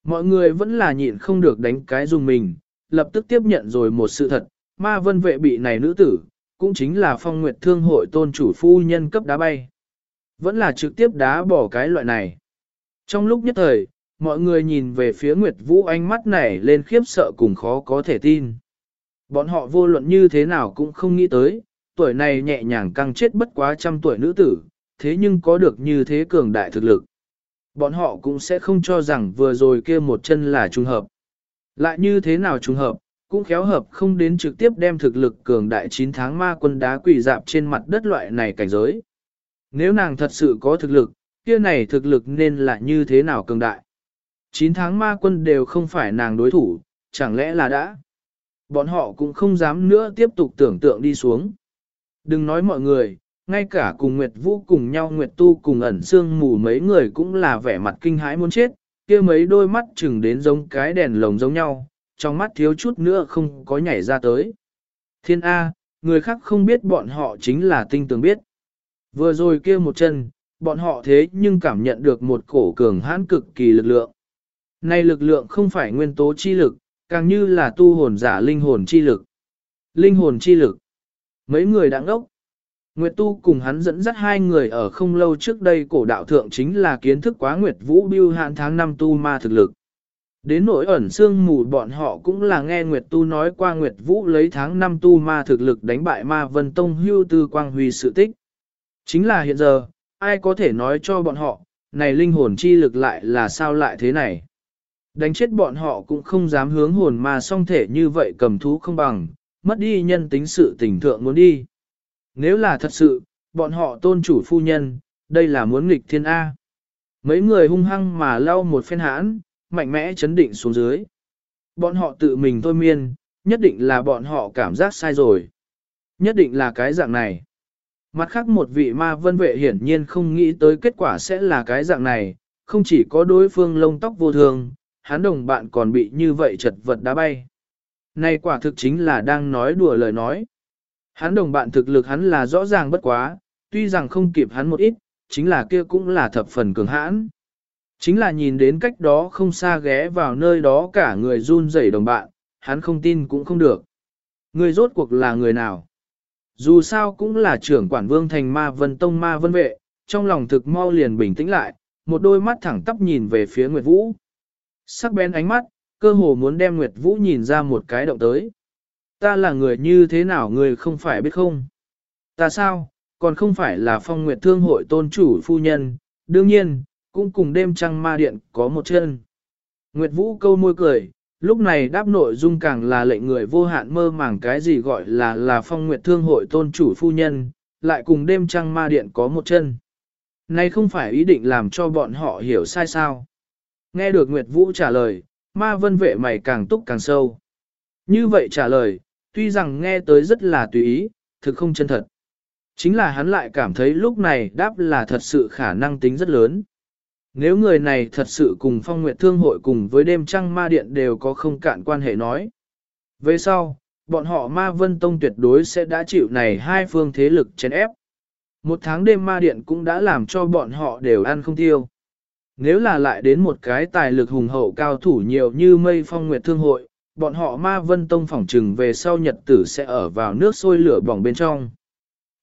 Mọi người vẫn là nhịn không được đánh cái dùng mình, lập tức tiếp nhận rồi một sự thật, ma vân vệ bị này nữ tử, cũng chính là phong nguyệt thương hội tôn chủ phu nhân cấp đá bay. Vẫn là trực tiếp đá bỏ cái loại này. Trong lúc nhất thời, mọi người nhìn về phía Nguyệt Vũ ánh mắt này lên khiếp sợ cùng khó có thể tin. Bọn họ vô luận như thế nào cũng không nghĩ tới, tuổi này nhẹ nhàng căng chết bất quá trăm tuổi nữ tử, thế nhưng có được như thế cường đại thực lực. Bọn họ cũng sẽ không cho rằng vừa rồi kia một chân là trùng hợp. Lại như thế nào trùng hợp, cũng khéo hợp không đến trực tiếp đem thực lực cường đại 9 tháng ma quân đá quỷ dạp trên mặt đất loại này cảnh giới. Nếu nàng thật sự có thực lực, kia này thực lực nên là như thế nào cường đại. 9 tháng ma quân đều không phải nàng đối thủ, chẳng lẽ là đã. Bọn họ cũng không dám nữa tiếp tục tưởng tượng đi xuống. Đừng nói mọi người, ngay cả cùng Nguyệt Vũ cùng nhau Nguyệt Tu cùng ẩn sương mù mấy người cũng là vẻ mặt kinh hãi muốn chết, kia mấy đôi mắt chừng đến giống cái đèn lồng giống nhau, trong mắt thiếu chút nữa không có nhảy ra tới. Thiên A, người khác không biết bọn họ chính là tinh tường biết. Vừa rồi kia một chân, bọn họ thế nhưng cảm nhận được một cổ cường hãn cực kỳ lực lượng. Này lực lượng không phải nguyên tố chi lực, càng như là tu hồn giả linh hồn chi lực. Linh hồn chi lực. Mấy người đã ngốc. Nguyệt Tu cùng hắn dẫn dắt hai người ở không lâu trước đây cổ đạo thượng chính là kiến thức quá Nguyệt Vũ Biêu hạn tháng năm tu ma thực lực. Đến nỗi ẩn xương mù bọn họ cũng là nghe Nguyệt Tu nói qua Nguyệt Vũ lấy tháng năm tu ma thực lực đánh bại ma vân tông hưu tư quang huy sự tích. Chính là hiện giờ, ai có thể nói cho bọn họ, này linh hồn chi lực lại là sao lại thế này. Đánh chết bọn họ cũng không dám hướng hồn ma song thể như vậy cầm thú không bằng, mất đi nhân tính sự tình thượng muốn đi. Nếu là thật sự, bọn họ tôn chủ phu nhân, đây là muốn nghịch thiên A. Mấy người hung hăng mà lau một phen hãn, mạnh mẽ chấn định xuống dưới. Bọn họ tự mình thôi miên, nhất định là bọn họ cảm giác sai rồi. Nhất định là cái dạng này. Mặt khác một vị ma vân vệ hiển nhiên không nghĩ tới kết quả sẽ là cái dạng này, không chỉ có đối phương lông tóc vô thường, hắn đồng bạn còn bị như vậy chật vật đá bay. Này quả thực chính là đang nói đùa lời nói. Hắn đồng bạn thực lực hắn là rõ ràng bất quá, tuy rằng không kịp hắn một ít, chính là kia cũng là thập phần cường hãn. Chính là nhìn đến cách đó không xa ghé vào nơi đó cả người run rẩy đồng bạn, hắn không tin cũng không được. Người rốt cuộc là người nào? Dù sao cũng là trưởng quản vương thành ma vân tông ma vân vệ, trong lòng thực mau liền bình tĩnh lại, một đôi mắt thẳng tắp nhìn về phía Nguyệt Vũ. Sắc bén ánh mắt, cơ hồ muốn đem Nguyệt Vũ nhìn ra một cái động tới. Ta là người như thế nào người không phải biết không? Ta sao, còn không phải là phong nguyệt thương hội tôn chủ phu nhân, đương nhiên, cũng cùng đêm trăng ma điện có một chân. Nguyệt Vũ câu môi cười, lúc này đáp nội dung càng là lệnh người vô hạn mơ màng cái gì gọi là là phong nguyệt thương hội tôn chủ phu nhân, lại cùng đêm trăng ma điện có một chân. Này không phải ý định làm cho bọn họ hiểu sai sao. Nghe được Nguyệt Vũ trả lời, ma vân vệ mày càng túc càng sâu. Như vậy trả lời, tuy rằng nghe tới rất là tùy ý, thực không chân thật. Chính là hắn lại cảm thấy lúc này đáp là thật sự khả năng tính rất lớn. Nếu người này thật sự cùng phong nguyệt thương hội cùng với đêm trăng ma điện đều có không cạn quan hệ nói. Về sau, bọn họ ma vân tông tuyệt đối sẽ đã chịu này hai phương thế lực chèn ép. Một tháng đêm ma điện cũng đã làm cho bọn họ đều ăn không tiêu. Nếu là lại đến một cái tài lực hùng hậu cao thủ nhiều như mây phong nguyệt thương hội, bọn họ ma vân tông phỏng trừng về sau nhật tử sẽ ở vào nước sôi lửa bỏng bên trong.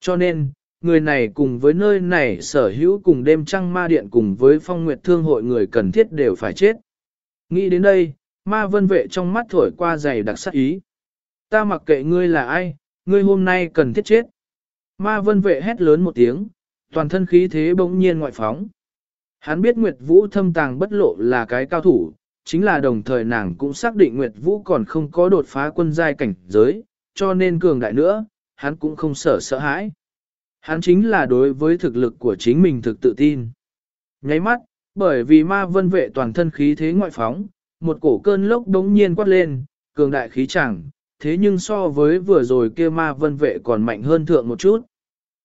Cho nên, người này cùng với nơi này sở hữu cùng đêm trăng ma điện cùng với phong nguyệt thương hội người cần thiết đều phải chết. Nghĩ đến đây, ma vân vệ trong mắt thổi qua giày đặc sắc ý. Ta mặc kệ ngươi là ai, ngươi hôm nay cần thiết chết. Ma vân vệ hét lớn một tiếng, toàn thân khí thế bỗng nhiên ngoại phóng. Hắn biết Nguyệt Vũ thâm tàng bất lộ là cái cao thủ, chính là đồng thời nàng cũng xác định Nguyệt Vũ còn không có đột phá quân giai cảnh giới, cho nên cường đại nữa, hắn cũng không sợ sợ hãi. Hắn chính là đối với thực lực của chính mình thực tự tin. Nháy mắt, bởi vì ma vân vệ toàn thân khí thế ngoại phóng, một cổ cơn lốc đống nhiên quát lên, cường đại khí chẳng, thế nhưng so với vừa rồi kia ma vân vệ còn mạnh hơn thượng một chút.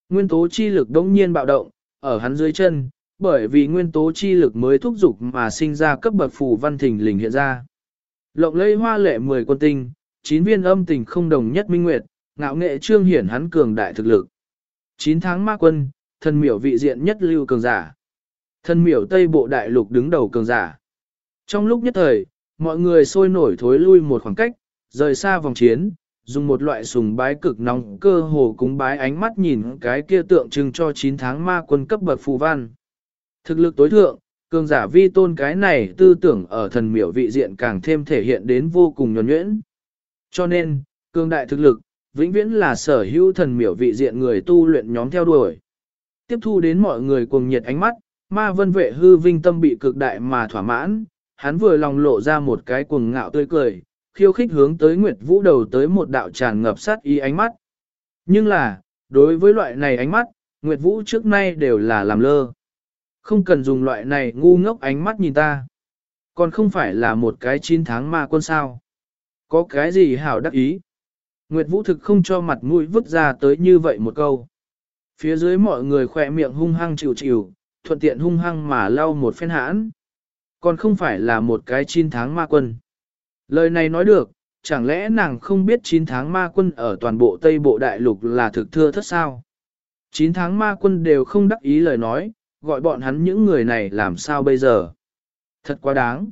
Nguyên tố chi lực đống nhiên bạo động, ở hắn dưới chân, bởi vì nguyên tố chi lực mới thúc dục mà sinh ra cấp bậc phù văn thình lình hiện ra. Lộng lây hoa lệ 10 quân tinh, 9 viên âm tình không đồng nhất minh nguyệt, ngạo nghệ trương hiển hắn cường đại thực lực. 9 tháng ma quân, thần miểu vị diện nhất lưu cường giả. Thần miểu tây bộ đại lục đứng đầu cường giả. Trong lúc nhất thời, mọi người sôi nổi thối lui một khoảng cách, rời xa vòng chiến, dùng một loại sùng bái cực nóng cơ hồ cúng bái ánh mắt nhìn cái kia tượng trưng cho 9 tháng ma quân cấp bậc phù văn. Thực lực tối thượng, cường giả vi tôn cái này tư tưởng ở thần miểu vị diện càng thêm thể hiện đến vô cùng nhuẩn nhuyễn. Cho nên, cường đại thực lực, vĩnh viễn là sở hữu thần miểu vị diện người tu luyện nhóm theo đuổi. Tiếp thu đến mọi người cuồng nhiệt ánh mắt, ma vân vệ hư vinh tâm bị cực đại mà thỏa mãn, hắn vừa lòng lộ ra một cái cuồng ngạo tươi cười, khiêu khích hướng tới Nguyệt Vũ đầu tới một đạo tràn ngập sát ý ánh mắt. Nhưng là, đối với loại này ánh mắt, Nguyệt Vũ trước nay đều là làm lơ. Không cần dùng loại này ngu ngốc ánh mắt nhìn ta. Còn không phải là một cái chín tháng ma quân sao. Có cái gì hảo đắc ý. Nguyệt Vũ thực không cho mặt mũi vứt ra tới như vậy một câu. Phía dưới mọi người khỏe miệng hung hăng chịu chịu, thuận tiện hung hăng mà lau một phen hãn. Còn không phải là một cái chín tháng ma quân. Lời này nói được, chẳng lẽ nàng không biết 9 tháng ma quân ở toàn bộ Tây Bộ Đại Lục là thực thưa thất sao? 9 tháng ma quân đều không đắc ý lời nói, gọi bọn hắn những người này làm sao bây giờ? Thật quá đáng.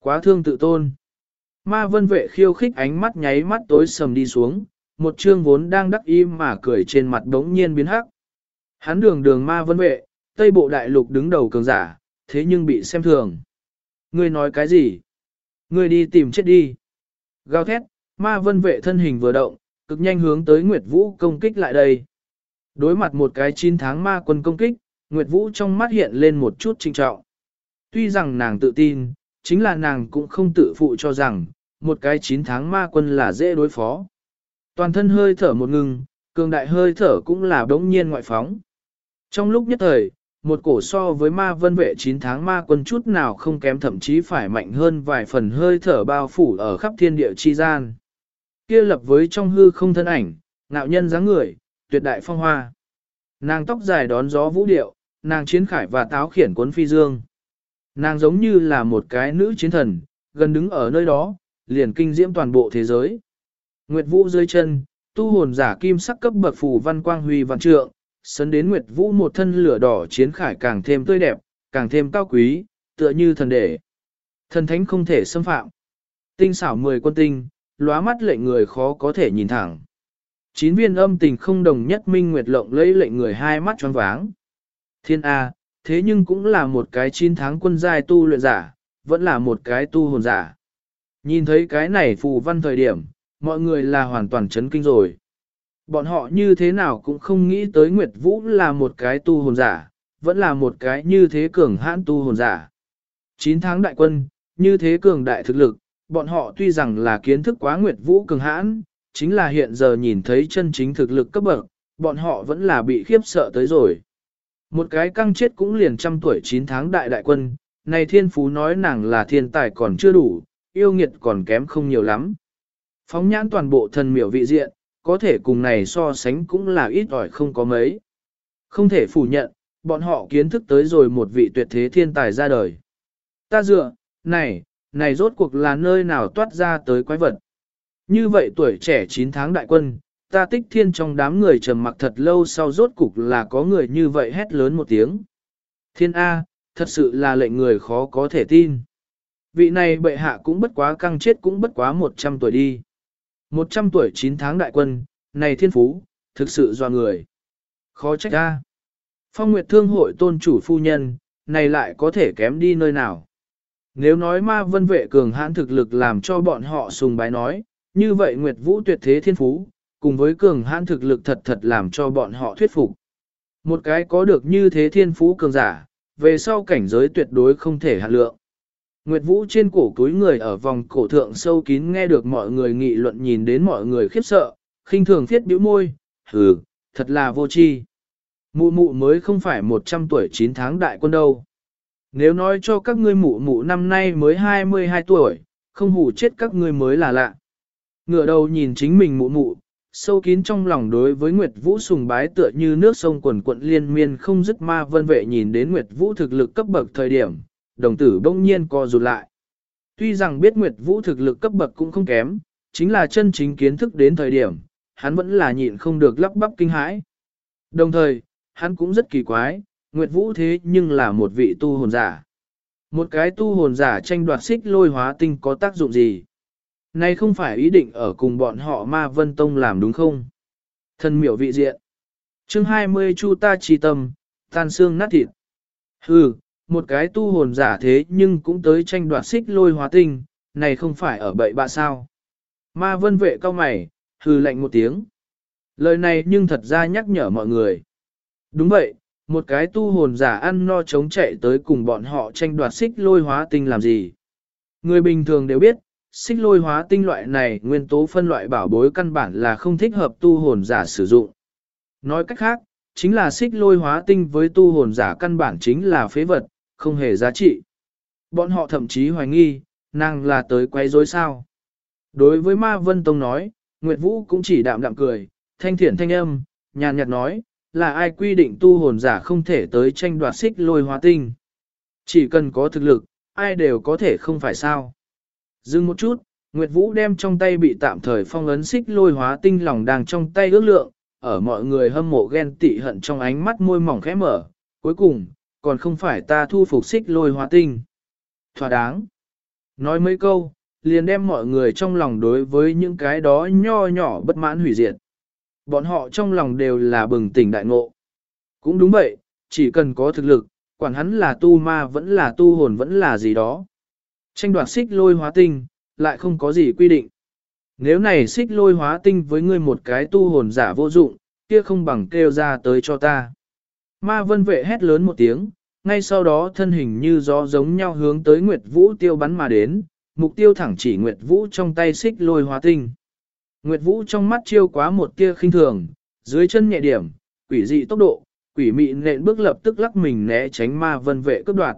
Quá thương tự tôn. Ma vân vệ khiêu khích ánh mắt nháy mắt tối sầm đi xuống, một chương vốn đang đắc ý mà cười trên mặt đống nhiên biến hắc. Hắn đường đường ma vân vệ, Tây Bộ Đại Lục đứng đầu cường giả, thế nhưng bị xem thường. Ngươi nói cái gì? Ngươi đi tìm chết đi. Gào thét, ma vân vệ thân hình vừa động, cực nhanh hướng tới Nguyệt Vũ công kích lại đây. Đối mặt một cái 9 tháng ma quân công kích, Nguyệt Vũ trong mắt hiện lên một chút trinh trọng. Tuy rằng nàng tự tin, chính là nàng cũng không tự phụ cho rằng, một cái 9 tháng ma quân là dễ đối phó. Toàn thân hơi thở một ngừng, cường đại hơi thở cũng là đống nhiên ngoại phóng. Trong lúc nhất thời, một cổ so với ma vân vệ 9 tháng ma quân chút nào không kém thậm chí phải mạnh hơn vài phần hơi thở bao phủ ở khắp thiên địa chi gian. Kia lập với trong hư không thân ảnh, ngạo nhân dáng người, tuyệt đại phong hoa. Nàng tóc dài đón gió vũ điệu, nàng chiến khải và táo khiển cuốn phi dương. Nàng giống như là một cái nữ chiến thần, gần đứng ở nơi đó, liền kinh diễm toàn bộ thế giới. Nguyệt Vũ dưới chân, tu hồn giả kim sắc cấp bậc phù văn quang huy văn trượng, sấn đến Nguyệt Vũ một thân lửa đỏ chiến khải càng thêm tươi đẹp, càng thêm cao quý, tựa như thần đệ. Thần thánh không thể xâm phạm. Tinh xảo mười quân tinh, lóa mắt lệnh người khó có thể nhìn thẳng. Chín viên âm tình không đồng nhất minh nguyệt lộng lấy lệnh người hai mắt choáng váng. Thiên A, thế nhưng cũng là một cái chín tháng quân giai tu luyện giả, vẫn là một cái tu hồn giả. Nhìn thấy cái này phù văn thời điểm, mọi người là hoàn toàn chấn kinh rồi. Bọn họ như thế nào cũng không nghĩ tới Nguyệt Vũ là một cái tu hồn giả, vẫn là một cái như thế cường hãn tu hồn giả. 9 tháng đại quân, như thế cường đại thực lực, bọn họ tuy rằng là kiến thức quá Nguyệt Vũ cường hãn, chính là hiện giờ nhìn thấy chân chính thực lực cấp bậc, bọn họ vẫn là bị khiếp sợ tới rồi. Một cái căng chết cũng liền trăm tuổi 9 tháng đại đại quân, này thiên phú nói nàng là thiên tài còn chưa đủ, yêu nghiệt còn kém không nhiều lắm. Phóng nhãn toàn bộ thần miểu vị diện, có thể cùng này so sánh cũng là ít ỏi không có mấy. Không thể phủ nhận, bọn họ kiến thức tới rồi một vị tuyệt thế thiên tài ra đời. Ta dựa, này, này rốt cuộc là nơi nào toát ra tới quái vật. Như vậy tuổi trẻ 9 tháng đại quân, ta tích thiên trong đám người trầm mặc thật lâu sau rốt cục là có người như vậy hét lớn một tiếng. Thiên A, thật sự là lệnh người khó có thể tin. Vị này bệ hạ cũng bất quá căng chết cũng bất quá 100 tuổi đi. 100 tuổi 9 tháng đại quân, này thiên phú, thực sự doa người. Khó trách a. Phong Nguyệt Thương hội tôn chủ phu nhân, này lại có thể kém đi nơi nào. Nếu nói ma vân vệ cường hãn thực lực làm cho bọn họ sùng bái nói, như vậy Nguyệt Vũ tuyệt thế thiên phú, cùng với cường hãn thực lực thật thật làm cho bọn họ thuyết phục. Một cái có được như thế thiên phú cường giả, về sau cảnh giới tuyệt đối không thể hạ lượng. Nguyệt Vũ trên cổ túi người ở vòng cổ thượng sâu kín nghe được mọi người nghị luận nhìn đến mọi người khiếp sợ, khinh thường thiết bĩu môi, hừ, thật là vô tri. Mụ mụ mới không phải 100 tuổi 9 tháng đại quân đâu. Nếu nói cho các ngươi mụ mụ năm nay mới 22 tuổi, không hủ chết các ngươi mới là lạ. Ngựa đầu nhìn chính mình mụ mụ, sâu kín trong lòng đối với Nguyệt Vũ sùng bái tựa như nước sông quần quận liên miên không dứt ma vân vệ nhìn đến Nguyệt Vũ thực lực cấp bậc thời điểm, đồng tử bỗng nhiên co rụt lại. Tuy rằng biết Nguyệt Vũ thực lực cấp bậc cũng không kém, chính là chân chính kiến thức đến thời điểm, hắn vẫn là nhịn không được lắp bắp kinh hãi. Đồng thời, hắn cũng rất kỳ quái, Nguyệt Vũ thế nhưng là một vị tu hồn giả. Một cái tu hồn giả tranh đoạt xích lôi hóa tinh có tác dụng gì? Nay không phải ý định ở cùng bọn họ ma vân tông làm đúng không? Thân miểu vị diện. chương 20 chu ta trì tâm, tan xương nát thịt. Hừ, một cái tu hồn giả thế nhưng cũng tới tranh đoạt xích lôi hóa tinh, này không phải ở bậy bạ sao. Ma vân vệ cao mày, hừ lạnh một tiếng. Lời này nhưng thật ra nhắc nhở mọi người. Đúng vậy, một cái tu hồn giả ăn no chống chạy tới cùng bọn họ tranh đoạt xích lôi hóa tinh làm gì. Người bình thường đều biết, xích lôi hóa tinh loại này nguyên tố phân loại bảo bối căn bản là không thích hợp tu hồn giả sử dụng. Nói cách khác, chính là xích lôi hóa tinh với tu hồn giả căn bản chính là phế vật, không hề giá trị. Bọn họ thậm chí hoài nghi, nàng là tới quay rối sao. Đối với Ma Vân Tông nói, Nguyệt Vũ cũng chỉ đạm đạm cười, thanh thiện thanh âm, nhàn nhạt nói, là ai quy định tu hồn giả không thể tới tranh đoạt xích lôi hóa tinh. Chỉ cần có thực lực, ai đều có thể không phải sao. Dừng một chút, Nguyệt Vũ đem trong tay bị tạm thời phong ấn xích lôi hóa tinh lòng đang trong tay ước lượng, ở mọi người hâm mộ ghen tị hận trong ánh mắt môi mỏng khẽ mở, cuối cùng, còn không phải ta thu phục xích lôi hóa tinh. Thỏa đáng. Nói mấy câu, liền đem mọi người trong lòng đối với những cái đó nho nhỏ bất mãn hủy diệt. Bọn họ trong lòng đều là bừng tỉnh đại ngộ. Cũng đúng vậy, chỉ cần có thực lực, quản hắn là tu ma vẫn là tu hồn vẫn là gì đó. Tranh đoạt xích lôi hóa tinh, lại không có gì quy định. Nếu này xích lôi hóa tinh với ngươi một cái tu hồn giả vô dụng, kia không bằng kêu ra tới cho ta. Ma vân vệ hét lớn một tiếng, ngay sau đó thân hình như gió giống nhau hướng tới Nguyệt Vũ tiêu bắn mà đến, mục tiêu thẳng chỉ Nguyệt Vũ trong tay xích lôi hóa tinh. Nguyệt Vũ trong mắt chiêu quá một tia khinh thường, dưới chân nhẹ điểm, quỷ dị tốc độ, quỷ mị nện bước lập tức lắc mình né tránh ma vân vệ cướp đoạt.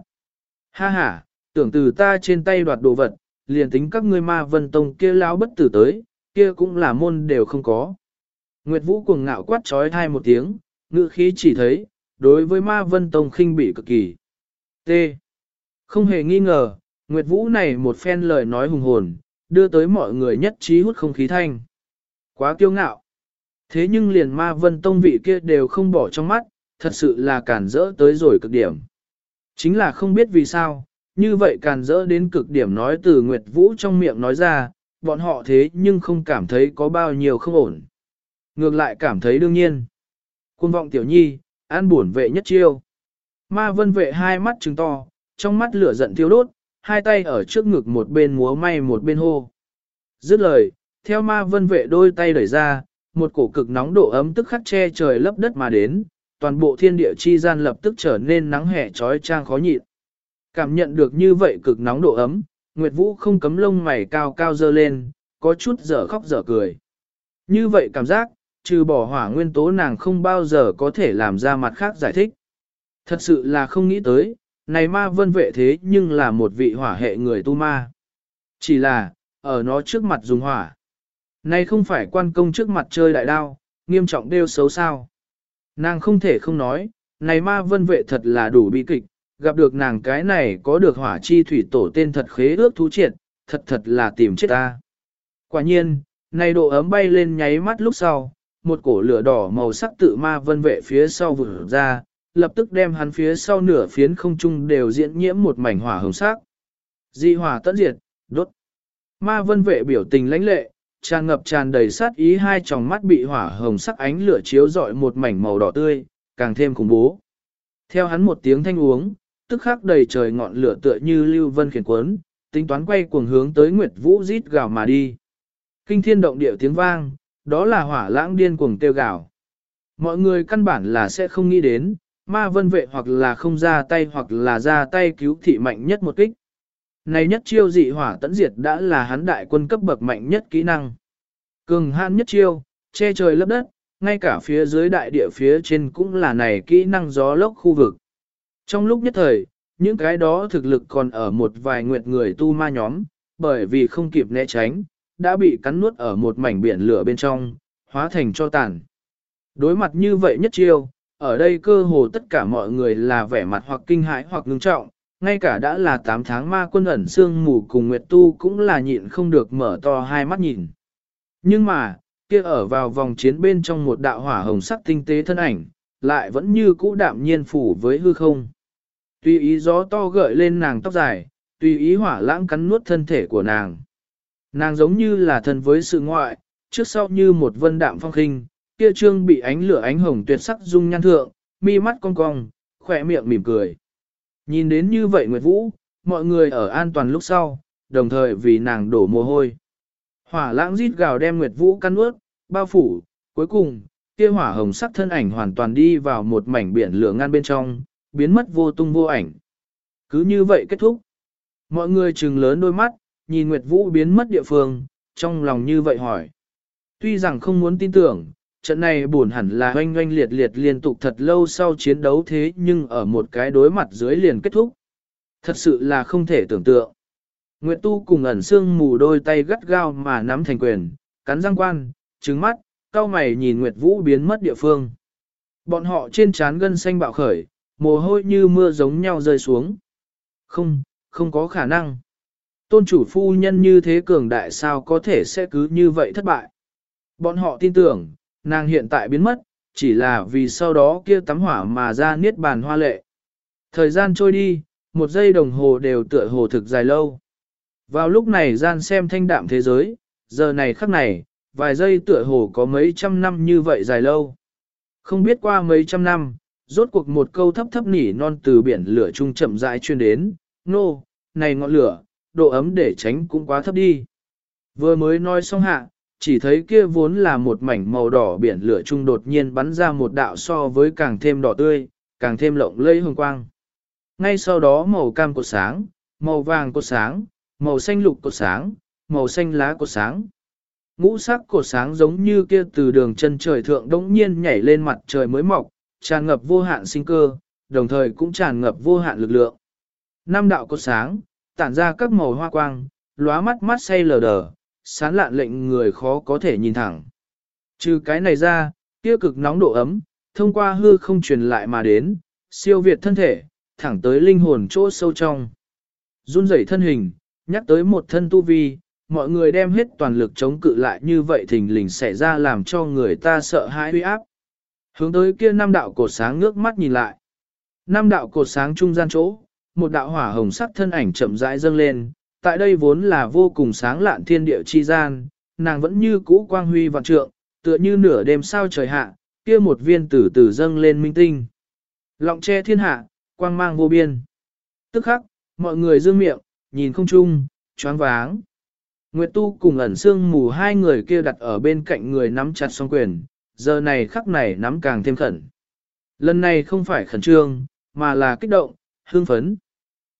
Ha ha, tưởng từ ta trên tay đoạt đồ vật, liền tính các ngươi ma vân tông kia lão bất tử tới, kia cũng là môn đều không có. Nguyệt Vũ cuồng ngạo quát trói thai một tiếng, ngữ khí chỉ thấy, đối với ma vân tông khinh bị cực kỳ. T. Không hề nghi ngờ, Nguyệt Vũ này một phen lời nói hùng hồn, đưa tới mọi người nhất trí hút không khí thanh. Quá kiêu ngạo. Thế nhưng liền ma vân tông vị kia đều không bỏ trong mắt, thật sự là cản rỡ tới rồi cực điểm. Chính là không biết vì sao, như vậy càn rỡ đến cực điểm nói từ Nguyệt Vũ trong miệng nói ra, bọn họ thế nhưng không cảm thấy có bao nhiêu không ổn. Ngược lại cảm thấy đương nhiên. Quân vọng tiểu nhi, an buồn vệ nhất chiêu. Ma vân vệ hai mắt trừng to, trong mắt lửa giận thiêu đốt, hai tay ở trước ngực một bên múa may một bên hô. Dứt lời, theo ma vân vệ đôi tay đẩy ra, một cổ cực nóng độ ấm tức khắc che trời lấp đất mà đến, toàn bộ thiên địa chi gian lập tức trở nên nắng hè trói trang khó nhịn. Cảm nhận được như vậy cực nóng độ ấm, Nguyệt Vũ không cấm lông mày cao cao dơ lên, có chút dở khóc dở cười. Như vậy cảm giác, trừ bỏ hỏa nguyên tố nàng không bao giờ có thể làm ra mặt khác giải thích. Thật sự là không nghĩ tới, này ma vân vệ thế nhưng là một vị hỏa hệ người tu ma. Chỉ là, ở nó trước mặt dùng hỏa. Này không phải quan công trước mặt chơi đại đao, nghiêm trọng đeo xấu sao. Nàng không thể không nói, này ma vân vệ thật là đủ bi kịch, gặp được nàng cái này có được hỏa chi thủy tổ tên thật khế ước thú triệt, thật thật là tìm chết ta. Quả nhiên, này độ ấm bay lên nháy mắt lúc sau, một cổ lửa đỏ màu sắc tự ma vân vệ phía sau vừa ra, lập tức đem hắn phía sau nửa phiến không trung đều diễn nhiễm một mảnh hỏa hồng sắc. Dị hỏa tận diệt, đốt. Ma vân vệ biểu tình lãnh lệ, tràn ngập tràn đầy sát ý hai tròng mắt bị hỏa hồng sắc ánh lửa chiếu rọi một mảnh màu đỏ tươi, càng thêm khủng bố. Theo hắn một tiếng thanh uống, tức khắc đầy trời ngọn lửa tựa như lưu vân khiển cuốn, tính toán quay cuồng hướng tới Nguyệt Vũ rít gào mà đi. Kinh thiên động địa tiếng vang, đó là hỏa lãng điên cuồng tiêu gào. Mọi người căn bản là sẽ không nghĩ đến, ma vân vệ hoặc là không ra tay hoặc là ra tay cứu thị mạnh nhất một kích. Này nhất chiêu dị hỏa tẫn diệt đã là hắn đại quân cấp bậc mạnh nhất kỹ năng. Cường hãn nhất chiêu, che trời lấp đất, ngay cả phía dưới đại địa phía trên cũng là này kỹ năng gió lốc khu vực. Trong lúc nhất thời, những cái đó thực lực còn ở một vài nguyệt người tu ma nhóm, bởi vì không kịp né tránh, đã bị cắn nuốt ở một mảnh biển lửa bên trong, hóa thành cho tàn. Đối mặt như vậy nhất chiêu, ở đây cơ hồ tất cả mọi người là vẻ mặt hoặc kinh hãi hoặc ngưng trọng, ngay cả đã là 8 tháng ma quân ẩn xương mù cùng Nguyệt Tu cũng là nhịn không được mở to hai mắt nhìn. Nhưng mà, kia ở vào vòng chiến bên trong một đạo hỏa hồng sắc tinh tế thân ảnh, lại vẫn như cũ đạm nhiên phủ với hư không. Tùy ý gió to gợi lên nàng tóc dài, tùy ý hỏa lãng cắn nuốt thân thể của nàng. Nàng giống như là thân với sự ngoại, trước sau như một vân đạm phong khinh, kia trương bị ánh lửa ánh hồng tuyệt sắc dung nhan thượng, mi mắt cong cong, khỏe miệng mỉm cười. Nhìn đến như vậy Nguyệt Vũ, mọi người ở an toàn lúc sau, đồng thời vì nàng đổ mồ hôi. Hỏa lãng rít gào đem Nguyệt Vũ căn ướt, bao phủ, cuối cùng, kia hỏa hồng sắc thân ảnh hoàn toàn đi vào một mảnh biển lửa ngăn bên trong, biến mất vô tung vô ảnh. Cứ như vậy kết thúc. Mọi người trừng lớn đôi mắt, nhìn Nguyệt Vũ biến mất địa phương, trong lòng như vậy hỏi. Tuy rằng không muốn tin tưởng, trận này buồn hẳn là oanh oanh liệt liệt liên tục thật lâu sau chiến đấu thế nhưng ở một cái đối mặt dưới liền kết thúc. Thật sự là không thể tưởng tượng. Nguyệt Tu cùng ẩn xương mù đôi tay gắt gao mà nắm thành quyền, cắn răng quan, trứng mắt, cao mày nhìn Nguyệt Vũ biến mất địa phương. Bọn họ trên trán gân xanh bạo khởi, mồ hôi như mưa giống nhau rơi xuống. Không, không có khả năng. Tôn chủ phu nhân như thế cường đại sao có thể sẽ cứ như vậy thất bại. Bọn họ tin tưởng, nàng hiện tại biến mất, chỉ là vì sau đó kia tắm hỏa mà ra niết bàn hoa lệ. Thời gian trôi đi, một giây đồng hồ đều tựa hồ thực dài lâu. Vào lúc này gian xem thanh đạm thế giới, giờ này khắc này, vài giây tựa hồ có mấy trăm năm như vậy dài lâu. Không biết qua mấy trăm năm, rốt cuộc một câu thấp thấp nỉ non từ biển lửa trung chậm rãi chuyên đến, nô, no, này ngọn lửa, độ ấm để tránh cũng quá thấp đi. Vừa mới nói xong hạ, chỉ thấy kia vốn là một mảnh màu đỏ biển lửa trung đột nhiên bắn ra một đạo so với càng thêm đỏ tươi, càng thêm lộng lẫy hồng quang. Ngay sau đó màu cam cột sáng, màu vàng cột sáng, màu xanh lục cột sáng, màu xanh lá cột sáng. Ngũ sắc cột sáng giống như kia từ đường chân trời thượng đống nhiên nhảy lên mặt trời mới mọc, tràn ngập vô hạn sinh cơ, đồng thời cũng tràn ngập vô hạn lực lượng. Năm đạo cột sáng, tản ra các màu hoa quang, lóa mắt mắt say lờ đờ, sán lạn lệnh người khó có thể nhìn thẳng. Trừ cái này ra, kia cực nóng độ ấm, thông qua hư không truyền lại mà đến, siêu việt thân thể, thẳng tới linh hồn chỗ sâu trong. Run rẩy thân hình, nhắc tới một thân tu vi, mọi người đem hết toàn lực chống cự lại như vậy thình lình xảy ra làm cho người ta sợ hãi uy áp. Hướng tới kia năm đạo cột sáng ngước mắt nhìn lại. Năm đạo cột sáng trung gian chỗ, một đạo hỏa hồng sắc thân ảnh chậm rãi dâng lên, tại đây vốn là vô cùng sáng lạn thiên địa chi gian, nàng vẫn như cũ quang huy vạn trượng, tựa như nửa đêm sao trời hạ, kia một viên tử tử dâng lên minh tinh. Lọng che thiên hạ, quang mang vô biên. Tức khắc, mọi người dương miệng, nhìn không chung, choáng váng. Nguyệt Tu cùng ẩn xương mù hai người kia đặt ở bên cạnh người nắm chặt song quyền, giờ này khắc này nắm càng thêm khẩn. Lần này không phải khẩn trương, mà là kích động, hương phấn.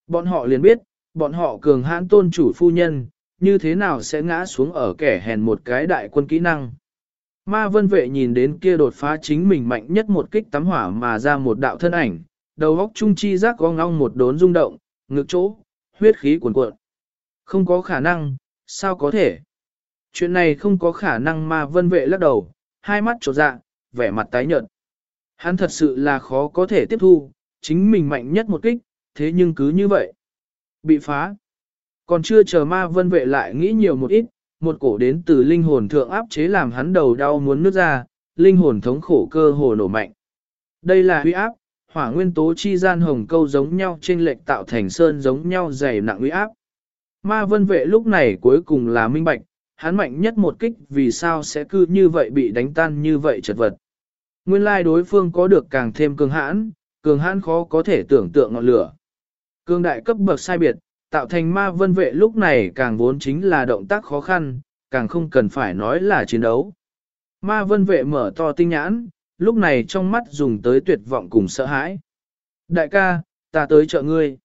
Bọn họ liền biết, bọn họ cường hãn tôn chủ phu nhân, như thế nào sẽ ngã xuống ở kẻ hèn một cái đại quân kỹ năng. Ma vân vệ nhìn đến kia đột phá chính mình mạnh nhất một kích tắm hỏa mà ra một đạo thân ảnh, đầu góc trung chi giác gong ngong một đốn rung động, ngực chỗ, huyết khí cuồn cuộn. Không có khả năng, sao có thể? Chuyện này không có khả năng ma vân vệ lắc đầu, hai mắt trột dạ, vẻ mặt tái nhợt. Hắn thật sự là khó có thể tiếp thu, chính mình mạnh nhất một kích, thế nhưng cứ như vậy. Bị phá. Còn chưa chờ ma vân vệ lại nghĩ nhiều một ít, một cổ đến từ linh hồn thượng áp chế làm hắn đầu đau muốn nước ra, linh hồn thống khổ cơ hồ nổ mạnh. Đây là huy áp, hỏa nguyên tố chi gian hồng câu giống nhau trên lệch tạo thành sơn giống nhau dày nặng huy áp. Ma vân vệ lúc này cuối cùng là minh bạch, hắn mạnh nhất một kích vì sao sẽ cứ như vậy bị đánh tan như vậy chật vật. Nguyên lai đối phương có được càng thêm cường hãn, cường hãn khó có thể tưởng tượng ngọn lửa. Cường đại cấp bậc sai biệt, tạo thành ma vân vệ lúc này càng vốn chính là động tác khó khăn, càng không cần phải nói là chiến đấu. Ma vân vệ mở to tinh nhãn, lúc này trong mắt dùng tới tuyệt vọng cùng sợ hãi. Đại ca, ta tới trợ ngươi.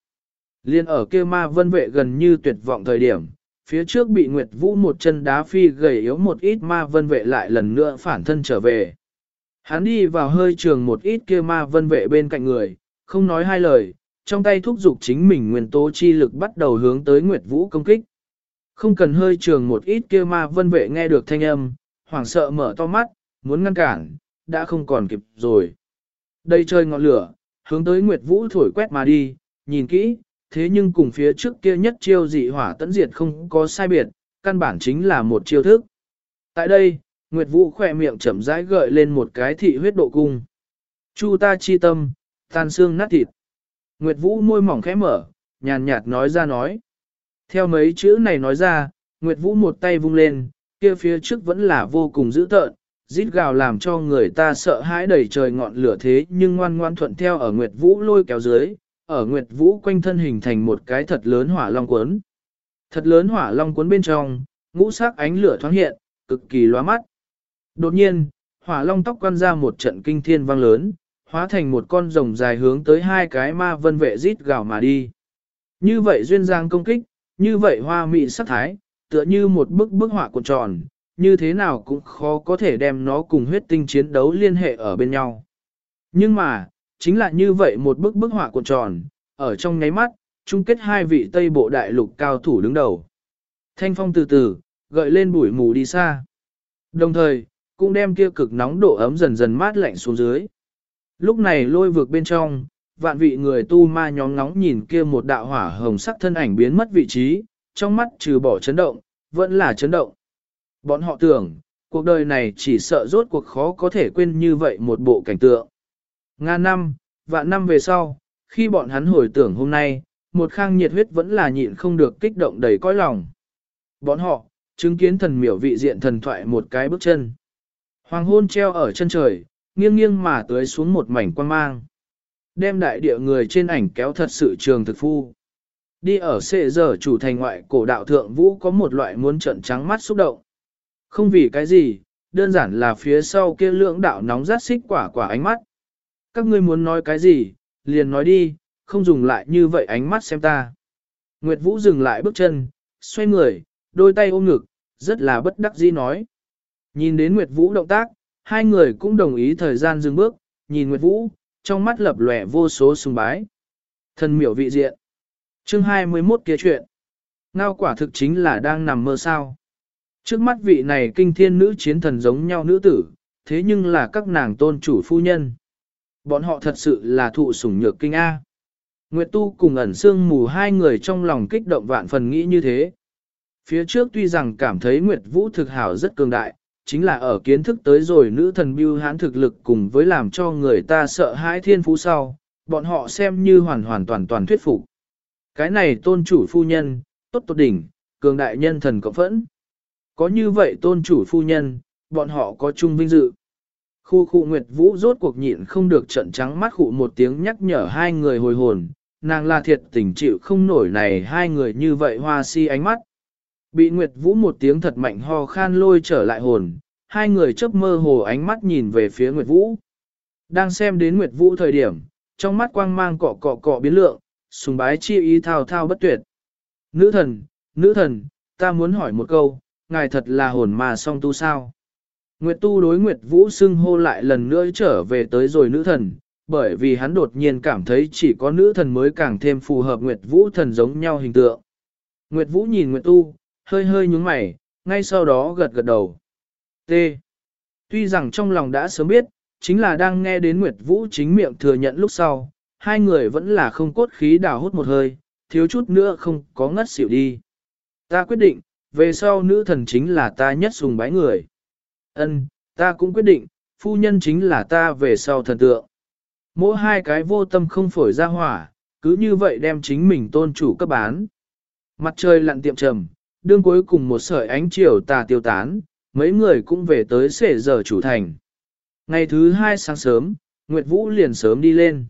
Liên ở kia ma vân vệ gần như tuyệt vọng thời điểm, phía trước bị Nguyệt Vũ một chân đá phi gầy yếu một ít ma vân vệ lại lần nữa phản thân trở về. Hắn đi vào hơi trường một ít kia ma vân vệ bên cạnh người, không nói hai lời, trong tay thúc giục chính mình nguyên tố chi lực bắt đầu hướng tới Nguyệt Vũ công kích. Không cần hơi trường một ít kia ma vân vệ nghe được thanh âm, hoảng sợ mở to mắt, muốn ngăn cản, đã không còn kịp rồi. Đây chơi ngọn lửa, hướng tới Nguyệt Vũ thổi quét mà đi, nhìn kỹ, thế nhưng cùng phía trước kia nhất chiêu dị hỏa tấn diệt không có sai biệt, căn bản chính là một chiêu thức. Tại đây, Nguyệt Vũ khỏe miệng chậm rãi gợi lên một cái thị huyết độ cung. Chu ta chi tâm, tan xương nát thịt. Nguyệt Vũ môi mỏng khẽ mở, nhàn nhạt nói ra nói. Theo mấy chữ này nói ra, Nguyệt Vũ một tay vung lên, kia phía trước vẫn là vô cùng dữ tợn, rít gào làm cho người ta sợ hãi đầy trời ngọn lửa thế nhưng ngoan ngoan thuận theo ở Nguyệt Vũ lôi kéo dưới, ở Nguyệt Vũ quanh thân hình thành một cái thật lớn hỏa long cuốn. Thật lớn hỏa long cuốn bên trong, ngũ sắc ánh lửa thoáng hiện, cực kỳ lóa mắt. Đột nhiên, hỏa long tóc quăn ra một trận kinh thiên vang lớn, hóa thành một con rồng dài hướng tới hai cái ma vân vệ rít gào mà đi. Như vậy duyên giang công kích, như vậy hoa mị sắc thái, tựa như một bức bức họa cuộn tròn, như thế nào cũng khó có thể đem nó cùng huyết tinh chiến đấu liên hệ ở bên nhau. Nhưng mà, chính là như vậy một bức bức họa cuộn tròn, ở trong nháy mắt, chung kết hai vị Tây Bộ Đại Lục cao thủ đứng đầu. Thanh phong từ từ, gợi lên bụi mù đi xa. Đồng thời, cũng đem kia cực nóng độ ấm dần dần mát lạnh xuống dưới. Lúc này lôi vượt bên trong, vạn vị người tu ma nhóm ngóng nhìn kia một đạo hỏa hồng sắc thân ảnh biến mất vị trí, trong mắt trừ bỏ chấn động, vẫn là chấn động. Bọn họ tưởng, cuộc đời này chỉ sợ rốt cuộc khó có thể quên như vậy một bộ cảnh tượng. Ngàn năm, vạn năm về sau, khi bọn hắn hồi tưởng hôm nay, một khang nhiệt huyết vẫn là nhịn không được kích động đầy cõi lòng. Bọn họ, chứng kiến thần miểu vị diện thần thoại một cái bước chân. Hoàng hôn treo ở chân trời, nghiêng nghiêng mà tới xuống một mảnh quan mang. Đem đại địa người trên ảnh kéo thật sự trường thực phu. Đi ở xệ giờ chủ thành ngoại cổ đạo thượng vũ có một loại muốn trận trắng mắt xúc động. Không vì cái gì, đơn giản là phía sau kia lưỡng đạo nóng rát xích quả quả ánh mắt. Các ngươi muốn nói cái gì, liền nói đi, không dùng lại như vậy ánh mắt xem ta. Nguyệt Vũ dừng lại bước chân, xoay người, đôi tay ôm ngực, rất là bất đắc dĩ nói. Nhìn đến Nguyệt Vũ động tác, hai người cũng đồng ý thời gian dừng bước, nhìn Nguyệt Vũ, trong mắt lập lòe vô số sùng bái. Thần miểu vị diện. Chương 21 kia chuyện. Ngao quả thực chính là đang nằm mơ sao. Trước mắt vị này kinh thiên nữ chiến thần giống nhau nữ tử, thế nhưng là các nàng tôn chủ phu nhân. Bọn họ thật sự là thụ sủng nhược kinh A. Nguyệt Tu cùng ẩn sương mù hai người trong lòng kích động vạn phần nghĩ như thế. Phía trước tuy rằng cảm thấy Nguyệt Vũ thực hảo rất cường đại, chính là ở kiến thức tới rồi nữ thần biêu hãn thực lực cùng với làm cho người ta sợ hãi thiên phú sau, bọn họ xem như hoàn hoàn toàn toàn thuyết phục. Cái này tôn chủ phu nhân, tốt tốt đỉnh, cường đại nhân thần cộng phẫn. Có như vậy tôn chủ phu nhân, bọn họ có chung vinh dự. Khu khu Nguyệt Vũ rốt cuộc nhịn không được trận trắng mắt khụ một tiếng nhắc nhở hai người hồi hồn, nàng là thiệt tình chịu không nổi này hai người như vậy hoa si ánh mắt. Bị Nguyệt Vũ một tiếng thật mạnh ho khan lôi trở lại hồn, hai người chớp mơ hồ ánh mắt nhìn về phía Nguyệt Vũ. Đang xem đến Nguyệt Vũ thời điểm, trong mắt quang mang cọ cọ cọ biến lượng, sùng bái chi ý thao thao bất tuyệt. Nữ thần, nữ thần, ta muốn hỏi một câu, ngài thật là hồn mà song tu sao? Nguyệt tu đối Nguyệt Vũ xưng hô lại lần nữa trở về tới rồi nữ thần, bởi vì hắn đột nhiên cảm thấy chỉ có nữ thần mới càng thêm phù hợp Nguyệt Vũ thần giống nhau hình tượng. Nguyệt Vũ nhìn Nguyệt tu, hơi hơi nhúng mày, ngay sau đó gật gật đầu. T. Tuy rằng trong lòng đã sớm biết, chính là đang nghe đến Nguyệt Vũ chính miệng thừa nhận lúc sau, hai người vẫn là không cốt khí đào hút một hơi, thiếu chút nữa không có ngất xỉu đi. Ta quyết định, về sau nữ thần chính là ta nhất sùng bái người. Ân, ta cũng quyết định, phu nhân chính là ta về sau thần tượng. Mỗi hai cái vô tâm không phổi ra hỏa, cứ như vậy đem chính mình tôn chủ cấp bán. Mặt trời lặn tiệm trầm, đương cuối cùng một sợi ánh chiều tà tiêu tán, mấy người cũng về tới sể giờ chủ thành. Ngày thứ hai sáng sớm, Nguyệt Vũ liền sớm đi lên.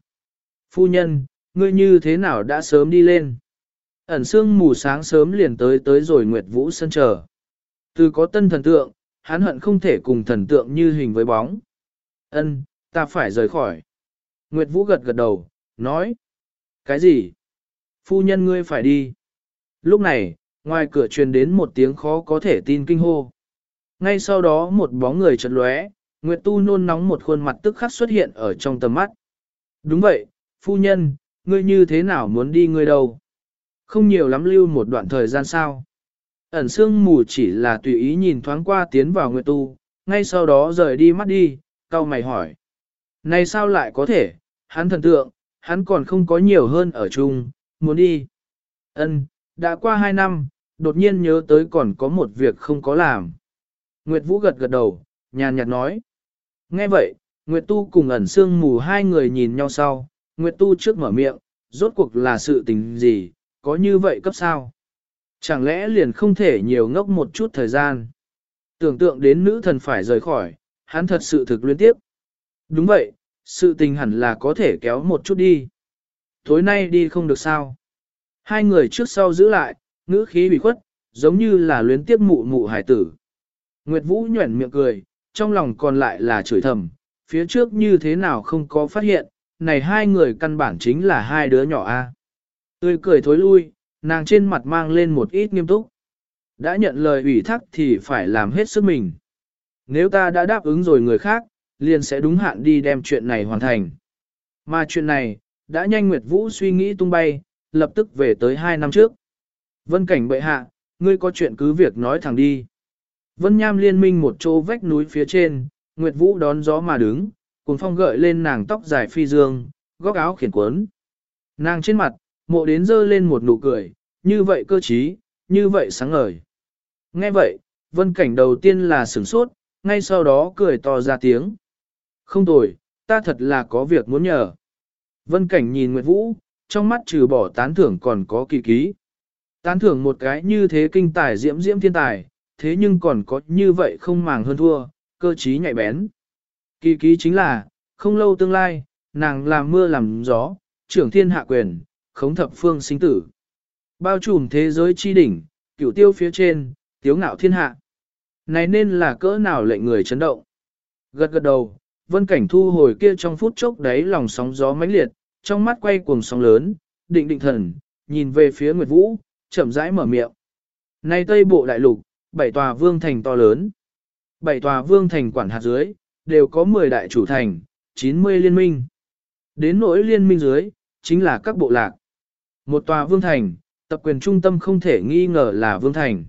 Phu nhân, ngươi như thế nào đã sớm đi lên? Ẩn sương mù sáng sớm liền tới tới rồi Nguyệt Vũ sân chờ. Từ có tân thần tượng, hắn hận không thể cùng thần tượng như hình với bóng. Ân, ta phải rời khỏi. Nguyệt Vũ gật gật đầu, nói. Cái gì? Phu nhân ngươi phải đi. Lúc này, ngoài cửa truyền đến một tiếng khó có thể tin kinh hô. Ngay sau đó một bóng người chợt lóe, Nguyệt Tu nôn nóng một khuôn mặt tức khắc xuất hiện ở trong tầm mắt. Đúng vậy, phu nhân, ngươi như thế nào muốn đi ngươi đâu? Không nhiều lắm lưu một đoạn thời gian sao? Ẩn sương mù chỉ là tùy ý nhìn thoáng qua tiến vào Nguyệt Tu, ngay sau đó rời đi mắt đi, cau mày hỏi. Này sao lại có thể, hắn thần tượng, hắn còn không có nhiều hơn ở chung, muốn đi. Ân, đã qua hai năm, đột nhiên nhớ tới còn có một việc không có làm. Nguyệt Vũ gật gật đầu, nhàn nhạt nói. Nghe vậy, Nguyệt Tu cùng ẩn sương mù hai người nhìn nhau sau, Nguyệt Tu trước mở miệng, rốt cuộc là sự tình gì, có như vậy cấp sao? Chẳng lẽ liền không thể nhiều ngốc một chút thời gian? Tưởng tượng đến nữ thần phải rời khỏi, hắn thật sự thực liên tiếp. Đúng vậy, sự tình hẳn là có thể kéo một chút đi. Tối nay đi không được sao. Hai người trước sau giữ lại, ngữ khí bị khuất, giống như là luyến tiếp mụ mụ hải tử. Nguyệt Vũ nhuẩn miệng cười, trong lòng còn lại là chửi thầm, phía trước như thế nào không có phát hiện, này hai người căn bản chính là hai đứa nhỏ a. Tươi cười thối lui, nàng trên mặt mang lên một ít nghiêm túc. Đã nhận lời ủy thác thì phải làm hết sức mình. Nếu ta đã đáp ứng rồi người khác, liền sẽ đúng hạn đi đem chuyện này hoàn thành. Mà chuyện này, đã nhanh Nguyệt Vũ suy nghĩ tung bay, lập tức về tới hai năm trước. Vân cảnh bệ hạ, ngươi có chuyện cứ việc nói thẳng đi. Vân Nham liên minh một chỗ vách núi phía trên, Nguyệt Vũ đón gió mà đứng, cùng phong gợi lên nàng tóc dài phi dương, góc áo khiển cuốn. Nàng trên mặt, mộ đến dơ lên một nụ cười, như vậy cơ trí, như vậy sáng ngời. Nghe vậy, vân cảnh đầu tiên là sửng sốt, ngay sau đó cười to ra tiếng. Không tồi, ta thật là có việc muốn nhờ. Vân cảnh nhìn Nguyệt Vũ, trong mắt trừ bỏ tán thưởng còn có kỳ ký. Tán thưởng một cái như thế kinh tài diễm diễm thiên tài, thế nhưng còn có như vậy không màng hơn thua, cơ trí nhạy bén. Kỳ ký chính là, không lâu tương lai, nàng làm mưa làm gió, trưởng thiên hạ quyền, khống thập phương sinh tử. Bao trùm thế giới chi đỉnh, cửu tiêu phía trên, tiếu ngạo thiên hạ. Này nên là cỡ nào lệnh người chấn động. Gật gật đầu, vân cảnh thu hồi kia trong phút chốc đấy lòng sóng gió mãnh liệt, trong mắt quay cuồng sóng lớn, định định thần, nhìn về phía Nguyệt Vũ, chậm rãi mở miệng. này Tây Bộ Đại Lục, bảy tòa vương thành to lớn. Bảy tòa vương thành quản hạt dưới, đều có 10 đại chủ thành, 90 liên minh. Đến nỗi liên minh dưới, chính là các bộ lạc. Một tòa vương thành, tập quyền trung tâm không thể nghi ngờ là vương thành.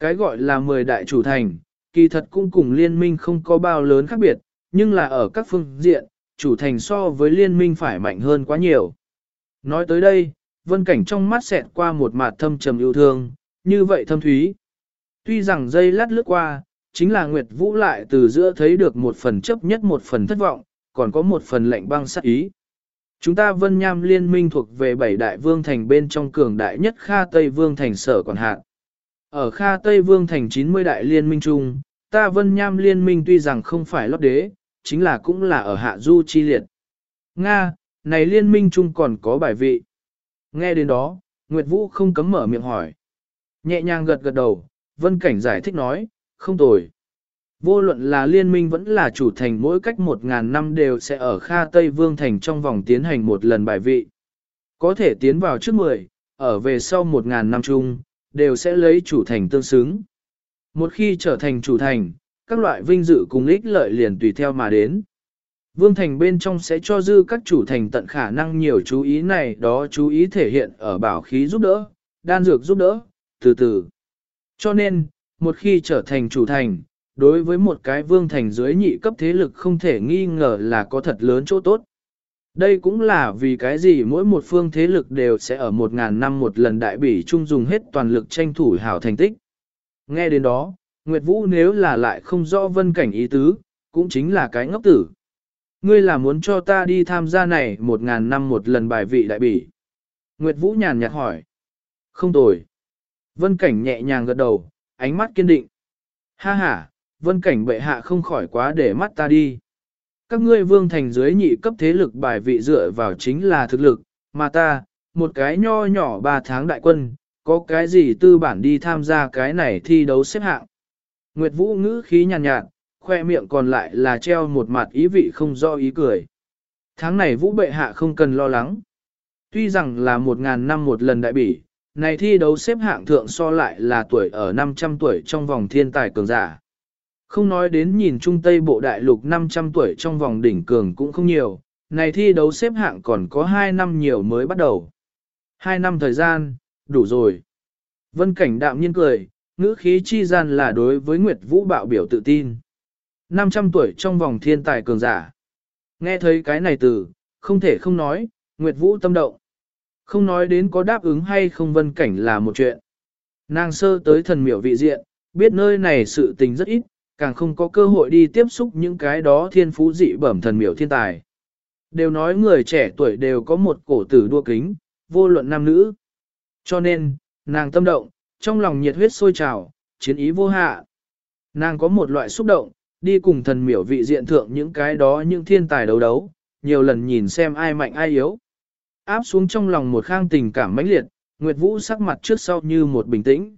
Cái gọi là 10 đại chủ thành, kỳ thật cũng cùng liên minh không có bao lớn khác biệt, nhưng là ở các phương diện, chủ thành so với liên minh phải mạnh hơn quá nhiều. Nói tới đây, vân cảnh trong mắt xẹt qua một mặt thâm trầm yêu thương, như vậy thâm thúy. Tuy rằng dây lát lướt qua, chính là Nguyệt Vũ lại từ giữa thấy được một phần chấp nhất một phần thất vọng, còn có một phần lệnh băng sát ý. Chúng ta vân nham liên minh thuộc về bảy đại vương thành bên trong cường đại nhất Kha Tây Vương thành sở còn hạn. Ở Kha Tây Vương thành 90 đại liên minh chung, ta vân nham liên minh tuy rằng không phải lót đế, chính là cũng là ở hạ du chi liệt. Nga, này liên minh chung còn có bài vị. Nghe đến đó, Nguyệt Vũ không cấm mở miệng hỏi. Nhẹ nhàng gật gật đầu, Vân Cảnh giải thích nói, không tồi. Vô luận là liên minh vẫn là chủ thành mỗi cách một ngàn năm đều sẽ ở Kha Tây Vương Thành trong vòng tiến hành một lần bài vị. Có thể tiến vào trước 10, ở về sau một ngàn năm chung, đều sẽ lấy chủ thành tương xứng. Một khi trở thành chủ thành, các loại vinh dự cùng ích lợi liền tùy theo mà đến. Vương thành bên trong sẽ cho dư các chủ thành tận khả năng nhiều chú ý này đó chú ý thể hiện ở bảo khí giúp đỡ, đan dược giúp đỡ, từ từ. Cho nên, một khi trở thành chủ thành, đối với một cái vương thành dưới nhị cấp thế lực không thể nghi ngờ là có thật lớn chỗ tốt. Đây cũng là vì cái gì mỗi một phương thế lực đều sẽ ở một ngàn năm một lần đại bỉ chung dùng hết toàn lực tranh thủ hảo thành tích. Nghe đến đó, Nguyệt Vũ nếu là lại không rõ vân cảnh ý tứ, cũng chính là cái ngốc tử. Ngươi là muốn cho ta đi tham gia này một ngàn năm một lần bài vị đại bỉ. Nguyệt Vũ nhàn nhạt hỏi. Không tồi. Vân cảnh nhẹ nhàng gật đầu, ánh mắt kiên định. Ha ha, vân cảnh bệ hạ không khỏi quá để mắt ta đi. Các ngươi vương thành dưới nhị cấp thế lực bài vị dựa vào chính là thực lực, mà ta, một cái nho nhỏ ba tháng đại quân, có cái gì tư bản đi tham gia cái này thi đấu xếp hạng. Nguyệt Vũ ngữ khí nhàn nhạt, nhạt, khoe miệng còn lại là treo một mặt ý vị không do ý cười. Tháng này Vũ bệ hạ không cần lo lắng. Tuy rằng là một ngàn năm một lần đại bỉ, này thi đấu xếp hạng thượng so lại là tuổi ở 500 tuổi trong vòng thiên tài cường giả. Không nói đến nhìn Trung Tây Bộ Đại Lục 500 tuổi trong vòng đỉnh cường cũng không nhiều, này thi đấu xếp hạng còn có 2 năm nhiều mới bắt đầu. 2 năm thời gian, đủ rồi. Vân Cảnh đạm nhiên cười, ngữ khí chi gian là đối với Nguyệt Vũ bạo biểu tự tin. 500 tuổi trong vòng thiên tài cường giả. Nghe thấy cái này từ, không thể không nói, Nguyệt Vũ tâm động. Không nói đến có đáp ứng hay không vân cảnh là một chuyện. Nàng sơ tới thần miểu vị diện, biết nơi này sự tình rất ít, càng không có cơ hội đi tiếp xúc những cái đó thiên phú dị bẩm thần miểu thiên tài. Đều nói người trẻ tuổi đều có một cổ tử đua kính, vô luận nam nữ. Cho nên, nàng tâm động, trong lòng nhiệt huyết sôi trào, chiến ý vô hạ. Nàng có một loại xúc động, đi cùng thần miểu vị diện thượng những cái đó những thiên tài đấu đấu, nhiều lần nhìn xem ai mạnh ai yếu. Áp xuống trong lòng một khang tình cảm mãnh liệt, Nguyệt Vũ sắc mặt trước sau như một bình tĩnh.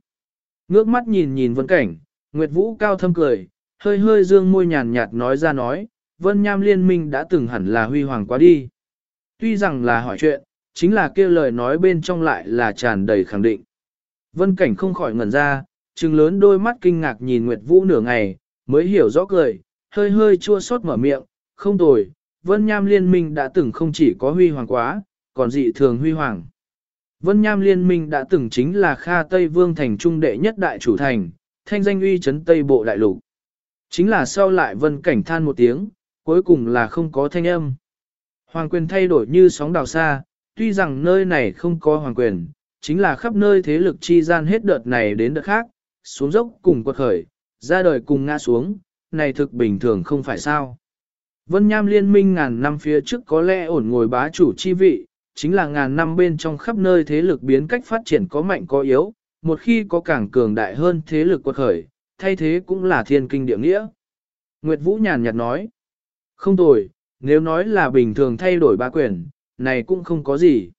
Ngước mắt nhìn nhìn vân cảnh, Nguyệt Vũ cao thâm cười, hơi hơi dương môi nhàn nhạt nói ra nói, vân nham liên minh đã từng hẳn là huy hoàng quá đi. Tuy rằng là hỏi chuyện, chính là kia lời nói bên trong lại là tràn đầy khẳng định. Vân cảnh không khỏi ngẩn ra, trừng lớn đôi mắt kinh ngạc nhìn Nguyệt Vũ nửa ngày, mới hiểu rõ cười, hơi hơi chua xót mở miệng, không tồi, Vân Nham liên minh đã từng không chỉ có huy hoàng quá, còn dị thường huy hoàng. Vân Nham liên minh đã từng chính là Kha Tây Vương thành trung đệ nhất đại chủ thành, thanh danh uy chấn Tây Bộ Đại Lục. Chính là sau lại vân cảnh than một tiếng, cuối cùng là không có thanh âm. Hoàng quyền thay đổi như sóng đào xa, tuy rằng nơi này không có hoàng quyền, chính là khắp nơi thế lực chi gian hết đợt này đến đợt khác, xuống dốc cùng quật khởi, ra đời cùng ngã xuống, này thực bình thường không phải sao. Vân Nham liên minh ngàn năm phía trước có lẽ ổn ngồi bá chủ chi vị, chính là ngàn năm bên trong khắp nơi thế lực biến cách phát triển có mạnh có yếu, một khi có càng cường đại hơn thế lực quật khởi, thay thế cũng là thiên kinh địa nghĩa. Nguyệt Vũ nhàn nhạt nói, không tồi, nếu nói là bình thường thay đổi ba quyền, này cũng không có gì.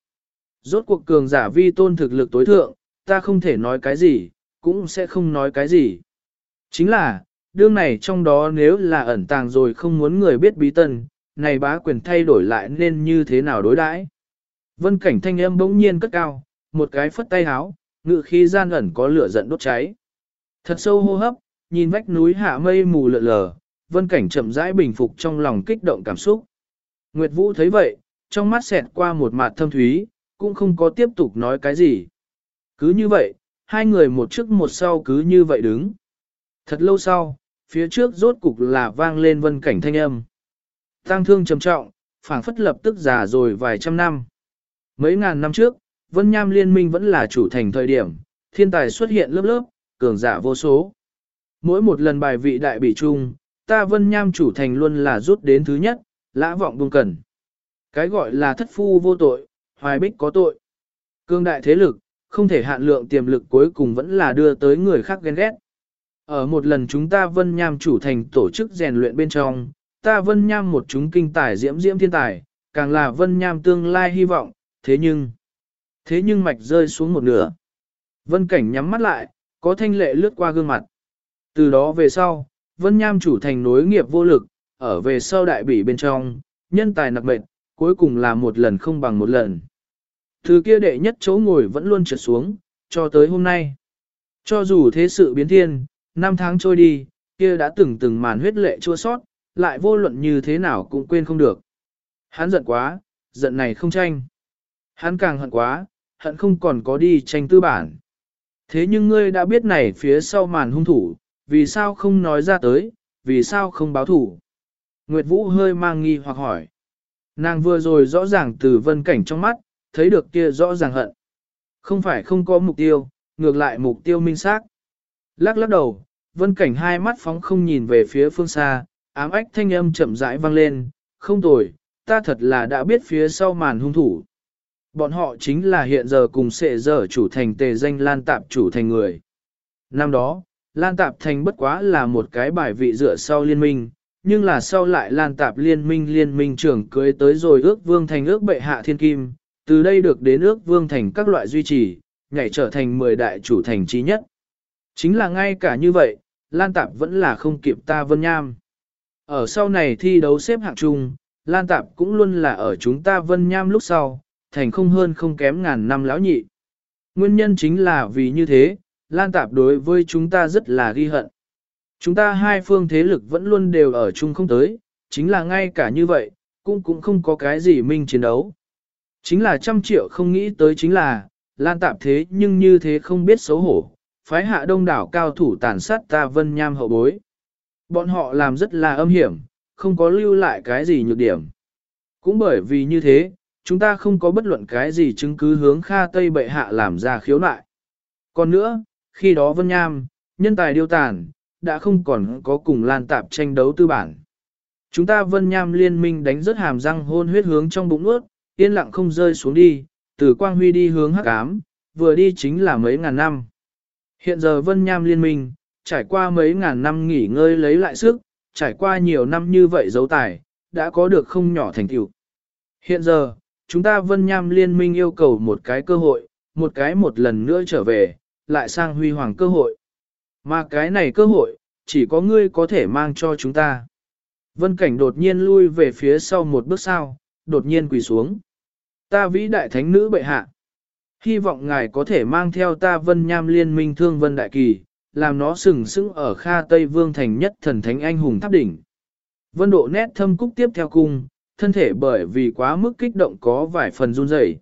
Rốt cuộc cường giả vi tôn thực lực tối thượng, ta không thể nói cái gì, cũng sẽ không nói cái gì. Chính là, đương này trong đó nếu là ẩn tàng rồi không muốn người biết bí tân, này bá quyền thay đổi lại nên như thế nào đối đãi. Vân cảnh thanh âm bỗng nhiên cất cao, một cái phất tay háo, ngự khí gian ẩn có lửa giận đốt cháy. Thật sâu hô hấp, nhìn vách núi hạ mây mù lợ lờ, vân cảnh chậm rãi bình phục trong lòng kích động cảm xúc. Nguyệt Vũ thấy vậy, trong mắt xẹt qua một mặt thâm thúy, cũng không có tiếp tục nói cái gì. Cứ như vậy, hai người một trước một sau cứ như vậy đứng. Thật lâu sau, phía trước rốt cục là vang lên vân cảnh thanh âm. Tăng thương trầm trọng, phảng phất lập tức già rồi vài trăm năm. Mấy ngàn năm trước, Vân Nham Liên minh vẫn là chủ thành thời điểm, thiên tài xuất hiện lớp lớp, cường giả vô số. Mỗi một lần bài vị đại bị chung, ta Vân Nham chủ thành luôn là rút đến thứ nhất, lã vọng buông cần. Cái gọi là thất phu vô tội, hoài bích có tội. Cương đại thế lực, không thể hạn lượng tiềm lực cuối cùng vẫn là đưa tới người khác ghen ghét. Ở một lần chúng ta Vân Nham chủ thành tổ chức rèn luyện bên trong, ta Vân Nham một chúng kinh tài diễm diễm thiên tài, càng là Vân Nham tương lai hy vọng, thế nhưng, thế nhưng mạch rơi xuống một nửa. Vân Cảnh nhắm mắt lại, có thanh lệ lướt qua gương mặt. Từ đó về sau, Vân Nham chủ thành nối nghiệp vô lực, ở về sau đại bỉ bên trong, nhân tài nặc mệnh, cuối cùng là một lần không bằng một lần. Thứ kia đệ nhất chỗ ngồi vẫn luôn trượt xuống, cho tới hôm nay. Cho dù thế sự biến thiên, năm tháng trôi đi, kia đã từng từng màn huyết lệ chua sót, lại vô luận như thế nào cũng quên không được. Hắn giận quá, giận này không tranh. Hắn càng hận quá, hận không còn có đi tranh tư bản. Thế nhưng ngươi đã biết này phía sau màn hung thủ, vì sao không nói ra tới, vì sao không báo thủ? Nguyệt Vũ hơi mang nghi hoặc hỏi. Nàng vừa rồi rõ ràng từ vân cảnh trong mắt, thấy được kia rõ ràng hận. Không phải không có mục tiêu, ngược lại mục tiêu minh xác. Lắc lắc đầu, vân cảnh hai mắt phóng không nhìn về phía phương xa, ám ách thanh âm chậm rãi vang lên, không tồi, ta thật là đã biết phía sau màn hung thủ. Bọn họ chính là hiện giờ cùng sệ giờ chủ thành tề danh lan tạp chủ thành người. Năm đó, lan tạp thành bất quá là một cái bài vị dựa sau liên minh, nhưng là sau lại lan tạp liên minh liên minh trưởng cưới tới rồi ước vương thành ước bệ hạ thiên kim, từ đây được đến ước vương thành các loại duy trì, nhảy trở thành 10 đại chủ thành trí nhất. Chính là ngay cả như vậy, lan tạp vẫn là không kịp ta vân nham. Ở sau này thi đấu xếp hạng chung, lan tạp cũng luôn là ở chúng ta vân nham lúc sau, thành không hơn không kém ngàn năm lão nhị. Nguyên nhân chính là vì như thế, lan tạp đối với chúng ta rất là ghi hận. Chúng ta hai phương thế lực vẫn luôn đều ở chung không tới, chính là ngay cả như vậy, cũng cũng không có cái gì minh chiến đấu. Chính là trăm triệu không nghĩ tới chính là, lan tạp thế nhưng như thế không biết xấu hổ, phái hạ đông đảo cao thủ tàn sát ta vân nham hậu bối. Bọn họ làm rất là âm hiểm, không có lưu lại cái gì nhược điểm. Cũng bởi vì như thế, chúng ta không có bất luận cái gì chứng cứ hướng Kha Tây bệ hạ làm ra khiếu nại. Còn nữa, khi đó Vân Nham, nhân tài điêu tàn, đã không còn có cùng lan tạp tranh đấu tư bản. Chúng ta Vân Nham liên minh đánh rất hàm răng hôn huyết hướng trong bụng ướt, yên lặng không rơi xuống đi, từ Quang Huy đi hướng Hắc Ám, vừa đi chính là mấy ngàn năm. Hiện giờ Vân Nham liên minh, trải qua mấy ngàn năm nghỉ ngơi lấy lại sức, trải qua nhiều năm như vậy dấu tài, đã có được không nhỏ thành tựu. Hiện giờ, chúng ta Vân Nham liên minh yêu cầu một cái cơ hội, một cái một lần nữa trở về, lại sang huy hoàng cơ hội. Mà cái này cơ hội, chỉ có ngươi có thể mang cho chúng ta. Vân Cảnh đột nhiên lui về phía sau một bước sau, đột nhiên quỳ xuống. Ta vĩ đại thánh nữ bệ hạ. Hy vọng ngài có thể mang theo ta Vân Nham liên minh thương Vân Đại Kỳ, làm nó sừng sững ở Kha Tây Vương thành nhất thần thánh anh hùng tháp đỉnh. Vân độ nét thâm cúc tiếp theo cung, thân thể bởi vì quá mức kích động có vài phần run rẩy.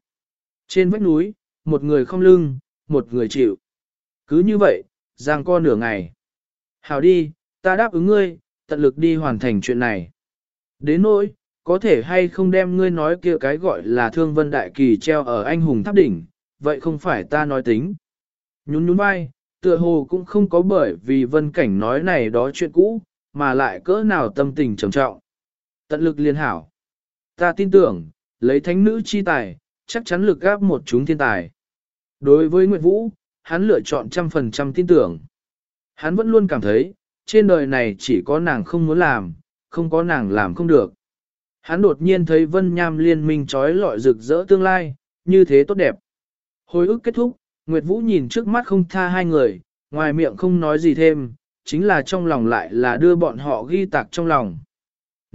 Trên vách núi, một người không lưng, một người chịu. Cứ như vậy, giang co nửa ngày. Hảo đi, ta đáp ứng ngươi, tận lực đi hoàn thành chuyện này. Đến nỗi, có thể hay không đem ngươi nói kia cái gọi là thương vân đại kỳ treo ở anh hùng tháp đỉnh, vậy không phải ta nói tính. Nhún nhún vai, tựa hồ cũng không có bởi vì vân cảnh nói này đó chuyện cũ, mà lại cỡ nào tâm tình trầm trọng. Tận lực liên hảo. Ta tin tưởng, lấy thánh nữ chi tài, chắc chắn lực gáp một chúng thiên tài. Đối với Nguyệt Vũ, hắn lựa chọn trăm phần trăm tin tưởng. Hắn vẫn luôn cảm thấy, trên đời này chỉ có nàng không muốn làm, không có nàng làm không được. Hắn đột nhiên thấy vân nham liên minh trói lọi rực rỡ tương lai, như thế tốt đẹp. Hồi ức kết thúc, Nguyệt Vũ nhìn trước mắt không tha hai người, ngoài miệng không nói gì thêm, chính là trong lòng lại là đưa bọn họ ghi tạc trong lòng.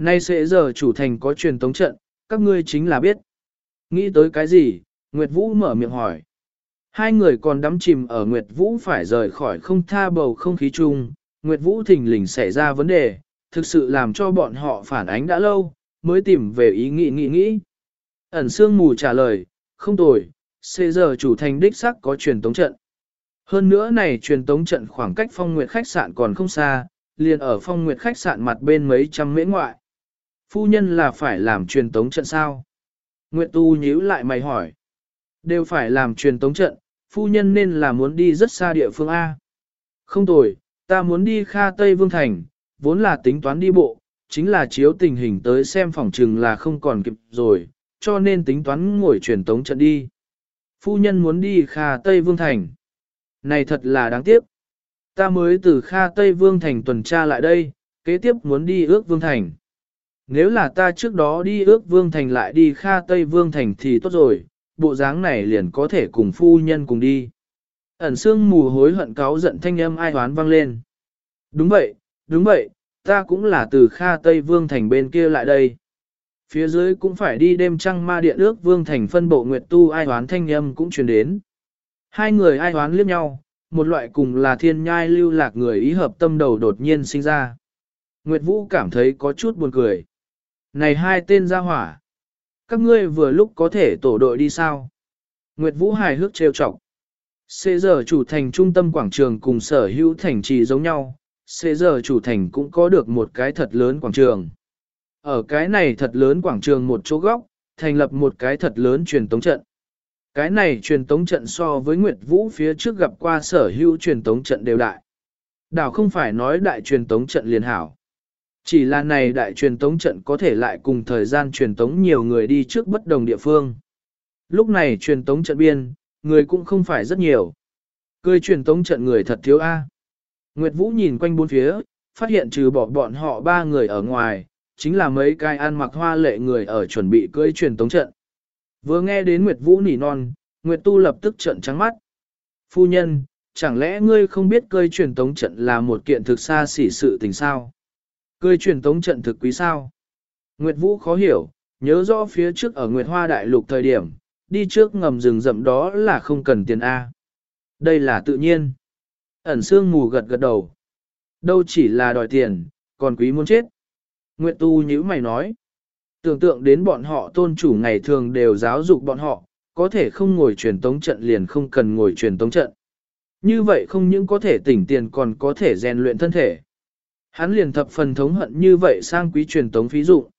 Nay sẽ giờ chủ thành có truyền tống trận, các ngươi chính là biết. Nghĩ tới cái gì, Nguyệt Vũ mở miệng hỏi. Hai người còn đắm chìm ở Nguyệt Vũ phải rời khỏi không tha bầu không khí chung, Nguyệt Vũ thình lình xảy ra vấn đề, thực sự làm cho bọn họ phản ánh đã lâu, mới tìm về ý nghĩ nghĩ nghĩ. Ẩn sương mù trả lời, không tồi, xế giờ chủ thành đích sắc có truyền tống trận. Hơn nữa này truyền tống trận khoảng cách phong nguyệt khách sạn còn không xa, liền ở phong nguyệt khách sạn mặt bên mấy trăm mễ ngoại. Phu nhân là phải làm truyền tống trận sao? Nguyệt Tu nhíu lại mày hỏi. Đều phải làm truyền tống trận, phu nhân nên là muốn đi rất xa địa phương A. Không tồi, ta muốn đi Kha Tây Vương Thành, vốn là tính toán đi bộ, chính là chiếu tình hình tới xem phòng trừng là không còn kịp rồi, cho nên tính toán ngồi truyền tống trận đi. Phu nhân muốn đi Kha Tây Vương Thành. Này thật là đáng tiếc. Ta mới từ Kha Tây Vương Thành tuần tra lại đây, kế tiếp muốn đi ước Vương Thành. Nếu là ta trước đó đi ước Vương Thành lại đi Kha Tây Vương Thành thì tốt rồi, bộ dáng này liền có thể cùng phu nhân cùng đi. Ẩn xương mù hối hận cáo giận thanh âm ai hoán vang lên. Đúng vậy, đúng vậy, ta cũng là từ Kha Tây Vương Thành bên kia lại đây. Phía dưới cũng phải đi đêm trăng ma điện ước Vương Thành phân bộ Nguyệt Tu ai hoán thanh âm cũng truyền đến. Hai người ai hoán liếc nhau, một loại cùng là thiên nhai lưu lạc người ý hợp tâm đầu đột nhiên sinh ra. Nguyệt Vũ cảm thấy có chút buồn cười. Này hai tên ra hỏa. Các ngươi vừa lúc có thể tổ đội đi sao? Nguyệt Vũ hài hước trêu chọc. Xế giờ chủ thành trung tâm quảng trường cùng sở hữu thành trì giống nhau, xế giờ chủ thành cũng có được một cái thật lớn quảng trường. Ở cái này thật lớn quảng trường một chỗ góc, thành lập một cái thật lớn truyền tống trận. Cái này truyền tống trận so với Nguyệt Vũ phía trước gặp qua sở hữu truyền tống trận đều đại. Đảo không phải nói đại truyền tống trận liền hảo. Chỉ là này đại truyền tống trận có thể lại cùng thời gian truyền tống nhiều người đi trước bất đồng địa phương. Lúc này truyền tống trận biên, người cũng không phải rất nhiều. Cười truyền tống trận người thật thiếu A. Nguyệt Vũ nhìn quanh bốn phía, phát hiện trừ bỏ bọn họ ba người ở ngoài, chính là mấy cái ăn mặc hoa lệ người ở chuẩn bị cưỡi truyền tống trận. Vừa nghe đến Nguyệt Vũ nỉ non, Nguyệt Tu lập tức trợn trắng mắt. Phu nhân, chẳng lẽ ngươi không biết cơi truyền tống trận là một kiện thực xa xỉ sự tình sao? Cười truyền tống trận thực quý sao? Nguyệt Vũ khó hiểu, nhớ rõ phía trước ở Nguyệt Hoa Đại Lục thời điểm, đi trước ngầm rừng rậm đó là không cần tiền A. Đây là tự nhiên. Ẩn xương mù gật gật đầu. Đâu chỉ là đòi tiền, còn quý muốn chết. Nguyệt Tu nhữ mày nói. Tưởng tượng đến bọn họ tôn chủ ngày thường đều giáo dục bọn họ, có thể không ngồi truyền tống trận liền không cần ngồi truyền tống trận. Như vậy không những có thể tỉnh tiền còn có thể rèn luyện thân thể. Hắn liền thập phần thống hận như vậy sang quý truyền tống phí dụ.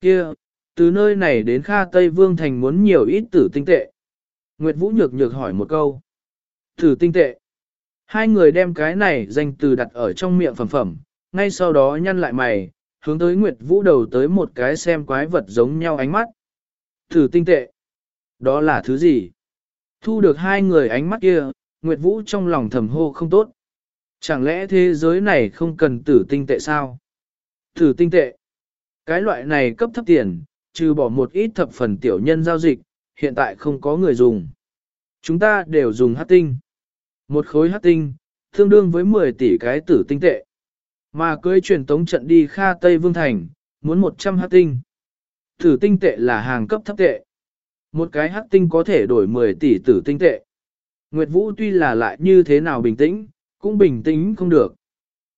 Kia, từ nơi này đến Kha Tây Vương Thành muốn nhiều ít tử tinh tệ. Nguyệt Vũ nhược nhược hỏi một câu. Tử tinh tệ. Hai người đem cái này danh từ đặt ở trong miệng phẩm phẩm, ngay sau đó nhăn lại mày, hướng tới Nguyệt Vũ đầu tới một cái xem quái vật giống nhau ánh mắt. tử tinh tệ. Đó là thứ gì? Thu được hai người ánh mắt kia, Nguyệt Vũ trong lòng thầm hô không tốt. Chẳng lẽ thế giới này không cần tử tinh tệ sao? Tử tinh tệ. Cái loại này cấp thấp tiền, trừ bỏ một ít thập phần tiểu nhân giao dịch, hiện tại không có người dùng. Chúng ta đều dùng hát tinh. Một khối hát tinh, tương đương với 10 tỷ cái tử tinh tệ. Mà cưới truyền tống trận đi Kha Tây Vương Thành, muốn 100 hát tinh. Tử tinh tệ là hàng cấp thấp tệ. Một cái hát tinh có thể đổi 10 tỷ tử tinh tệ. Nguyệt Vũ tuy là lại như thế nào bình tĩnh, cũng bình tĩnh không được.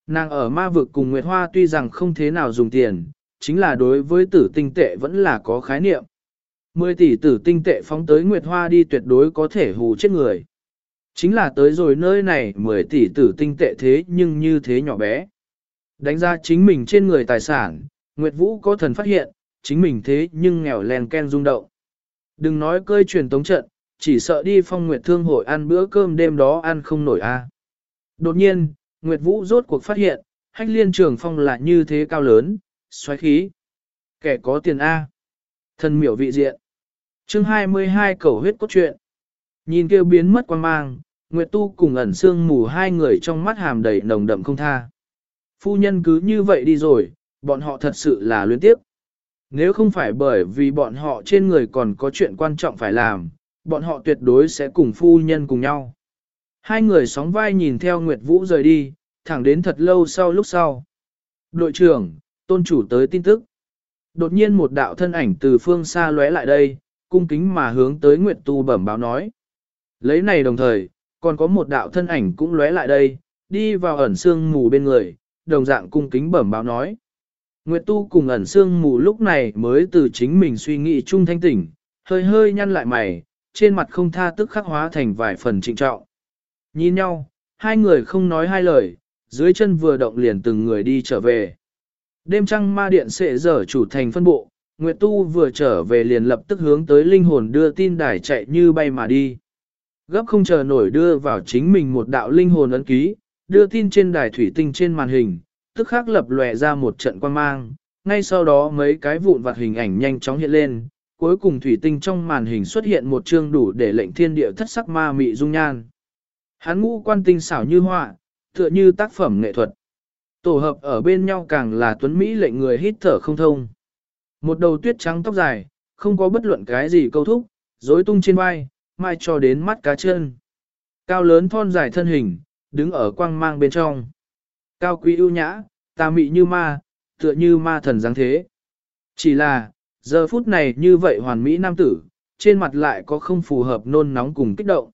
Nàng ở ma vực cùng Nguyệt Hoa tuy rằng không thế nào dùng tiền, chính là đối với tử tinh tệ vẫn là có khái niệm. 10 tỷ tử tinh tệ phóng tới Nguyệt Hoa đi tuyệt đối có thể hù chết người. Chính là tới rồi nơi này 10 tỷ tử tinh tệ thế nhưng như thế nhỏ bé. Đánh ra chính mình trên người tài sản, Nguyệt Vũ có thần phát hiện, chính mình thế nhưng nghèo len ken rung động. Đừng nói cơi truyền tống trận, chỉ sợ đi phong Nguyệt Thương hội ăn bữa cơm đêm đó ăn không nổi a. Đột nhiên, Nguyệt Vũ rốt cuộc phát hiện, hách liên trường phong là như thế cao lớn, xoáy khí. Kẻ có tiền A. Thần miểu vị diện. chương 22 cầu huyết cốt truyện. Nhìn kêu biến mất quan mang, Nguyệt Tu cùng ẩn xương mù hai người trong mắt hàm đầy nồng đậm không tha. Phu nhân cứ như vậy đi rồi, bọn họ thật sự là luyến tiếp. Nếu không phải bởi vì bọn họ trên người còn có chuyện quan trọng phải làm, bọn họ tuyệt đối sẽ cùng phu nhân cùng nhau. Hai người sóng vai nhìn theo Nguyệt Vũ rời đi, thẳng đến thật lâu sau lúc sau. Đội trưởng, tôn chủ tới tin tức, Đột nhiên một đạo thân ảnh từ phương xa lóe lại đây, cung kính mà hướng tới Nguyệt Tu bẩm báo nói. Lấy này đồng thời, còn có một đạo thân ảnh cũng lóe lại đây, đi vào ẩn xương mù bên người, đồng dạng cung kính bẩm báo nói. Nguyệt Tu cùng ẩn xương mù lúc này mới từ chính mình suy nghĩ chung thanh tỉnh, hơi hơi nhăn lại mày, trên mặt không tha tức khắc hóa thành vài phần trịnh trọng. Nhìn nhau, hai người không nói hai lời, dưới chân vừa động liền từng người đi trở về. Đêm trăng ma điện sẽ dở chủ thành phân bộ, Nguyệt Tu vừa trở về liền lập tức hướng tới linh hồn đưa tin đài chạy như bay mà đi. Gấp không chờ nổi đưa vào chính mình một đạo linh hồn ấn ký, đưa tin trên đài thủy tinh trên màn hình, tức khắc lập lòe ra một trận quang mang, ngay sau đó mấy cái vụn vặt hình ảnh nhanh chóng hiện lên, cuối cùng thủy tinh trong màn hình xuất hiện một chương đủ để lệnh thiên địa thất sắc ma mị dung nhan. Hắn ngũ quan tinh xảo như họa, tựa như tác phẩm nghệ thuật. Tổ hợp ở bên nhau càng là tuấn Mỹ lệnh người hít thở không thông. Một đầu tuyết trắng tóc dài, không có bất luận cái gì câu thúc, rối tung trên vai, mai cho đến mắt cá chân. Cao lớn thon dài thân hình, đứng ở quang mang bên trong. Cao quý ưu nhã, tà mị như ma, tựa như ma thần dáng thế. Chỉ là, giờ phút này như vậy hoàn mỹ nam tử, trên mặt lại có không phù hợp nôn nóng cùng kích động.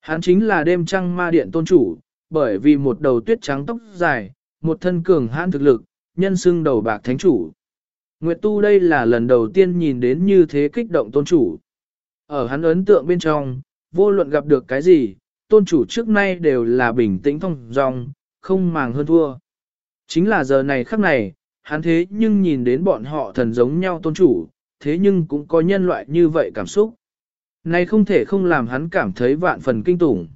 Hắn chính là đêm trăng ma điện tôn chủ, bởi vì một đầu tuyết trắng tóc dài, một thân cường hãn thực lực, nhân xưng đầu bạc thánh chủ. Nguyệt Tu đây là lần đầu tiên nhìn đến như thế kích động tôn chủ. Ở hắn ấn tượng bên trong, vô luận gặp được cái gì, tôn chủ trước nay đều là bình tĩnh thông dong, không màng hơn thua. Chính là giờ này khắc này, hắn thế nhưng nhìn đến bọn họ thần giống nhau tôn chủ, thế nhưng cũng có nhân loại như vậy cảm xúc. Này không thể không làm hắn cảm thấy vạn phần kinh tủng.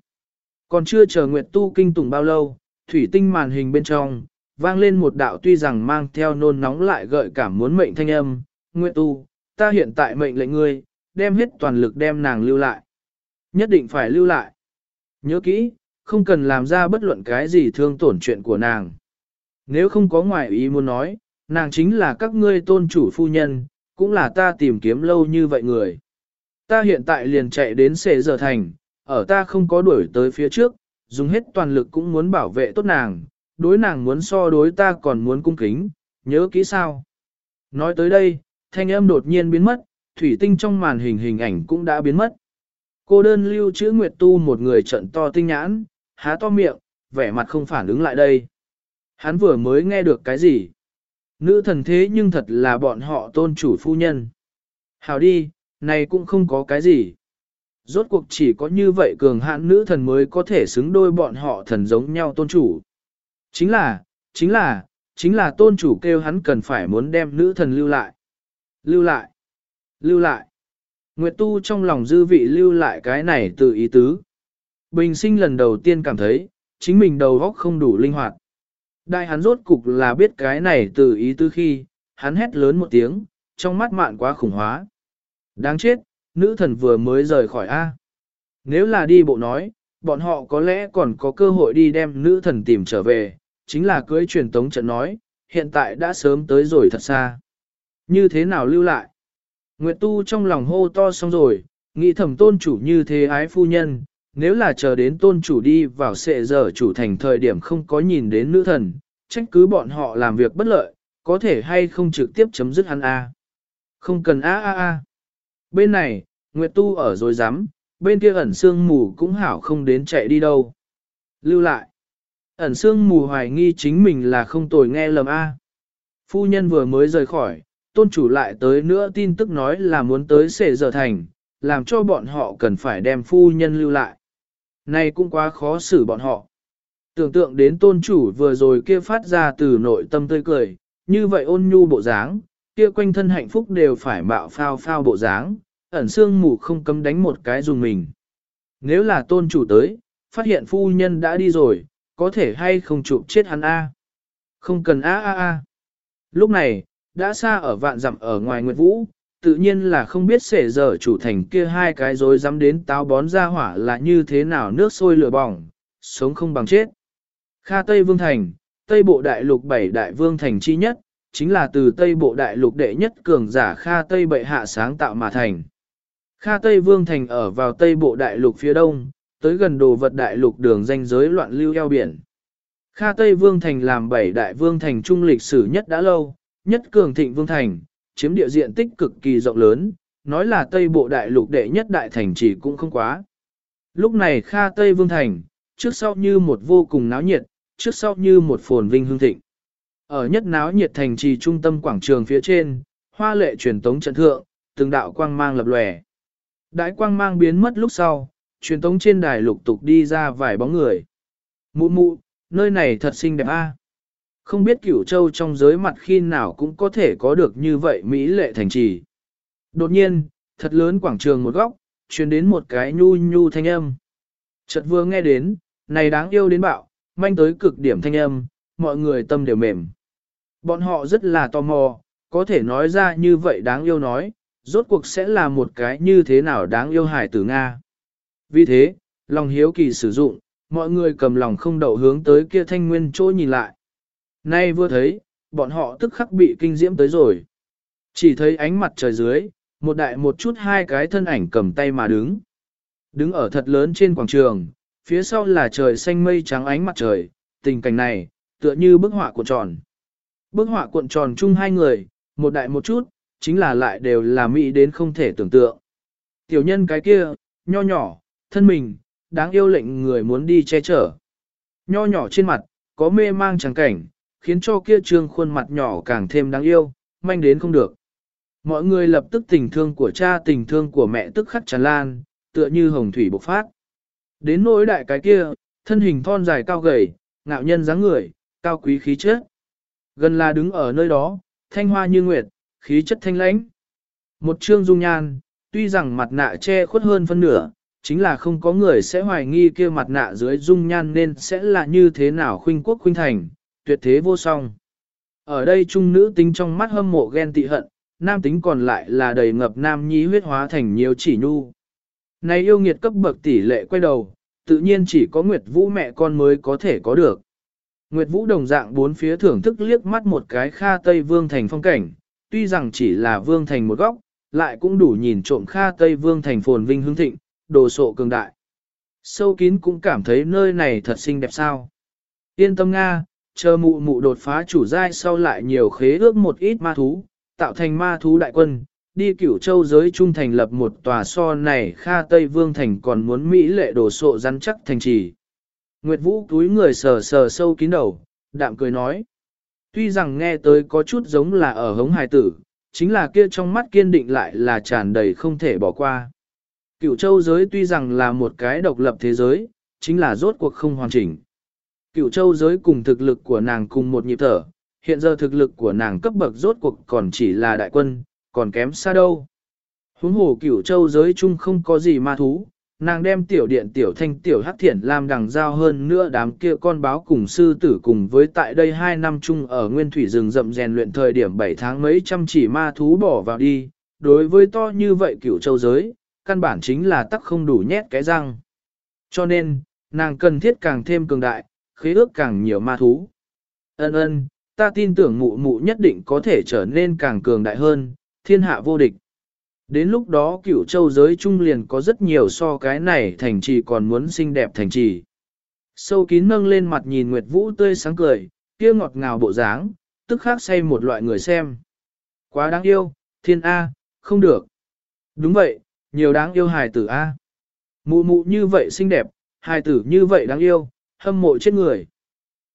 Còn chưa chờ Nguyệt Tu kinh tủng bao lâu, thủy tinh màn hình bên trong, vang lên một đạo tuy rằng mang theo nôn nóng lại gợi cảm muốn mệnh thanh âm, Nguyệt Tu, ta hiện tại mệnh lệnh ngươi, đem hết toàn lực đem nàng lưu lại. Nhất định phải lưu lại. Nhớ kỹ, không cần làm ra bất luận cái gì thương tổn chuyện của nàng. Nếu không có ngoại ý muốn nói, nàng chính là các ngươi tôn chủ phu nhân, cũng là ta tìm kiếm lâu như vậy người. Ta hiện tại liền chạy đến xệ giờ thành, ở ta không có đuổi tới phía trước, dùng hết toàn lực cũng muốn bảo vệ tốt nàng, đối nàng muốn so đối ta còn muốn cung kính, nhớ kỹ sao. Nói tới đây, thanh âm đột nhiên biến mất, thủy tinh trong màn hình hình ảnh cũng đã biến mất. Cô đơn lưu chữ Nguyệt Tu một người trận to tinh nhãn, há to miệng, vẻ mặt không phản ứng lại đây. Hắn vừa mới nghe được cái gì? Nữ thần thế nhưng thật là bọn họ tôn chủ phu nhân. Hào đi, này cũng không có cái gì. Rốt cuộc chỉ có như vậy cường hạn nữ thần mới có thể xứng đôi bọn họ thần giống nhau tôn chủ. Chính là, chính là, chính là tôn chủ kêu hắn cần phải muốn đem nữ thần lưu lại. Lưu lại, lưu lại. Nguyệt Tu trong lòng dư vị lưu lại cái này từ ý tứ. Bình sinh lần đầu tiên cảm thấy, chính mình đầu óc không đủ linh hoạt. Đại hắn rốt cục là biết cái này từ ý tứ khi, hắn hét lớn một tiếng, trong mắt mạn quá khủng hóa. Đáng chết, nữ thần vừa mới rời khỏi A. Nếu là đi bộ nói, bọn họ có lẽ còn có cơ hội đi đem nữ thần tìm trở về, chính là cưới truyền tống trận nói, hiện tại đã sớm tới rồi thật xa. Như thế nào lưu lại? Nguyệt Tu trong lòng hô to xong rồi, nghĩ thầm tôn chủ như thế ái phu nhân, nếu là chờ đến tôn chủ đi vào sệ giờ chủ thành thời điểm không có nhìn đến nữ thần, trách cứ bọn họ làm việc bất lợi, có thể hay không trực tiếp chấm dứt hắn A. Không cần A A A. Bên này, Nguyệt Tu ở rồi dám, bên kia ẩn sương mù cũng hảo không đến chạy đi đâu. Lưu lại. Ẩn sương mù hoài nghi chính mình là không tồi nghe lầm A. Phu nhân vừa mới rời khỏi, tôn chủ lại tới nữa tin tức nói là muốn tới sệ giờ thành, làm cho bọn họ cần phải đem phu nhân lưu lại. Này cũng quá khó xử bọn họ. Tưởng tượng đến tôn chủ vừa rồi kia phát ra từ nội tâm tươi cười, như vậy ôn nhu bộ dáng, kia quanh thân hạnh phúc đều phải mạo phao phao bộ dáng, ẩn xương mù không cấm đánh một cái dùng mình. Nếu là tôn chủ tới, phát hiện phu nhân đã đi rồi, có thể hay không chụp chết hắn A. Không cần A A A. Lúc này, đã xa ở vạn dặm ở ngoài Nguyệt Vũ, tự nhiên là không biết sể giờ chủ thành kia hai cái rồi dám đến táo bón ra hỏa là như thế nào nước sôi lửa bỏng, sống không bằng chết. Kha Tây Vương Thành, Tây Bộ Đại Lục bảy Đại Vương Thành chi nhất, chính là từ Tây Bộ Đại Lục đệ nhất cường giả Kha Tây Bệ Hạ sáng tạo mà thành. Kha Tây Vương Thành ở vào Tây Bộ Đại Lục phía đông, tới gần đồ vật Đại Lục đường danh giới loạn lưu eo biển. Kha Tây Vương Thành làm bảy Đại Vương Thành trung lịch sử nhất đã lâu, nhất cường thịnh Vương Thành, chiếm địa diện tích cực kỳ rộng lớn, nói là Tây Bộ Đại lục đệ nhất đại thành chỉ cũng không quá. Lúc này Kha Tây Vương Thành, trước sau như một vô cùng náo nhiệt, trước sau như một phồn vinh hương thịnh. Ở nhất náo nhiệt thành trì trung tâm quảng trường phía trên, hoa lệ truyền tống trận thượng, từng đạo quang mang lập lòe. Đại quang mang biến mất lúc sau, truyền tống trên đài lục tục đi ra vài bóng người. Mụ mụ, nơi này thật xinh đẹp a. Không biết cửu châu trong giới mặt khi nào cũng có thể có được như vậy Mỹ lệ thành trì. Đột nhiên, thật lớn quảng trường một góc, truyền đến một cái nhu nhu thanh âm. Chợt vừa nghe đến, này đáng yêu đến bạo, manh tới cực điểm thanh âm, mọi người tâm đều mềm. Bọn họ rất là tò mò, có thể nói ra như vậy đáng yêu nói, rốt cuộc sẽ là một cái như thế nào đáng yêu hải tử Nga. Vì thế, lòng hiếu kỳ sử dụng, mọi người cầm lòng không đậu hướng tới kia thanh nguyên chỗ nhìn lại. Nay vừa thấy, bọn họ tức khắc bị kinh diễm tới rồi. Chỉ thấy ánh mặt trời dưới, một đại một chút hai cái thân ảnh cầm tay mà đứng. Đứng ở thật lớn trên quảng trường, phía sau là trời xanh mây trắng ánh mặt trời, tình cảnh này, tựa như bức họa của tròn. Bức họa cuộn tròn chung hai người, một đại một chút, chính là lại đều là mỹ đến không thể tưởng tượng. Tiểu nhân cái kia, nho nhỏ, thân mình, đáng yêu lệnh người muốn đi che chở. Nho nhỏ trên mặt, có mê mang chẳng cảnh, khiến cho kia trương khuôn mặt nhỏ càng thêm đáng yêu, manh đến không được. Mọi người lập tức tình thương của cha tình thương của mẹ tức khắc tràn lan, tựa như hồng thủy bộc phát. Đến nỗi đại cái kia, thân hình thon dài cao gầy, ngạo nhân dáng người, cao quý khí chất. Gần là đứng ở nơi đó, thanh hoa như nguyệt, khí chất thanh lãnh. Một trương dung nhan, tuy rằng mặt nạ che khuất hơn phân nửa, chính là không có người sẽ hoài nghi kia mặt nạ dưới dung nhan nên sẽ là như thế nào khuynh quốc khuynh thành, tuyệt thế vô song. Ở đây trung nữ tính trong mắt hâm mộ ghen tị hận, nam tính còn lại là đầy ngập nam nhi huyết hóa thành nhiều chỉ nhu. Này yêu nghiệt cấp bậc tỷ lệ quay đầu, tự nhiên chỉ có Nguyệt Vũ mẹ con mới có thể có được. Nguyệt Vũ đồng dạng bốn phía thưởng thức liếc mắt một cái Kha Tây Vương Thành phong cảnh, tuy rằng chỉ là Vương Thành một góc, lại cũng đủ nhìn trộm Kha Tây Vương Thành phồn vinh hương thịnh, đồ sộ cường đại. Sâu kín cũng cảm thấy nơi này thật xinh đẹp sao. Yên tâm Nga, chờ mụ mụ đột phá chủ giai sau lại nhiều khế ước một ít ma thú, tạo thành ma thú đại quân, đi cửu châu giới trung thành lập một tòa so này Kha Tây Vương Thành còn muốn Mỹ lệ đồ sộ rắn chắc thành trì. Nguyệt Vũ túi người sờ sờ sâu kín đầu, đạm cười nói. Tuy rằng nghe tới có chút giống là ở hống hài tử, chính là kia trong mắt kiên định lại là tràn đầy không thể bỏ qua. Cửu châu giới tuy rằng là một cái độc lập thế giới, chính là rốt cuộc không hoàn chỉnh. Cửu châu giới cùng thực lực của nàng cùng một nhịp thở, hiện giờ thực lực của nàng cấp bậc rốt cuộc còn chỉ là đại quân, còn kém xa đâu. Huống hồ cửu châu giới chung không có gì ma thú, nàng đem tiểu điện tiểu thanh tiểu hắc thiện làm đằng giao hơn nữa đám kia con báo cùng sư tử cùng với tại đây hai năm chung ở nguyên thủy rừng rậm rèn luyện thời điểm 7 tháng mấy trăm chỉ ma thú bỏ vào đi, đối với to như vậy cửu châu giới, căn bản chính là tắc không đủ nhét cái răng. Cho nên, nàng cần thiết càng thêm cường đại, khế ước càng nhiều ma thú. Ân ân, ta tin tưởng mụ mụ nhất định có thể trở nên càng cường đại hơn, thiên hạ vô địch. Đến lúc đó cửu châu giới trung liền có rất nhiều so cái này thành trì còn muốn xinh đẹp thành trì. Sâu kín nâng lên mặt nhìn Nguyệt Vũ tươi sáng cười, kia ngọt ngào bộ dáng, tức khác say một loại người xem. Quá đáng yêu, thiên A, không được. Đúng vậy, nhiều đáng yêu hài tử A. Mụ mụ như vậy xinh đẹp, hài tử như vậy đáng yêu, hâm mộ chết người.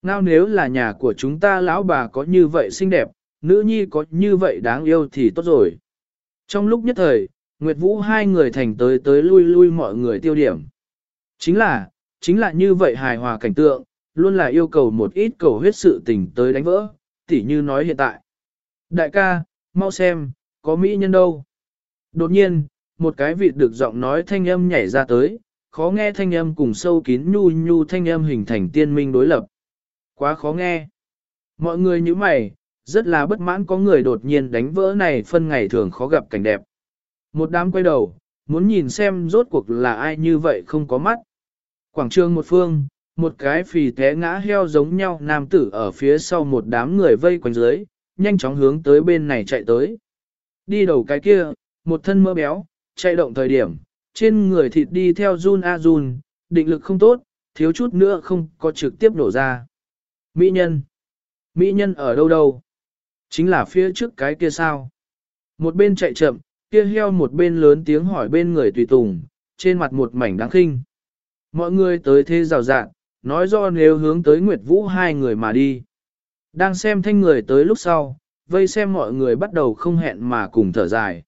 Ngao nếu là nhà của chúng ta lão bà có như vậy xinh đẹp, nữ nhi có như vậy đáng yêu thì tốt rồi. Trong lúc nhất thời, Nguyệt Vũ hai người thành tới tới lui lui mọi người tiêu điểm. Chính là, chính là như vậy hài hòa cảnh tượng, luôn là yêu cầu một ít cầu huyết sự tình tới đánh vỡ, tỉ như nói hiện tại. Đại ca, mau xem, có mỹ nhân đâu. Đột nhiên, một cái vịt được giọng nói thanh âm nhảy ra tới, khó nghe thanh âm cùng sâu kín nhu nhu thanh âm hình thành tiên minh đối lập. Quá khó nghe. Mọi người như mày, rất là bất mãn có người đột nhiên đánh vỡ này phân ngày thường khó gặp cảnh đẹp. Một đám quay đầu, muốn nhìn xem rốt cuộc là ai như vậy không có mắt. Quảng trường một phương, một cái phì té ngã heo giống nhau nam tử ở phía sau một đám người vây quanh dưới, nhanh chóng hướng tới bên này chạy tới. Đi đầu cái kia, một thân mơ béo, chạy động thời điểm, trên người thịt đi theo run a run, định lực không tốt, thiếu chút nữa không có trực tiếp đổ ra. Mỹ nhân. Mỹ nhân ở đâu đâu? Chính là phía trước cái kia sao? Một bên chạy chậm, kia heo một bên lớn tiếng hỏi bên người tùy tùng, trên mặt một mảnh đáng khinh. Mọi người tới thế rào rạng, nói do nếu hướng tới Nguyệt Vũ hai người mà đi. Đang xem thanh người tới lúc sau, vây xem mọi người bắt đầu không hẹn mà cùng thở dài.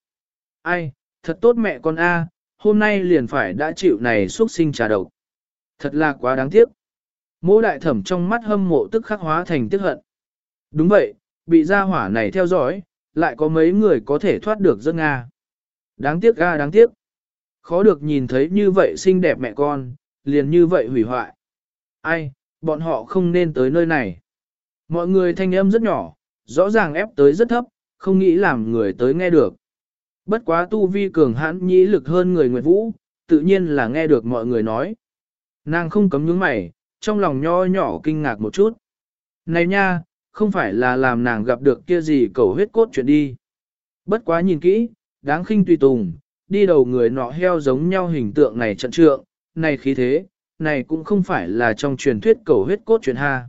Ai, thật tốt mẹ con A, hôm nay liền phải đã chịu này xuất sinh trà độc. Thật là quá đáng tiếc. Mỗ đại thẩm trong mắt hâm mộ tức khắc hóa thành tiếc hận. Đúng vậy, bị gia hỏa này theo dõi, lại có mấy người có thể thoát được rất Nga. Đáng tiếc ga đáng tiếc. Khó được nhìn thấy như vậy xinh đẹp mẹ con, liền như vậy hủy hoại. Ai, bọn họ không nên tới nơi này. Mọi người thanh âm rất nhỏ, rõ ràng ép tới rất thấp, không nghĩ làm người tới nghe được. Bất quá tu vi cường hãn nhĩ lực hơn người Nguyệt Vũ, tự nhiên là nghe được mọi người nói. Nàng không cấm nhướng mày, trong lòng nho nhỏ kinh ngạc một chút. Này nha, không phải là làm nàng gặp được kia gì cầu huyết cốt chuyện đi. Bất quá nhìn kỹ, đáng khinh tùy tùng, đi đầu người nọ heo giống nhau hình tượng này trận trượng, này khí thế, này cũng không phải là trong truyền thuyết cầu huyết cốt chuyện ha.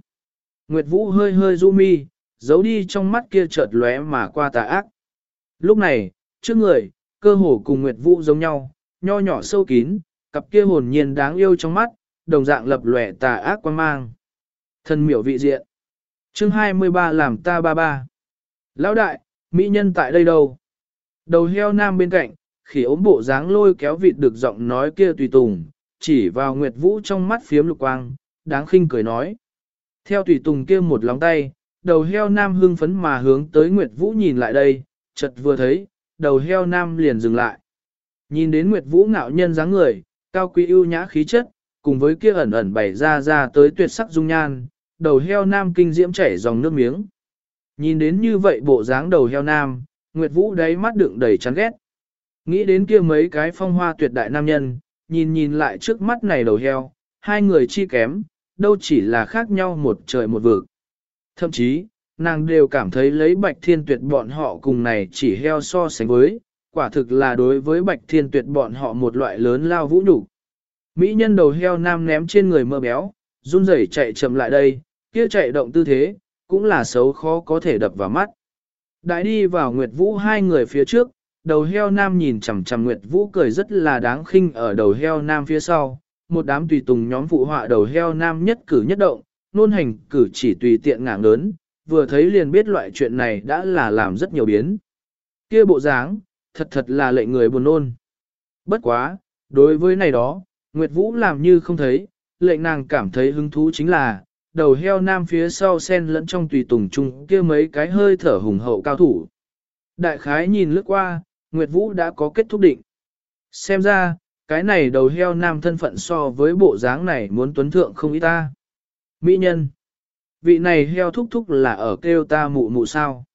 Nguyệt Vũ hơi hơi du mi, giấu đi trong mắt kia chợt lóe mà qua tà ác. Lúc này, trước người, cơ hồ cùng Nguyệt Vũ giống nhau, nho nhỏ sâu kín, cặp kia hồn nhiên đáng yêu trong mắt, đồng dạng lập lòe tà ác quan mang. Thân miểu vị diện. Chương 23 làm ta ba ba. Lão đại, mỹ nhân tại đây đâu? Đầu heo nam bên cạnh, khỉ ốm bộ dáng lôi kéo vịt được giọng nói kia tùy tùng, chỉ vào Nguyệt Vũ trong mắt phiếm lục quang, đáng khinh cười nói. Theo tùy tùng kia một lóng tay, đầu heo nam hưng phấn mà hướng tới Nguyệt Vũ nhìn lại đây, chợt vừa thấy, đầu heo nam liền dừng lại. Nhìn đến Nguyệt Vũ ngạo nhân dáng người, cao quý ưu nhã khí chất, cùng với kia ẩn ẩn bày ra ra tới tuyệt sắc dung nhan, đầu heo nam kinh diễm chảy dòng nước miếng. Nhìn đến như vậy bộ dáng đầu heo nam, Nguyệt Vũ đáy mắt đựng đầy chán ghét. Nghĩ đến kia mấy cái phong hoa tuyệt đại nam nhân, nhìn nhìn lại trước mắt này đầu heo, hai người chi kém, đâu chỉ là khác nhau một trời một vực. Thậm chí, nàng đều cảm thấy lấy bạch thiên tuyệt bọn họ cùng này chỉ heo so sánh với, quả thực là đối với bạch thiên tuyệt bọn họ một loại lớn lao vũ nhục Mỹ nhân đầu heo nam ném trên người mơ béo, run rẩy chạy chậm lại đây, kia chạy động tư thế, cũng là xấu khó có thể đập vào mắt. Đại đi vào Nguyệt Vũ hai người phía trước, đầu heo nam nhìn chằm chằm Nguyệt Vũ cười rất là đáng khinh ở đầu heo nam phía sau, một đám tùy tùng nhóm phụ họa đầu heo nam nhất cử nhất động, nôn hành cử chỉ tùy tiện ngạng lớn, vừa thấy liền biết loại chuyện này đã là làm rất nhiều biến. Kia bộ dáng, thật thật là lệ người buồn nôn. Bất quá, đối với này đó, Nguyệt Vũ làm như không thấy, lệnh nàng cảm thấy hứng thú chính là, đầu heo nam phía sau sen lẫn trong tùy tùng chung kia mấy cái hơi thở hùng hậu cao thủ. Đại khái nhìn lướt qua, Nguyệt Vũ đã có kết thúc định. Xem ra, cái này đầu heo nam thân phận so với bộ dáng này muốn tuấn thượng không ít ta. Mỹ nhân. Vị này heo thúc thúc là ở kêu ta mụ mụ sao.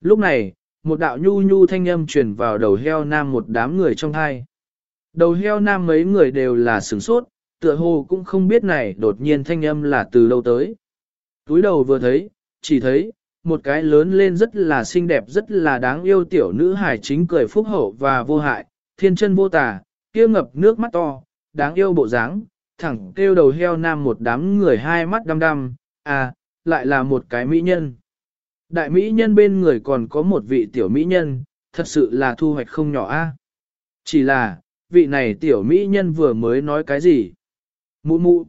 Lúc này, một đạo nhu nhu thanh âm truyền vào đầu heo nam một đám người trong hai. Đầu heo nam mấy người đều là sửng sốt, tựa hồ cũng không biết này đột nhiên thanh âm là từ đâu tới. Túi đầu vừa thấy, chỉ thấy, một cái lớn lên rất là xinh đẹp rất là đáng yêu tiểu nữ hài chính cười phúc hậu và vô hại, thiên chân vô tà, kia ngập nước mắt to, đáng yêu bộ dáng, thẳng kêu đầu heo nam một đám người hai mắt đăm đăm, à, lại là một cái mỹ nhân. Đại mỹ nhân bên người còn có một vị tiểu mỹ nhân, thật sự là thu hoạch không nhỏ a. Chỉ là, vị này tiểu mỹ nhân vừa mới nói cái gì? Mụ mụ.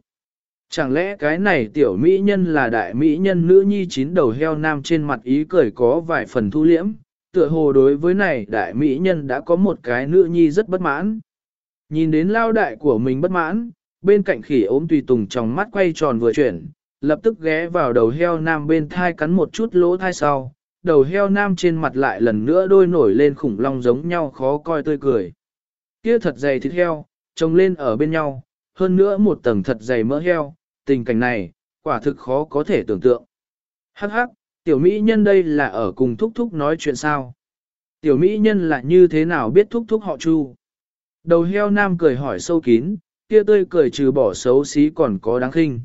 Chẳng lẽ cái này tiểu mỹ nhân là đại mỹ nhân nữ nhi chín đầu heo nam trên mặt ý cười có vài phần thu liễm, tựa hồ đối với này đại mỹ nhân đã có một cái nữ nhi rất bất mãn. Nhìn đến lao đại của mình bất mãn, bên cạnh khỉ ốm tùy tùng trong mắt quay tròn vừa chuyển, lập tức ghé vào đầu heo nam bên thai cắn một chút lỗ thai sau, đầu heo nam trên mặt lại lần nữa đôi nổi lên khủng long giống nhau khó coi tươi cười. Kia thật dày thịt heo, trồng lên ở bên nhau, hơn nữa một tầng thật dày mỡ heo, tình cảnh này, quả thực khó có thể tưởng tượng. Hắc hắc, tiểu mỹ nhân đây là ở cùng thúc thúc nói chuyện sao? Tiểu mỹ nhân là như thế nào biết thúc thúc họ chu? Đầu heo nam cười hỏi sâu kín, kia tươi cười trừ bỏ xấu xí còn có đáng khinh.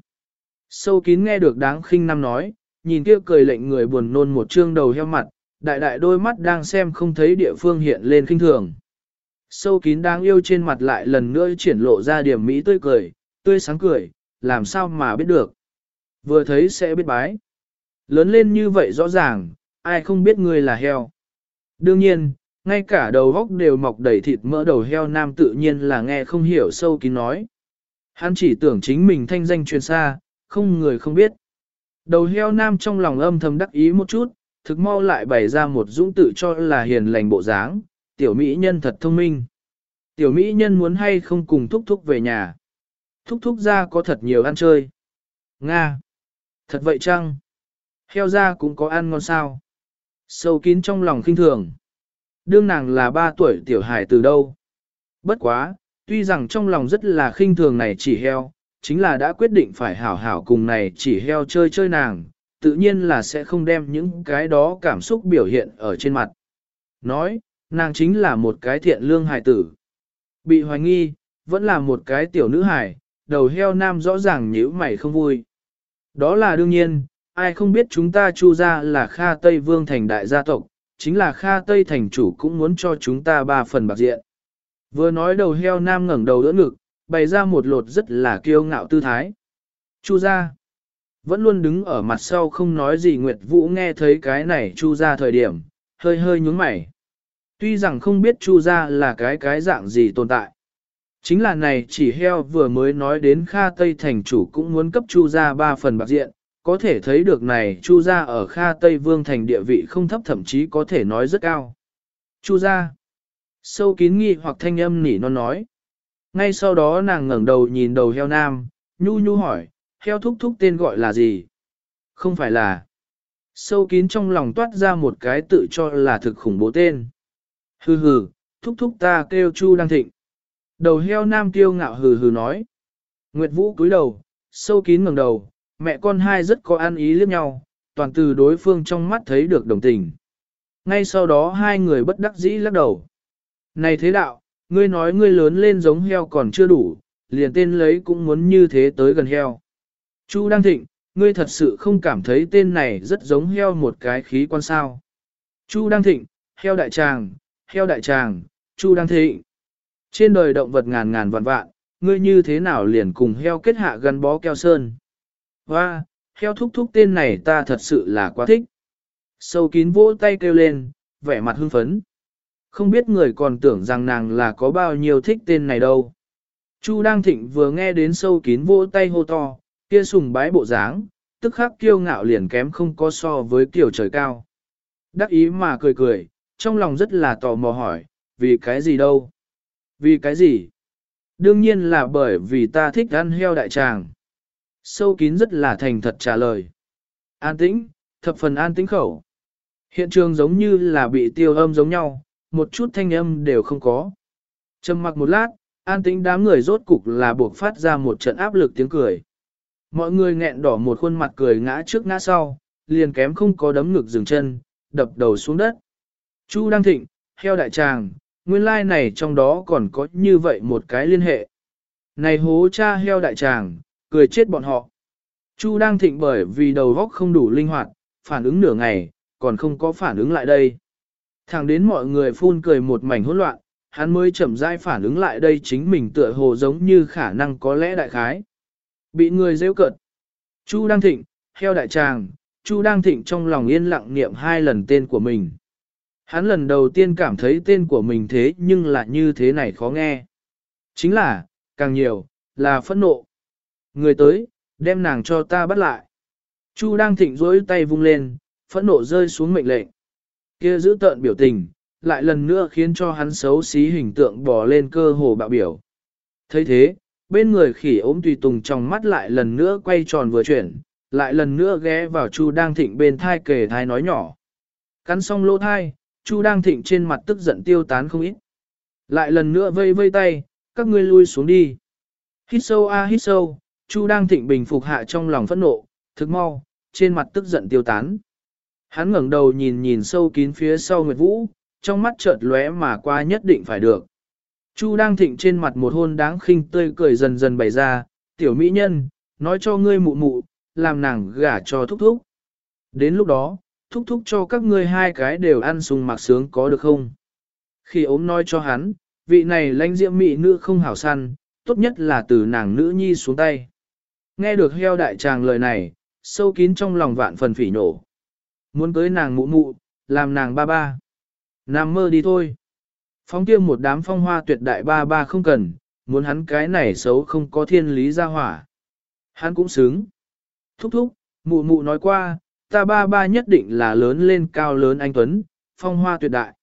Sâu kín nghe được đáng khinh nam nói, nhìn kia cười lệnh người buồn nôn một trương đầu heo mặt, đại đại đôi mắt đang xem không thấy địa phương hiện lên khinh thường. Sâu kín đáng yêu trên mặt lại lần nữa triển lộ ra điểm mỹ tươi cười, tươi sáng cười, làm sao mà biết được. Vừa thấy sẽ biết bái. Lớn lên như vậy rõ ràng, ai không biết ngươi là heo. Đương nhiên, ngay cả đầu góc đều mọc đầy thịt mỡ đầu heo nam tự nhiên là nghe không hiểu sâu kín nói. Hắn chỉ tưởng chính mình thanh danh truyền xa, không người không biết. Đầu heo nam trong lòng âm thầm đắc ý một chút, thực mau lại bày ra một dũng tự cho là hiền lành bộ dáng, tiểu mỹ nhân thật thông minh. Tiểu mỹ nhân muốn hay không cùng thúc thúc về nhà. Thúc thúc ra có thật nhiều ăn chơi. Nga! Thật vậy chăng? Heo ra cũng có ăn ngon sao? Sâu kín trong lòng khinh thường. Đương nàng là ba tuổi tiểu hải từ đâu? Bất quá, tuy rằng trong lòng rất là khinh thường này chỉ heo, chính là đã quyết định phải hảo hảo cùng này chỉ heo chơi chơi nàng, tự nhiên là sẽ không đem những cái đó cảm xúc biểu hiện ở trên mặt. Nói, nàng chính là một cái thiện lương hài tử. Bị hoài nghi, vẫn là một cái tiểu nữ hài, đầu heo nam rõ ràng nhíu mày không vui. Đó là đương nhiên, ai không biết chúng ta chu ra là Kha Tây Vương thành đại gia tộc, chính là Kha Tây thành chủ cũng muốn cho chúng ta ba phần bạc diện. Vừa nói đầu heo nam ngẩng đầu đỡ ngực, bày ra một lột rất là kiêu ngạo tư thái. Chu ra, vẫn luôn đứng ở mặt sau không nói gì Nguyệt Vũ nghe thấy cái này chu ra thời điểm, hơi hơi nhúng mày. Tuy rằng không biết chu Gia là cái cái dạng gì tồn tại. Chính là này chỉ heo vừa mới nói đến Kha Tây thành chủ cũng muốn cấp chu Gia ba phần bạc diện, có thể thấy được này chu Gia ở Kha Tây Vương thành địa vị không thấp thậm chí có thể nói rất cao. Chu Gia, sâu kín nghi hoặc thanh âm nỉ non nói. Ngay sau đó nàng ngẩng đầu nhìn đầu heo nam, nhu nhu hỏi, heo thúc thúc tên gọi là gì? Không phải là. Sâu kín trong lòng toát ra một cái tự cho là thực khủng bố tên. Hừ hừ, thúc thúc ta kêu chu đang thịnh. Đầu heo nam tiêu ngạo hừ hừ nói. Nguyệt Vũ cúi đầu, sâu kín ngẩng đầu, mẹ con hai rất có an ý liếc nhau, toàn từ đối phương trong mắt thấy được đồng tình. Ngay sau đó hai người bất đắc dĩ lắc đầu. Này thế đạo, ngươi nói ngươi lớn lên giống heo còn chưa đủ, liền tên lấy cũng muốn như thế tới gần heo. Chu Đăng Thịnh, ngươi thật sự không cảm thấy tên này rất giống heo một cái khí quan sao. Chu Đăng Thịnh, heo đại tràng, heo đại tràng, Chu Đăng Thịnh. Trên đời động vật ngàn ngàn vạn vạn, ngươi như thế nào liền cùng heo kết hạ gắn bó keo sơn. Hoa, heo thúc thúc tên này ta thật sự là quá thích. Sâu kín vỗ tay kêu lên, vẻ mặt hưng phấn. Không biết người còn tưởng rằng nàng là có bao nhiêu thích tên này đâu. Chu Đăng Thịnh vừa nghe đến sâu kín vỗ tay hô to, kia sùng bái bộ dáng, tức khắc kiêu ngạo liền kém không có so với kiểu trời cao. Đắc ý mà cười cười, trong lòng rất là tò mò hỏi, vì cái gì đâu? Vì cái gì? Đương nhiên là bởi vì ta thích ăn heo đại tràng. Sâu kín rất là thành thật trả lời. An tĩnh, thập phần an tĩnh khẩu. Hiện trường giống như là bị tiêu âm giống nhau, một chút thanh âm đều không có. Trầm mặc một lát, an tĩnh đám người rốt cục là buộc phát ra một trận áp lực tiếng cười. Mọi người nghẹn đỏ một khuôn mặt cười ngã trước ngã sau, liền kém không có đấm ngực dừng chân, đập đầu xuống đất. Chu Đăng Thịnh, heo đại tràng, nguyên lai like này trong đó còn có như vậy một cái liên hệ. Này hố cha heo đại tràng, cười chết bọn họ. Chu Đăng Thịnh bởi vì đầu góc không đủ linh hoạt, phản ứng nửa ngày, còn không có phản ứng lại đây. Thẳng đến mọi người phun cười một mảnh hỗn loạn, hắn mới chậm rãi phản ứng lại đây chính mình tựa hồ giống như khả năng có lẽ đại khái. Bị người rêu cợt. Chu Đăng Thịnh, heo đại tràng, Chu Đăng Thịnh trong lòng yên lặng niệm hai lần tên của mình. Hắn lần đầu tiên cảm thấy tên của mình thế nhưng lại như thế này khó nghe. Chính là, càng nhiều, là phẫn nộ. Người tới, đem nàng cho ta bắt lại. Chu đang thịnh rỗi tay vung lên, phẫn nộ rơi xuống mệnh lệnh. Kia giữ tợn biểu tình, lại lần nữa khiến cho hắn xấu xí hình tượng bò lên cơ hồ bạo biểu. thấy thế, bên người khỉ ốm tùy tùng trong mắt lại lần nữa quay tròn vừa chuyển, lại lần nữa ghé vào Chu đang thịnh bên thai kề thai nói nhỏ. Cắn xong lỗ thai, Chu đang thịnh trên mặt tức giận tiêu tán không ít. Lại lần nữa vây vây tay, các ngươi lui xuống đi. Hít sâu a hít sâu, Chu đang thịnh bình phục hạ trong lòng phẫn nộ, thức mau, trên mặt tức giận tiêu tán. Hắn ngẩng đầu nhìn nhìn sâu kín phía sau Nguyệt Vũ, trong mắt chợt lóe mà qua nhất định phải được. Chu đang thịnh trên mặt một hôn đáng khinh tươi cười dần dần bày ra, tiểu mỹ nhân, nói cho ngươi mụ mụ, làm nàng gả cho thúc thúc. Đến lúc đó, thúc thúc cho các ngươi hai cái đều ăn sùng mặc sướng có được không? Khi ốm nói cho hắn, vị này lãnh diễm mỹ nữ không hảo săn, tốt nhất là từ nàng nữ nhi xuống tay. Nghe được heo đại tràng lời này, sâu kín trong lòng vạn phần phỉ nổ. Muốn cưới nàng mụ mụ, làm nàng ba ba. Nam mơ đi thôi. Phóng kia một đám phong hoa tuyệt đại ba ba không cần, muốn hắn cái này xấu không có thiên lý ra hỏa. Hắn cũng xứng. Thúc thúc, mụ mụ nói qua, ta ba ba nhất định là lớn lên cao lớn anh Tuấn, phong hoa tuyệt đại.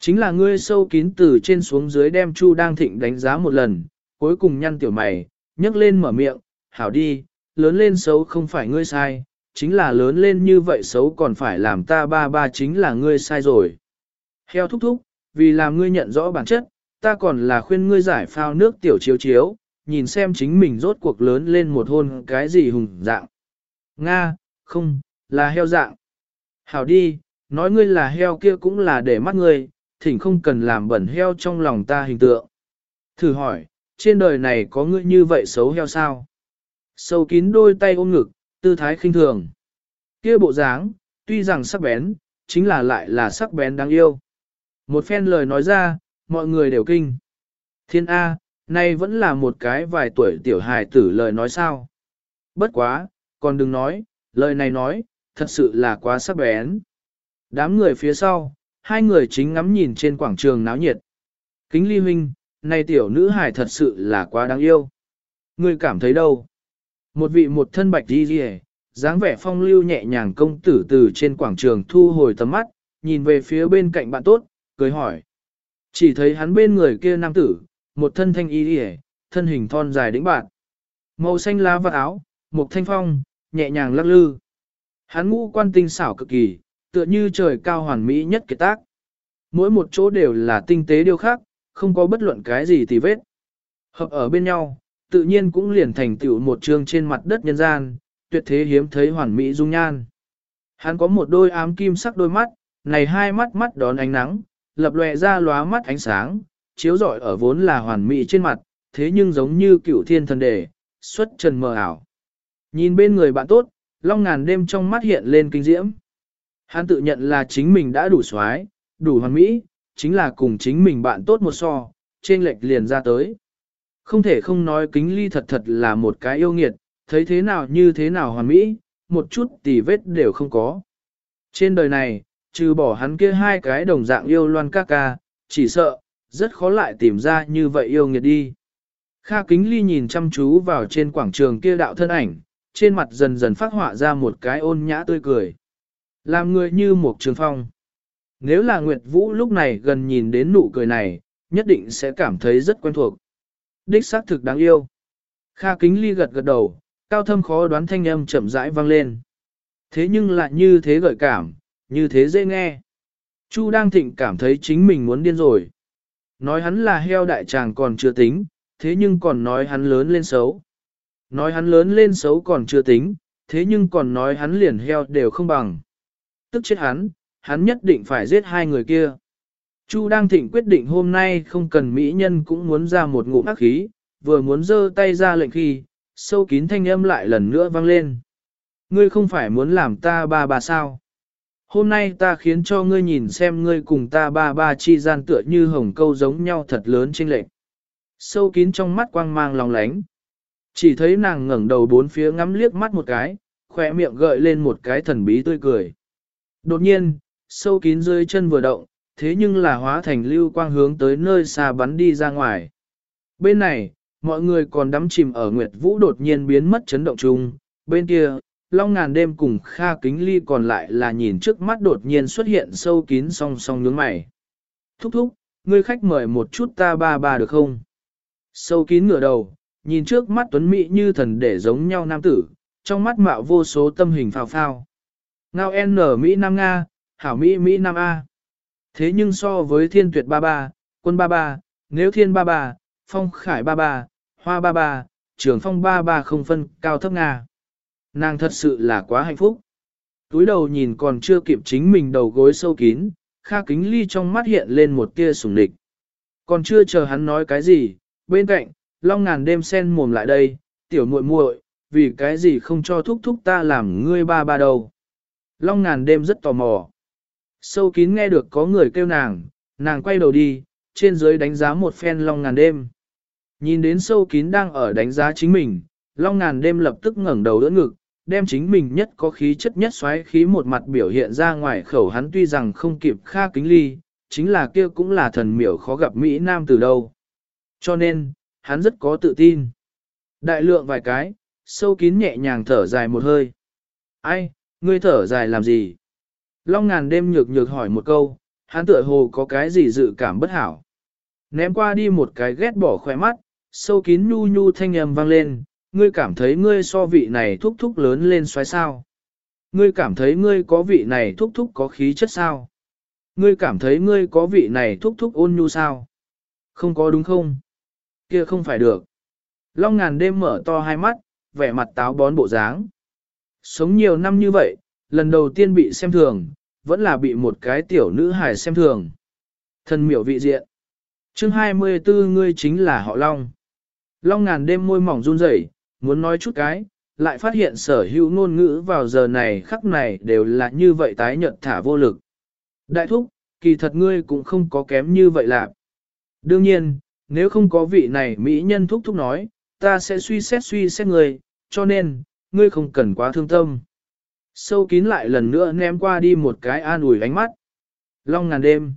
Chính là ngươi sâu kín từ trên xuống dưới đem Chu đang thịnh đánh giá một lần, cuối cùng nhăn tiểu mày, nhấc lên mở miệng, hảo đi, lớn lên xấu không phải ngươi sai, chính là lớn lên như vậy xấu còn phải làm ta ba ba chính là ngươi sai rồi. Heo thúc thúc, vì làm ngươi nhận rõ bản chất, ta còn là khuyên ngươi giải phao nước tiểu chiếu chiếu, nhìn xem chính mình rốt cuộc lớn lên một hôn cái gì hùng dạng. Nga, không, là heo dạng. Hảo đi, nói ngươi là heo kia cũng là để mắt ngươi, thỉnh không cần làm bẩn heo trong lòng ta hình tượng. Thử hỏi, trên đời này có ngươi như vậy xấu heo sao? Sâu kín đôi tay ôm ngực, tư thái khinh thường. Kia bộ dáng, tuy rằng sắc bén, chính là lại là sắc bén đáng yêu. Một phen lời nói ra, mọi người đều kinh. Thiên A, nay vẫn là một cái vài tuổi tiểu hài tử lời nói sao. Bất quá, còn đừng nói, lời này nói, thật sự là quá sắc bén. Đám người phía sau, hai người chính ngắm nhìn trên quảng trường náo nhiệt. Kính ly huynh, này tiểu nữ hài thật sự là quá đáng yêu. Ngươi cảm thấy đâu? Một vị một thân bạch đi rìa, dáng vẻ phong lưu nhẹ nhàng công tử từ trên quảng trường thu hồi tầm mắt, nhìn về phía bên cạnh bạn tốt, cười hỏi. Chỉ thấy hắn bên người kia nam tử, một thân thanh y rìa, thân hình thon dài đĩnh bạn. Màu xanh lá vật áo, một thanh phong, nhẹ nhàng lắc lư. Hắn ngũ quan tinh xảo cực kỳ, tựa như trời cao hoàn mỹ nhất kiệt tác. Mỗi một chỗ đều là tinh tế điều khác, không có bất luận cái gì tì vết. Hợp ở bên nhau, tự nhiên cũng liền thành tựu một trường trên mặt đất nhân gian, tuyệt thế hiếm thấy hoàn mỹ dung nhan. Hắn có một đôi ám kim sắc đôi mắt, này hai mắt mắt đón ánh nắng, lập lòe ra lóa mắt ánh sáng, chiếu rọi ở vốn là hoàn mỹ trên mặt, thế nhưng giống như cựu thiên thần đề, xuất trần mờ ảo. Nhìn bên người bạn tốt, long ngàn đêm trong mắt hiện lên kinh diễm. Hắn tự nhận là chính mình đã đủ xoái, đủ hoàn mỹ, chính là cùng chính mình bạn tốt một so, trên lệch liền ra tới. Không thể không nói kính ly thật thật là một cái yêu nghiệt, thấy thế nào như thế nào hoàn mỹ, một chút tì vết đều không có. Trên đời này, trừ bỏ hắn kia hai cái đồng dạng yêu loan ca ca, chỉ sợ, rất khó lại tìm ra như vậy yêu nghiệt đi. Kha kính ly nhìn chăm chú vào trên quảng trường kia đạo thân ảnh, trên mặt dần dần phát họa ra một cái ôn nhã tươi cười. Làm người như một trường phong. Nếu là Nguyệt Vũ lúc này gần nhìn đến nụ cười này, nhất định sẽ cảm thấy rất quen thuộc. Đích xác thực đáng yêu. Kha kính ly gật gật đầu, cao thâm khó đoán thanh âm chậm rãi vang lên. Thế nhưng lại như thế gợi cảm, như thế dễ nghe. Chu đang thịnh cảm thấy chính mình muốn điên rồi. Nói hắn là heo đại tràng còn chưa tính, thế nhưng còn nói hắn lớn lên xấu. Nói hắn lớn lên xấu còn chưa tính, thế nhưng còn nói hắn liền heo đều không bằng. Tức chết hắn, hắn nhất định phải giết hai người kia. Chu đang thịnh quyết định hôm nay không cần mỹ nhân cũng muốn ra một ngụm ác khí, vừa muốn giơ tay ra lệnh khi, sâu kín thanh âm lại lần nữa vang lên. Ngươi không phải muốn làm ta ba bà sao? Hôm nay ta khiến cho ngươi nhìn xem ngươi cùng ta ba ba chi gian tựa như hồng câu giống nhau thật lớn trên lệnh. Sâu kín trong mắt quang mang lòng lánh. Chỉ thấy nàng ngẩng đầu bốn phía ngắm liếc mắt một cái, khỏe miệng gợi lên một cái thần bí tươi cười. Đột nhiên, sâu kín dưới chân vừa động, thế nhưng là hóa thành lưu quang hướng tới nơi xa bắn đi ra ngoài. Bên này, mọi người còn đắm chìm ở Nguyệt Vũ đột nhiên biến mất chấn động chung, bên kia, Long ngàn đêm cùng Kha Kính Ly còn lại là nhìn trước mắt đột nhiên xuất hiện sâu kín song song nhướng mày. Thúc thúc, ngươi khách mời một chút ta ba ba được không? Sâu kín ngửa đầu, nhìn trước mắt tuấn mỹ như thần để giống nhau nam tử, trong mắt mạo vô số tâm hình phào phao. Ngao N Mỹ Nam Nga, Hảo Mỹ Mỹ Nam A. Thế nhưng so với thiên tuyệt ba ba, quân ba ba, nếu thiên ba ba, phong khải ba ba, hoa ba ba, trường phong ba ba không phân cao thấp Nga. Nàng thật sự là quá hạnh phúc. Túi đầu nhìn còn chưa kịp chính mình đầu gối sâu kín, kha kính ly trong mắt hiện lên một tia sủng địch. Còn chưa chờ hắn nói cái gì, bên cạnh, long ngàn đêm sen mồm lại đây, tiểu muội muội, vì cái gì không cho thúc thúc ta làm ngươi ba ba đầu. Long ngàn đêm rất tò mò. Sâu kín nghe được có người kêu nàng, nàng quay đầu đi, trên dưới đánh giá một phen long ngàn đêm. Nhìn đến sâu kín đang ở đánh giá chính mình, long ngàn đêm lập tức ngẩng đầu đỡ ngực, đem chính mình nhất có khí chất nhất xoáy khí một mặt biểu hiện ra ngoài khẩu hắn tuy rằng không kịp kha kính ly, chính là kia cũng là thần miểu khó gặp Mỹ Nam từ đâu. Cho nên, hắn rất có tự tin. Đại lượng vài cái, sâu kín nhẹ nhàng thở dài một hơi. Ai, ngươi thở dài làm gì? Long ngàn đêm nhược nhược hỏi một câu, hắn tựa hồ có cái gì dự cảm bất hảo. Ném qua đi một cái ghét bỏ khỏe mắt, sâu kín nhu nhu thanh âm vang lên, ngươi cảm thấy ngươi so vị này thúc thúc lớn lên xoáy sao. Ngươi cảm thấy ngươi có vị này thúc thúc có khí chất sao. Ngươi cảm thấy ngươi có vị này thúc thúc ôn nhu sao. Không có đúng không? Kia không phải được. Long ngàn đêm mở to hai mắt, vẻ mặt táo bón bộ dáng. Sống nhiều năm như vậy, lần đầu tiên bị xem thường, vẫn là bị một cái tiểu nữ hài xem thường. Thần miểu vị diện. chương 24 ngươi chính là họ Long. Long ngàn đêm môi mỏng run rẩy, muốn nói chút cái, lại phát hiện sở hữu ngôn ngữ vào giờ này khắc này đều là như vậy tái nhận thả vô lực. Đại thúc, kỳ thật ngươi cũng không có kém như vậy lạc. Đương nhiên, nếu không có vị này Mỹ nhân thúc thúc nói, ta sẽ suy xét suy xét người cho nên, ngươi không cần quá thương tâm. Sâu kín lại lần nữa ném qua đi một cái an ủi ánh mắt. Long ngàn đêm.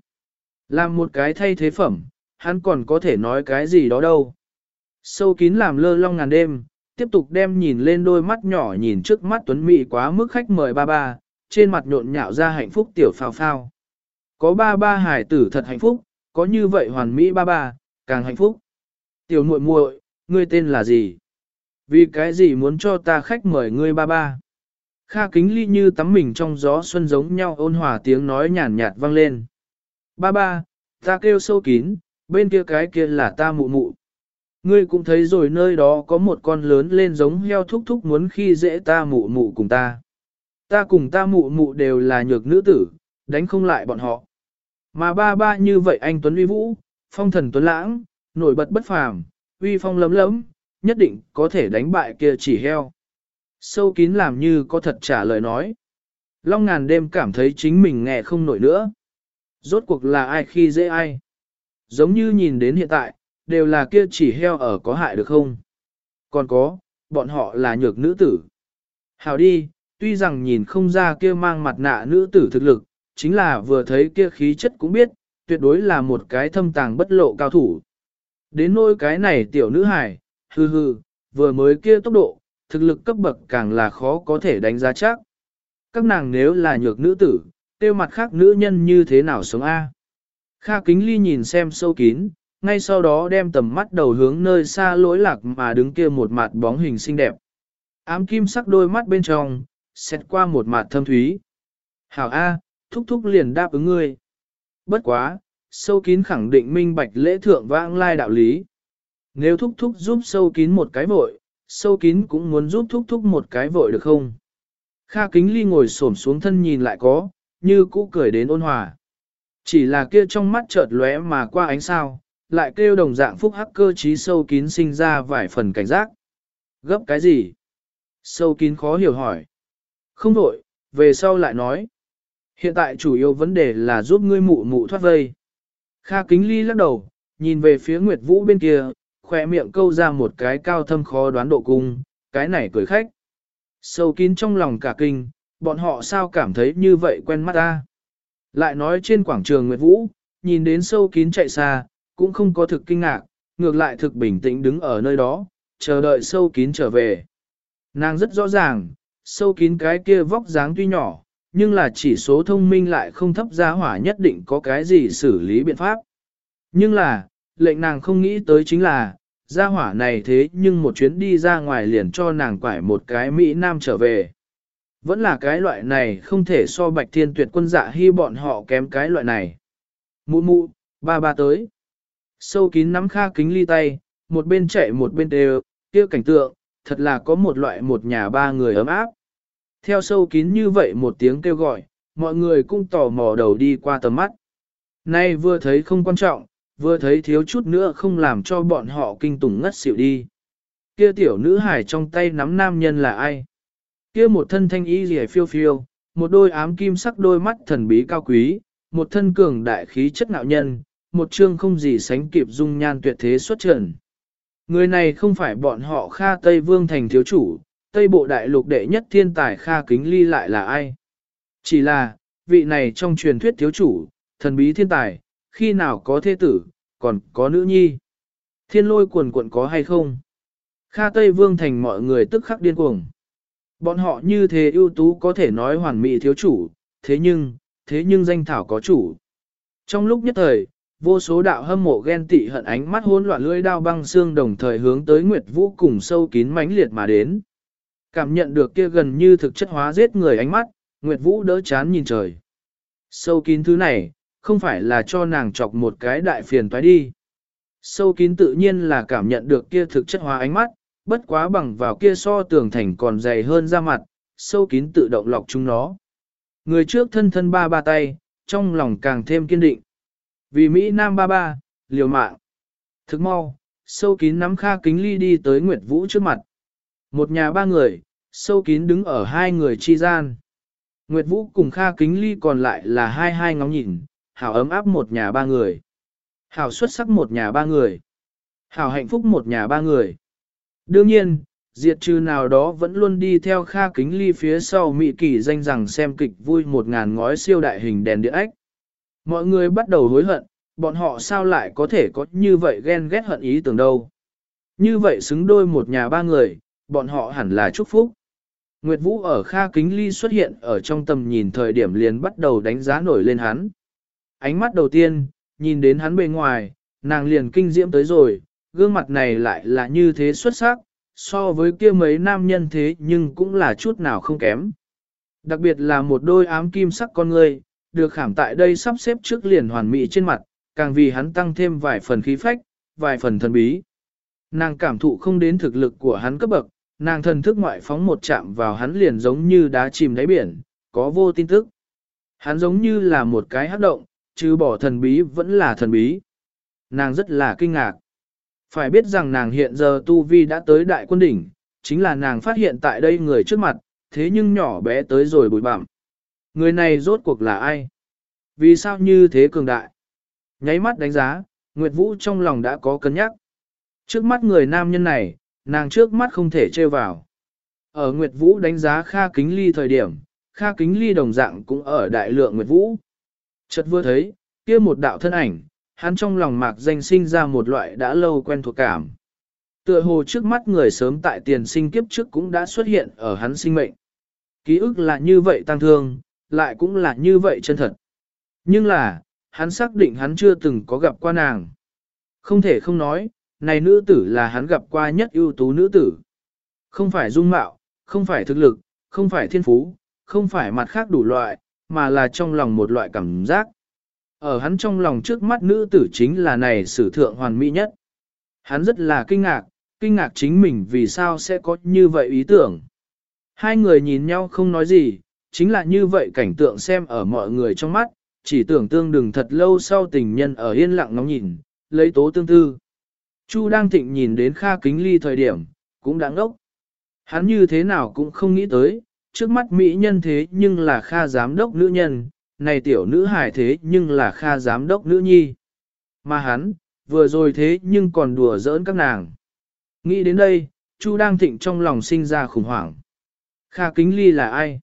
Làm một cái thay thế phẩm, hắn còn có thể nói cái gì đó đâu. Sâu kín làm lơ long ngàn đêm, tiếp tục đem nhìn lên đôi mắt nhỏ nhìn trước mắt tuấn mỹ quá mức khách mời ba ba, trên mặt nhộn nhạo ra hạnh phúc tiểu phao phao. Có ba ba hải tử thật hạnh phúc, có như vậy hoàn mỹ ba ba, càng hạnh phúc. Tiểu muội muội, ngươi tên là gì? Vì cái gì muốn cho ta khách mời ngươi ba ba? Kha kính ly như tắm mình trong gió xuân giống nhau ôn hòa tiếng nói nhàn nhạt vang lên. Ba ba, ta kêu sâu kín, bên kia cái kia là ta mụ mụ. Ngươi cũng thấy rồi nơi đó có một con lớn lên giống heo thúc thúc muốn khi dễ ta mụ mụ cùng ta. Ta cùng ta mụ mụ đều là nhược nữ tử, đánh không lại bọn họ. Mà ba ba như vậy anh Tuấn uy vũ, phong thần tuấn lãng, nổi bật bất phàm, uy phong lấm lấm, nhất định có thể đánh bại kia chỉ heo. Sâu kín làm như có thật trả lời nói. Long ngàn đêm cảm thấy chính mình nghe không nổi nữa. Rốt cuộc là ai khi dễ ai. Giống như nhìn đến hiện tại, đều là kia chỉ heo ở có hại được không? Còn có, bọn họ là nhược nữ tử. Hào đi, tuy rằng nhìn không ra kia mang mặt nạ nữ tử thực lực, chính là vừa thấy kia khí chất cũng biết, tuyệt đối là một cái thâm tàng bất lộ cao thủ. Đến nỗi cái này tiểu nữ hải, hư hư, vừa mới kia tốc độ, thực lực cấp bậc càng là khó có thể đánh giá chắc. Các nàng nếu là nhược nữ tử, tiêu mặt khác nữ nhân như thế nào sống A. Kha kính ly nhìn xem sâu kín, ngay sau đó đem tầm mắt đầu hướng nơi xa lối lạc mà đứng kia một mặt bóng hình xinh đẹp. Ám kim sắc đôi mắt bên trong, xét qua một mặt thâm thúy. Hảo A, thúc thúc liền đáp ứng ngươi. Bất quá, sâu kín khẳng định minh bạch lễ thượng vãng lai đạo lý. Nếu thúc thúc giúp sâu kín một cái vội, sâu kín cũng muốn giúp thúc thúc một cái vội được không? Kha kính ly ngồi xổm xuống thân nhìn lại có, như cũ cười đến ôn hòa. Chỉ là kia trong mắt chợt lóe mà qua ánh sao, lại kêu đồng dạng phúc hắc cơ trí sâu kín sinh ra vài phần cảnh giác. Gấp cái gì? Sâu kín khó hiểu hỏi. Không đổi, về sau lại nói. Hiện tại chủ yếu vấn đề là giúp ngươi mụ mụ thoát vây. Kha kính ly lắc đầu, nhìn về phía Nguyệt Vũ bên kia, khỏe miệng câu ra một cái cao thâm khó đoán độ cung, cái này cười khách. Sâu kín trong lòng cả kinh, bọn họ sao cảm thấy như vậy quen mắt ta. Lại nói trên quảng trường Nguyệt Vũ, nhìn đến sâu kín chạy xa, cũng không có thực kinh ngạc, ngược lại thực bình tĩnh đứng ở nơi đó, chờ đợi sâu kín trở về. Nàng rất rõ ràng, sâu kín cái kia vóc dáng tuy nhỏ, nhưng là chỉ số thông minh lại không thấp gia hỏa nhất định có cái gì xử lý biện pháp. Nhưng là, lệnh nàng không nghĩ tới chính là, gia hỏa này thế nhưng một chuyến đi ra ngoài liền cho nàng quải một cái Mỹ Nam trở về. Vẫn là cái loại này không thể so bạch thiên tuyệt quân dạ hy bọn họ kém cái loại này. Mụ mụ, ba ba tới. Sâu kín nắm kha kính ly tay, một bên chạy một bên đều, kia cảnh tượng, thật là có một loại một nhà ba người ấm áp. Theo sâu kín như vậy một tiếng kêu gọi, mọi người cũng tò mò đầu đi qua tầm mắt. Nay vừa thấy không quan trọng, vừa thấy thiếu chút nữa không làm cho bọn họ kinh tủng ngất xỉu đi. Kia tiểu nữ hải trong tay nắm nam nhân là ai? Kia một thân thanh y rẻ phiêu phiêu, một đôi ám kim sắc đôi mắt thần bí cao quý, một thân cường đại khí chất ngạo nhân, một chương không gì sánh kịp dung nhan tuyệt thế xuất trần. Người này không phải bọn họ Kha Tây Vương thành thiếu chủ, Tây Bộ Đại Lục đệ nhất thiên tài Kha Kính Ly lại là ai? Chỉ là, vị này trong truyền thuyết thiếu chủ, thần bí thiên tài, khi nào có thế tử, còn có nữ nhi. Thiên lôi quần quận có hay không? Kha Tây Vương thành mọi người tức khắc điên cuồng. Bọn họ như thế ưu tú có thể nói hoàn mỹ thiếu chủ, thế nhưng, thế nhưng danh thảo có chủ. Trong lúc nhất thời, vô số đạo hâm mộ ghen tị hận ánh mắt hỗn loạn lưỡi đao băng xương đồng thời hướng tới Nguyệt Vũ cùng sâu kín mãnh liệt mà đến. Cảm nhận được kia gần như thực chất hóa giết người ánh mắt, Nguyệt Vũ đỡ chán nhìn trời. Sâu kín thứ này, không phải là cho nàng chọc một cái đại phiền toái đi. Sâu kín tự nhiên là cảm nhận được kia thực chất hóa ánh mắt, bất quá bằng vào kia so tường thành còn dày hơn ra mặt, sâu kín tự động lọc chúng nó. Người trước thân thân ba ba tay, trong lòng càng thêm kiên định. Vì Mỹ Nam ba ba, liều mạng. Thức mau, sâu kín nắm kha kính ly đi tới Nguyệt Vũ trước mặt. Một nhà ba người, sâu kín đứng ở hai người chi gian. Nguyệt Vũ cùng kha kính ly còn lại là hai hai ngóng nhìn, hảo ấm áp một nhà ba người. Hảo xuất sắc một nhà ba người. Hảo hạnh phúc một nhà ba người. Đương nhiên, diệt trừ nào đó vẫn luôn đi theo kha kính ly phía sau Mỹ kỳ danh rằng xem kịch vui một ngàn ngói siêu đại hình đèn điện ách. Mọi người bắt đầu hối hận, bọn họ sao lại có thể có như vậy ghen ghét hận ý tưởng đâu. Như vậy xứng đôi một nhà ba người, bọn họ hẳn là chúc phúc. Nguyệt Vũ ở Kha Kính Ly xuất hiện ở trong tầm nhìn thời điểm liền bắt đầu đánh giá nổi lên hắn. Ánh mắt đầu tiên, nhìn đến hắn bề ngoài, nàng liền kinh diễm tới rồi, gương mặt này lại là như thế xuất sắc, so với kia mấy nam nhân thế nhưng cũng là chút nào không kém. Đặc biệt là một đôi ám kim sắc con người, được khảm tại đây sắp xếp trước liền hoàn mỹ trên mặt, càng vì hắn tăng thêm vài phần khí phách, vài phần thần bí. Nàng cảm thụ không đến thực lực của hắn cấp bậc, nàng thần thức ngoại phóng một chạm vào hắn liền giống như đá chìm đáy biển, có vô tin tức. Hắn giống như là một cái hấp động, chứ bỏ thần bí vẫn là thần bí. Nàng rất là kinh ngạc. Phải biết rằng nàng hiện giờ Tu Vi đã tới đại quân đỉnh, chính là nàng phát hiện tại đây người trước mặt, thế nhưng nhỏ bé tới rồi bụi bặm. Người này rốt cuộc là ai? Vì sao như thế cường đại? Nháy mắt đánh giá, Nguyệt Vũ trong lòng đã có cân nhắc. Trước mắt người nam nhân này, nàng trước mắt không thể trêu vào. Ở Nguyệt Vũ đánh giá Kha Kính Ly thời điểm, Kha Kính Ly đồng dạng cũng ở đại lượng Nguyệt Vũ. Chợt vừa thấy, kia một đạo thân ảnh, hắn trong lòng mạc danh sinh ra một loại đã lâu quen thuộc cảm. Tựa hồ trước mắt người sớm tại tiền sinh kiếp trước cũng đã xuất hiện ở hắn sinh mệnh. Ký ức là như vậy tăng thương, lại cũng là như vậy chân thật. Nhưng là, hắn xác định hắn chưa từng có gặp qua nàng. Không thể không nói, này nữ tử là hắn gặp qua nhất ưu tú nữ tử. Không phải dung mạo, không phải thực lực, không phải thiên phú, không phải mặt khác đủ loại, mà là trong lòng một loại cảm giác. Ở hắn trong lòng trước mắt nữ tử chính là này sử thượng hoàn mỹ nhất. Hắn rất là kinh ngạc, kinh ngạc chính mình vì sao sẽ có như vậy ý tưởng. Hai người nhìn nhau không nói gì, chính là như vậy cảnh tượng xem ở mọi người trong mắt, chỉ tưởng tương đừng thật lâu sau tình nhân ở yên lặng ngóng nhìn, lấy tố tương tư. Chu đang thịnh nhìn đến Kha Kính Ly thời điểm, cũng đã ngốc. Hắn như thế nào cũng không nghĩ tới, trước mắt Mỹ nhân thế nhưng là Kha giám đốc nữ nhân, này tiểu nữ hài thế nhưng là Kha giám đốc nữ nhi. Mà hắn, vừa rồi thế nhưng còn đùa giỡn các nàng. Nghĩ đến đây, Chu đang thịnh trong lòng sinh ra khủng hoảng. Kha Kính Ly là ai?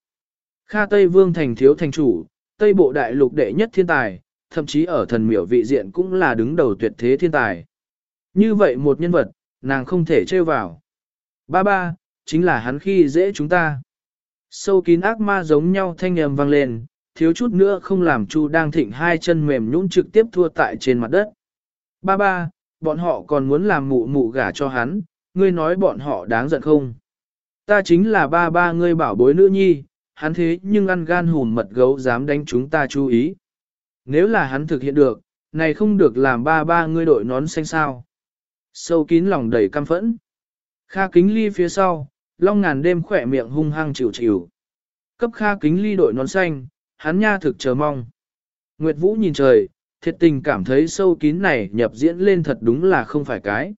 Kha Tây Vương thành thiếu thành chủ, Tây Bộ Đại Lục đệ nhất thiên tài, thậm chí ở thần miểu vị diện cũng là đứng đầu tuyệt thế thiên tài. Như vậy một nhân vật, nàng không thể trêu vào. Ba ba, chính là hắn khi dễ chúng ta. Sâu kín ác ma giống nhau thanh âm vang lên, thiếu chút nữa không làm Chu đang thịnh hai chân mềm nhũn trực tiếp thua tại trên mặt đất. Ba ba, bọn họ còn muốn làm mụ mụ gả cho hắn, ngươi nói bọn họ đáng giận không? Ta chính là ba ba ngươi bảo bối nữ nhi, hắn thế nhưng ăn gan hùn mật gấu dám đánh chúng ta chú ý. Nếu là hắn thực hiện được, này không được làm ba ba ngươi đội nón xanh sao. Sâu kín lòng đầy căm phẫn. Kha kính ly phía sau, long ngàn đêm khỏe miệng hung hăng chịu chịu. Cấp kha kính ly đội nón xanh, hắn nha thực chờ mong. Nguyệt Vũ nhìn trời, thiệt tình cảm thấy sâu kín này nhập diễn lên thật đúng là không phải cái.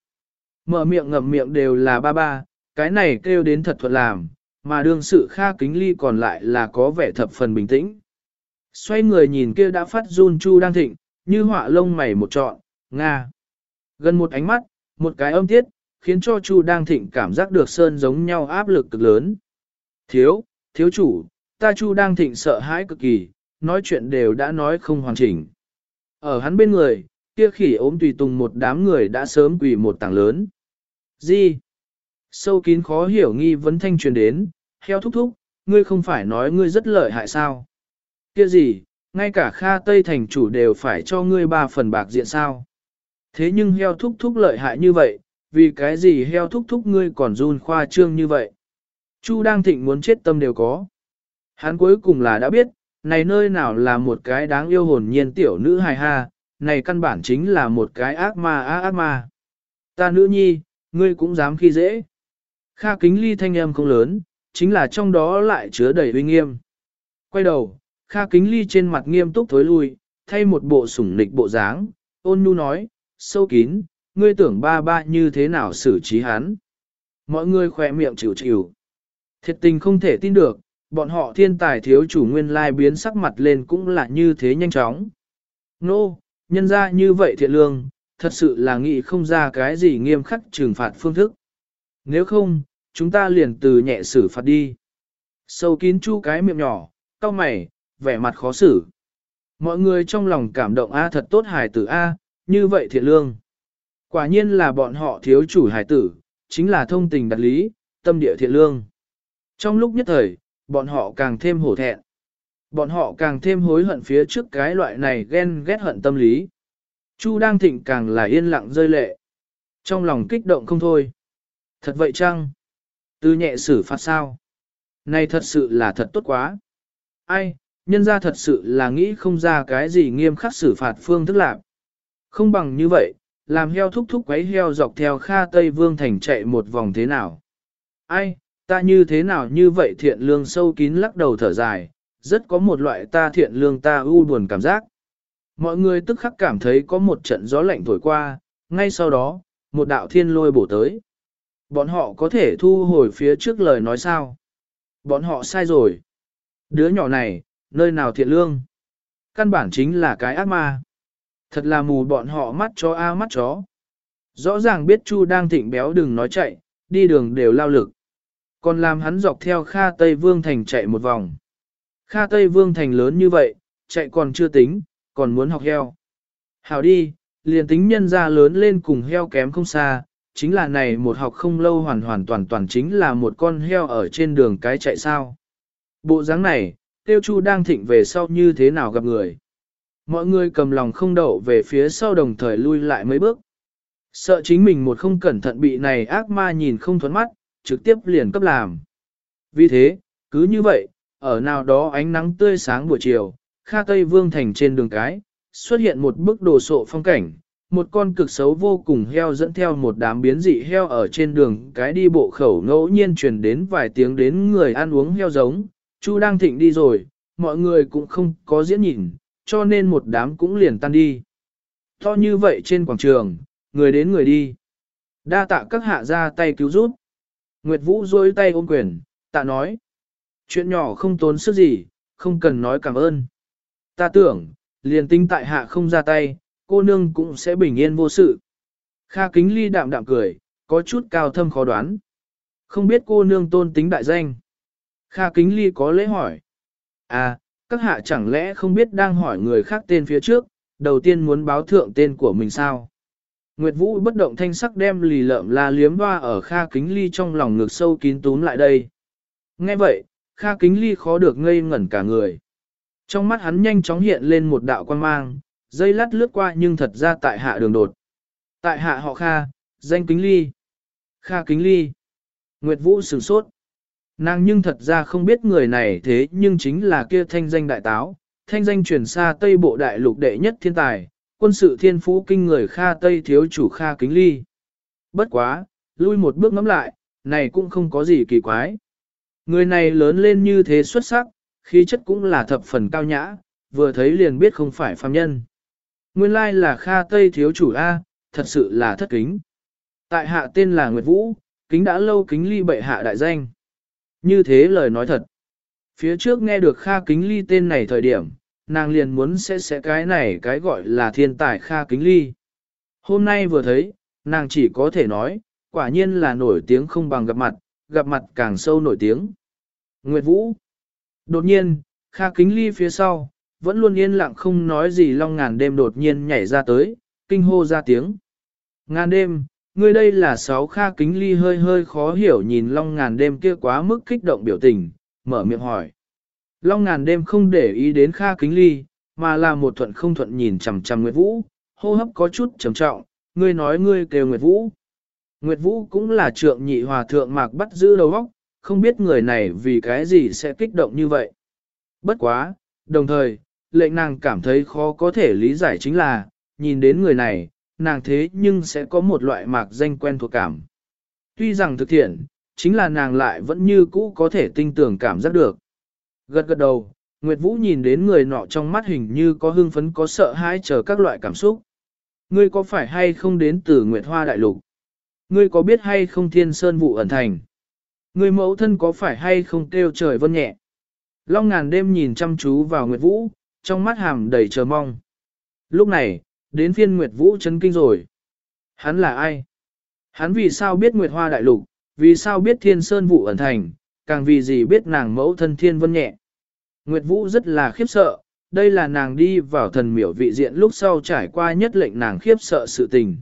Mở miệng ngậm miệng đều là ba ba, cái này kêu đến thật thuận làm, mà đương sự kha kính ly còn lại là có vẻ thập phần bình tĩnh. Xoay người nhìn kia đã phát run chu đang thịnh, như họa lông mày một trọn, Nga. Gần một ánh mắt, một cái âm tiết, khiến cho chu đang thịnh cảm giác được sơn giống nhau áp lực cực lớn. Thiếu, thiếu chủ, ta chu đang thịnh sợ hãi cực kỳ, nói chuyện đều đã nói không hoàn chỉnh. Ở hắn bên người, kia khỉ ốm tùy tùng một đám người đã sớm quỳ một tảng lớn. Gì? Sâu kín khó hiểu nghi vấn thanh truyền đến, heo thúc thúc, ngươi không phải nói ngươi rất lợi hại sao? Kia gì, ngay cả Kha Tây thành chủ đều phải cho ngươi ba phần bạc diện sao? Thế nhưng heo thúc thúc lợi hại như vậy, vì cái gì heo thúc thúc ngươi còn run khoa trương như vậy? Chu đang thịnh muốn chết tâm đều có. Hắn cuối cùng là đã biết, này nơi nào là một cái đáng yêu hồn nhiên tiểu nữ hài ha, này căn bản chính là một cái ác ma á ác ma. Ta nữ nhi, ngươi cũng dám khi dễ. Kha kính ly thanh âm không lớn, chính là trong đó lại chứa đầy uy nghiêm. Quay đầu, Kha kính ly trên mặt nghiêm túc thối lui, thay một bộ sủng nịch bộ dáng, ôn nhu nói, sâu kín, ngươi tưởng ba ba như thế nào xử trí hắn. Mọi người khỏe miệng chịu chịu. Thiệt tình không thể tin được, bọn họ thiên tài thiếu chủ nguyên lai biến sắc mặt lên cũng là như thế nhanh chóng. Nô, no, nhân ra như vậy thiện lương, thật sự là nghĩ không ra cái gì nghiêm khắc trừng phạt phương thức. Nếu không, chúng ta liền từ nhẹ xử phạt đi. Sâu kín chu cái miệng nhỏ, cau mày, vẻ mặt khó xử. Mọi người trong lòng cảm động A thật tốt hài tử A, như vậy thiện lương. Quả nhiên là bọn họ thiếu chủ hải tử, chính là thông tình đặt lý, tâm địa thiện lương. Trong lúc nhất thời, bọn họ càng thêm hổ thẹn. Bọn họ càng thêm hối hận phía trước cái loại này ghen ghét hận tâm lý. Chu đang thịnh càng là yên lặng rơi lệ. Trong lòng kích động không thôi. Thật vậy chăng? Từ nhẹ xử phạt sao? Này thật sự là thật tốt quá. Ai, nhân ra thật sự là nghĩ không ra cái gì nghiêm khắc xử phạt phương thức lạc. Không bằng như vậy, làm heo thúc thúc quấy heo dọc theo Kha Tây Vương Thành chạy một vòng thế nào. Ai, ta như thế nào như vậy thiện lương sâu kín lắc đầu thở dài, rất có một loại ta thiện lương ta u buồn cảm giác. Mọi người tức khắc cảm thấy có một trận gió lạnh thổi qua, ngay sau đó, một đạo thiên lôi bổ tới. Bọn họ có thể thu hồi phía trước lời nói sao? Bọn họ sai rồi. Đứa nhỏ này, nơi nào thiện lương? Căn bản chính là cái ác ma. Thật là mù bọn họ mắt chó a mắt chó. Rõ ràng biết Chu đang thịnh béo đừng nói chạy, đi đường đều lao lực. Còn làm hắn dọc theo Kha Tây Vương Thành chạy một vòng. Kha Tây Vương Thành lớn như vậy, chạy còn chưa tính, còn muốn học heo. Hảo đi, liền tính nhân ra lớn lên cùng heo kém không xa, chính là này một học không lâu hoàn hoàn toàn toàn chính là một con heo ở trên đường cái chạy sao. Bộ dáng này, tiêu chu đang thịnh về sau như thế nào gặp người. Mọi người cầm lòng không đậu về phía sau đồng thời lui lại mấy bước. Sợ chính mình một không cẩn thận bị này ác ma nhìn không thuẫn mắt, trực tiếp liền cấp làm. Vì thế, cứ như vậy, ở nào đó ánh nắng tươi sáng buổi chiều, Kha Tây Vương Thành trên đường cái, xuất hiện một bức đồ sộ phong cảnh, một con cực xấu vô cùng heo dẫn theo một đám biến dị heo ở trên đường cái đi bộ khẩu ngẫu nhiên truyền đến vài tiếng đến người ăn uống heo giống, Chu đang thịnh đi rồi, mọi người cũng không có diễn nhìn, cho nên một đám cũng liền tan đi. To như vậy trên quảng trường, người đến người đi. Đa tạ các hạ ra tay cứu giúp. Nguyệt Vũ rôi tay ôm quyền, tạ nói. Chuyện nhỏ không tốn sức gì, không cần nói cảm ơn. Ta tưởng, liền tinh tại hạ không ra tay, cô nương cũng sẽ bình yên vô sự. Kha kính ly đạm đạm cười, có chút cao thâm khó đoán. Không biết cô nương tôn tính đại danh. Kha kính ly có lễ hỏi. À, các hạ chẳng lẽ không biết đang hỏi người khác tên phía trước, đầu tiên muốn báo thượng tên của mình sao? Nguyệt Vũ bất động thanh sắc đem lì lợm la liếm hoa ở Kha Kính Ly trong lòng ngực sâu kín túm lại đây. Nghe vậy, Kha Kính Ly khó được ngây ngẩn cả người. Trong mắt hắn nhanh chóng hiện lên một đạo quan mang, dây lát lướt qua nhưng thật ra tại hạ đường đột. Tại hạ họ Kha, danh Kính Ly. Kha Kính Ly. Nguyệt Vũ sửng sốt. Nàng nhưng thật ra không biết người này thế nhưng chính là kia thanh danh đại táo, thanh danh truyền xa Tây Bộ Đại Lục đệ nhất thiên tài, quân sự thiên phú kinh người Kha Tây thiếu chủ Kha Kính Ly. Bất quá, lui một bước ngắm lại, này cũng không có gì kỳ quái. Người này lớn lên như thế xuất sắc, khí chất cũng là thập phần cao nhã, vừa thấy liền biết không phải phàm nhân. Nguyên lai là Kha Tây thiếu chủ A, thật sự là thất kính. Tại hạ tên là Nguyệt Vũ, kính đã lâu kính ly bệ hạ đại danh. Như thế lời nói thật. Phía trước nghe được Kha Kính Ly tên này thời điểm, nàng liền muốn sẽ sẽ cái này cái gọi là thiên tài Kha Kính Ly. Hôm nay vừa thấy, nàng chỉ có thể nói, quả nhiên là nổi tiếng không bằng gặp mặt, gặp mặt càng sâu nổi tiếng. Nguyệt Vũ. Đột nhiên, Kha Kính Ly phía sau, vẫn luôn yên lặng không nói gì long ngàn đêm đột nhiên nhảy ra tới, kinh hô ra tiếng. Ngàn đêm, ngươi đây là sáu kha kính ly hơi hơi khó hiểu nhìn long ngàn đêm kia quá mức kích động biểu tình, mở miệng hỏi. Long ngàn đêm không để ý đến kha kính ly, mà là một thuận không thuận nhìn chằm chằm Nguyệt Vũ, hô hấp có chút trầm trọng, ngươi nói ngươi kêu Nguyệt Vũ. Nguyệt Vũ cũng là trượng nhị hòa thượng mạc bắt giữ đầu óc, không biết người này vì cái gì sẽ kích động như vậy. Bất quá, đồng thời, lệnh nàng cảm thấy khó có thể lý giải chính là, nhìn đến người này, nàng thế nhưng sẽ có một loại mạc danh quen thuộc cảm. Tuy rằng thực thiện, chính là nàng lại vẫn như cũ có thể tinh tưởng cảm giác được. Gật gật đầu, Nguyệt Vũ nhìn đến người nọ trong mắt hình như có hưng phấn có sợ hãi chờ các loại cảm xúc. Ngươi có phải hay không đến từ Nguyệt Hoa Đại Lục? Ngươi có biết hay không thiên sơn vụ ẩn thành? Ngươi mẫu thân có phải hay không kêu trời vân nhẹ? Long ngàn đêm nhìn chăm chú vào Nguyệt Vũ, trong mắt hàm đầy chờ mong. Lúc này, đến phiên Nguyệt Vũ chấn kinh rồi. Hắn là ai? Hắn vì sao biết Nguyệt Hoa Đại Lục, vì sao biết thiên sơn vụ ẩn thành, càng vì gì biết nàng mẫu thân thiên vân nhẹ. Nguyệt Vũ rất là khiếp sợ, đây là nàng đi vào thần miểu vị diện lúc sau trải qua nhất lệnh nàng khiếp sợ sự tình.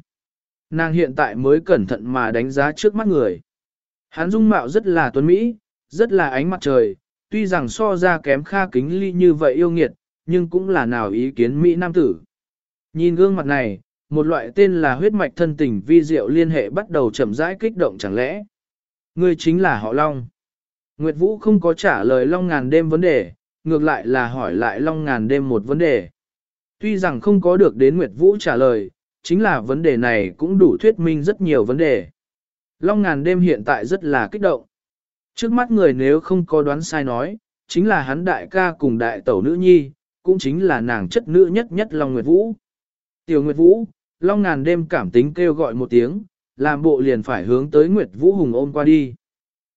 Nàng hiện tại mới cẩn thận mà đánh giá trước mắt người. Hắn dung mạo rất là tuấn mỹ, rất là ánh mặt trời, tuy rằng so ra kém kha kính ly như vậy yêu nghiệt, nhưng cũng là nào ý kiến Mỹ Nam tử. Nhìn gương mặt này, một loại tên là huyết mạch thân tình vi diệu liên hệ bắt đầu chậm rãi kích động chẳng lẽ. Người chính là họ Long. Nguyệt Vũ không có trả lời Long ngàn đêm vấn đề, ngược lại là hỏi lại Long ngàn đêm một vấn đề. Tuy rằng không có được đến Nguyệt Vũ trả lời, chính là vấn đề này cũng đủ thuyết minh rất nhiều vấn đề. Long ngàn đêm hiện tại rất là kích động. Trước mắt người nếu không có đoán sai nói, chính là hắn đại ca cùng đại tẩu nữ nhi, cũng chính là nàng chất nữ nhất nhất Long Nguyệt Vũ. Tiểu Nguyệt Vũ, Long ngàn đêm cảm tính kêu gọi một tiếng, làm bộ liền phải hướng tới Nguyệt Vũ hùng ôm qua đi.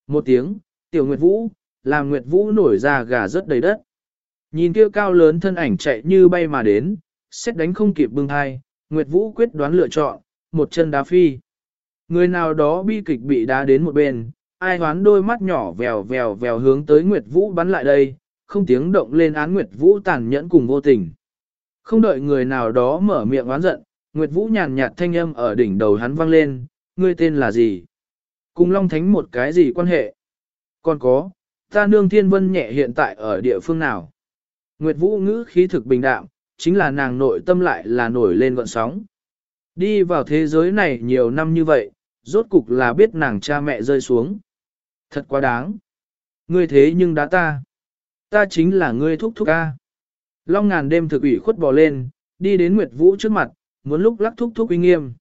Một tiếng, Tiểu Nguyệt Vũ, làm Nguyệt Vũ nổi ra gà rất đầy đất. Nhìn kia cao lớn thân ảnh chạy như bay mà đến, xét đánh không kịp bưng hai, Nguyệt Vũ quyết đoán lựa chọn, một chân đá phi. Người nào đó bi kịch bị đá đến một bên, ai hoán đôi mắt nhỏ vèo vèo vèo hướng tới Nguyệt Vũ bắn lại đây, không tiếng động lên án Nguyệt Vũ tàn nhẫn cùng vô tình. Không đợi người nào đó mở miệng oán giận, Nguyệt Vũ nhàn nhạt thanh âm ở đỉnh đầu hắn vang lên, ngươi tên là gì? Cùng Long Thánh một cái gì quan hệ? Còn có, ta nương thiên vân nhẹ hiện tại ở địa phương nào? Nguyệt Vũ ngữ khí thực bình đạm, chính là nàng nội tâm lại là nổi lên gọn sóng. Đi vào thế giới này nhiều năm như vậy, rốt cục là biết nàng cha mẹ rơi xuống. Thật quá đáng. Ngươi thế nhưng đã ta. Ta chính là ngươi thúc thúc ca. Long ngàn đêm thực ủy khuất bò lên, đi đến Nguyệt Vũ trước mặt, muốn lúc lắc thúc thúc uy nghiêm.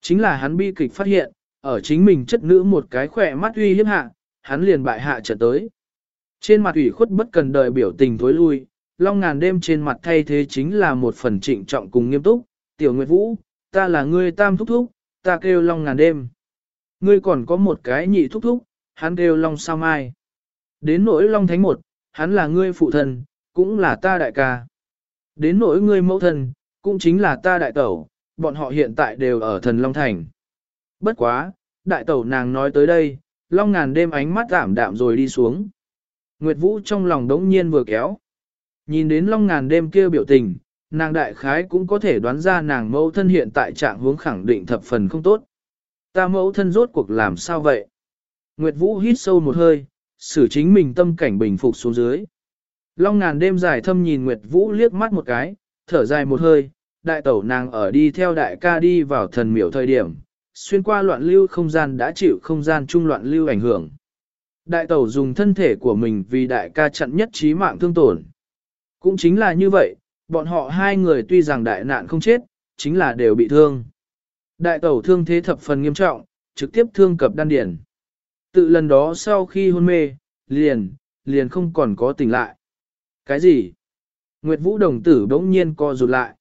Chính là hắn bi kịch phát hiện, ở chính mình chất nữ một cái khỏe mắt uy hiếp hạ, hắn liền bại hạ trở tới. Trên mặt ủy khuất bất cần đợi biểu tình thối lui, long ngàn đêm trên mặt thay thế chính là một phần trịnh trọng cùng nghiêm túc, tiểu nguyệt vũ, ta là ngươi tam thúc thúc, ta kêu long ngàn đêm. Ngươi còn có một cái nhị thúc thúc, hắn kêu long sao mai. Đến nỗi long thánh một, hắn là ngươi phụ thần cũng là ta đại ca. Đến nỗi ngươi mẫu thân, cũng chính là ta đại tẩu, bọn họ hiện tại đều ở thần Long Thành. Bất quá, đại tẩu nàng nói tới đây, long ngàn đêm ánh mắt giảm đạm rồi đi xuống. Nguyệt Vũ trong lòng đống nhiên vừa kéo. Nhìn đến long ngàn đêm kia biểu tình, nàng đại khái cũng có thể đoán ra nàng mẫu thân hiện tại trạng huống khẳng định thập phần không tốt. Ta mẫu thân rốt cuộc làm sao vậy? Nguyệt Vũ hít sâu một hơi, xử chính mình tâm cảnh bình phục xuống dưới. Long ngàn đêm dài thâm nhìn Nguyệt Vũ liếc mắt một cái, thở dài một hơi, đại tẩu nàng ở đi theo đại ca đi vào thần miểu thời điểm, xuyên qua loạn lưu không gian đã chịu không gian trung loạn lưu ảnh hưởng. Đại tẩu dùng thân thể của mình vì đại ca chặn nhất trí mạng thương tổn. Cũng chính là như vậy, bọn họ hai người tuy rằng đại nạn không chết, chính là đều bị thương. Đại tẩu thương thế thập phần nghiêm trọng, trực tiếp thương cập đan điển. Tự lần đó sau khi hôn mê, liền, liền không còn có tỉnh lại. Cái gì? Nguyệt Vũ đồng tử bỗng nhiên co rụt lại.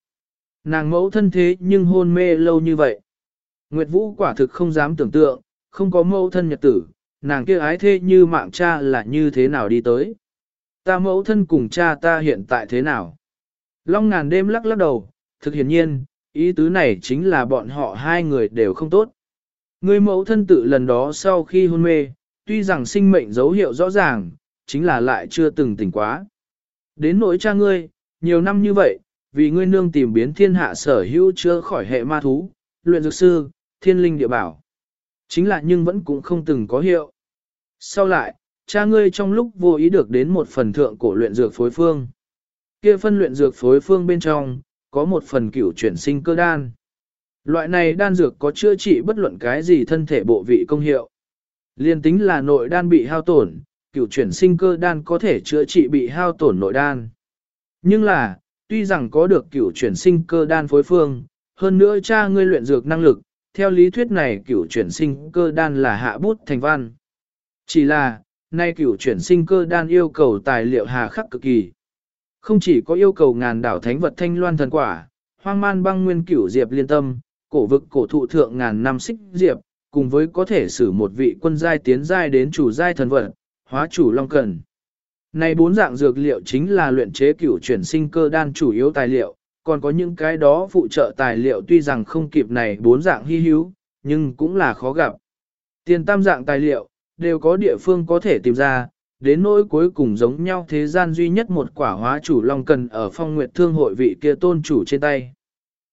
Nàng mẫu thân thế nhưng hôn mê lâu như vậy. Nguyệt Vũ quả thực không dám tưởng tượng, không có mẫu thân nhật tử, nàng kia ái thế như mạng cha là như thế nào đi tới. Ta mẫu thân cùng cha ta hiện tại thế nào? Long ngàn đêm lắc lắc đầu, thực hiển nhiên, ý tứ này chính là bọn họ hai người đều không tốt. Người mẫu thân tự lần đó sau khi hôn mê, tuy rằng sinh mệnh dấu hiệu rõ ràng, chính là lại chưa từng tỉnh quá. Đến nỗi cha ngươi, nhiều năm như vậy, vì ngươi nương tìm biến thiên hạ sở hữu chữa khỏi hệ ma thú, luyện dược sư, thiên linh địa bảo. Chính là nhưng vẫn cũng không từng có hiệu. Sau lại, cha ngươi trong lúc vô ý được đến một phần thượng cổ luyện dược phối phương. Kia phân luyện dược phối phương bên trong, có một phần cửu chuyển sinh cơ đan. Loại này đan dược có chữa trị bất luận cái gì thân thể bộ vị công hiệu. Liên tính là nội đan bị hao tổn, cựu chuyển sinh cơ đan có thể chữa trị bị hao tổn nội đan. Nhưng là, tuy rằng có được cựu chuyển sinh cơ đan phối phương, hơn nữa cha ngươi luyện dược năng lực, theo lý thuyết này cựu chuyển sinh cơ đan là hạ bút thành văn. Chỉ là, nay cựu chuyển sinh cơ đan yêu cầu tài liệu hà khắc cực kỳ. Không chỉ có yêu cầu ngàn đảo thánh vật thanh loan thần quả, hoang man băng nguyên cửu diệp liên tâm, cổ vực cổ thụ thượng ngàn năm xích diệp, cùng với có thể xử một vị quân giai tiến giai đến chủ giai thần vật, hóa chủ long cần. Này bốn dạng dược liệu chính là luyện chế cửu chuyển sinh cơ đan chủ yếu tài liệu, còn có những cái đó phụ trợ tài liệu tuy rằng không kịp này bốn dạng hy hữu, nhưng cũng là khó gặp. Tiền tam dạng tài liệu, đều có địa phương có thể tìm ra, đến nỗi cuối cùng giống nhau thế gian duy nhất một quả hóa chủ long cần ở phong nguyệt thương hội vị kia tôn chủ trên tay.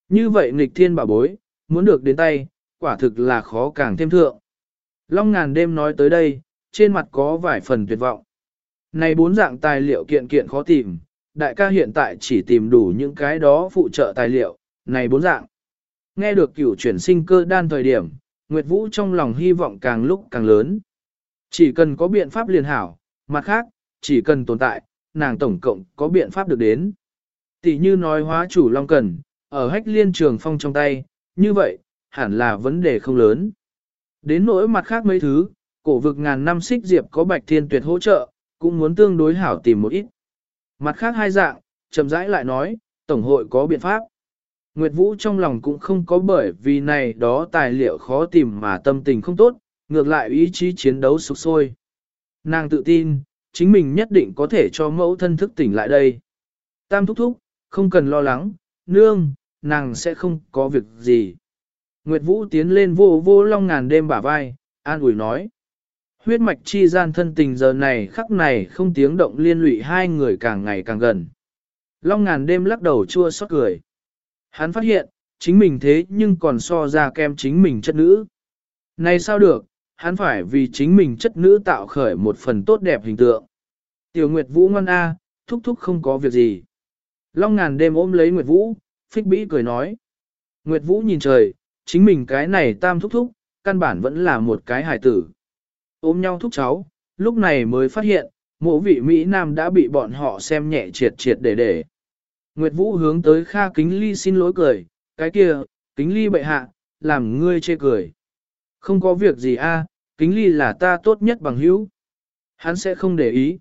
Như vậy nghịch thiên bảo bối, muốn được đến tay, quả thực là khó càng thêm thượng. Long ngàn đêm nói tới đây, trên mặt có vài phần tuyệt vọng. Này bốn dạng tài liệu kiện kiện khó tìm, đại ca hiện tại chỉ tìm đủ những cái đó phụ trợ tài liệu, này bốn dạng. Nghe được cửu chuyển sinh cơ đan thời điểm, Nguyệt Vũ trong lòng hy vọng càng lúc càng lớn. Chỉ cần có biện pháp liền hảo, mặt khác, chỉ cần tồn tại, nàng tổng cộng có biện pháp được đến. Tỷ như nói hóa chủ Long Cần, ở hách liên trường phong trong tay, như vậy, hẳn là vấn đề không lớn. Đến nỗi mặt khác mấy thứ, cổ vực ngàn năm xích diệp có bạch thiên tuyệt hỗ trợ, cũng muốn tương đối hảo tìm một ít. Mặt khác hai dạng, chậm rãi lại nói, Tổng hội có biện pháp. Nguyệt Vũ trong lòng cũng không có bởi vì này đó tài liệu khó tìm mà tâm tình không tốt, ngược lại ý chí chiến đấu sục sôi. Nàng tự tin, chính mình nhất định có thể cho mẫu thân thức tỉnh lại đây. Tam thúc thúc, không cần lo lắng, nương, nàng sẽ không có việc gì. Nguyệt Vũ tiến lên vô vô long ngàn đêm bả vai, an ủi nói. Huyết mạch chi gian thân tình giờ này khắc này không tiếng động liên lụy hai người càng ngày càng gần. Long ngàn đêm lắc đầu chua xót cười. Hắn phát hiện, chính mình thế nhưng còn so ra kem chính mình chất nữ. Này sao được, hắn phải vì chính mình chất nữ tạo khởi một phần tốt đẹp hình tượng. Tiểu Nguyệt Vũ ngoan A, thúc thúc không có việc gì. Long ngàn đêm ôm lấy Nguyệt Vũ, phích bĩ cười nói. Nguyệt Vũ nhìn trời, chính mình cái này tam thúc thúc, căn bản vẫn là một cái hài tử. Ôm nhau thúc cháu, lúc này mới phát hiện, mộ vị Mỹ Nam đã bị bọn họ xem nhẹ triệt triệt để để. Nguyệt Vũ hướng tới Kha Kính Ly xin lỗi cười, cái kia, Kính Ly bệ hạ, làm ngươi chê cười. Không có việc gì a, Kính Ly là ta tốt nhất bằng hữu. Hắn sẽ không để ý.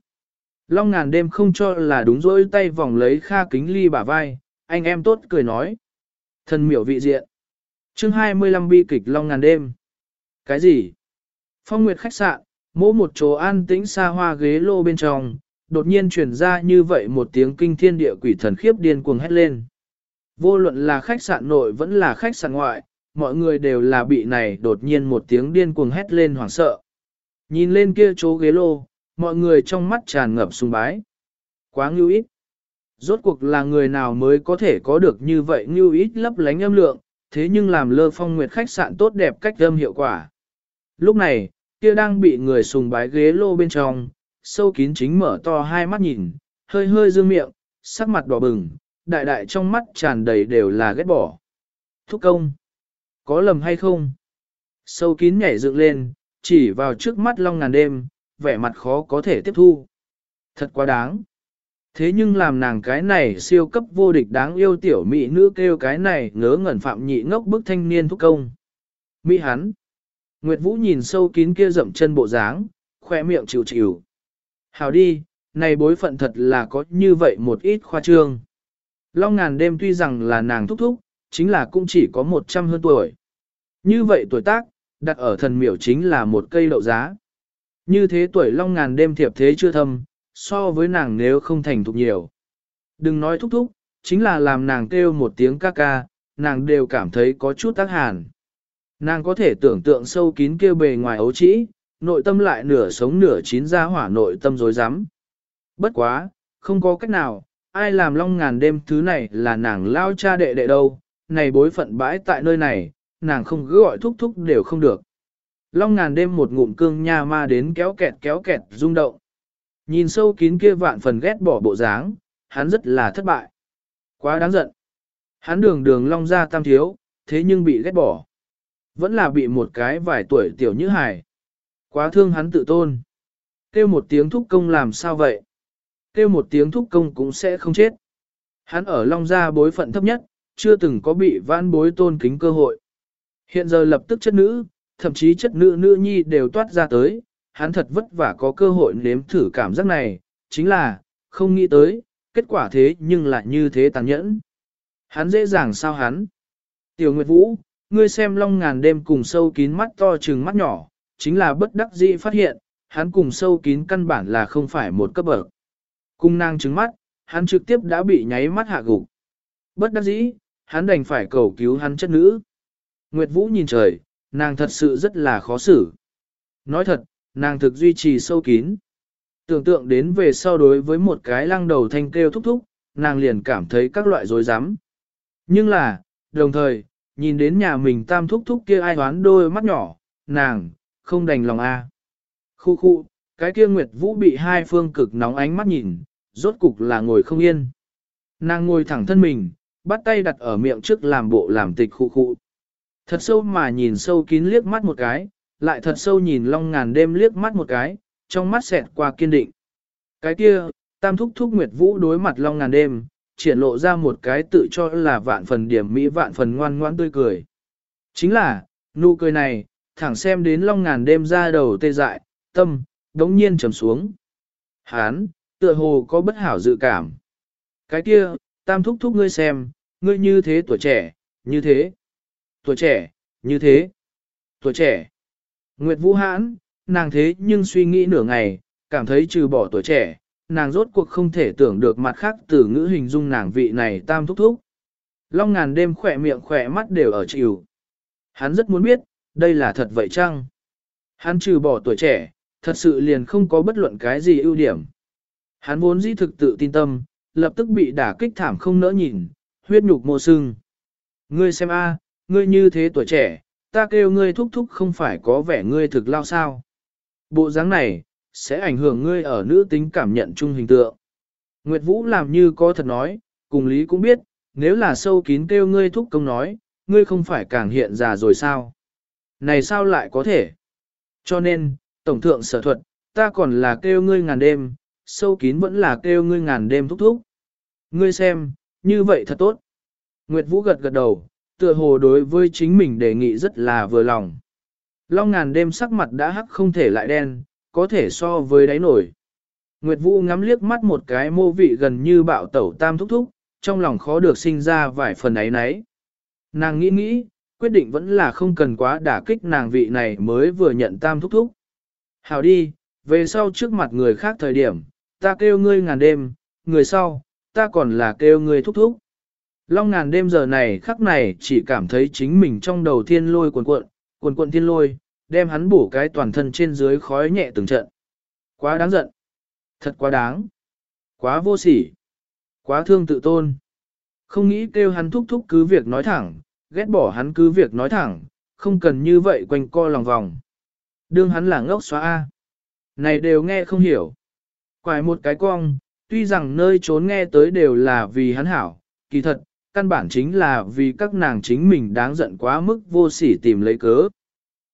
Long ngàn đêm không cho là đúng rỗi tay vòng lấy Kha Kính Ly bả vai, anh em tốt cười nói. Thần miểu vị diện. chương 25 bi kịch Long ngàn đêm. Cái gì? Phong Nguyệt khách sạn, mỗi một chỗ an tĩnh xa hoa ghế lô bên trong, đột nhiên truyền ra như vậy một tiếng kinh thiên địa quỷ thần khiếp điên cuồng hét lên. Vô luận là khách sạn nội vẫn là khách sạn ngoại, mọi người đều là bị này đột nhiên một tiếng điên cuồng hét lên hoảng sợ. Nhìn lên kia chỗ ghế lô, mọi người trong mắt tràn ngập sùng bái. Quá ngưu ít. Rốt cuộc là người nào mới có thể có được như vậy ngưu ít lấp lánh âm lượng, thế nhưng làm lơ phong nguyệt khách sạn tốt đẹp cách âm hiệu quả. Lúc này, kia đang bị người sùng bái ghế lô bên trong, sâu kín chính mở to hai mắt nhìn, hơi hơi dương miệng, sắc mặt đỏ bừng, đại đại trong mắt tràn đầy đều là ghét bỏ. Thúc công, có lầm hay không? Sâu kín nhảy dựng lên, chỉ vào trước mắt long ngàn đêm, vẻ mặt khó có thể tiếp thu. Thật quá đáng. Thế nhưng làm nàng cái này siêu cấp vô địch đáng yêu tiểu mỹ nữ kêu cái này ngớ ngẩn phạm nhị ngốc bức thanh niên thúc công. Mỹ hắn. Nguyệt Vũ nhìn sâu kín kia rậm chân bộ dáng, khoe miệng chịu chịu. Hào đi, này bối phận thật là có như vậy một ít khoa trương. Long ngàn đêm tuy rằng là nàng thúc thúc, chính là cũng chỉ có 100 hơn tuổi. Như vậy tuổi tác, đặt ở thần miểu chính là một cây đậu giá. Như thế tuổi long ngàn đêm thiệp thế chưa thâm, so với nàng nếu không thành thục nhiều. Đừng nói thúc thúc, chính là làm nàng kêu một tiếng ca ca, nàng đều cảm thấy có chút tác hàn. Nàng có thể tưởng tượng sâu kín kia bề ngoài ấu trĩ, nội tâm lại nửa sống nửa chín ra hỏa nội tâm dối rắm Bất quá, không có cách nào, ai làm long ngàn đêm thứ này là nàng lao cha đệ đệ đâu, này bối phận bãi tại nơi này, nàng không cứ gọi thúc thúc đều không được. Long ngàn đêm một ngụm cương nha ma đến kéo kẹt kéo kẹt rung động. Nhìn sâu kín kia vạn phần ghét bỏ bộ dáng, hắn rất là thất bại. Quá đáng giận. Hắn đường đường long ra tam thiếu, thế nhưng bị ghét bỏ. Vẫn là bị một cái vài tuổi tiểu như hài. Quá thương hắn tự tôn. Kêu một tiếng thúc công làm sao vậy? Kêu một tiếng thúc công cũng sẽ không chết. Hắn ở long gia bối phận thấp nhất, chưa từng có bị vãn bối tôn kính cơ hội. Hiện giờ lập tức chất nữ, thậm chí chất nữ nữ nhi đều toát ra tới, hắn thật vất vả có cơ hội nếm thử cảm giác này, chính là, không nghĩ tới, kết quả thế nhưng lại như thế tàn nhẫn. Hắn dễ dàng sao hắn? Tiểu Nguyệt Vũ, ngươi xem long ngàn đêm cùng sâu kín mắt to trừng mắt nhỏ, chính là bất đắc dĩ phát hiện, hắn cùng sâu kín căn bản là không phải một cấp bậc. Cung nàng trứng mắt, hắn trực tiếp đã bị nháy mắt hạ gục. Bất đắc dĩ, hắn đành phải cầu cứu hắn chất nữ. Nguyệt Vũ nhìn trời, nàng thật sự rất là khó xử. Nói thật, nàng thực duy trì sâu kín. Tưởng tượng đến về sau đối với một cái lăng đầu thanh kêu thúc thúc, nàng liền cảm thấy các loại dối rắm Nhưng là, đồng thời, nhìn đến nhà mình tam thúc thúc kia ai hoán đôi mắt nhỏ, nàng, không đành lòng a. Khu khu, cái kia Nguyệt Vũ bị hai phương cực nóng ánh mắt nhìn, rốt cục là ngồi không yên. Nàng ngồi thẳng thân mình, bắt tay đặt ở miệng trước làm bộ làm tịch khu khu. Thật sâu mà nhìn sâu kín liếc mắt một cái, lại thật sâu nhìn long ngàn đêm liếc mắt một cái, trong mắt xẹt qua kiên định. Cái kia, tam thúc thúc Nguyệt Vũ đối mặt long ngàn đêm, triển lộ ra một cái tự cho là vạn phần điểm mỹ vạn phần ngoan ngoan tươi cười. Chính là, nụ cười này, thẳng xem đến long ngàn đêm ra đầu tê dại, tâm, đống nhiên trầm xuống. Hán, tựa hồ có bất hảo dự cảm. Cái kia, tam thúc thúc ngươi xem, ngươi như thế tuổi trẻ, như thế. Tuổi trẻ, như thế. Tuổi trẻ. Nguyệt Vũ hãn, nàng thế nhưng suy nghĩ nửa ngày, cảm thấy trừ bỏ tuổi trẻ, nàng rốt cuộc không thể tưởng được mặt khác từ ngữ hình dung nàng vị này tam thúc thúc. Long ngàn đêm khỏe miệng khỏe mắt đều ở chịu. Hắn rất muốn biết, đây là thật vậy chăng? Hắn trừ bỏ tuổi trẻ, thật sự liền không có bất luận cái gì ưu điểm. Hắn vốn dĩ thực tự tin tâm, lập tức bị đả kích thảm không nỡ nhìn, huyết nhục mô sưng. Ngươi xem a, ngươi như thế tuổi trẻ, ta kêu ngươi thúc thúc không phải có vẻ ngươi thực lao sao. Bộ dáng này, sẽ ảnh hưởng ngươi ở nữ tính cảm nhận chung hình tượng. Nguyệt Vũ làm như có thật nói, cùng lý cũng biết, nếu là sâu kín kêu ngươi thúc công nói, ngươi không phải càng hiện già rồi sao? Này sao lại có thể? Cho nên, Tổng thượng sở thuật, ta còn là kêu ngươi ngàn đêm, sâu kín vẫn là kêu ngươi ngàn đêm thúc thúc. Ngươi xem, như vậy thật tốt. Nguyệt Vũ gật gật đầu, tựa hồ đối với chính mình đề nghị rất là vừa lòng. Long ngàn đêm sắc mặt đã hắc không thể lại đen, có thể so với đáy nổi. Nguyệt Vũ ngắm liếc mắt một cái mô vị gần như bạo tẩu tam thúc thúc, trong lòng khó được sinh ra vài phần ấy nấy. Nàng nghĩ nghĩ, quyết định vẫn là không cần quá đả kích nàng vị này mới vừa nhận tam thúc thúc. hào đi, về sau trước mặt người khác thời điểm, ta kêu ngươi ngàn đêm, người sau, ta còn là kêu ngươi thúc thúc. Long ngàn đêm giờ này khắc này chỉ cảm thấy chính mình trong đầu thiên lôi cuộn cuộn, cuộn cuộn thiên lôi, đem hắn bổ cái toàn thân trên dưới khói nhẹ từng trận. Quá đáng giận. Thật quá đáng. Quá vô sỉ. Quá thương tự tôn. Không nghĩ kêu hắn thúc thúc cứ việc nói thẳng, ghét bỏ hắn cứ việc nói thẳng, không cần như vậy quanh co lòng vòng. Đương hắn là ngốc xóa A. Này đều nghe không hiểu. Quài một cái cong, tuy rằng nơi trốn nghe tới đều là vì hắn hảo, kỳ thật, căn bản chính là vì các nàng chính mình đáng giận quá mức vô sỉ tìm lấy cớ.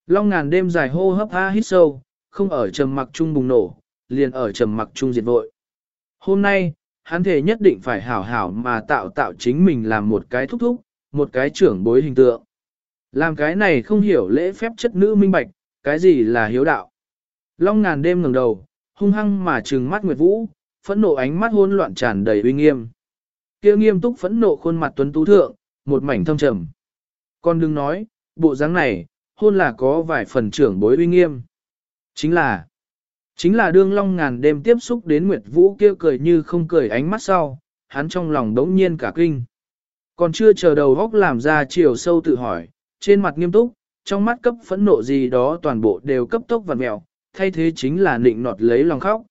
Long ngàn đêm dài hô hấp a hít sâu, không ở trầm mặc chung bùng nổ, liền ở trầm mặc chung diệt vội. Hôm nay, hắn thể nhất định phải hảo hảo mà tạo tạo chính mình làm một cái thúc thúc, một cái trưởng bối hình tượng. Làm cái này không hiểu lễ phép chất nữ minh bạch, cái gì là hiếu đạo? Long ngàn đêm ngẩng đầu, hung hăng mà trừng mắt Nguyệt Vũ, phẫn nộ ánh mắt hỗn loạn tràn đầy uy nghiêm. Kia nghiêm túc phẫn nộ khuôn mặt tuấn tú thượng, một mảnh thâm trầm. Con đừng nói, bộ dáng này, hôn là có vài phần trưởng bối uy nghiêm. Chính là, chính là đương long ngàn đêm tiếp xúc đến Nguyệt Vũ kia cười như không cười ánh mắt sau, hắn trong lòng đống nhiên cả kinh. Còn chưa chờ đầu góc làm ra chiều sâu tự hỏi, trên mặt nghiêm túc, trong mắt cấp phẫn nộ gì đó toàn bộ đều cấp tốc vặn mẹo, thay thế chính là nịnh nọt lấy lòng khóc.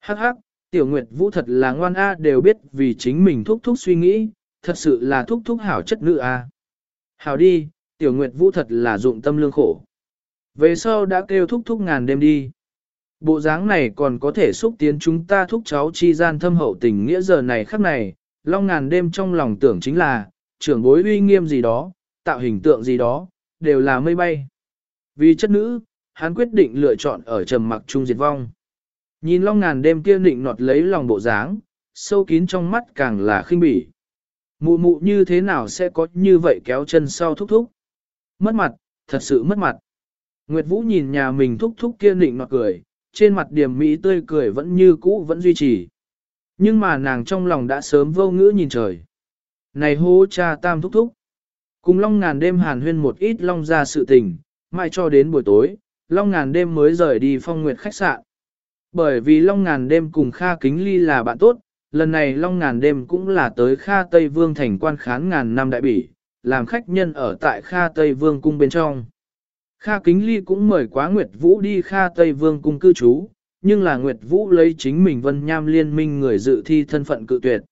Hắc hắc, Tiểu Nguyệt Vũ thật là ngoan A đều biết vì chính mình thúc thúc suy nghĩ, thật sự là thúc thúc hảo chất nữ A. Hảo đi, Tiểu Nguyệt Vũ thật là dụng tâm lương khổ. Về sau đã kêu thúc thúc ngàn đêm đi. Bộ dáng này còn có thể xúc tiến chúng ta thúc cháu chi gian thâm hậu tình nghĩa giờ này khắc này, long ngàn đêm trong lòng tưởng chính là, trưởng bối uy nghiêm gì đó, tạo hình tượng gì đó, đều là mây bay. Vì chất nữ, hắn quyết định lựa chọn ở trầm mặc trung diệt vong. Nhìn long ngàn đêm kia định nọt lấy lòng bộ dáng, sâu kín trong mắt càng là khinh bỉ. Mụ mụ như thế nào sẽ có như vậy kéo chân sau thúc thúc. Mất mặt, thật sự mất mặt. Nguyệt Vũ nhìn nhà mình thúc thúc kia nịnh nọt cười, trên mặt điểm mỹ tươi cười vẫn như cũ vẫn duy trì. Nhưng mà nàng trong lòng đã sớm vô ngữ nhìn trời. Này hô cha tam thúc thúc. Cùng long ngàn đêm hàn huyên một ít long ra sự tình, mãi cho đến buổi tối, long ngàn đêm mới rời đi phong nguyệt khách sạn. Bởi vì long ngàn đêm cùng Kha Kính Ly là bạn tốt, lần này long ngàn đêm cũng là tới Kha Tây Vương thành quan khán ngàn năm đại bỉ, làm khách nhân ở tại Kha Tây Vương cung bên trong. Kha Kính Ly cũng mời quá Nguyệt Vũ đi Kha Tây Vương cung cư trú, nhưng là Nguyệt Vũ lấy chính mình vân nham liên minh người dự thi thân phận cự tuyệt.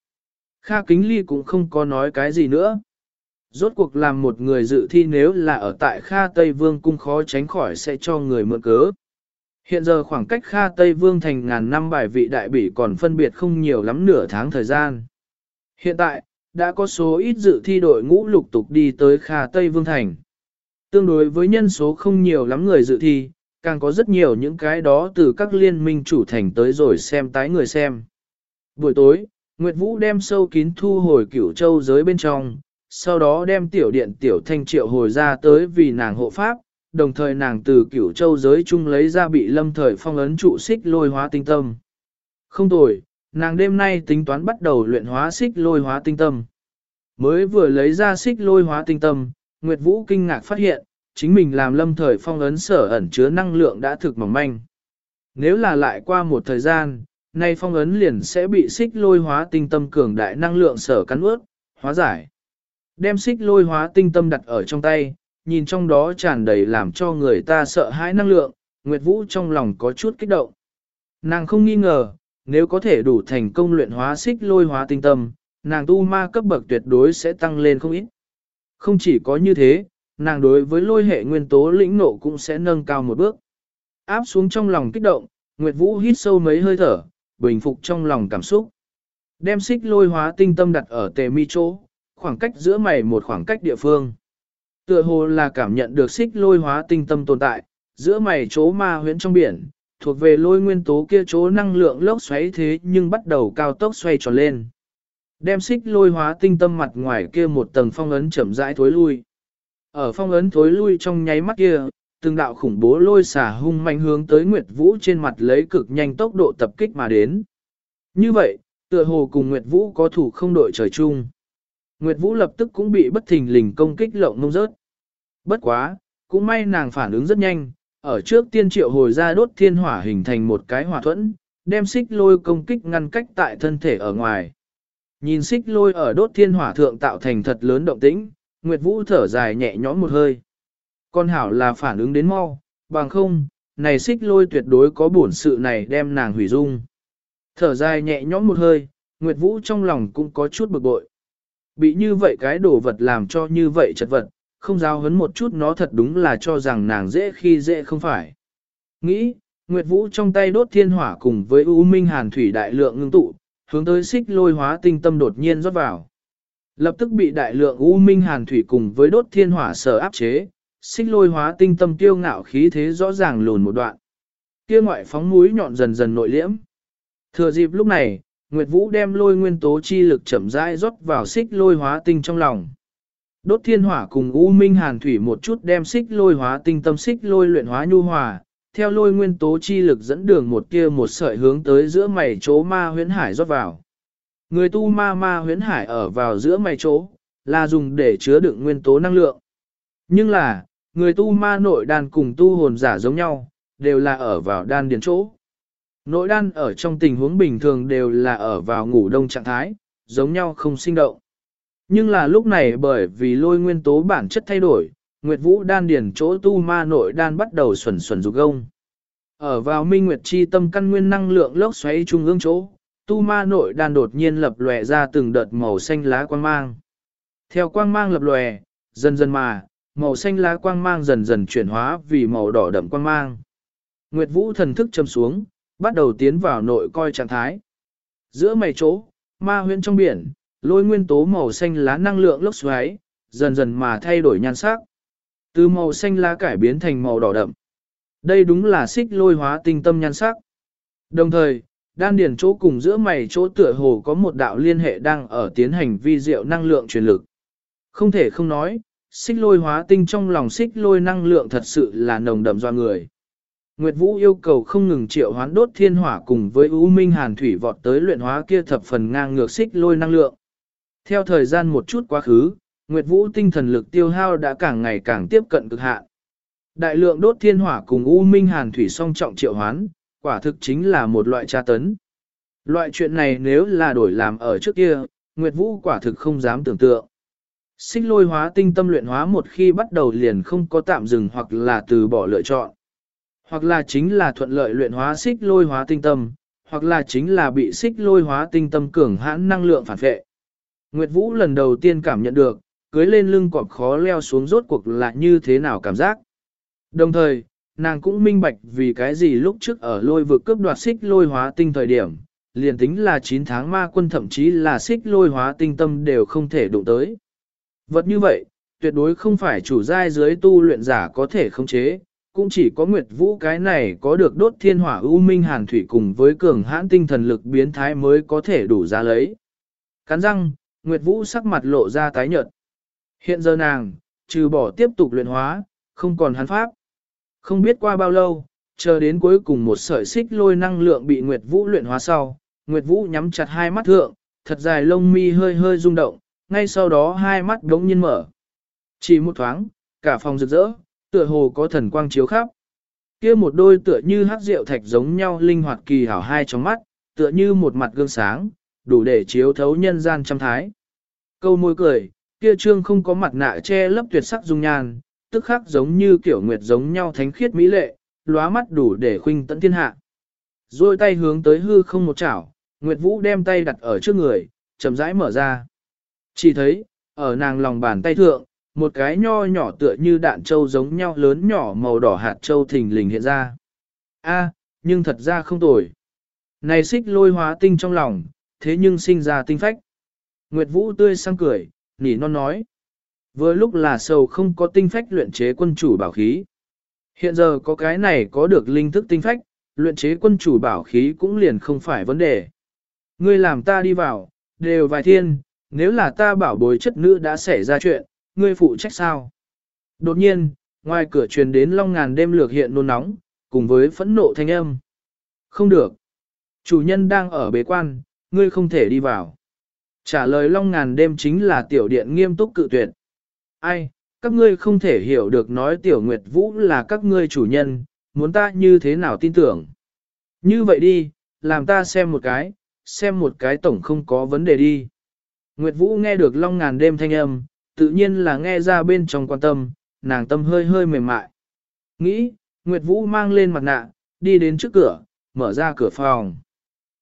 Kha Kính Ly cũng không có nói cái gì nữa. Rốt cuộc làm một người dự thi nếu là ở tại Kha Tây Vương cung khó tránh khỏi sẽ cho người mượn cớ. Hiện giờ khoảng cách Kha Tây Vương thành ngàn năm bài vị đại bỉ còn phân biệt không nhiều lắm nửa tháng thời gian. Hiện tại, đã có số ít dự thi đội ngũ lục tục đi tới Kha Tây Vương thành. Tương đối với nhân số không nhiều lắm người dự thi, càng có rất nhiều những cái đó từ các liên minh chủ thành tới rồi xem tái người xem. Buổi tối, Nguyệt Vũ đem sâu kín thu hồi cửu châu giới bên trong, sau đó đem tiểu điện tiểu thanh triệu hồi ra tới vì nàng hộ pháp, đồng thời nàng từ cửu châu giới chung lấy ra bị lâm thời phong ấn trụ xích lôi hóa tinh tâm. Không tồi, nàng đêm nay tính toán bắt đầu luyện hóa xích lôi hóa tinh tâm. Mới vừa lấy ra xích lôi hóa tinh tâm, Nguyệt Vũ kinh ngạc phát hiện, chính mình làm lâm thời phong ấn sở ẩn chứa năng lượng đã thực mỏng manh. Nếu là lại qua một thời gian, nay phong ấn liền sẽ bị xích lôi hóa tinh tâm cường đại năng lượng sở cắn ướt, hóa giải. Đem xích lôi hóa tinh tâm đặt ở trong tay, nhìn trong đó tràn đầy làm cho người ta sợ hãi năng lượng, Nguyệt Vũ trong lòng có chút kích động. Nàng không nghi ngờ, nếu có thể đủ thành công luyện hóa xích lôi hóa tinh tâm, nàng tu ma cấp bậc tuyệt đối sẽ tăng lên không ít. Không chỉ có như thế, nàng đối với lôi hệ nguyên tố lĩnh nộ cũng sẽ nâng cao một bước. Áp xuống trong lòng kích động, Nguyệt Vũ hít sâu mấy hơi thở, bình phục trong lòng cảm xúc. Đem xích lôi hóa tinh tâm đặt ở tề mi chỗ, khoảng cách giữa mày một khoảng cách địa phương. Tựa hồ là cảm nhận được xích lôi hóa tinh tâm tồn tại, giữa mày chỗ ma huyễn trong biển, thuộc về lôi nguyên tố kia chỗ năng lượng lốc xoáy thế nhưng bắt đầu cao tốc xoay tròn lên. Đem xích lôi hóa tinh tâm mặt ngoài kia một tầng phong ấn chậm rãi thối lui. Ở phong ấn thối lui trong nháy mắt kia, từng đạo khủng bố lôi xả hung mạnh hướng tới Nguyệt Vũ trên mặt lấy cực nhanh tốc độ tập kích mà đến. Như vậy, tựa hồ cùng Nguyệt Vũ có thủ không đội trời chung. Nguyệt Vũ lập tức cũng bị bất thình lình công kích lộng mông rớt. Bất quá, cũng may nàng phản ứng rất nhanh, ở trước tiên triệu hồi ra đốt thiên hỏa hình thành một cái hỏa thuẫn, đem xích lôi công kích ngăn cách tại thân thể ở ngoài. Nhìn xích lôi ở đốt thiên hỏa thượng tạo thành thật lớn động tĩnh, Nguyệt Vũ thở dài nhẹ nhõm một hơi. Con hảo là phản ứng đến mau, bằng không, này xích lôi tuyệt đối có bổn sự này đem nàng hủy dung. Thở dài nhẹ nhõm một hơi, Nguyệt Vũ trong lòng cũng có chút bực bội. Bị như vậy cái đồ vật làm cho như vậy chật vật, không giao hấn một chút nó thật đúng là cho rằng nàng dễ khi dễ không phải. Nghĩ, Nguyệt Vũ trong tay đốt thiên hỏa cùng với U Minh Hàn Thủy đại lượng ngưng tụ, hướng tới xích lôi hóa tinh tâm đột nhiên rót vào. Lập tức bị đại lượng U Minh Hàn Thủy cùng với đốt thiên hỏa sở áp chế, xích lôi hóa tinh tâm tiêu ngạo khí thế rõ ràng lùn một đoạn. Kia ngoại phóng mũi nhọn dần dần nội liễm. Thừa dịp lúc này, Nguyệt Vũ đem lôi nguyên tố chi lực chậm rãi rót vào xích lôi hóa tinh trong lòng. Đốt thiên hỏa cùng U Minh Hàn Thủy một chút đem xích lôi hóa tinh tâm xích lôi luyện hóa nhu hòa, theo lôi nguyên tố chi lực dẫn đường một kia một sợi hướng tới giữa mày chỗ ma huyễn hải rót vào. Người tu ma ma huyễn hải ở vào giữa mày chỗ, là dùng để chứa đựng nguyên tố năng lượng. Nhưng là, người tu ma nội đan cùng tu hồn giả giống nhau, đều là ở vào đan điền chỗ. Nội đan ở trong tình huống bình thường đều là ở vào ngủ đông trạng thái, giống nhau không sinh động. Nhưng là lúc này bởi vì lôi nguyên tố bản chất thay đổi, Nguyệt Vũ đan điền chỗ tu ma nội đan bắt đầu xuẩn xuẩn rục gông. Ở vào minh Nguyệt chi tâm căn nguyên năng lượng lốc xoáy trung ương chỗ, tu ma nội đan đột nhiên lập lòe ra từng đợt màu xanh lá quang mang. Theo quang mang lập lòe, dần dần mà, màu xanh lá quang mang dần dần chuyển hóa vì màu đỏ đậm quang mang. Nguyệt Vũ thần thức châm xuống, bắt đầu tiến vào nội coi trạng thái. Giữa mày chỗ, ma huyễn trong biển, lôi nguyên tố màu xanh lá năng lượng lốc xoáy, dần dần mà thay đổi nhan sắc. Từ màu xanh lá cải biến thành màu đỏ đậm. Đây đúng là xích lôi hóa tinh tâm nhan sắc. Đồng thời, đan điển chỗ cùng giữa mày chỗ tựa hồ có một đạo liên hệ đang ở tiến hành vi diệu năng lượng truyền lực. Không thể không nói, xích lôi hóa tinh trong lòng xích lôi năng lượng thật sự là nồng đậm do người. Nguyệt Vũ yêu cầu không ngừng triệu hoán đốt thiên hỏa cùng với U Minh Hàn Thủy vọt tới luyện hóa kia thập phần ngang ngược xích lôi năng lượng. Theo thời gian một chút quá khứ, Nguyệt Vũ tinh thần lực tiêu hao đã càng ngày càng tiếp cận cực hạn. Đại lượng đốt thiên hỏa cùng U Minh Hàn Thủy song trọng triệu hoán, quả thực chính là một loại tra tấn. Loại chuyện này nếu là đổi làm ở trước kia, Nguyệt Vũ quả thực không dám tưởng tượng. Xích lôi hóa tinh tâm luyện hóa một khi bắt đầu liền không có tạm dừng hoặc là từ bỏ lựa chọn. Hoặc là chính là thuận lợi luyện hóa xích lôi hóa tinh tâm, hoặc là chính là bị xích lôi hóa tinh tâm cường hãn năng lượng phản vệ. Nguyệt Vũ lần đầu tiên cảm nhận được, cưới lên lưng cọp khó leo xuống rốt cuộc là như thế nào cảm giác. Đồng thời, nàng cũng minh bạch vì cái gì lúc trước ở lôi vực cướp đoạt xích lôi hóa tinh thời điểm, liền tính là 9 tháng ma quân thậm chí là xích lôi hóa tinh tâm đều không thể đụng tới. Vật như vậy, tuyệt đối không phải chủ giai dưới tu luyện giả có thể khống chế, cũng chỉ có Nguyệt Vũ cái này có được đốt thiên hỏa ưu minh hàn thủy cùng với cường hãn tinh thần lực biến thái mới có thể đủ ra lấy. Cắn răng, Nguyệt Vũ sắc mặt lộ ra tái nhợt. Hiện giờ nàng, trừ bỏ tiếp tục luyện hóa, không còn hắn pháp. Không biết qua bao lâu, chờ đến cuối cùng một sợi xích lôi năng lượng bị Nguyệt Vũ luyện hóa sau, Nguyệt Vũ nhắm chặt hai mắt thượng, thật dài lông mi hơi hơi rung động, ngay sau đó hai mắt đống nhiên mở. Chỉ một thoáng, cả phòng rực rỡ, tựa hồ có thần quang chiếu khắp. Kia một đôi tựa như hắc rượu thạch giống nhau linh hoạt kỳ hảo hai trong mắt, tựa như một mặt gương sáng, đủ để chiếu thấu nhân gian trăm thái. Câu môi cười, kia trương không có mặt nạ che lấp tuyệt sắc dung nhan, tức khắc giống như kiểu nguyệt giống nhau thánh khiết mỹ lệ, lóa mắt đủ để khuynh tận thiên hạ. Rồi tay hướng tới hư không một chảo, Nguyệt Vũ đem tay đặt ở trước người, chậm rãi mở ra. Chỉ thấy, ở nàng lòng bàn tay thượng, một cái nho nhỏ tựa như đạn trâu giống nhau lớn nhỏ màu đỏ hạt trâu thình lình hiện ra. A, nhưng thật ra không tồi. Này xích lôi hóa tinh trong lòng, thế nhưng sinh ra tinh phách. Nguyệt Vũ tươi sang cười, nỉ non nói. Vừa lúc là sầu không có tinh phách luyện chế quân chủ bảo khí. Hiện giờ có cái này có được linh thức tinh phách, luyện chế quân chủ bảo khí cũng liền không phải vấn đề. Ngươi làm ta đi vào, đều vài thiên, nếu là ta bảo bối chất nữ đã xảy ra chuyện, ngươi phụ trách sao? Đột nhiên, ngoài cửa truyền đến long ngàn đêm lược hiện nôn nóng, cùng với phẫn nộ thanh âm. Không được. Chủ nhân đang ở bế quan, ngươi không thể đi vào. Trả lời long ngàn đêm chính là tiểu điện nghiêm túc cự tuyệt. Ai, các ngươi không thể hiểu được nói tiểu nguyệt vũ là các ngươi chủ nhân, muốn ta như thế nào tin tưởng. Như vậy đi, làm ta xem một cái, xem một cái tổng không có vấn đề đi. Nguyệt Vũ nghe được long ngàn đêm thanh âm, tự nhiên là nghe ra bên trong quan tâm, nàng tâm hơi hơi mềm mại. Nghĩ, Nguyệt Vũ mang lên mặt nạ, đi đến trước cửa, mở ra cửa phòng.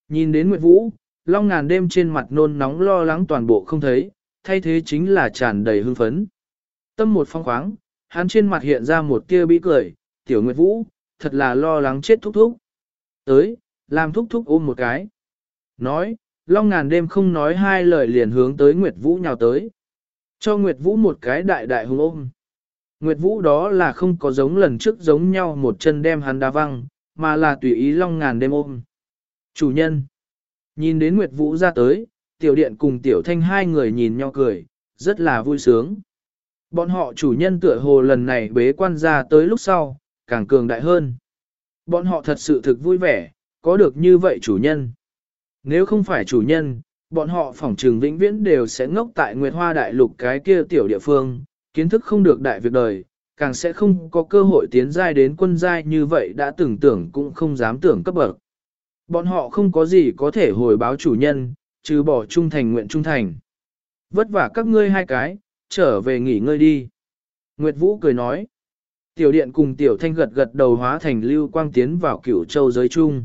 Nhìn đến Nguyệt Vũ, long ngàn đêm trên mặt nôn nóng lo lắng toàn bộ không thấy, thay thế chính là tràn đầy hưng phấn. Tâm một phong khoáng, hắn trên mặt hiện ra một tia bí cười, tiểu Nguyệt Vũ, thật là lo lắng chết thúc thúc. Tới, làm thúc thúc ôm một cái. Nói, Long ngàn đêm không nói hai lời liền hướng tới Nguyệt Vũ nhào tới. Cho Nguyệt Vũ một cái đại đại hùng ôm. Nguyệt Vũ đó là không có giống lần trước giống nhau một chân đem hắn đá văng, mà là tùy ý Long ngàn đêm ôm. Chủ nhân. Nhìn đến Nguyệt Vũ ra tới, tiểu điện cùng tiểu thanh hai người nhìn nhau cười, rất là vui sướng. Bọn họ chủ nhân tựa hồ lần này bế quan ra tới lúc sau, càng cường đại hơn. Bọn họ thật sự thực vui vẻ, có được như vậy chủ nhân. Nếu không phải chủ nhân, bọn họ phỏng trừng vĩnh viễn đều sẽ ngốc tại Nguyệt Hoa Đại Lục cái kia tiểu địa phương, kiến thức không được đại việc đời, càng sẽ không có cơ hội tiến giai đến quân giai như vậy đã tưởng tưởng cũng không dám tưởng cấp bậc. Bọn họ không có gì có thể hồi báo chủ nhân, trừ bỏ trung thành nguyện trung thành. Vất vả các ngươi hai cái, trở về nghỉ ngơi đi. Nguyệt Vũ cười nói. Tiểu điện cùng tiểu thanh gật gật đầu hóa thành lưu quang tiến vào cửu châu giới chung.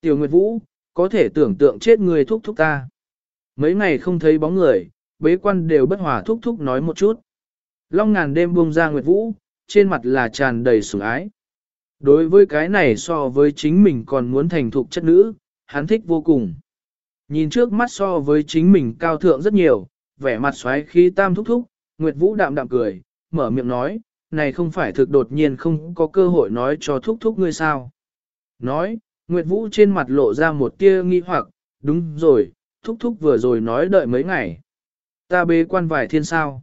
Tiểu Nguyệt Vũ, có thể tưởng tượng chết người thúc thúc ta. Mấy ngày không thấy bóng người, bế quan đều bất hòa thúc thúc nói một chút. Long ngàn đêm buông ra Nguyệt Vũ, trên mặt là tràn đầy sủng ái. Đối với cái này so với chính mình còn muốn thành thục chất nữ, hắn thích vô cùng. Nhìn trước mắt so với chính mình cao thượng rất nhiều, vẻ mặt xoáy khi tam thúc thúc, Nguyệt Vũ đạm đạm cười, mở miệng nói, này không phải thực đột nhiên không có cơ hội nói cho thúc thúc ngươi sao. Nói, Nguyệt Vũ trên mặt lộ ra một tia nghi hoặc, đúng rồi, thúc thúc vừa rồi nói đợi mấy ngày. Ta bế quan vài thiên sao.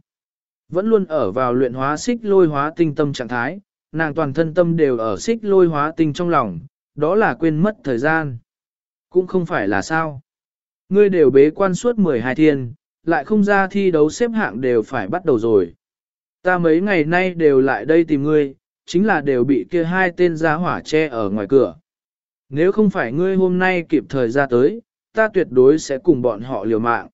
Vẫn luôn ở vào luyện hóa xích lôi hóa tinh tâm trạng thái, nàng toàn thân tâm đều ở xích lôi hóa tinh trong lòng, đó là quên mất thời gian. Cũng không phải là sao. Ngươi đều bế quan suốt 12 thiên, lại không ra thi đấu xếp hạng đều phải bắt đầu rồi. Ta mấy ngày nay đều lại đây tìm ngươi, chính là đều bị kia hai tên giá hỏa che ở ngoài cửa. Nếu không phải ngươi hôm nay kịp thời ra tới, ta tuyệt đối sẽ cùng bọn họ liều mạng.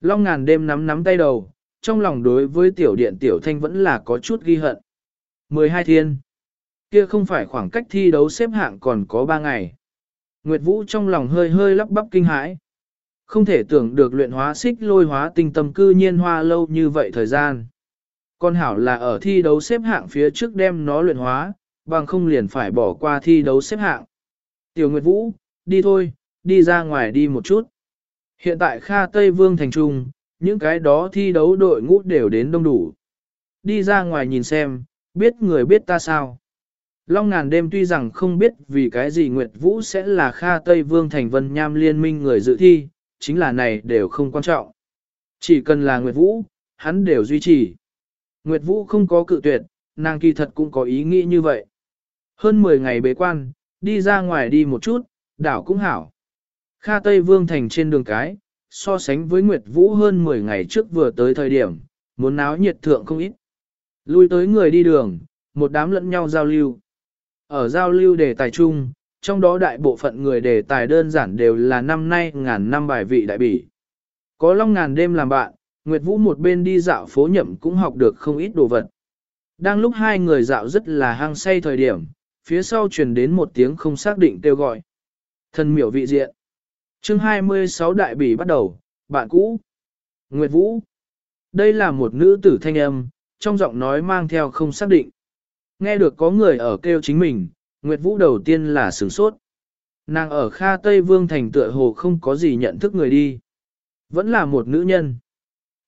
Long ngàn đêm nắm nắm tay đầu, trong lòng đối với tiểu điện tiểu thanh vẫn là có chút ghi hận. 12 thiên. Kia không phải khoảng cách thi đấu xếp hạng còn có 3 ngày. Nguyệt Vũ trong lòng hơi hơi lắp bắp kinh hãi. Không thể tưởng được luyện hóa xích lôi hóa tinh tâm cư nhiên hoa lâu như vậy thời gian. Con hảo là ở thi đấu xếp hạng phía trước đem nó luyện hóa, bằng không liền phải bỏ qua thi đấu xếp hạng. Tiểu Nguyệt Vũ, đi thôi, đi ra ngoài đi một chút. Hiện tại Kha Tây Vương thành trung, những cái đó thi đấu đội ngũ đều đến đông đủ. Đi ra ngoài nhìn xem, biết người biết ta sao. Long ngàn đêm tuy rằng không biết vì cái gì Nguyệt Vũ sẽ là Kha Tây Vương thành vân nham liên minh người dự thi, chính là này đều không quan trọng. Chỉ cần là Nguyệt Vũ, hắn đều duy trì. Nguyệt Vũ không có cự tuyệt, nàng kỳ thật cũng có ý nghĩ như vậy. Hơn 10 ngày bế quan, đi ra ngoài đi một chút, đảo cũng hảo. Kha Tây Vương thành trên đường cái, so sánh với Nguyệt Vũ hơn 10 ngày trước vừa tới thời điểm, muốn náo nhiệt thượng không ít. Lui tới người đi đường, một đám lẫn nhau giao lưu. Ở giao lưu đề tài chung, trong đó đại bộ phận người đề tài đơn giản đều là năm nay ngàn năm bài vị đại bỉ. Có long ngàn đêm làm bạn, Nguyệt Vũ một bên đi dạo phố nhậm cũng học được không ít đồ vật. Đang lúc hai người dạo rất là hăng say thời điểm, phía sau truyền đến một tiếng không xác định kêu gọi. Thần miểu vị diện. chương 26 đại bỉ bắt đầu, bạn cũ. Nguyệt Vũ. Đây là một nữ tử thanh âm, trong giọng nói mang theo không xác định. Nghe được có người ở kêu chính mình, Nguyệt Vũ đầu tiên là sửng sốt. Nàng ở Kha Tây Vương thành tựa hồ không có gì nhận thức người đi. Vẫn là một nữ nhân.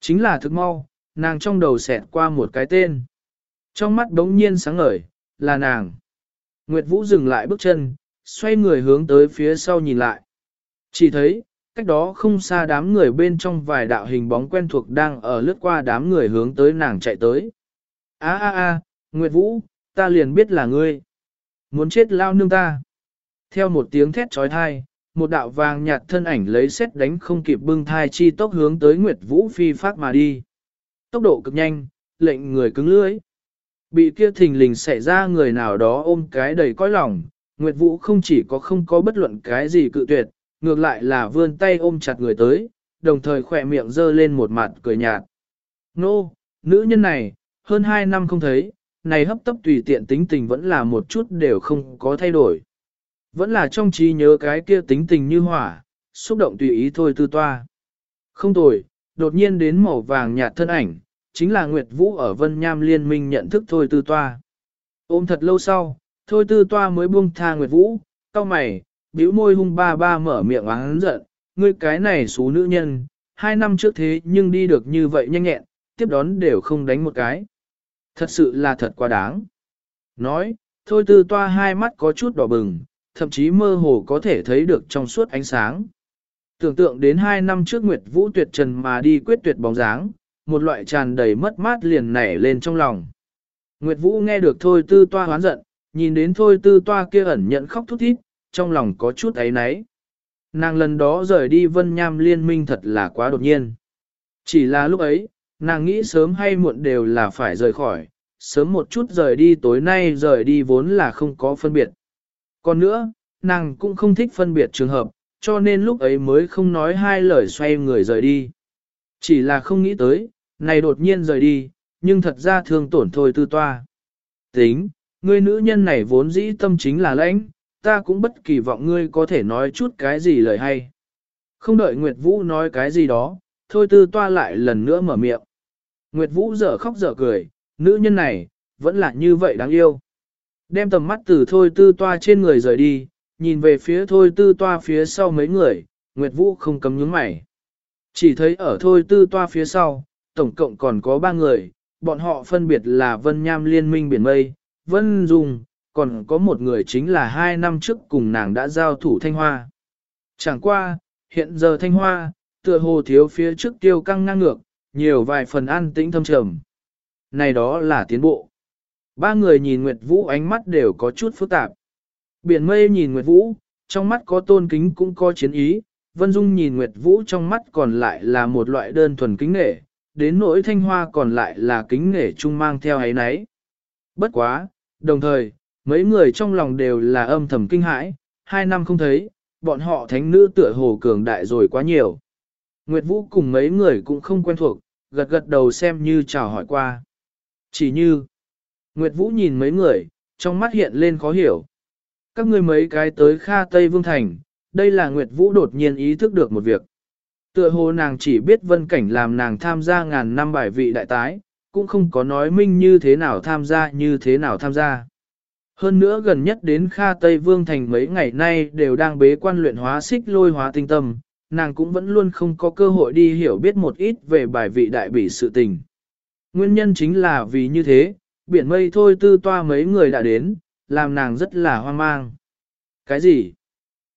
Chính là thức mau, nàng trong đầu xẹt qua một cái tên. Trong mắt đống nhiên sáng ngời, là nàng. Nguyệt Vũ dừng lại bước chân, xoay người hướng tới phía sau nhìn lại. Chỉ thấy, cách đó không xa đám người bên trong vài đạo hình bóng quen thuộc đang ở lướt qua đám người hướng tới nàng chạy tới. A a a, Nguyệt Vũ, ta liền biết là ngươi. Muốn chết lao nương ta. Theo một tiếng thét trói thai, một đạo vàng nhạt thân ảnh lấy xét đánh không kịp bưng thai chi tốc hướng tới Nguyệt Vũ phi phát mà đi. Tốc độ cực nhanh, lệnh người cứng lưỡi. Bị kia thình lình xảy ra người nào đó ôm cái đầy cõi lòng, Nguyệt Vũ không chỉ có không có bất luận cái gì cự tuyệt, ngược lại là vươn tay ôm chặt người tới, đồng thời khỏe miệng dơ lên một mặt cười nhạt. Nô, nữ nhân này, hơn hai năm không thấy, này hấp tấp tùy tiện tính tình vẫn là một chút đều không có thay đổi. Vẫn là trong trí nhớ cái kia tính tình như hỏa, xúc động tùy ý thôi tư toa. Không tồi, đột nhiên đến màu vàng nhạt thân ảnh, chính là Nguyệt Vũ ở Vân Nham Liên minh nhận thức thôi tư toa. Ôm thật lâu sau, thôi tư toa mới buông tha Nguyệt Vũ, cao mày, bĩu môi hung ba ba mở miệng oán giận, ngươi cái này xú nữ nhân, hai năm trước thế nhưng đi được như vậy nhanh nhẹn, tiếp đón đều không đánh một cái. Thật sự là thật quá đáng. Nói, thôi tư toa hai mắt có chút đỏ bừng, thậm chí mơ hồ có thể thấy được trong suốt ánh sáng. Tưởng tượng đến hai năm trước Nguyệt Vũ tuyệt trần mà đi quyết tuyệt bóng dáng, một loại tràn đầy mất mát liền nảy lên trong lòng. Nguyệt Vũ nghe được thôi tư toa hoán giận, nhìn đến thôi tư toa kia ẩn nhận khóc thút thít, trong lòng có chút ấy náy. Nàng lần đó rời đi vân nham liên minh thật là quá đột nhiên. Chỉ là lúc ấy, nàng nghĩ sớm hay muộn đều là phải rời khỏi, sớm một chút rời đi tối nay rời đi vốn là không có phân biệt. Còn nữa, nàng cũng không thích phân biệt trường hợp, cho nên lúc ấy mới không nói hai lời xoay người rời đi. Chỉ là không nghĩ tới, này đột nhiên rời đi, nhưng thật ra thương tổn thôi tư toa. Tính, người nữ nhân này vốn dĩ tâm chính là lãnh, ta cũng bất kỳ vọng ngươi có thể nói chút cái gì lời hay. Không đợi Nguyệt Vũ nói cái gì đó, thôi tư toa lại lần nữa mở miệng. Nguyệt Vũ dở khóc dở cười, nữ nhân này, vẫn là như vậy đáng yêu. Đem tầm mắt từ thôi tư toa trên người rời đi, nhìn về phía thôi tư toa phía sau mấy người, Nguyệt Vũ không cấm nhướng mày. Chỉ thấy ở thôi tư toa phía sau, tổng cộng còn có ba người, bọn họ phân biệt là Vân Nham Liên minh Biển Mây, Vân Dung, còn có một người chính là hai năm trước cùng nàng đã giao thủ Thanh Hoa. Chẳng qua, hiện giờ Thanh Hoa, tựa hồ thiếu phía trước tiêu căng ngang ngược, nhiều vài phần an tĩnh thâm trầm. Này đó là tiến bộ. Ba người nhìn Nguyệt Vũ ánh mắt đều có chút phức tạp. Biển mây nhìn Nguyệt Vũ, trong mắt có tôn kính cũng có chiến ý, Vân Dung nhìn Nguyệt Vũ trong mắt còn lại là một loại đơn thuần kính nghệ, đến nỗi thanh hoa còn lại là kính nghệ chung mang theo ấy nấy. Bất quá, đồng thời, mấy người trong lòng đều là âm thầm kinh hãi, hai năm không thấy, bọn họ thánh nữ tựa hồ cường đại rồi quá nhiều. Nguyệt Vũ cùng mấy người cũng không quen thuộc, gật gật đầu xem như chào hỏi qua. Chỉ như, Nguyệt Vũ nhìn mấy người, trong mắt hiện lên khó hiểu. Các ngươi mấy cái tới Kha Tây Vương Thành, đây là Nguyệt Vũ đột nhiên ý thức được một việc. Tựa hồ nàng chỉ biết vân cảnh làm nàng tham gia ngàn năm bài vị đại tái, cũng không có nói minh như thế nào tham gia như thế nào tham gia. Hơn nữa gần nhất đến Kha Tây Vương Thành mấy ngày nay đều đang bế quan luyện hóa xích lôi hóa tinh tâm, nàng cũng vẫn luôn không có cơ hội đi hiểu biết một ít về bài vị đại bỉ sự tình. Nguyên nhân chính là vì như thế, biển mây thôi tư toa mấy người đã đến, làm nàng rất là hoang mang. Cái gì?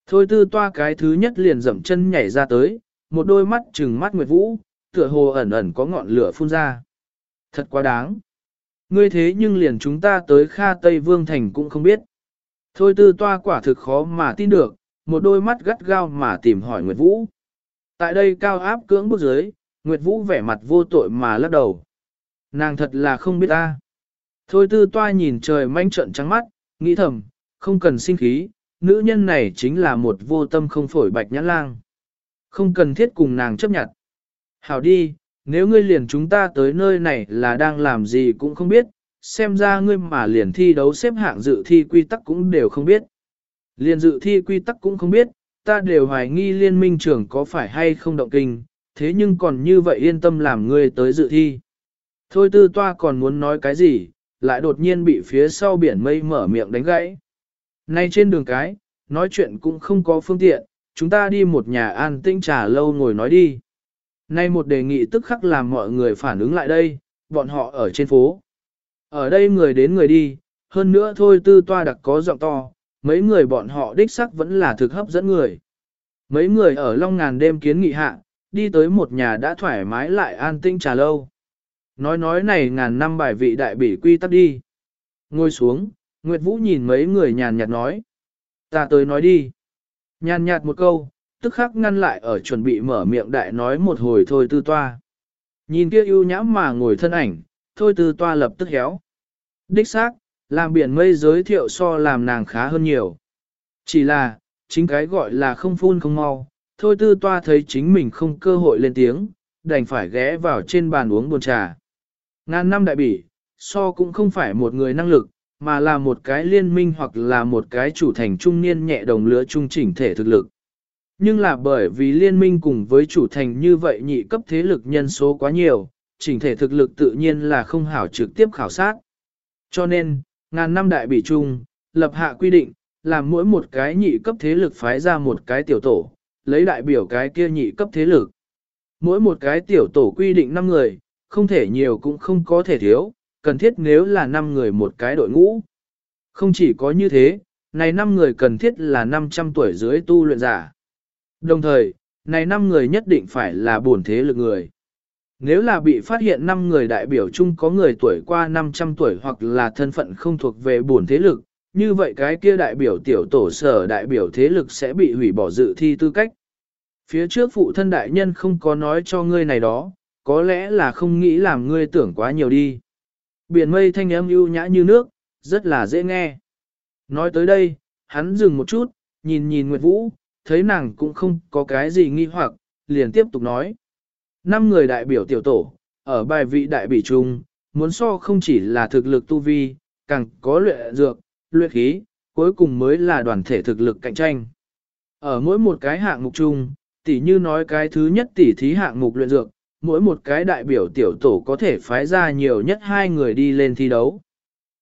Thôi tư toa cái thứ nhất liền dậm chân nhảy ra tới, một đôi mắt trừng mắt Nguyệt Vũ, tựa hồ ẩn ẩn có ngọn lửa phun ra. Thật quá đáng. Ngươi thế nhưng liền chúng ta tới Kha Tây Vương Thành cũng không biết. Thôi tư toa quả thực khó mà tin được, một đôi mắt gắt gao mà tìm hỏi Nguyệt Vũ. Tại đây cao áp cưỡng bước dưới, Nguyệt Vũ vẻ mặt vô tội mà lắc đầu. Nàng thật là không biết ta. Thôi tư toa nhìn trời manh trận trắng mắt, nghĩ thầm, không cần sinh khí, nữ nhân này chính là một vô tâm không phổi bạch nhãn lang. Không cần thiết cùng nàng chấp nhận. Hảo đi, nếu ngươi liền chúng ta tới nơi này là đang làm gì cũng không biết, xem ra ngươi mà liền thi đấu xếp hạng dự thi quy tắc cũng đều không biết. Liền dự thi quy tắc cũng không biết, ta đều hoài nghi liên minh trưởng có phải hay không động kinh, thế nhưng còn như vậy yên tâm làm ngươi tới dự thi. Thôi tư toa còn muốn nói cái gì, lại đột nhiên bị phía sau biển mây mở miệng đánh gãy. Nay trên đường cái, nói chuyện cũng không có phương tiện, chúng ta đi một nhà an tĩnh trà lâu ngồi nói đi. Nay một đề nghị tức khắc làm mọi người phản ứng lại đây, bọn họ ở trên phố. Ở đây người đến người đi, hơn nữa thôi tư toa đặc có giọng to, mấy người bọn họ đích sắc vẫn là thực hấp dẫn người. Mấy người ở Long Ngàn đêm kiến nghị hạ, đi tới một nhà đã thoải mái lại an tinh trà lâu. Nói nói này ngàn năm bài vị đại bỉ quy tắc đi. Ngồi xuống, Nguyệt Vũ nhìn mấy người nhàn nhạt nói. Ta tới nói đi. Nhàn nhạt một câu, tức khắc ngăn lại ở chuẩn bị mở miệng đại nói một hồi thôi tư toa. Nhìn kia ưu nhãm mà ngồi thân ảnh, thôi tư toa lập tức héo. Đích xác, làm biển mây giới thiệu so làm nàng khá hơn nhiều. Chỉ là, chính cái gọi là không phun không mau, thôi tư toa thấy chính mình không cơ hội lên tiếng, đành phải ghé vào trên bàn uống buồn trà. Ngàn năm đại bỉ, so cũng không phải một người năng lực, mà là một cái liên minh hoặc là một cái chủ thành trung niên nhẹ đồng lứa trung chỉnh thể thực lực. Nhưng là bởi vì liên minh cùng với chủ thành như vậy nhị cấp thế lực nhân số quá nhiều, chỉnh thể thực lực tự nhiên là không hảo trực tiếp khảo sát. Cho nên, ngàn năm đại bị chung, lập hạ quy định, làm mỗi một cái nhị cấp thế lực phái ra một cái tiểu tổ, lấy đại biểu cái kia nhị cấp thế lực. Mỗi một cái tiểu tổ quy định 5 người, không thể nhiều cũng không có thể thiếu, cần thiết nếu là 5 người một cái đội ngũ. Không chỉ có như thế, này 5 người cần thiết là 500 tuổi dưới tu luyện giả. Đồng thời, này 5 người nhất định phải là bổn thế lực người. Nếu là bị phát hiện 5 người đại biểu chung có người tuổi qua 500 tuổi hoặc là thân phận không thuộc về bổn thế lực, như vậy cái kia đại biểu tiểu tổ sở đại biểu thế lực sẽ bị hủy bỏ dự thi tư cách. Phía trước phụ thân đại nhân không có nói cho ngươi này đó, có lẽ là không nghĩ làm ngươi tưởng quá nhiều đi. Biển mây thanh âm ưu nhã như nước, rất là dễ nghe. Nói tới đây, hắn dừng một chút, nhìn nhìn Nguyệt Vũ, thấy nàng cũng không có cái gì nghi hoặc, liền tiếp tục nói. Năm người đại biểu tiểu tổ, ở bài vị đại bỉ trung, muốn so không chỉ là thực lực tu vi, càng có luyện dược, luyện khí, cuối cùng mới là đoàn thể thực lực cạnh tranh. Ở mỗi một cái hạng mục chung, tỷ như nói cái thứ nhất tỷ thí hạng mục luyện dược, mỗi một cái đại biểu tiểu tổ có thể phái ra nhiều nhất hai người đi lên thi đấu.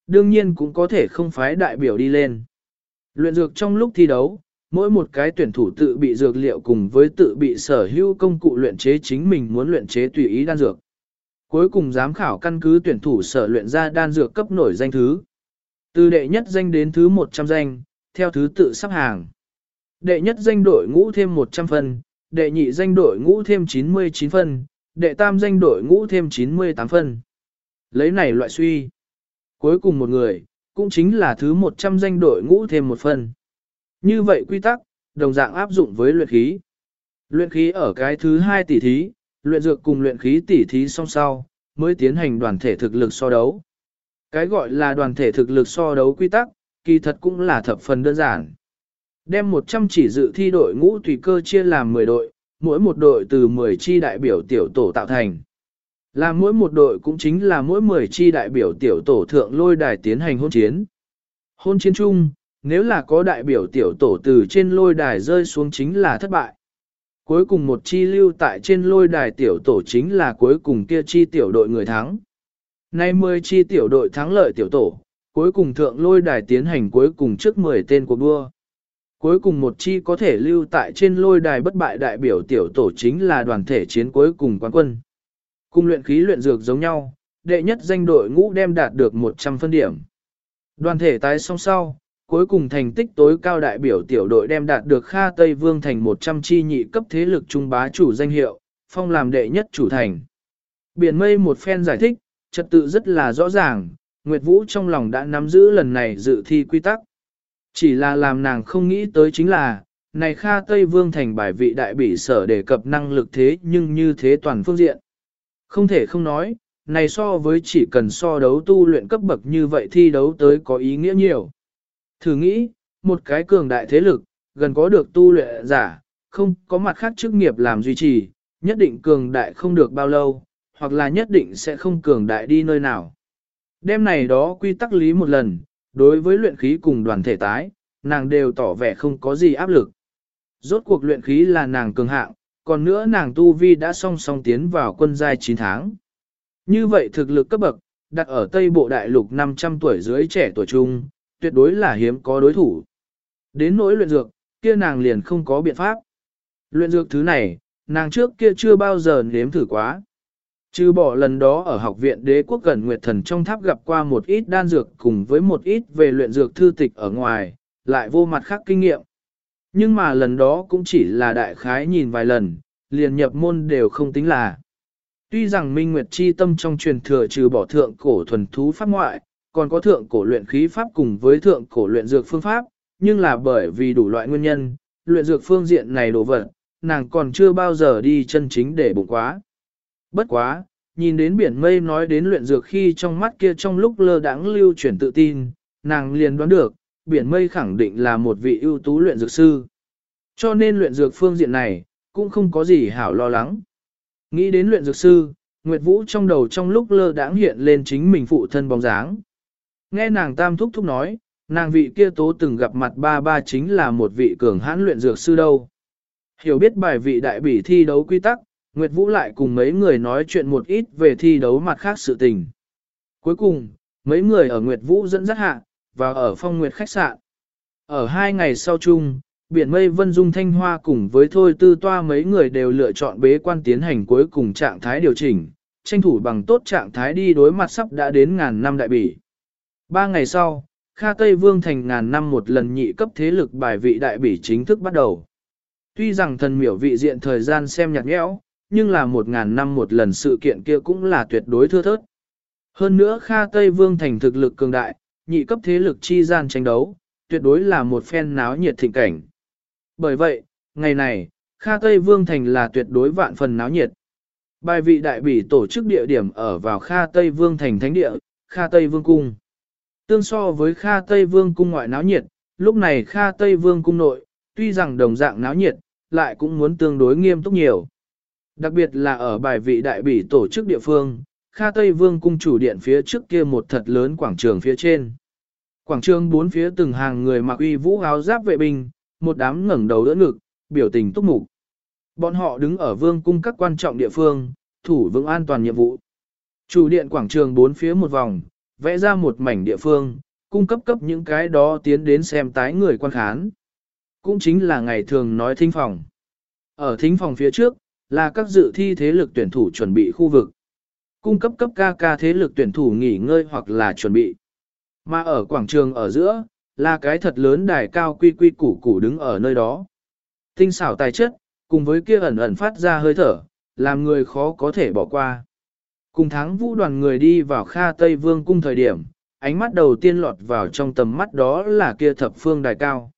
Đương nhiên cũng có thể không phái đại biểu đi lên. Luyện dược trong lúc thi đấu, mỗi một cái tuyển thủ tự bị dược liệu cùng với tự bị sở hữu công cụ luyện chế chính mình muốn luyện chế tùy ý đan dược. Cuối cùng giám khảo căn cứ tuyển thủ sở luyện ra đan dược cấp nổi danh thứ. Từ đệ nhất danh đến thứ 100 danh, theo thứ tự sắp hàng. Đệ nhất danh đội ngũ thêm 100 phân, đệ nhị danh đội ngũ thêm 99 phân, đệ tam danh đội ngũ thêm 98 phân. Lấy này loại suy. Cuối cùng một người, cũng chính là thứ 100 danh đội ngũ thêm một phân. Như vậy quy tắc, đồng dạng áp dụng với luyện khí. Luyện khí ở cái thứ hai tỷ thí, luyện dược cùng luyện khí tỷ thí song sau, mới tiến hành đoàn thể thực lực so đấu. Cái gọi là đoàn thể thực lực so đấu quy tắc, kỳ thật cũng là thập phần đơn giản. Đem 100 chỉ dự thi đội ngũ tùy cơ chia làm 10 đội, mỗi một đội từ 10 chi đại biểu tiểu tổ tạo thành. Là mỗi một đội cũng chính là mỗi 10 chi đại biểu tiểu tổ thượng lôi đài tiến hành hôn chiến. Hôn chiến chung, nếu là có đại biểu tiểu tổ từ trên lôi đài rơi xuống chính là thất bại. Cuối cùng một chi lưu tại trên lôi đài tiểu tổ chính là cuối cùng kia chi tiểu đội người thắng. Nay 10 chi tiểu đội thắng lợi tiểu tổ, cuối cùng thượng lôi đài tiến hành cuối cùng trước 10 tên của đua. Cuối cùng một chi có thể lưu tại trên lôi đài bất bại đại biểu tiểu tổ chính là đoàn thể chiến cuối cùng quán quân. Cùng luyện khí luyện dược giống nhau, đệ nhất danh đội ngũ đem đạt được 100 phân điểm. Đoàn thể tái song sau, cuối cùng thành tích tối cao đại biểu tiểu đội đem đạt được Kha Tây Vương thành 100 chi nhị cấp thế lực trung bá chủ danh hiệu, phong làm đệ nhất chủ thành. Biển mây một phen giải thích, trật tự rất là rõ ràng, Nguyệt Vũ trong lòng đã nắm giữ lần này dự thi quy tắc. Chỉ là làm nàng không nghĩ tới chính là, này Kha Tây Vương thành bài vị đại bỉ sở đề cập năng lực thế nhưng như thế toàn phương diện. Không thể không nói, này so với chỉ cần so đấu tu luyện cấp bậc như vậy thi đấu tới có ý nghĩa nhiều. Thử nghĩ, một cái cường đại thế lực, gần có được tu luyện giả, không có mặt khác chức nghiệp làm duy trì, nhất định cường đại không được bao lâu, hoặc là nhất định sẽ không cường đại đi nơi nào. Đêm này đó quy tắc lý một lần, đối với luyện khí cùng đoàn thể tái, nàng đều tỏ vẻ không có gì áp lực. Rốt cuộc luyện khí là nàng cường hạng, còn nữa nàng tu vi đã song song tiến vào quân giai 9 tháng. Như vậy thực lực cấp bậc, đặt ở Tây Bộ Đại Lục 500 tuổi dưới trẻ tuổi trung, tuyệt đối là hiếm có đối thủ. Đến nỗi luyện dược, kia nàng liền không có biện pháp. Luyện dược thứ này, nàng trước kia chưa bao giờ nếm thử quá. Trừ bỏ lần đó ở học viện đế quốc gần Nguyệt Thần trong tháp gặp qua một ít đan dược cùng với một ít về luyện dược thư tịch ở ngoài, lại vô mặt khác kinh nghiệm. Nhưng mà lần đó cũng chỉ là đại khái nhìn vài lần, liền nhập môn đều không tính là. Tuy rằng Minh Nguyệt Chi tâm trong truyền thừa trừ bỏ thượng cổ thuần thú pháp ngoại, còn có thượng cổ luyện khí pháp cùng với thượng cổ luyện dược phương pháp, nhưng là bởi vì đủ loại nguyên nhân, luyện dược phương diện này đổ vật, nàng còn chưa bao giờ đi chân chính để bụng quá. Bất quá, nhìn đến biển mây nói đến luyện dược khi trong mắt kia trong lúc lơ đãng lưu chuyển tự tin, nàng liền đoán được, biển mây khẳng định là một vị ưu tú luyện dược sư. Cho nên luyện dược phương diện này, cũng không có gì hảo lo lắng. Nghĩ đến luyện dược sư, Nguyệt Vũ trong đầu trong lúc lơ đãng hiện lên chính mình phụ thân bóng dáng. Nghe nàng tam thúc thúc nói, nàng vị kia tố từng gặp mặt ba ba chính là một vị cường hãn luyện dược sư đâu. Hiểu biết bài vị đại bỉ thi đấu quy tắc, Nguyệt Vũ lại cùng mấy người nói chuyện một ít về thi đấu mặt khác sự tình. Cuối cùng, mấy người ở Nguyệt Vũ dẫn dắt hạ, và ở phong Nguyệt khách sạn. Ở hai ngày sau chung, biển mây vân dung thanh hoa cùng với thôi tư toa mấy người đều lựa chọn bế quan tiến hành cuối cùng trạng thái điều chỉnh, tranh thủ bằng tốt trạng thái đi đối mặt sắp đã đến ngàn năm đại bỉ. Ba ngày sau, Kha Tây Vương thành ngàn năm một lần nhị cấp thế lực bài vị đại bỉ chính thức bắt đầu. Tuy rằng thần miểu vị diện thời gian xem nhạt nhẽo, nhưng là một ngàn năm một lần sự kiện kia cũng là tuyệt đối thưa thớt. Hơn nữa Kha Tây Vương thành thực lực cường đại, nhị cấp thế lực chi gian tranh đấu, tuyệt đối là một phen náo nhiệt thịnh cảnh. Bởi vậy, ngày này, Kha Tây Vương thành là tuyệt đối vạn phần náo nhiệt. Bài vị đại bỉ tổ chức địa điểm ở vào Kha Tây Vương thành thánh địa, Kha Tây Vương cung. Tương so với Kha Tây Vương cung ngoại náo nhiệt, lúc này Kha Tây Vương cung nội, tuy rằng đồng dạng náo nhiệt, lại cũng muốn tương đối nghiêm túc nhiều. Đặc biệt là ở bài vị đại bỉ tổ chức địa phương, Kha Tây Vương cung chủ điện phía trước kia một thật lớn quảng trường phía trên. Quảng trường bốn phía từng hàng người mặc uy vũ áo giáp vệ binh, một đám ngẩng đầu đỡ ngực, biểu tình túc mục. Bọn họ đứng ở vương cung các quan trọng địa phương, thủ vững an toàn nhiệm vụ. Chủ điện quảng trường bốn phía một vòng, vẽ ra một mảnh địa phương, cung cấp cấp những cái đó tiến đến xem tái người quan khán. Cũng chính là ngày thường nói thính phòng. Ở thính phòng phía trước, là các dự thi thế lực tuyển thủ chuẩn bị khu vực. Cung cấp cấp ca ca thế lực tuyển thủ nghỉ ngơi hoặc là chuẩn bị. Mà ở quảng trường ở giữa, là cái thật lớn đài cao quy quy củ củ đứng ở nơi đó. Tinh xảo tài chất, cùng với kia ẩn ẩn phát ra hơi thở, làm người khó có thể bỏ qua. Cùng tháng vũ đoàn người đi vào Kha Tây Vương cung thời điểm, ánh mắt đầu tiên lọt vào trong tầm mắt đó là kia thập phương đài cao.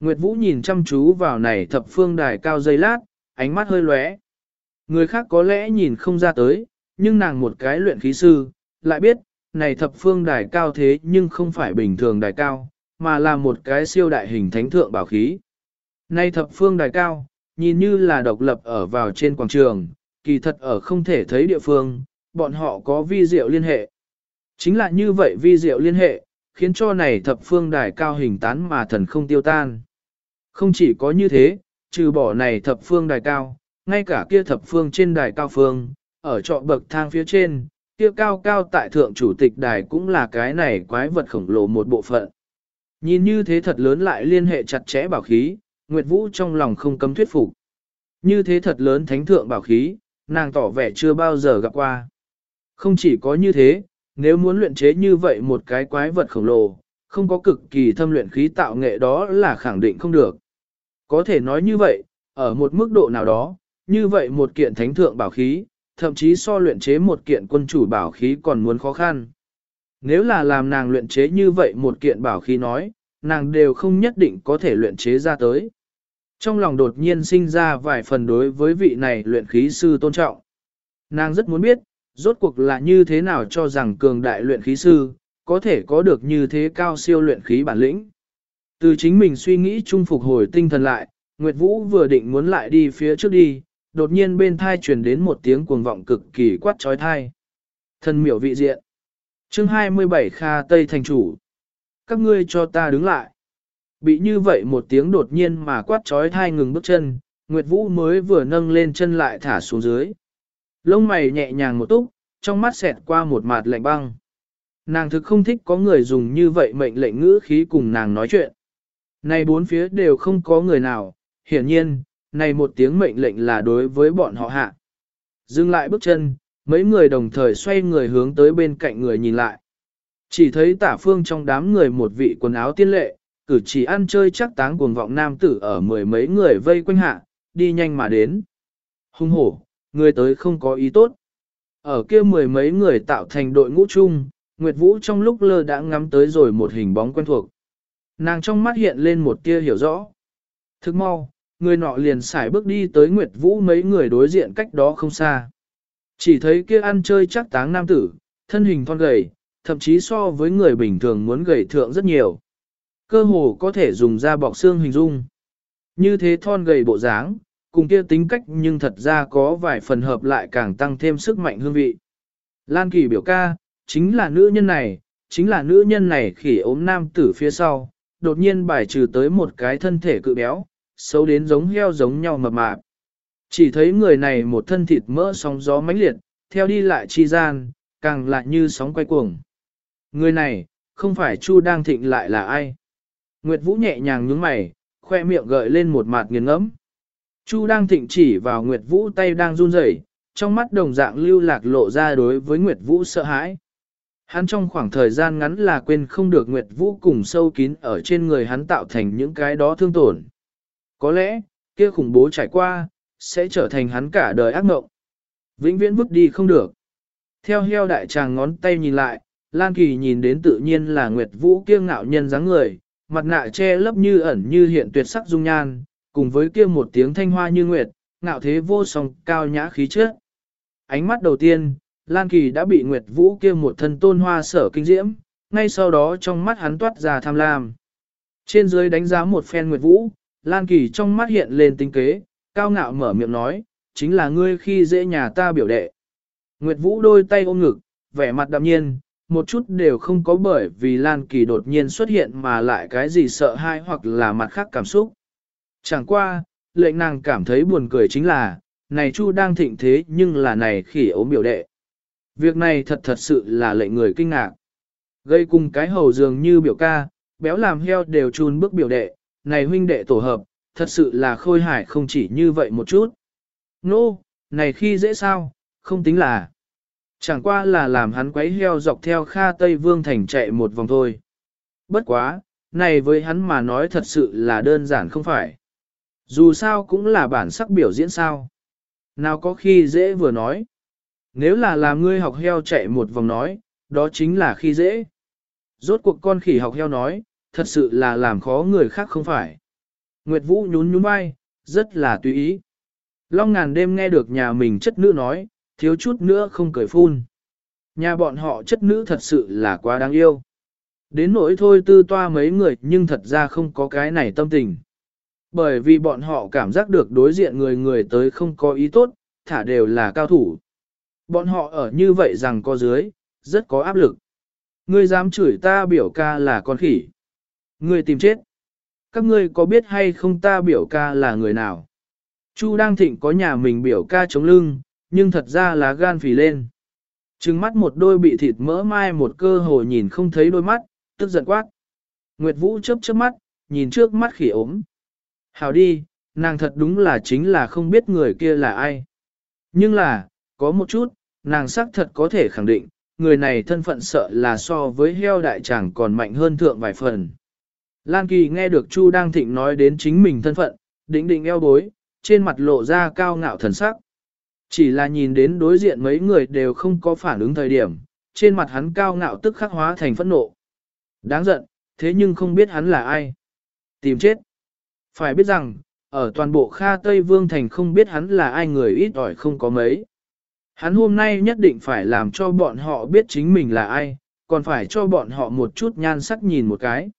Nguyệt Vũ nhìn chăm chú vào này thập phương đài cao dây lát, ánh mắt hơi lóe. Người khác có lẽ nhìn không ra tới, nhưng nàng một cái luyện khí sư, lại biết, này thập phương đài cao thế nhưng không phải bình thường đài cao, mà là một cái siêu đại hình thánh thượng bảo khí. Này thập phương đài cao, nhìn như là độc lập ở vào trên quảng trường, kỳ thật ở không thể thấy địa phương, bọn họ có vi diệu liên hệ. Chính là như vậy vi diệu liên hệ, khiến cho này thập phương đài cao hình tán mà thần không tiêu tan. Không chỉ có như thế, trừ bỏ này thập phương đài cao, ngay cả kia thập phương trên đài cao phương, ở trọ bậc thang phía trên, kia cao cao tại thượng chủ tịch đài cũng là cái này quái vật khổng lồ một bộ phận. Nhìn như thế thật lớn lại liên hệ chặt chẽ bảo khí, Nguyệt Vũ trong lòng không cấm thuyết phục. Như thế thật lớn thánh thượng bảo khí, nàng tỏ vẻ chưa bao giờ gặp qua. Không chỉ có như thế, nếu muốn luyện chế như vậy một cái quái vật khổng lồ, không có cực kỳ thâm luyện khí tạo nghệ đó là khẳng định không được. Có thể nói như vậy, ở một mức độ nào đó, như vậy một kiện thánh thượng bảo khí, thậm chí so luyện chế một kiện quân chủ bảo khí còn muốn khó khăn. Nếu là làm nàng luyện chế như vậy một kiện bảo khí nói, nàng đều không nhất định có thể luyện chế ra tới. Trong lòng đột nhiên sinh ra vài phần đối với vị này luyện khí sư tôn trọng. Nàng rất muốn biết, rốt cuộc là như thế nào cho rằng cường đại luyện khí sư, có thể có được như thế cao siêu luyện khí bản lĩnh. Từ chính mình suy nghĩ chung phục hồi tinh thần lại, Nguyệt Vũ vừa định muốn lại đi phía trước đi, đột nhiên bên thai truyền đến một tiếng cuồng vọng cực kỳ quát trói thai. Thân miểu vị diện. chương 27 Kha Tây Thành Chủ. Các ngươi cho ta đứng lại. Bị như vậy một tiếng đột nhiên mà quát trói thai ngừng bước chân, Nguyệt Vũ mới vừa nâng lên chân lại thả xuống dưới. Lông mày nhẹ nhàng một túc, trong mắt xẹt qua một mặt lạnh băng. Nàng thực không thích có người dùng như vậy mệnh lệnh ngữ khí cùng nàng nói chuyện. Này bốn phía đều không có người nào, hiển nhiên, này một tiếng mệnh lệnh là đối với bọn họ hạ. Dừng lại bước chân, mấy người đồng thời xoay người hướng tới bên cạnh người nhìn lại. Chỉ thấy tả phương trong đám người một vị quần áo tiên lệ, cử chỉ ăn chơi chắc táng cuồng vọng nam tử ở mười mấy người vây quanh hạ, đi nhanh mà đến. Hung hổ, người tới không có ý tốt. Ở kia mười mấy người tạo thành đội ngũ chung, Nguyệt Vũ trong lúc lơ đã ngắm tới rồi một hình bóng quen thuộc. Nàng trong mắt hiện lên một tia hiểu rõ. Thức mau, người nọ liền xài bước đi tới Nguyệt Vũ mấy người đối diện cách đó không xa. Chỉ thấy kia ăn chơi chắc táng nam tử, thân hình thon gầy, thậm chí so với người bình thường muốn gầy thượng rất nhiều. Cơ hồ có thể dùng da bọc xương hình dung. Như thế thon gầy bộ dáng, cùng kia tính cách nhưng thật ra có vài phần hợp lại càng tăng thêm sức mạnh hương vị. Lan Kỳ biểu ca, chính là nữ nhân này, chính là nữ nhân này khỉ ốm nam tử phía sau, đột nhiên bài trừ tới một cái thân thể cự béo, xấu đến giống heo giống nhau mập mạp. Chỉ thấy người này một thân thịt mỡ sóng gió mãnh liệt, theo đi lại chi gian, càng lại như sóng quay cuồng. Người này, không phải Chu đang thịnh lại là ai? Nguyệt Vũ nhẹ nhàng nhướng mày, khoe miệng gợi lên một mặt nghiền ngẫm. Chu đang thịnh chỉ vào Nguyệt Vũ tay đang run rẩy, trong mắt đồng dạng lưu lạc lộ ra đối với Nguyệt Vũ sợ hãi. Hắn trong khoảng thời gian ngắn là quên không được Nguyệt Vũ cùng sâu kín ở trên người hắn tạo thành những cái đó thương tổn. Có lẽ, kia khủng bố trải qua, sẽ trở thành hắn cả đời ác mộng. Vĩnh viễn vứt đi không được. Theo heo đại tràng ngón tay nhìn lại, Lan Kỳ nhìn đến tự nhiên là Nguyệt Vũ kiêng ngạo nhân dáng người, mặt nạ che lấp như ẩn như hiện tuyệt sắc dung nhan, cùng với kia một tiếng thanh hoa như nguyệt, ngạo thế vô song cao nhã khí chất. Ánh mắt đầu tiên, Lan Kỳ đã bị Nguyệt Vũ kia một thân tôn hoa sở kinh diễm, ngay sau đó trong mắt hắn toát ra tham lam. Trên dưới đánh giá một phen Nguyệt Vũ, Lan Kỳ trong mắt hiện lên tinh kế, cao ngạo mở miệng nói, chính là ngươi khi dễ nhà ta biểu đệ. Nguyệt Vũ đôi tay ôm ngực, vẻ mặt đạm nhiên, một chút đều không có bởi vì Lan Kỳ đột nhiên xuất hiện mà lại cái gì sợ hãi hoặc là mặt khác cảm xúc. Chẳng qua, lệnh nàng cảm thấy buồn cười chính là, này Chu đang thịnh thế nhưng là này khỉ ốm biểu đệ. Việc này thật thật sự là lệnh người kinh ngạc. Gây cùng cái hầu dường như biểu ca, béo làm heo đều chun bước biểu đệ, này huynh đệ tổ hợp, thật sự là khôi hải không chỉ như vậy một chút. Nô, no, này khi dễ sao, không tính là. Chẳng qua là làm hắn quấy heo dọc theo Kha Tây Vương Thành chạy một vòng thôi. Bất quá, này với hắn mà nói thật sự là đơn giản không phải. Dù sao cũng là bản sắc biểu diễn sao. Nào có khi dễ vừa nói. Nếu là làm ngươi học heo chạy một vòng nói, đó chính là khi dễ. Rốt cuộc con khỉ học heo nói, thật sự là làm khó người khác không phải. Nguyệt Vũ nhún nhún vai, rất là tùy ý. Long ngàn đêm nghe được nhà mình chất nữ nói, thiếu chút nữa không cười phun. Nhà bọn họ chất nữ thật sự là quá đáng yêu. Đến nỗi thôi tư toa mấy người nhưng thật ra không có cái này tâm tình. Bởi vì bọn họ cảm giác được đối diện người người tới không có ý tốt, thả đều là cao thủ. Bọn họ ở như vậy rằng có dưới, rất có áp lực. Ngươi dám chửi ta biểu ca là con khỉ. Ngươi tìm chết. Các ngươi có biết hay không ta biểu ca là người nào? Chu đang thịnh có nhà mình biểu ca chống lưng, nhưng thật ra là gan phì lên. Trừng mắt một đôi bị thịt mỡ mai một cơ hồ nhìn không thấy đôi mắt, tức giận quát. Nguyệt Vũ chớp chớp mắt, nhìn trước mắt khỉ ốm. Hảo đi, nàng thật đúng là chính là không biết người kia là ai. Nhưng là, có một chút, nàng xác thật có thể khẳng định, người này thân phận sợ là so với heo đại tràng còn mạnh hơn thượng vài phần. Lan Kỳ nghe được Chu Đang Thịnh nói đến chính mình thân phận, đỉnh đỉnh eo bối, trên mặt lộ ra cao ngạo thần sắc. Chỉ là nhìn đến đối diện mấy người đều không có phản ứng thời điểm, trên mặt hắn cao ngạo tức khắc hóa thành phẫn nộ. Đáng giận, thế nhưng không biết hắn là ai. Tìm chết. Phải biết rằng, ở toàn bộ Kha Tây Vương Thành không biết hắn là ai người ít ỏi không có mấy. Hắn hôm nay nhất định phải làm cho bọn họ biết chính mình là ai, còn phải cho bọn họ một chút nhan sắc nhìn một cái.